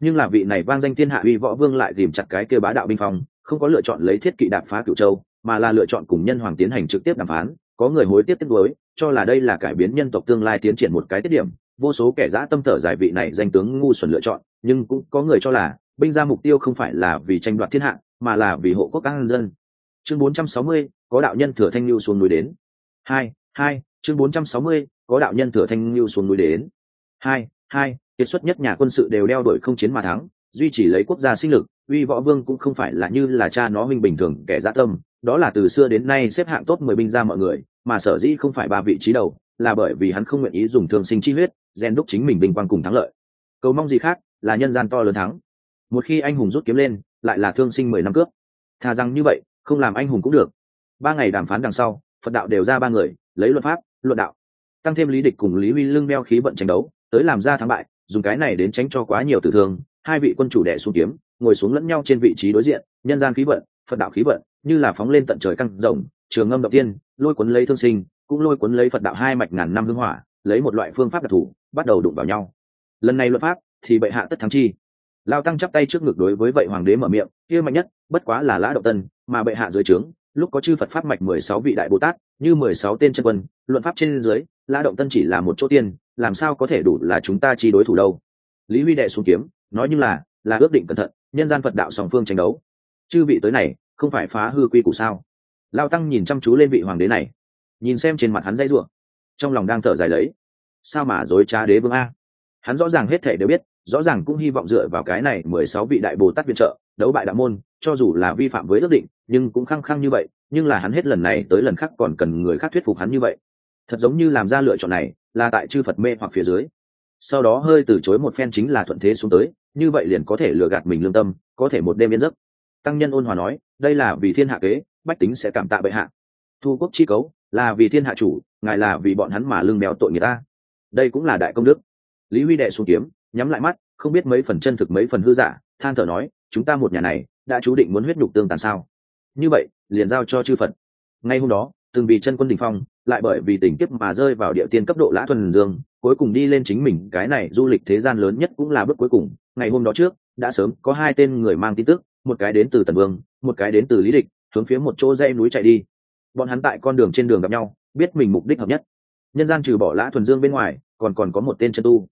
Nhưng là vị này vang danh thiên hạ uy võ vương lại tìm chặt cái kêu bá đạo binh phong, không có lựa chọn lấy thiết kỵ đạp phá cựu châu, mà là lựa chọn cùng nhân hoàng tiến hành trực tiếp đàm phán, có người hối tiếc tiếp đối cho là đây là cải biến nhân tộc tương lai tiến triển một cái tiết điểm vô số kẻ dã tâm thở giải vị này danh tướng ngu xuẩn lựa chọn nhưng cũng có người cho là binh ra mục tiêu không phải là vì tranh đoạt thiên hạ mà là vì hộ quốc các dân. Chương 460, có đạo nhân thừa thanh lưu xuống núi đến. Hai hai chương 460, có đạo nhân thừa thanh lưu xuống núi đến. Hai hai kiệt xuất nhất nhà quân sự đều đeo đuổi không chiến mà thắng duy trì lấy quốc gia sinh lực uy võ vương cũng không phải là như là cha nó minh bình thường kẻ dã tâm đó là từ xưa đến nay xếp hạng tốt mười binh ra mọi người mà sở dĩ không phải ba vị trí đầu là bởi vì hắn không nguyện ý dùng thương sinh chi huyết rèn đúc chính mình bình quang cùng thắng lợi. Cầu mong gì khác, là nhân gian to lớn thắng. Một khi anh hùng rút kiếm lên, lại là thương sinh mười năm cướp. Thà rằng như vậy, không làm anh hùng cũng được. Ba ngày đàm phán đằng sau, phật đạo đều ra ba người, lấy luật pháp, luận đạo. Tăng thêm lý địch cùng lý huy lưng đeo khí vận tranh đấu, tới làm ra thắng bại, dùng cái này đến tránh cho quá nhiều tử thương, hai vị quân chủ đệ xuống kiếm, ngồi xuống lẫn nhau trên vị trí đối diện, nhân gian khí vận, phật đạo khí vận, như là phóng lên tận trời căng rộng, trường âm động tiên, lôi cuốn lấy thương sinh, cũng lôi cuốn lấy phật đạo hai mạch ngàn năm hưng hỏa, lấy một loại phương pháp đặc thù bắt đầu đụng vào nhau. Lần này luật pháp thì bệ hạ tất thắng chi. Lao tăng chắp tay trước ngực đối với vậy hoàng đế mở miệng, kia mạnh nhất, bất quá là lã động tân, mà bệ hạ dưới trướng, lúc có chư phật pháp mạch mười sáu vị đại bồ tát, như mười sáu tên chân quân, luận pháp trên dưới, lã động tân chỉ là một chỗ tiên, làm sao có thể đủ là chúng ta chi đối thủ đâu? Lý huy đệ xuống kiếm, nói như là là ước định cẩn thận, nhân gian phật đạo song phương tranh đấu. Chư vị tới này, không phải phá hư quy củ sao? Lao tăng nhìn chăm chú lên vị hoàng đế này, nhìn xem trên mặt hắn dây ruộng trong lòng đang thở dài lấy sao mà dối trá đế vương a? Hắn rõ ràng hết thể đều biết, rõ ràng cũng hy vọng dựa vào cái này mười sáu vị đại bồ tát viện trợ, đấu bại đạo môn, cho dù là vi phạm với ước định, nhưng cũng khăng khăng như vậy, nhưng là hắn hết lần này tới lần khác còn cần người khác thuyết phục hắn như vậy. Thật giống như làm ra lựa chọn này, là tại chư phật mê hoặc phía dưới. Sau đó hơi từ chối một phen chính là thuận thế xuống tới, như vậy liền có thể lừa gạt mình lương tâm, có thể một đêm yên giấc. Tăng nhân ôn hòa nói, đây là vì thiên hạ kế, bách tính sẽ cảm tạ bệ hạ. Thu quốc chi cấu, là vì thiên hạ chủ, ngài là vì bọn hắn mà lương béo tội người ta đây cũng là đại công đức. Lý huy đệ xuống kiếm, nhắm lại mắt, không biết mấy phần chân thực mấy phần hư giả, than thở nói, chúng ta một nhà này, đã chú định muốn huyết nhục tương tàn sao? Như vậy, liền giao cho chư phật. Ngay hôm đó, từng vì chân quân đình phong, lại bởi vì tình kiếp mà rơi vào địa tiên cấp độ lã thuần dương, cuối cùng đi lên chính mình, cái này du lịch thế gian lớn nhất cũng là bước cuối cùng. Ngày hôm đó trước, đã sớm có hai tên người mang tin tức, một cái đến từ tần vương, một cái đến từ lý địch, hướng phía một chỗ dây núi chạy đi. Bọn hắn tại con đường trên đường gặp nhau, biết mình mục đích hợp nhất nhân gian trừ bỏ lã thuần dương bên ngoài, còn còn có một tên chân tu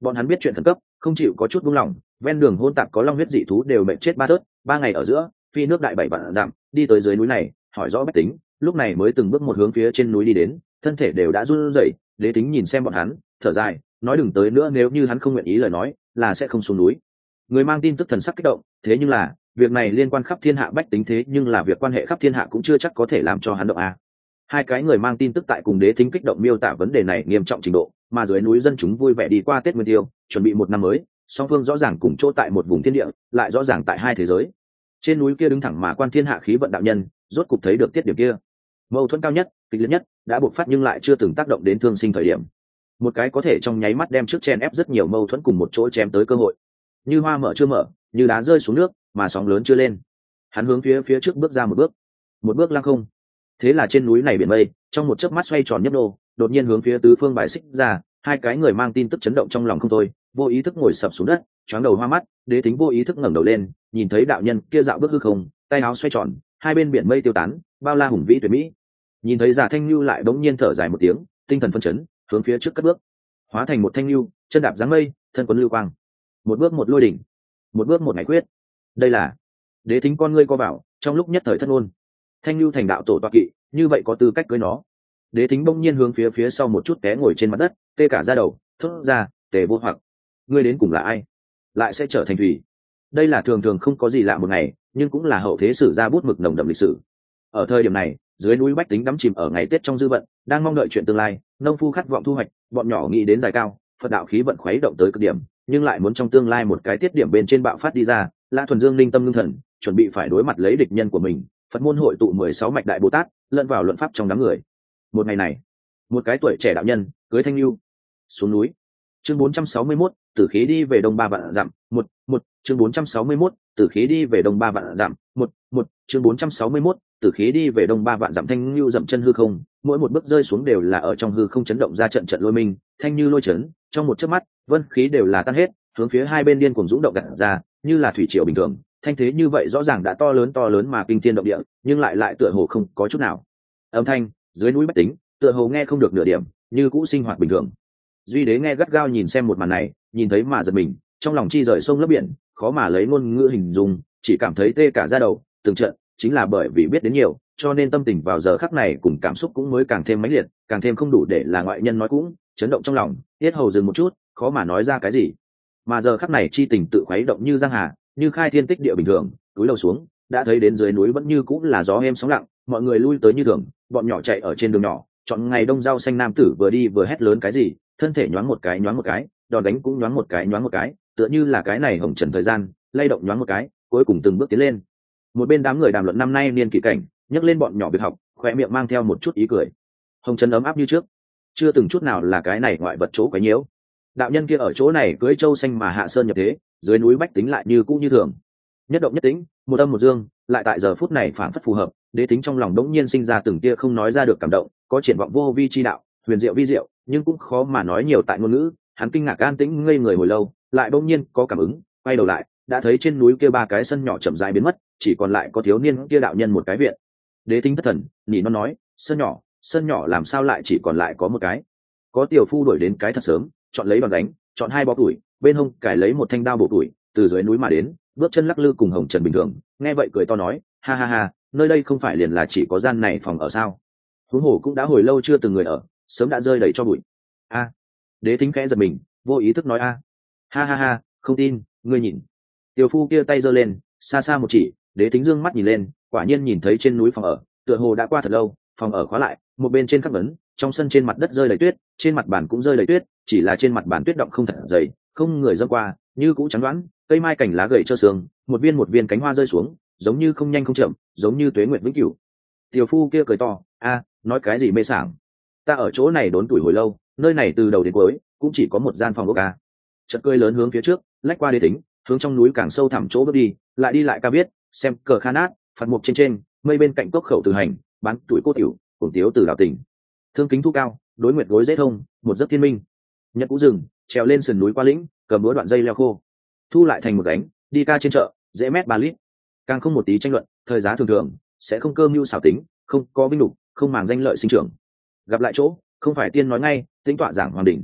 bọn hắn biết chuyện khẩn cấp, không chịu có chút buông lỏng, ven đường hôn tạp có long huyết dị thú đều mệnh chết ba thớt, ba ngày ở giữa, phi nước đại bảy vạn dặm, đi tới dưới núi này, hỏi rõ bách tính, lúc này mới từng bước một hướng phía trên núi đi đến, thân thể đều đã run rẩy, đế tính nhìn xem bọn hắn, thở dài, nói đừng tới nữa nếu như hắn không nguyện ý lời nói, là sẽ không xuống núi người mang tin tức thần sắc kích động, thế nhưng là, việc này liên quan khắp thiên hạ bách tính thế nhưng là việc quan hệ khắp thiên hạ cũng chưa chắc có thể làm cho hắn động à? Hai cái người mang tin tức tại cùng đế thính kích động miêu tả vấn đề này nghiêm trọng trình độ, mà dưới núi dân chúng vui vẻ đi qua tết nguyên tiêu, chuẩn bị một năm mới, song phương rõ ràng cùng chỗ tại một vùng thiên địa, lại rõ ràng tại hai thế giới. Trên núi kia đứng thẳng mà quan thiên hạ khí vận đạo nhân, rốt cục thấy được tiết điểm kia. Mâu thuẫn cao nhất, kịch liệt nhất, đã buộc phát nhưng lại chưa từng tác động đến thương sinh thời điểm. Một cái có thể trong nháy mắt đem trước chen ép rất nhiều mâu thuẫn cùng một chỗ chém tới cơ hội. Như hoa mở chưa mở, như đá rơi xuống nước, mà sóng lớn chưa lên. Hắn hướng phía phía trước bước ra một bước. Một bước lăng không thế là trên núi này biển mây, trong một chớp mắt xoay tròn nhấp nô, đột nhiên hướng phía tứ phương bài xích ra, hai cái người mang tin tức chấn động trong lòng không thôi, vô ý thức ngồi sập xuống đất, choáng đầu hoa mắt, đế tính vô ý thức ngẩng đầu lên, nhìn thấy đạo nhân kia dạo bước hư không, tay áo xoay tròn, hai bên biển mây tiêu tán, bao la hùng vĩ tuyệt mỹ. Nhìn thấy giả thanh lưu lại bỗng nhiên thở dài một tiếng, tinh thần phân chấn, hướng phía trước cất bước. Hóa thành một thanh lưu, chân đạp dáng mây, thân quấn lưu quang. Một bước một lôi đỉnh, một bước một ngày quyết. Đây là đế thính con ngươi co vào, trong lúc nhất thời thất ngôn thanh lưu thành đạo tổ toa kỵ, như vậy có tư cách cưới nó. Đế thính bỗng nhiên hướng phía phía sau một chút té ngồi trên mặt đất, tê cả ra đầu, thốt ra, tề vô hoặc, ngươi đến cùng là ai? Lại sẽ trở thành thủy. Đây là thường thường không có gì lạ một ngày, nhưng cũng là hậu thế sử ra bút mực nồng đậm lịch sử. Ở thời điểm này, dưới núi bách tính đắm chìm ở ngày tết trong dư vận, đang mong đợi chuyện tương lai, nông phu khát vọng thu hoạch, bọn nhỏ nghĩ đến dài cao, phật đạo khí vận khuấy động tới cực điểm, nhưng lại muốn trong tương lai một cái tiết điểm bên trên bạo phát đi ra, lã thuần dương linh tâm ngưng thần, chuẩn bị phải đối mặt lấy địch nhân của mình phật môn hội tụ mười sáu mạch đại bồ tát lẫn vào luận pháp trong đám người. Một ngày này một cái tuổi trẻ đạo nhân cưới thanh lưu xuống núi. Chương bốn trăm sáu mươi 461, tử khí đi về đông ba vạn dặm một một chương bốn trăm sáu mươi 461, tử khí đi về đông ba vạn dặm một một chương bốn trăm sáu mươi 461, tử khí đi về đông ba vạn dặm. Thanh lưu dậm chân hư không mỗi một bước rơi xuống đều là ở trong hư không chấn động ra trận trận lôi mình thanh như lôi chấn trong một chớp mắt vân khí đều là tan hết hướng phía hai bên điên cùng dũng động gặt ra như là thủy triều bình thường thanh thế như vậy rõ ràng đã to lớn to lớn mà kinh thiên động địa, nhưng lại lại tựa hồ không có chút nào. Âm thanh, dưới núi bách tính, tựa hồ nghe không được nửa điểm, như cũ sinh hoạt bình thường. Duy đế nghe gắt gao nhìn xem một màn này, nhìn thấy mà giật mình, trong lòng chi rời sông lấp biển, khó mà lấy ngôn ngữ hình dung, chỉ cảm thấy tê cả ra đầu, từng trận, chính là bởi vì biết đến nhiều, cho nên tâm tình vào giờ khắc này cùng cảm xúc cũng mới càng thêm mãnh liệt, càng thêm không đủ để là ngoại nhân nói cũng, chấn động trong lòng, tiết hầu dừng một chút, khó mà nói ra cái gì. Mà giờ khắc này chi tình tự khuấy động như giang hà như khai thiên tích địa bình thường, túi đầu xuống, đã thấy đến dưới núi vẫn như cũng là gió êm sóng lặng, mọi người lui tới như thường, bọn nhỏ chạy ở trên đường nhỏ, chọn ngày đông rau xanh nam tử vừa đi vừa hét lớn cái gì, thân thể nhoáng một cái nhoáng một cái, đòn đánh cũng nhoáng một cái nhoáng một cái, tựa như là cái này hồng trần thời gian, lay động nhoáng một cái, cuối cùng từng bước tiến lên. Một bên đám người đàm luận năm nay niên kỷ cảnh, nhấc lên bọn nhỏ việc học khoe miệng mang theo một chút ý cười. Hồng trần ấm áp như trước. Chưa từng chút nào là cái này ngoại vật chỗ quấy nhiễu. Đạo nhân kia ở chỗ này cưới châu xanh mà hạ sơn nhập thế dưới núi bách tính lại như cũ như thường. Nhất động nhất tính, một âm một dương, lại tại giờ phút này phản phất phù hợp, đế tính trong lòng đống nhiên sinh ra từng tia không nói ra được cảm động, có triển vọng vô vi chi đạo, huyền diệu vi diệu, nhưng cũng khó mà nói nhiều tại ngôn ngữ, hắn kinh ngạc an tĩnh ngây người hồi lâu, lại đống nhiên có cảm ứng, quay đầu lại, đã thấy trên núi kia ba cái sân nhỏ chậm dài biến mất, chỉ còn lại có thiếu niên kia đạo nhân một cái viện. Đế tính thất thần, nhỉ nó nói, sân nhỏ sân nhỏ làm sao lại chỉ còn lại có một cái? Có tiểu phu đuổi đến cái thật sớm, chọn lấy đòn đánh, chọn hai bó tuổi bên hông cải lấy một thanh đao bổ tuổi, từ dưới núi mà đến, bước chân lắc lư cùng hồng trần bình thường, nghe vậy cười to nói, ha ha ha, nơi đây không phải liền là chỉ có gian này phòng ở sao? Huống hồ cũng đã hồi lâu chưa từng người ở, sớm đã rơi đầy cho bụi. A, đế thính khẽ giật mình, vô ý thức nói, a, ha ha ha, không tin, ngươi nhìn. Tiểu phu kia tay giơ lên, xa xa một chỉ, đế thính dương mắt nhìn lên, quả nhiên nhìn thấy trên núi phòng ở, tựa hồ đã qua thật lâu, phòng ở khóa lại, một bên trên khắc vấn trong sân trên mặt đất rơi đầy tuyết, trên mặt bàn cũng rơi đầy tuyết, chỉ là trên mặt bàn tuyết động không thật dày không người dâng qua, như cũ trắng đoán, cây mai cảnh lá gầy cho sương một viên một viên cánh hoa rơi xuống, giống như không nhanh không chậm, giống như tuế nguyện vĩnh cửu. Tiểu phu kia cười to, a, nói cái gì mê sảng? Ta ở chỗ này đốn tuổi hồi lâu, nơi này từ đầu đến cuối, cũng chỉ có một gian phòng ốc ca chợt cười lớn hướng phía trước, lách qua đế tính hướng trong núi càng sâu thẳm chỗ bước đi, lại đi lại ca biết, xem cờ kha nát, phạt mục trên trên, mây bên cạnh cốc khẩu từ hành, bán tuổi cô tiểu, cùng tiếu từ đảo tỉnh. Thương kính thu cao, đối nguyệt gối dễ thông, một giấc thiên minh. Nhật cũ rừng trèo lên sườn núi qua lĩnh cầm búa đoạn dây leo khô. Thu lại thành một gánh, đi ca trên chợ dễ mét ba lít. Càng không một tí tranh luận thời giá thường thường sẽ không cơ mưu xảo tính không có binh đục không màng danh lợi sinh trưởng. Gặp lại chỗ không phải tiên nói ngay tính tọa giảng hoàng đỉnh.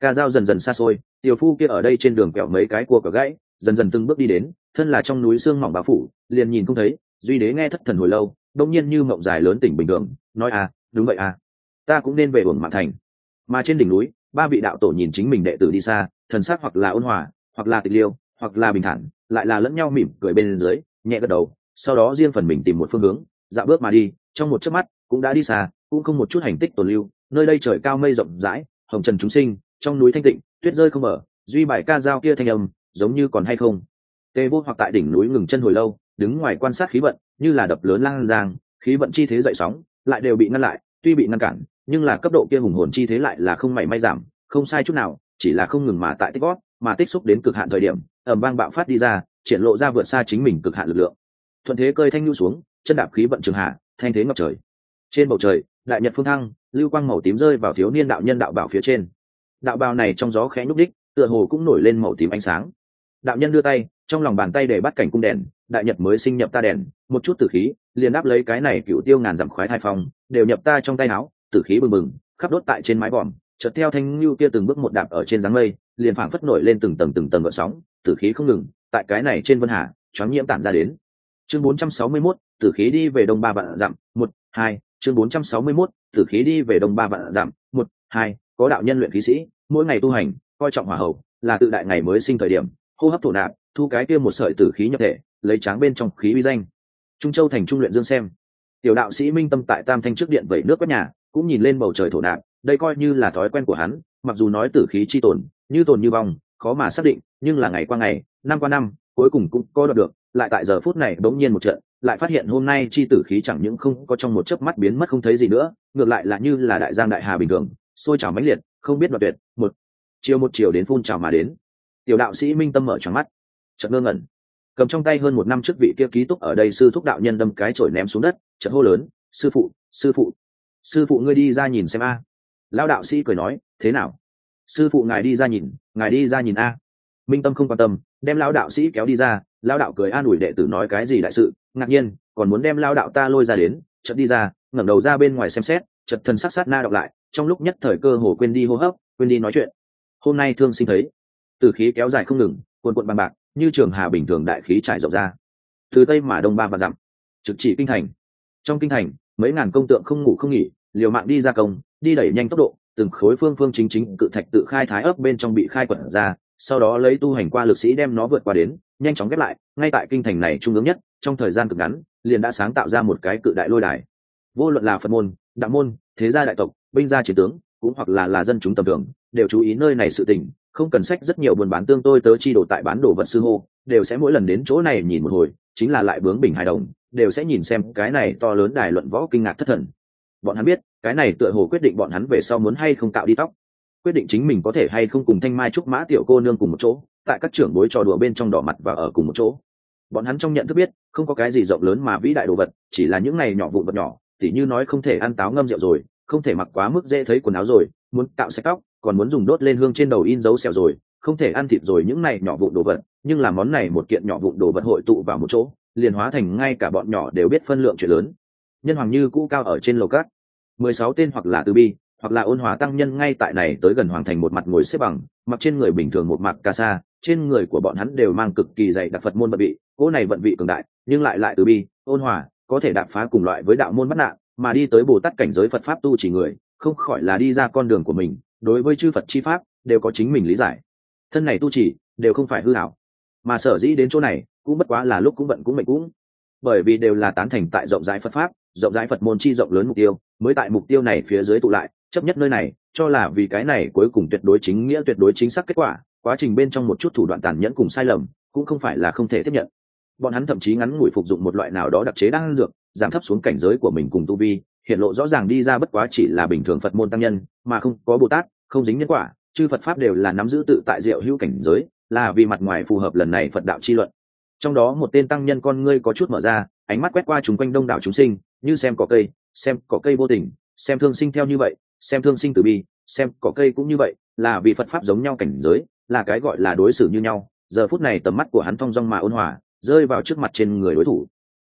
Ca dao dần dần xa xôi tiểu phu kia ở đây trên đường kẹo mấy cái cua cờ gãy dần dần từng bước đi đến thân là trong núi xương mỏng bá phủ liền nhìn không thấy duy đế nghe thất thần hồi lâu đông nhiên như mộng dài lớn tỉnh bình thường nói à đúng vậy à ta cũng nên về uổng mạng thành. Mà trên đỉnh núi ba vị đạo tổ nhìn chính mình đệ tử đi xa, thần sắc hoặc là ôn hòa, hoặc là tịch liêu, hoặc là bình thản, lại là lẫn nhau mỉm cười bên dưới, nhẹ gật đầu, sau đó riêng phần mình tìm một phương hướng, dạo bước mà đi, trong một chớp mắt, cũng đã đi xa, cũng không một chút hành tích tồn lưu, nơi đây trời cao mây rộng rãi, hồng trần chúng sinh, trong núi thanh tịnh, tuyết rơi không mở, duy bài ca dao kia thanh âm, giống như còn hay không. Tê vô hoặc tại đỉnh núi ngừng chân hồi lâu, đứng ngoài quan sát khí vận, như là đập lớn lang giang, khí vận chi thế dậy sóng, lại đều bị ngăn lại, tuy bị ngăn cản nhưng là cấp độ kia hùng hồn chi thế lại là không mảy may giảm, không sai chút nào, chỉ là không ngừng mà tại tích gót mà tích xúc đến cực hạn thời điểm ẩm vang bạo phát đi ra, triển lộ ra vượt xa chính mình cực hạn lực lượng. Thuận thế cơi thanh nhu xuống, chân đạp khí vận trường hạ, thanh thế ngập trời. Trên bầu trời, đại nhật phương thăng, lưu quang màu tím rơi vào thiếu niên đạo nhân đạo bảo phía trên. Đạo bào này trong gió khẽ nhúc đích tựa hồ cũng nổi lên màu tím ánh sáng. Đạo nhân đưa tay, trong lòng bàn tay để bắt cảnh cung đèn, đại nhật mới sinh nhập ta đèn, một chút tử khí, liền đáp lấy cái này cựu tiêu ngàn dặm khoái thai phong, đều nhập ta trong tay áo tử khí bừng bừng khắp đốt tại trên mái vòm chợt theo thanh lưu kia từng bước một đạp ở trên dáng mây liền phảng phất nổi lên từng tầng từng tầng gợn sóng tử khí không ngừng tại cái này trên vân hà choáng nhiễm tản ra đến. Chương 461, tử khí đi về đông ba vạn dặm một hai chương bốn trăm sáu mươi mốt tử khí đi về đông ba vạn dặm một hai có đạo nhân luyện khí sĩ mỗi ngày tu hành coi trọng hỏa hậu là tự đại ngày mới sinh thời điểm hô hấp thổ nạp thu cái kia một sợi tử khí nhập thể lấy tráng bên trong khí uy danh. Trung châu thành trung luyện dương xem. Tiểu đạo sĩ minh tâm tại tam thanh trước điện vẩy nước quét nhà cũng nhìn lên bầu trời thổ nạp, đây coi như là thói quen của hắn, mặc dù nói tử khí chi tồn, như tồn như vong, khó mà xác định, nhưng là ngày qua ngày, năm qua năm, cuối cùng cũng có đoạt được, lại tại giờ phút này bỗng nhiên một trận, lại phát hiện hôm nay chi tử khí chẳng những không có trong một chớp mắt biến mất không thấy gì nữa, ngược lại là như là đại giang đại hà bình thường, sôi trào mãnh liệt, không biết đoạt tuyệt, một chiều một chiều đến phun trào mà đến. Tiểu đạo sĩ minh tâm mở tròn mắt, chợt ngơ ngẩn. Cầm trong tay hơn một năm trước vị kia ký túc ở đây sư thúc đạo nhân đâm cái chổi ném xuống đất, chợt hô lớn, sư phụ sư phụ sư phụ ngươi đi ra nhìn xem a. À. lao đạo sĩ cười nói, thế nào? Sư phụ ngài đi ra nhìn, ngài đi ra nhìn a. Minh tâm không quan tâm, đem lao đạo sĩ kéo đi ra lao đạo cười an ủi đệ tử nói cái gì đại sự, ngạc nhiên, còn muốn đem lao đạo ta lôi ra đến chật đi ra, ngẩng đầu ra bên ngoài xem xét chật thần sắc sát na đọc lại, trong lúc nhất thời cơ hồ quên đi hô hấp, quên đi nói chuyện. Hôm nay thương sinh thấy, từ khí kéo dài không ngừng cuộn cuộn bằng bạc, như trường hà bình thường đại khí trải rộng ra. Từ tây mà đông ba và dặm, trực chỉ kinh thành. Trong kinh thành mấy ngàn công tượng không ngủ không nghỉ, liều mạng đi ra công, đi đẩy nhanh tốc độ, từng khối phương phương chính chính cự thạch tự khai thái ấp bên trong bị khai quẩn ra, sau đó lấy tu hành qua lực sĩ đem nó vượt qua đến, nhanh chóng ghép lại, ngay tại kinh thành này trung ương nhất, trong thời gian cực ngắn, liền đã sáng tạo ra một cái cự đại lôi đài. Vô luận là phật môn, đạo môn, thế gia đại tộc, binh gia chiến tướng, cũng hoặc là là dân chúng tầm thường, đều chú ý nơi này sự tình, không cần sách rất nhiều buôn bán tương tôi tớ chi đồ tại bán đồ vật sư hô, đều sẽ mỗi lần đến chỗ này nhìn một hồi chính là lại bướng bình hài đồng, đều sẽ nhìn xem cái này to lớn đài luận võ kinh ngạc thất thần. Bọn hắn biết, cái này tựa hồ quyết định bọn hắn về sau muốn hay không tạo đi tóc. Quyết định chính mình có thể hay không cùng thanh mai trúc mã tiểu cô nương cùng một chỗ, tại các trưởng bối trò đùa bên trong đỏ mặt và ở cùng một chỗ. Bọn hắn trong nhận thức biết, không có cái gì rộng lớn mà vĩ đại đồ vật, chỉ là những này nhỏ vụn vật nhỏ, tỉ như nói không thể ăn táo ngâm rượu rồi, không thể mặc quá mức dễ thấy quần áo rồi, muốn tạo sạch tóc còn muốn dùng đốt lên hương trên đầu in dấu xẻo rồi, không thể ăn thịt rồi những này nhỏ vụn đồ vật, nhưng là món này một kiện nhỏ vụn đồ vật hội tụ vào một chỗ, liền hóa thành ngay cả bọn nhỏ đều biết phân lượng chuyện lớn. Nhân hoàng như cũ cao ở trên lầu cát. Mười sáu tên hoặc là từ bi, hoặc là ôn hòa tăng nhân ngay tại này tới gần hoàng thành một mặt ngồi xếp bằng, mặc trên người bình thường một mặt ca sa, trên người của bọn hắn đều mang cực kỳ dày đặc phật môn vận vị, cỗ này vận vị cường đại, nhưng lại lại từ bi, ôn hòa, có thể đạp phá cùng loại với đạo môn bắt nạn mà đi tới bồ tát cảnh giới phật pháp tu chỉ người, không khỏi là đi ra con đường của mình đối với chư phật chi pháp, đều có chính mình lý giải. Thân này tu chỉ, đều không phải hư hảo mà sở dĩ đến chỗ này, cũng bất quá là lúc cũng bận cũng mệnh cũng. Bởi vì đều là tán thành tại rộng rãi phật pháp, rộng rãi phật môn chi rộng lớn mục tiêu, mới tại mục tiêu này phía dưới tụ lại, chấp nhất nơi này, cho là vì cái này cuối cùng tuyệt đối chính nghĩa, tuyệt đối chính xác kết quả, quá trình bên trong một chút thủ đoạn tàn nhẫn cùng sai lầm, cũng không phải là không thể tiếp nhận. Bọn hắn thậm chí ngắn ngủi phục dụng một loại nào đó đặc chế đang dược, giảm thấp xuống cảnh giới của mình cùng tu vi hiện lộ rõ ràng đi ra bất quá chỉ là bình thường phật môn tăng nhân, mà không có bồ tát, không dính nhân quả, chư phật pháp đều là nắm giữ tự tại diệu hữu cảnh giới, là vì mặt ngoài phù hợp lần này phật đạo chi luận. Trong đó một tên tăng nhân con ngươi có chút mở ra, ánh mắt quét qua chúng quanh đông đảo chúng sinh, như xem cỏ cây, xem cỏ cây vô tình, xem thương sinh theo như vậy, xem thương sinh từ bi, xem cỏ cây cũng như vậy, là vì phật pháp giống nhau cảnh giới, là cái gọi là đối xử như nhau. Giờ phút này tầm mắt của hắn thong dong mà ôn hòa, rơi vào trước mặt trên người đối thủ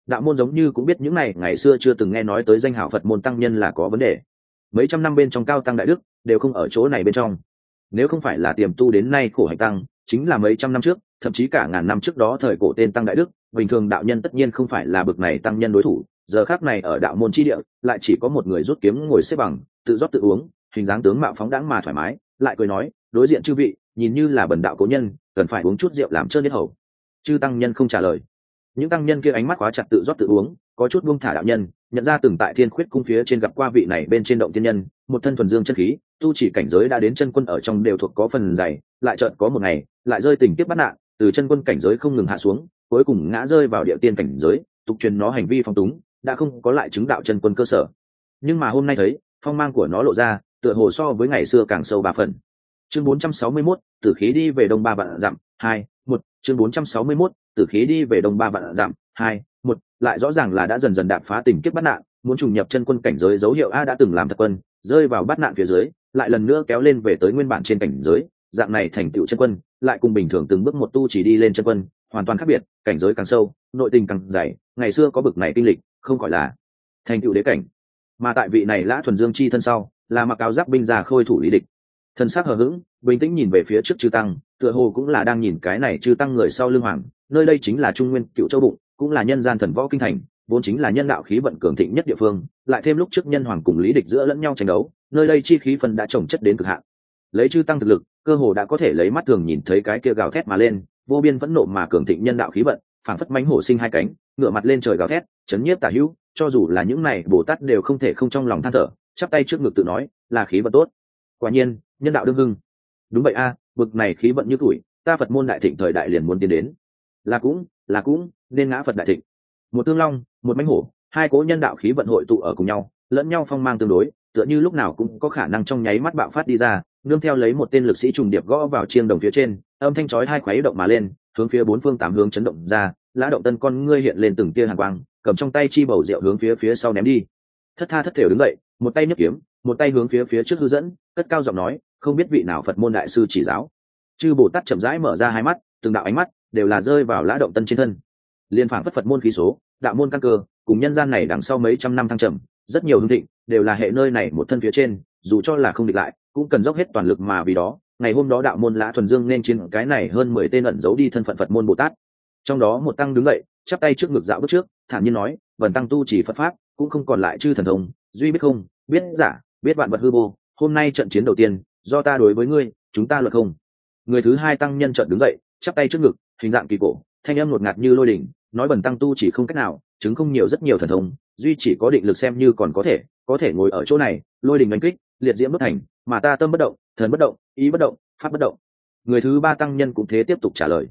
đạo môn giống như cũng biết những này, ngày xưa chưa từng nghe nói tới danh hảo phật môn tăng nhân là có vấn đề. Mấy trăm năm bên trong cao tăng đại đức đều không ở chỗ này bên trong. Nếu không phải là tiềm tu đến nay khổ hành tăng, chính là mấy trăm năm trước, thậm chí cả ngàn năm trước đó thời cổ tên tăng đại đức, bình thường đạo nhân tất nhiên không phải là bực này tăng nhân đối thủ, giờ khác này ở đạo môn chi địa, lại chỉ có một người rút kiếm ngồi xếp bằng, tự rót tự uống, hình dáng tướng mạo phóng đãng mà thoải mái, lại cười nói, đối diện chư vị, nhìn như là bần đạo cố nhân, cần phải uống chút rượu làm trơn nhất hầu. Chư tăng nhân không trả lời những tăng nhân kia ánh mắt quá chặt tự rót tự uống có chút buông thả đạo nhân nhận ra từng tại thiên khuyết cung phía trên gặp qua vị này bên trên động tiên nhân một thân thuần dương chân khí tu chỉ cảnh giới đã đến chân quân ở trong đều thuộc có phần dày lại chợt có một ngày lại rơi tình tiết bắt nạn từ chân quân cảnh giới không ngừng hạ xuống cuối cùng ngã rơi vào địa tiên cảnh giới tục truyền nó hành vi phong túng đã không có lại chứng đạo chân quân cơ sở. Nhưng mà hôm nay thấy phong mang của nó lộ ra tựa hồ so với ngày xưa càng sâu ba phần. Chương 461, tử khí đi về đông ba vạn dặm hai một chương 461, tử khí đi về đông ba vạn giảm, hai một lại rõ ràng là đã dần dần đạp phá tình kiếp bắt nạn muốn trùng nhập chân quân cảnh giới dấu hiệu a đã từng làm thật quân rơi vào bắt nạn phía dưới lại lần nữa kéo lên về tới nguyên bản trên cảnh giới dạng này thành tựu chân quân lại cùng bình thường từng bước một tu chỉ đi lên chân quân hoàn toàn khác biệt cảnh giới càng sâu nội tình càng dày ngày xưa có bực này kinh lịch không gọi là thành tựu đế cảnh. Mà tại vị này lã thuần dương chi thân sau là mặc áo giáp binh già khôi thủ lý địch thân xác hờ hững, bình tĩnh nhìn về phía trước chư tăng, tựa hồ cũng là đang nhìn cái này chư tăng người sau lưng hoàng, nơi đây chính là trung nguyên, cựu châu bụng, cũng là nhân gian thần võ kinh thành, vốn chính là nhân đạo khí vận cường thịnh nhất địa phương, lại thêm lúc trước nhân hoàng cùng lý địch giữa lẫn nhau tranh đấu, nơi đây chi khí phân đã trồng chất đến cực hạn. Lấy chư tăng thực lực, cơ hồ đã có thể lấy mắt thường nhìn thấy cái kia gào thét mà lên, vô biên vẫn nộ mà cường thịnh nhân đạo khí vận, phảng phất mánh hổ sinh hai cánh ngựa mặt lên trời gào thét, chấn nhiếp tả hữu, cho dù là những này bồ tát đều không thể không trong lòng than thở, chắp tay trước ngực tự nói, là khí vận tốt. Quả nhiên nhân đạo đương hưng. Đúng vậy a à, bực này khí vận như tuổi ta phật môn đại thịnh thời đại liền muốn tiến đến. Là cũng là cũng nên ngã phật đại thịnh. Một tương long một mánh hổ hai cố nhân đạo khí vận hội tụ ở cùng nhau lẫn nhau phong mang tương đối tựa như lúc nào cũng có khả năng trong nháy mắt bạo phát đi ra nương theo lấy một tên lực sĩ trùng điệp gõ vào chiêng đồng phía trên âm thanh chói hai khoáy động mà lên hướng phía bốn phương tám hướng chấn động ra lã động tân con ngươi hiện lên từng tia hàng quang cầm trong tay chi bầu rượu hướng phía phía sau ném đi. Thất tha thất thểu đứng dậy một tay nhấc kiếm một tay hướng phía phía trước hư dẫn cất cao giọng nói không biết vị nào phật môn đại sư chỉ giáo. Chư bồ tát chậm rãi mở ra hai mắt, từng đạo ánh mắt đều là rơi vào lã động tân trên thân. Liên phản phất phật môn khí số, đạo môn căn cơ, cùng nhân gian này đằng sau mấy trăm năm thăng trầm, rất nhiều hương thịnh đều là hệ nơi này một thân phía trên, dù cho là không địch lại, cũng cần dốc hết toàn lực mà vì đó. Ngày hôm đó đạo môn lã thuần dương nên trên cái này hơn mười tên ẩn giấu đi thân phận phật môn bồ tát. Trong đó một tăng đứng dậy, chắp tay trước ngực dạo bước trước, thản nhiên nói, vần tăng tu chỉ phật pháp, cũng không còn lại chư thần thông, duy biết không, biết giả, biết vạn vật hư vô, hôm nay trận chiến đầu tiên do ta đối với ngươi, chúng ta luật không? Người thứ hai tăng nhân trợn đứng dậy, chắp tay trước ngực, hình dạng kỳ cổ, thanh âm ngột ngạt như lôi đỉnh, nói bẩn tăng tu chỉ không cách nào, chứng không nhiều rất nhiều thần thông, duy chỉ có định lực xem như còn có thể có thể ngồi ở chỗ này, lôi đình đánh kích, liệt diễm bất thành, mà ta tâm bất động, thần bất động, ý bất động, pháp bất động. Người thứ ba tăng nhân cũng thế tiếp tục trả lời.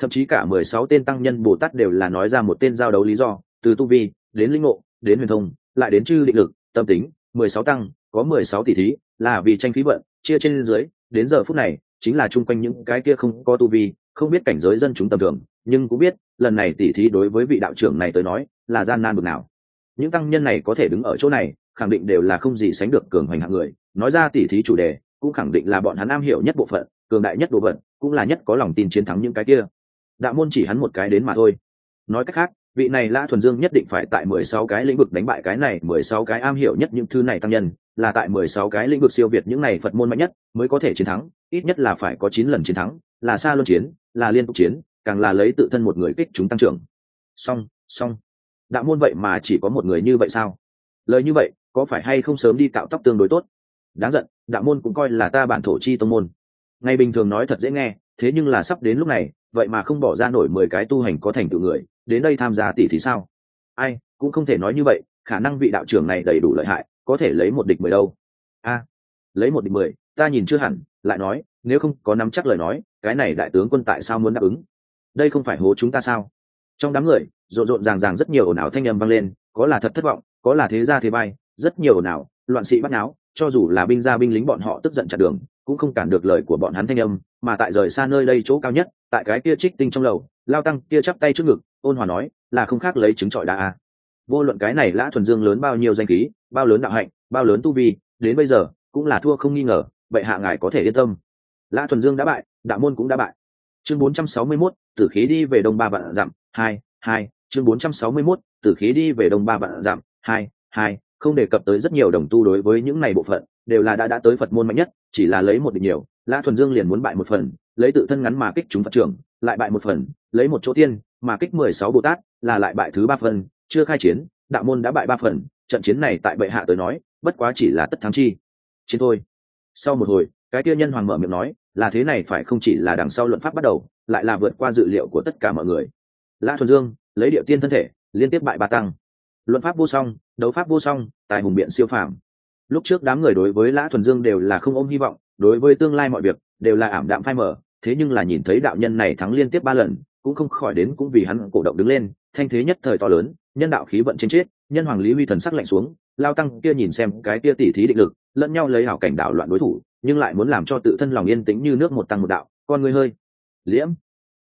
Thậm chí cả mười sáu tên tăng nhân bồ tát đều là nói ra một tên giao đấu lý do, từ tu vi, đến linh ngộ, đến huyền thông, lại đến chư định lực, tâm tính, mười sáu tăng, có mười sáu tỷ thí là vì tranh khí vận, chia trên dưới, đến giờ phút này, chính là chung quanh những cái kia không có tu vi, không biết cảnh giới dân chúng tầm thường, nhưng cũng biết, lần này tỷ thí đối với vị đạo trưởng này tới nói, là gian nan bực nào. Những tăng nhân này có thể đứng ở chỗ này, khẳng định đều là không gì sánh được cường hoành hạng người. Nói ra tỷ thí chủ đề, cũng khẳng định là bọn hắn am hiểu nhất bộ phận, cường đại nhất đồ vật, cũng là nhất có lòng tin chiến thắng những cái kia. Đạo môn chỉ hắn một cái đến mà thôi. Nói cách khác, vị này lã thuần dương nhất định phải tại mười sáu cái lĩnh vực đánh bại cái này, mười sáu cái am hiểu nhất những thứ này tăng nhân là tại mười sáu cái lĩnh vực siêu việt những này phật môn mạnh nhất, mới có thể chiến thắng, ít nhất là phải có chín lần chiến thắng, là xa luân chiến, là liên tục chiến, càng là lấy tự thân một người kích chúng tăng trưởng. Song song, đạo môn vậy mà chỉ có một người như vậy sao? Lời như vậy, có phải hay không sớm đi cạo tóc tương đối tốt? Đáng giận, đạo môn cũng coi là ta bản thổ chi tông môn. Ngày bình thường nói thật dễ nghe, thế nhưng là sắp đến lúc này, vậy mà không bỏ ra nổi mười cái tu hành có thành tựu người, đến đây tham gia tỷ thì sao? Ai, cũng không thể nói như vậy, khả năng vị đạo trưởng này đầy đủ lợi hại có thể lấy một địch mười đâu. A, lấy một địch mười, ta nhìn chưa hẳn, lại nói, nếu không có nắm chắc lời nói, cái này đại tướng quân tại sao muốn đáp ứng? Đây không phải hố chúng ta sao? Trong đám người, rộn rộn ràng ràng rất nhiều ồn ào thanh âm vang lên, có là thật thất vọng, có là thế ra thế bay, rất nhiều ồn ào, loạn sĩ bắt náo, cho dù là binh gia binh lính bọn họ tức giận chặn đường, cũng không cản được lời của bọn hắn thanh âm, mà tại rời xa nơi đây chỗ cao nhất, tại cái kia trích tinh trong lầu, lao tăng kia chắp tay trước ngực, ôn hòa nói, là không khác lấy trứng trọi đa a à vô luận cái này lã thuần dương lớn bao nhiêu danh khí bao lớn đạo hạnh bao lớn tu vi đến bây giờ cũng là thua không nghi ngờ vậy hạ ngài có thể yên tâm. Lã thuần dương đã bại đạo môn cũng đã bại. Chương 461, tử khí đi về đông ba vạn dặm hai hai chương 461, tử khí đi về đông ba vạn dặm hai hai không đề cập tới rất nhiều đồng tu đối với những này bộ phận đều là đã đã tới phật môn mạnh nhất chỉ là lấy một địch nhiều lã thuần dương liền muốn bại một phần lấy tự thân ngắn mà kích chúng phật trưởng lại bại một phần lấy một chỗ tiên mà kích mười sáu bồ tát là lại bại thứ ba phần chưa khai chiến, đạo môn đã bại ba phần, trận chiến này tại bệ hạ tới nói, bất quá chỉ là tất thắng chi. Chiến thôi. Sau một hồi, cái kia nhân hoàng mở miệng nói, là thế này phải không chỉ là đằng sau luận pháp bắt đầu, lại là vượt qua dự liệu của tất cả mọi người. Lã thuần dương, lấy địa tiên thân thể, liên tiếp bại ba tăng. Luận pháp vô song, đấu pháp vô song tại hùng biện siêu phàm. Lúc trước đám người đối với lã thuần dương đều là không ôm hy vọng, đối với tương lai mọi việc, đều là ảm đạm phai mở thế nhưng là nhìn thấy đạo nhân này thắng liên tiếp ba lần, cũng không khỏi đến cũng vì hắn cổ động đứng lên, thanh thế nhất thời to lớn nhân đạo khí vận trên chết, nhân hoàng lý huy thần sắc lạnh xuống, lao tăng kia nhìn xem cái kia tỉ thí định lực, lẫn nhau lấy hảo cảnh đạo loạn đối thủ, nhưng lại muốn làm cho tự thân lòng yên tĩnh như nước một tăng một đạo, con người hơi. Liễm.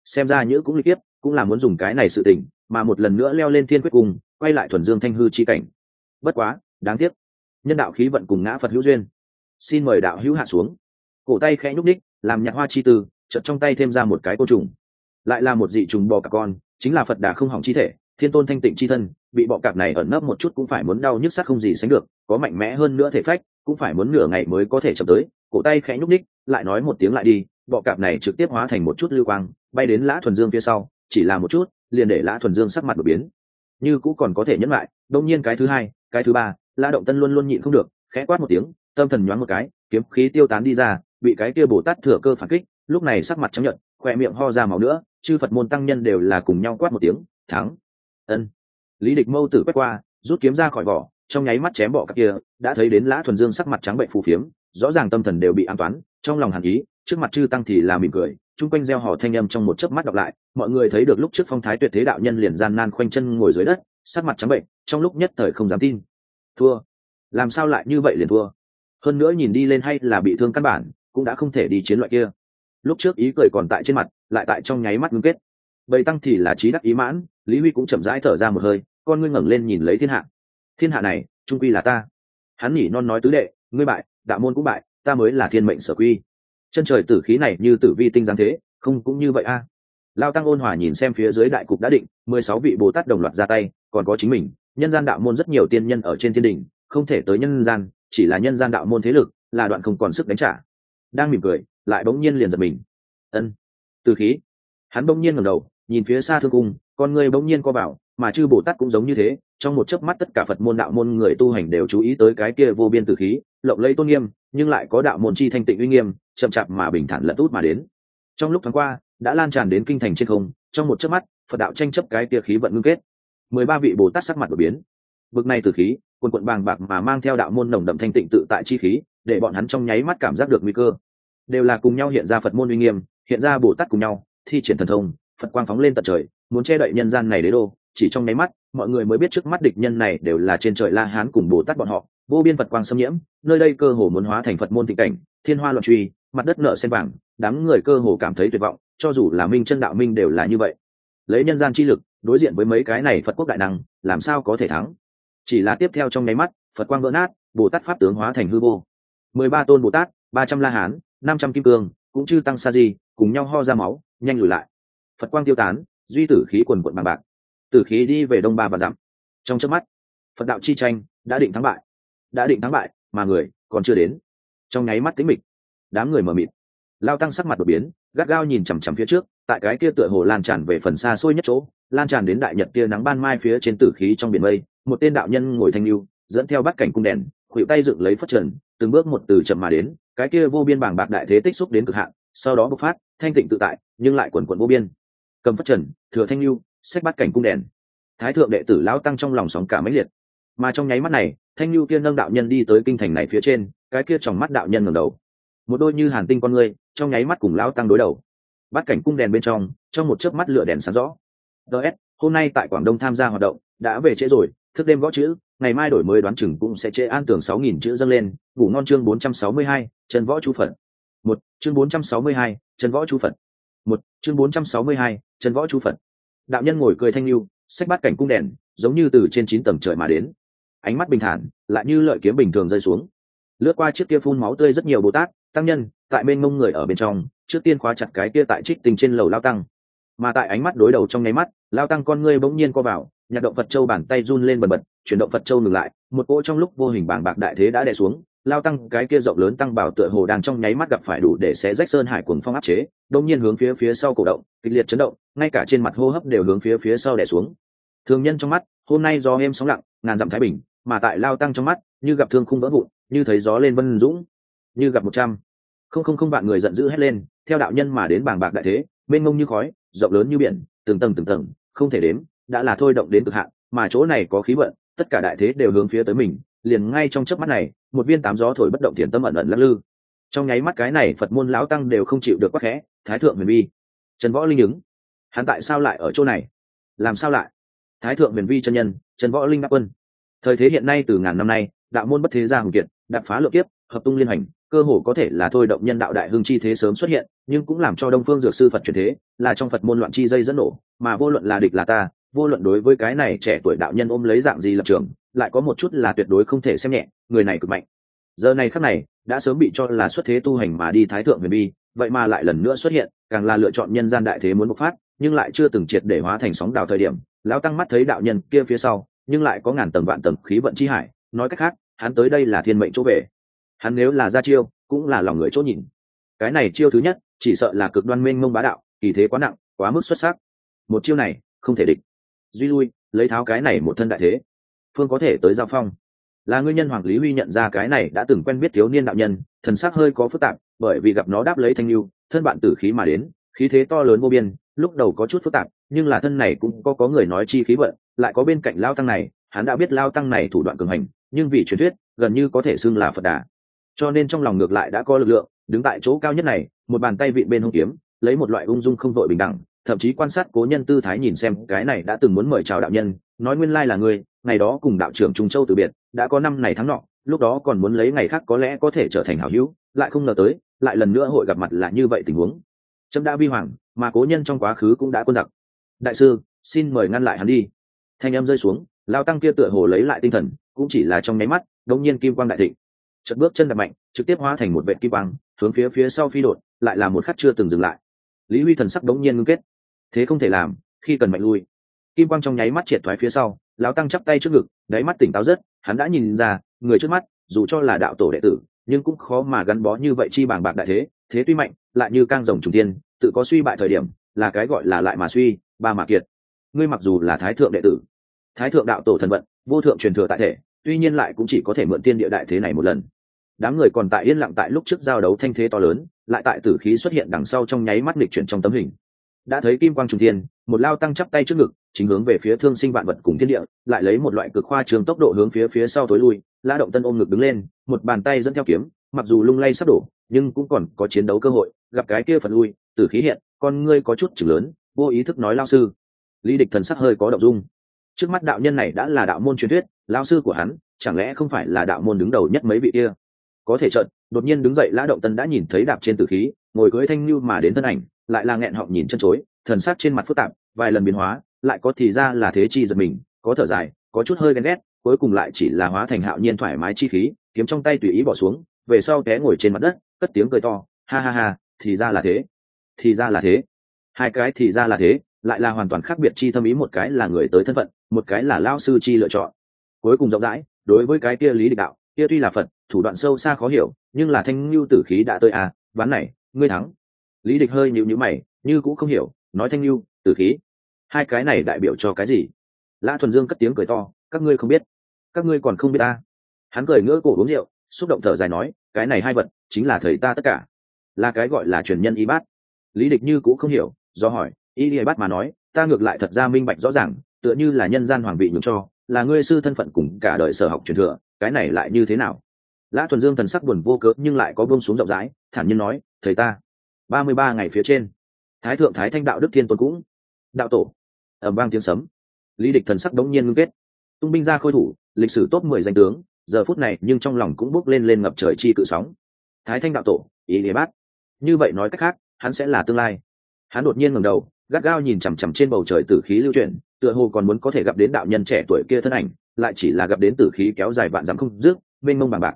Xem ra nhữ cũng liên tiếp cũng là muốn dùng cái này sự tỉnh mà một lần nữa leo lên thiên quyết cùng, quay lại thuần dương thanh hư chi cảnh. Bất quá, đáng tiếc. Nhân đạo khí vận cùng ngã phật hữu duyên. Xin mời đạo hữu hạ xuống. Cổ tay khẽ nhúc ních làm nhạc hoa chi tư, chợt trong tay thêm ra một cái côn trùng. Lại là một dị trùng bò cả con, chính là phật đà không hỏng chi thể thiên tôn thanh tịnh chi thân, bị bọ cạp này ẩn nấp một chút cũng phải muốn đau nhức sắc không gì sánh được, có mạnh mẽ hơn nữa thể phách, cũng phải muốn nửa ngày mới có thể chậm tới, cổ tay khẽ nhúc ních lại nói một tiếng lại đi, bọ cạp này trực tiếp hóa thành một chút lưu quang, bay đến lã thuần dương phía sau, chỉ là một chút, liền để lã thuần dương sắc mặt đột biến. Như cũ còn có thể nhẫn lại, đông nhiên cái thứ hai, cái thứ ba, lã động tân luôn luôn nhịn không được, khẽ quát một tiếng, tâm thần nhoáng một cái, kiếm khí tiêu tán đi ra, bị cái kia bồ tát thừa cơ phản kích, lúc này sắc mặt chấp nhận khỏe miệng ho ra máu nữa, chư phật môn tăng nhân đều là cùng nhau quát một tiếng, thắng! Ân. Lý địch mâu tử quét qua, rút kiếm ra khỏi vỏ, trong nháy mắt chém bỏ các kia, đã thấy đến lã thuần dương sắc mặt trắng bệnh phù phiếm, rõ ràng tâm thần đều bị an toán, trong lòng hàn ý, trước mặt chư tăng thì là mỉm cười, chung quanh gieo hò thanh âm trong một chớp mắt đọc lại, mọi người thấy được lúc trước phong thái tuyệt thế đạo nhân liền gian nan khoanh chân ngồi dưới đất, sắc mặt trắng bệnh, trong lúc nhất thời không dám tin. Thua. Làm sao lại như vậy liền thua? Hơn nữa nhìn đi lên hay là bị thương căn bản, cũng đã không thể đi chiến loại kia. Lúc trước ý cười còn tại trên mặt, lại tại trong nháy mắt ngưng kết bầy tăng thì là trí đắc ý mãn, lý huy cũng chậm rãi thở ra một hơi, con ngươi ngẩng lên nhìn lấy thiên hạ. Thiên hạ này, trung quy là ta. Hắn nhỉ non nói tứ đệ, ngươi bại, đạo môn cũng bại, ta mới là thiên mệnh sở quy. Chân trời tử khí này như tử vi tinh giáng thế, không cũng như vậy a. Lao tăng ôn hòa nhìn xem phía dưới đại cục đã định, mười sáu vị bồ tát đồng loạt ra tay, còn có chính mình, nhân gian đạo môn rất nhiều tiên nhân ở trên thiên đình không thể tới nhân gian, chỉ là nhân gian đạo môn thế lực, là đoạn không còn sức đánh trả. Đang mỉm cười, lại bỗng nhiên liền giật mình. Ân, từ khí. Hắn bỗng nhiên ngẩng đầu nhìn phía xa thương cung, con người bỗng nhiên co bảo mà chư bồ tát cũng giống như thế, trong một chớp mắt tất cả phật môn đạo môn người tu hành đều chú ý tới cái kia vô biên từ khí, lộng lẫy tôn nghiêm, nhưng lại có đạo môn chi thanh tịnh uy nghiêm, chậm chạp mà bình thản lật út mà đến. Trong lúc tháng qua, đã lan tràn đến kinh thành trên không, trong một chớp mắt, phật đạo tranh chấp cái kia khí vận ngưng kết. Mười ba vị bồ tát sắc mặt đột biến. Bực này từ khí, quần quận bàng bạc mà mang theo đạo môn nồng đậm thanh tịnh tự tại chi khí, để bọn hắn trong nháy mắt cảm giác được nguy cơ. Đều là cùng nhau hiện ra phật môn uy nghiêm, hiện ra bồ tát cùng nhau, thi triển thần thông phật quang phóng lên tận trời, muốn che đậy nhân gian này đế đô. Chỉ trong nháy mắt, mọi người mới biết trước mắt địch nhân này đều là trên trời la hán cùng bồ tát bọn họ. Vô biên phật quang xâm nhiễm, nơi đây cơ hồ muốn hóa thành phật môn thị cảnh, thiên hoa loạn truy, mặt đất nợ sen vàng, đám người cơ hồ cảm thấy tuyệt vọng, cho dù là minh chân đạo minh đều là như vậy. Lấy nhân gian chi lực, đối diện với mấy cái này phật quốc đại năng, làm sao có thể thắng? Chỉ là tiếp theo trong nháy mắt, phật quang vỡ nát, bồ tát pháp tướng hóa thành hư vô. Mười ba tôn bồ tát, ba trăm la hán, năm trăm kim cương, cũng chư tăng sa di, cùng nhau ho ra máu, nhanh lùi lại phật quang tiêu tán, duy tử khí quần quận bằng bạc. Tử khí đi về đông ba và dặm. Trong trước mắt, phật đạo chi tranh đã định thắng bại. Đã định thắng bại, mà người còn chưa đến. Trong nháy mắt tính mịch, đám người mờ mịt. Lao tăng sắc mặt đột biến, gắt gao nhìn chằm chằm phía trước, tại cái kia tựa hồ lan tràn về phần xa xôi nhất chỗ, lan tràn đến đại nhật tia nắng ban mai phía trên tử khí trong biển mây, một tên đạo nhân ngồi thanh lưu, dẫn theo bắt cảnh cung đèn khuỵu tay dựng lấy phất trần, từng bước một từ chậm mà đến, cái kia vô biên bảng bạc đại thế tích xúc đến cực hạn, sau đó bộc phát, thanh tịnh tự tại, nhưng lại quần quần vô biên cầm phất trần, thừa thanh lưu, sách bắt cảnh cung đèn. Thái thượng đệ tử lão tăng trong lòng sóng cả mấy liệt. Mà trong nháy mắt này, thanh lưu kia nâng đạo nhân đi tới kinh thành này phía trên, cái kia trong mắt đạo nhân ngẩng đầu. Một đôi như hàn tinh con người trong nháy mắt cùng lão tăng đối đầu. Bắt cảnh cung đèn bên trong trong một chớp mắt lửa đèn sáng rõ. Ts hôm nay tại quảng đông tham gia hoạt động, đã về trễ rồi, thức đêm gõ chữ, ngày mai đổi mới đoán chừng cũng sẽ chế an tưởng sáu nghìn chữ dâng lên, ngủ ngon chương bốn trăm sáu mươi hai, chân võ chú phật. Một, chương bốn trăm sáu mươi hai, chân võ chú phật một, chương bốn trăm sáu mươi hai, chân võ chú phật. Đạo nhân ngồi cười thanh lưu sách bát cảnh cung đèn, giống như từ trên chín tầng trời mà đến. Ánh mắt bình thản, lại như lợi kiếm bình thường rơi xuống. Lướt qua chiếc kia phun máu tươi rất nhiều bồ tát, tăng nhân, tại bên mông người ở bên trong, trước tiên khóa chặt cái kia tại trích tình trên lầu lao tăng. Mà tại ánh mắt đối đầu trong nháy mắt, lao tăng con ngươi bỗng nhiên co vào, nhặt động phật châu bàn tay run lên bần bật, chuyển động phật châu ngừng lại, một cỗ trong lúc vô hình bàng bạc đại thế đã đè xuống lao tăng, cái kia rộng lớn tăng bảo tựa hồ đang trong nháy mắt gặp phải đủ để xé rách sơn hải cuồng phong áp chế đông nhiên hướng phía phía sau cổ động, kịch liệt chấn động, ngay cả trên mặt hô hấp đều hướng phía phía sau đè xuống. Thường nhân trong mắt, hôm nay do êm sóng lặng, ngàn dặm thái bình, mà tại lao tăng trong mắt, như gặp thương khung vỡ vụn, như thấy gió lên vân dũng, như gặp một trăm. Không không không vạn người giận dữ hét lên, theo đạo nhân mà đến bàng bạc đại thế, mênh mông như khói, rộng lớn như biển, từng tầng từng tầng, không thể đếm, đã là thôi động đến cực hạn, mà chỗ này có khí vận, tất cả đại thế đều hướng phía tới mình, liền ngay trong chớp mắt này một viên tám gió thổi bất động thiền tâm ẩn ẩn lắc lư. Trong nháy mắt cái này phật môn lão tăng đều không chịu được quắc khẽ, thái thượng huyền vi. Trần võ linh ứng. Hắn tại sao lại ở chỗ này? Làm sao lại? Thái thượng huyền vi chân nhân, trần võ linh đắc quân. Thời thế hiện nay từ ngàn năm nay, đạo môn bất thế gia hùng kiệt đạp phá lượng kiếp, hợp tung liên hành, cơ hồ có thể là thôi động nhân đạo đại hưng chi thế sớm xuất hiện, nhưng cũng làm cho đông phương dược sư phật truyền thế, là trong phật môn loạn chi dây dẫn nổ, mà vô luận là địch là ta vô luận đối với cái này trẻ tuổi đạo nhân ôm lấy dạng gì lập trường, lại có một chút là tuyệt đối không thể xem nhẹ, người này cực mạnh. Giờ này khắc này, đã sớm bị cho là xuất thế tu hành mà đi thái thượng huyền bi, vậy mà lại lần nữa xuất hiện, càng là lựa chọn nhân gian đại thế muốn bộc phát, nhưng lại chưa từng triệt để hóa thành sóng đào thời điểm, lão tăng mắt thấy đạo nhân kia phía sau, nhưng lại có ngàn tầng vạn tầng khí vận chi hải, nói cách khác, hắn tới đây là thiên mệnh chỗ về. Hắn nếu là ra chiêu, cũng là lòng người chỗ nhìn. Cái này chiêu thứ nhất, chỉ sợ là cực đoan minh mông bá đạo, kỳ thế quá nặng, quá mức xuất sắc. Một chiêu này, không thể địch duy lui, lấy tháo cái này một thân đại thế. Phương có thể tới giao phong. Là nguyên nhân hoàng lý huy nhận ra cái này đã từng quen biết thiếu niên đạo nhân, thần sắc hơi có phức tạp, bởi vì gặp nó đáp lấy thanh lưu, thân bạn tử khí mà đến, khí thế to lớn vô biên, lúc đầu có chút phức tạp, nhưng là thân này cũng có có người nói chi khí vận, lại có bên cạnh lao tăng này, hắn đã biết lao tăng này thủ đoạn cường hành, nhưng vì truyền thuyết, gần như có thể xưng là phật đà. Cho nên trong lòng ngược lại đã có lực lượng, đứng tại chỗ cao nhất này, một bàn tay vịn bên hông kiếm, lấy một loại ung dung không vội bình đẳng thậm chí quan sát cố nhân tư thái nhìn xem, cái này đã từng muốn mời chào đạo nhân, nói nguyên lai là người ngày đó cùng đạo trưởng trung châu từ biệt, đã có năm này tháng nọ, lúc đó còn muốn lấy ngày khác có lẽ có thể trở thành hảo hữu, lại không ngờ tới, lại lần nữa hội gặp mặt là như vậy tình huống. Trâm đã vi hoàng, mà cố nhân trong quá khứ cũng đã quân giặc. Đại sư, xin mời ngăn lại hắn đi. Thanh em rơi xuống, lao tăng kia tựa hồ lấy lại tinh thần, cũng chỉ là trong nháy mắt đống nhiên kim quang đại thịnh. Chật bước chân đập mạnh, trực tiếp hóa thành một vệ kim quang, hướng phía phía sau phi đột, lại là một khắc chưa từng dừng lại. Lý huy thần sắc đống nhiên ngưng kết thế không thể làm, khi cần mạnh lui. Kim quang trong nháy mắt triệt thoái phía sau, lão tăng chắp tay trước ngực, đáy mắt tỉnh táo rất, hắn đã nhìn ra, người trước mắt, dù cho là đạo tổ đệ tử, nhưng cũng khó mà gắn bó như vậy chi bàng bạc đại thế thế tuy mạnh, lại như cang rồng trùng tiên, tự có suy bại thời điểm, là cái gọi là lại mà suy, ba mà kiệt. Ngươi mặc dù là thái thượng đệ tử, thái thượng đạo tổ thần vận, vô thượng truyền thừa tại thể, tuy nhiên lại cũng chỉ có thể mượn tiên địa đại thế này một lần. Đám người còn tại yên lặng tại lúc trước giao đấu thanh thế to lớn, lại tại tử khí xuất hiện đằng sau trong nháy mắt lịch chuyển trong tấm hình đã thấy kim quang trùng thiên, một lao tăng chắp tay trước ngực, chính hướng về phía thương sinh vạn vật cùng thiên địa, lại lấy một loại cực khoa trường tốc độ hướng phía phía sau tối lui la động tân ôm ngực đứng lên, một bàn tay dẫn theo kiếm, mặc dù lung lay sắp đổ, nhưng cũng còn có chiến đấu cơ hội, gặp cái kia phật lui, tử khí hiện, con ngươi có chút chừng lớn, vô ý thức nói lao sư. Lý địch thần sắc hơi có động dung. Trước mắt đạo nhân này đã là đạo môn truyền thuyết, lao sư của hắn, chẳng lẽ không phải là đạo môn đứng đầu nhất mấy vị kia? Có thể trận đột nhiên đứng dậy, lã động tân đã nhìn thấy đạp trên tử khí, ngồi cưới thanh lưu mà đến thân ảnh lại là nghẹn họng nhìn chân chối, thần sắc trên mặt phức tạp, vài lần biến hóa, lại có thì ra là thế chi giật mình, có thở dài, có chút hơi ghen ghét, cuối cùng lại chỉ là hóa thành hạo nhiên thoải mái chi khí, kiếm trong tay tùy ý bỏ xuống, về sau té ngồi trên mặt đất, cất tiếng cười to, ha ha ha, thì ra là thế, thì ra là thế. Hai cái thì ra là thế, lại là hoàn toàn khác biệt chi thâm ý, một cái là người tới thân phận, một cái là lao sư chi lựa chọn. Cuối cùng rộng rãi, đối với cái kia lý địch đạo, kia tuy là phật, thủ đoạn sâu xa khó hiểu, nhưng là thanh lưu tử khí đã tới à ván này, ngươi thắng lý địch hơi nhịu nhữ mày, như cũng không hiểu, nói thanh lưu tử khí, hai cái này đại biểu cho cái gì? Lã thuần dương cất tiếng cười to, các ngươi không biết, các ngươi còn không biết ta. Hắn cười ngỡ cổ uống rượu, xúc động thở dài nói, cái này hai vật, chính là thầy ta tất cả. Là cái gọi là truyền nhân y bát. Lý địch như cũng không hiểu, do hỏi, y y bát mà nói, ta ngược lại thật ra minh bạch rõ ràng, tựa như là nhân gian hoàng vị nhường cho, là ngươi sư thân phận cùng cả đời sở học truyền thừa, cái này lại như thế nào? Lã thuần dương thần sắc buồn vô cớ nhưng lại có bông xuống rộng rãi, thản nhiên nói, thầy ta ba mươi ba ngày phía trên. Thái thượng thái thanh đạo đức thiên tôn cũng. Đạo tổ. Ẩm vang tiếng sấm. Lý địch thần sắc đống nhiên ngưng kết. Tung binh ra khôi thủ, lịch sử top mười danh tướng. Giờ phút này, nhưng trong lòng cũng bốc lên lên ngập trời chi cự sóng. Thái thanh đạo tổ, ý lý bát. Như vậy nói cách khác, hắn sẽ là tương lai. Hắn đột nhiên ngẩng đầu, gắt gao nhìn chằm chằm trên bầu trời tử khí lưu chuyển, tựa hồ còn muốn có thể gặp đến đạo nhân trẻ tuổi kia thân ảnh, lại chỉ là gặp đến tử khí kéo dài vạn dặm không rước mênh mông bằng bạc.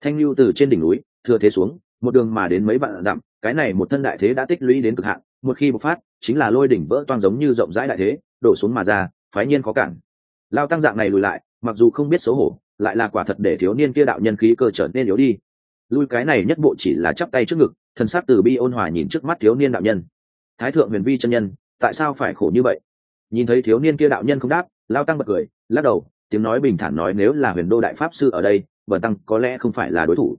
Thanh lưu từ trên đỉnh núi, thừa thế xuống, một đường mà đến mấy vạn dặm cái này một thân đại thế đã tích lũy đến cực hạn, một khi bộc phát, chính là lôi đỉnh vỡ toang giống như rộng rãi đại thế, đổ xuống mà ra, phái nhiên khó cản. Lao tăng dạng này lùi lại, mặc dù không biết xấu hổ, lại là quả thật để thiếu niên kia đạo nhân khí cơ trở nên yếu đi. Lui cái này nhất bộ chỉ là chắp tay trước ngực, thần sắc từ bi ôn hòa nhìn trước mắt thiếu niên đạo nhân. Thái thượng huyền vi chân nhân, tại sao phải khổ như vậy? Nhìn thấy thiếu niên kia đạo nhân không đáp, lao tăng bật cười, lắc đầu, tiếng nói bình thản nói nếu là huyền đô đại pháp sư ở đây bần tăng có lẽ không phải là đối thủ.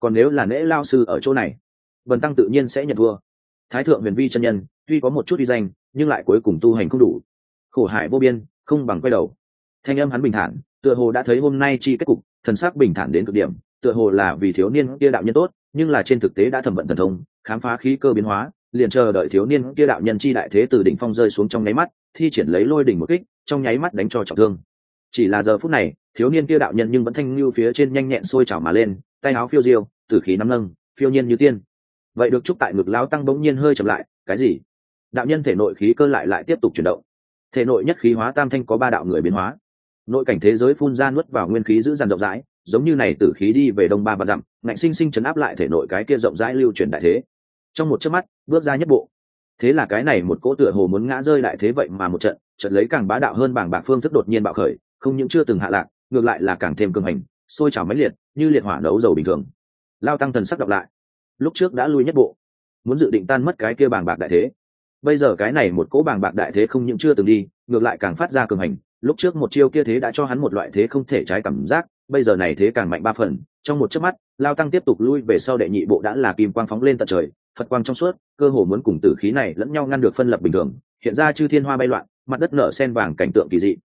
Còn nếu là nễ lao sư ở chỗ này? Bần tăng tự nhiên sẽ nhận thua. Thái thượng huyền vi chân nhân, tuy có một chút uy danh, nhưng lại cuối cùng tu hành không đủ. Khổ hại vô biên, không bằng quay đầu. Thanh âm hắn bình thản, tựa hồ đã thấy hôm nay chi kết cục, thần sắc bình thản đến cực điểm, tựa hồ là vì thiếu niên kia đạo nhân tốt, nhưng là trên thực tế đã thẩm vận thần thông, khám phá khí cơ biến hóa, liền chờ đợi thiếu niên kia đạo nhân chi đại thế từ đỉnh phong rơi xuống trong nháy mắt, thi triển lấy lôi đỉnh một kích, trong nháy mắt đánh cho trọng thương. Chỉ là giờ phút này, thiếu niên kia đạo nhân nhưng vẫn thanh lưu phía trên nhanh nhẹn sôi trào mà lên, tay áo phiêu diêu, tử khí nắm nâng, phiêu nhiên như tiên vậy được chúc tại ngực lao tăng bỗng nhiên hơi chậm lại, cái gì? Đạo nhân thể nội khí cơ lại lại tiếp tục chuyển động. Thể nội nhất khí hóa tam thanh có ba đạo người biến hóa. Nội cảnh thế giới phun ra nuốt vào nguyên khí giữ dằn rộng rãi, giống như này tử khí đi về đông ba và dặm, ngạnh sinh sinh chấn áp lại thể nội cái kia rộng rãi lưu chuyển đại thế. Trong một chớp mắt, bước ra nhất bộ. Thế là cái này một cỗ tựa hồ muốn ngã rơi lại thế vậy mà một trận trận lấy càng bá đạo hơn bảng bạc phương thức đột nhiên bạo khởi, không những chưa từng hạ lạc, ngược lại là càng thêm cường hành, sôi trào máy liệt, như liệt hỏa nấu dầu bình thường. Lao tăng thần sắc đọc lại lúc trước đã lui nhất bộ, muốn dự định tan mất cái kia bàng bạc đại thế. Bây giờ cái này một cỗ bàng bạc đại thế không những chưa từng đi, ngược lại càng phát ra cường hành. Lúc trước một chiêu kia thế đã cho hắn một loại thế không thể trái cảm giác, bây giờ này thế càng mạnh ba phần. Trong một chớp mắt, lao tăng tiếp tục lui về sau đệ nhị bộ đã là kim quang phóng lên tận trời, phật quang trong suốt, cơ hồ muốn cùng tử khí này lẫn nhau ngăn được phân lập bình thường. Hiện ra chư thiên hoa bay loạn, mặt đất nở sen vàng cảnh tượng kỳ dị.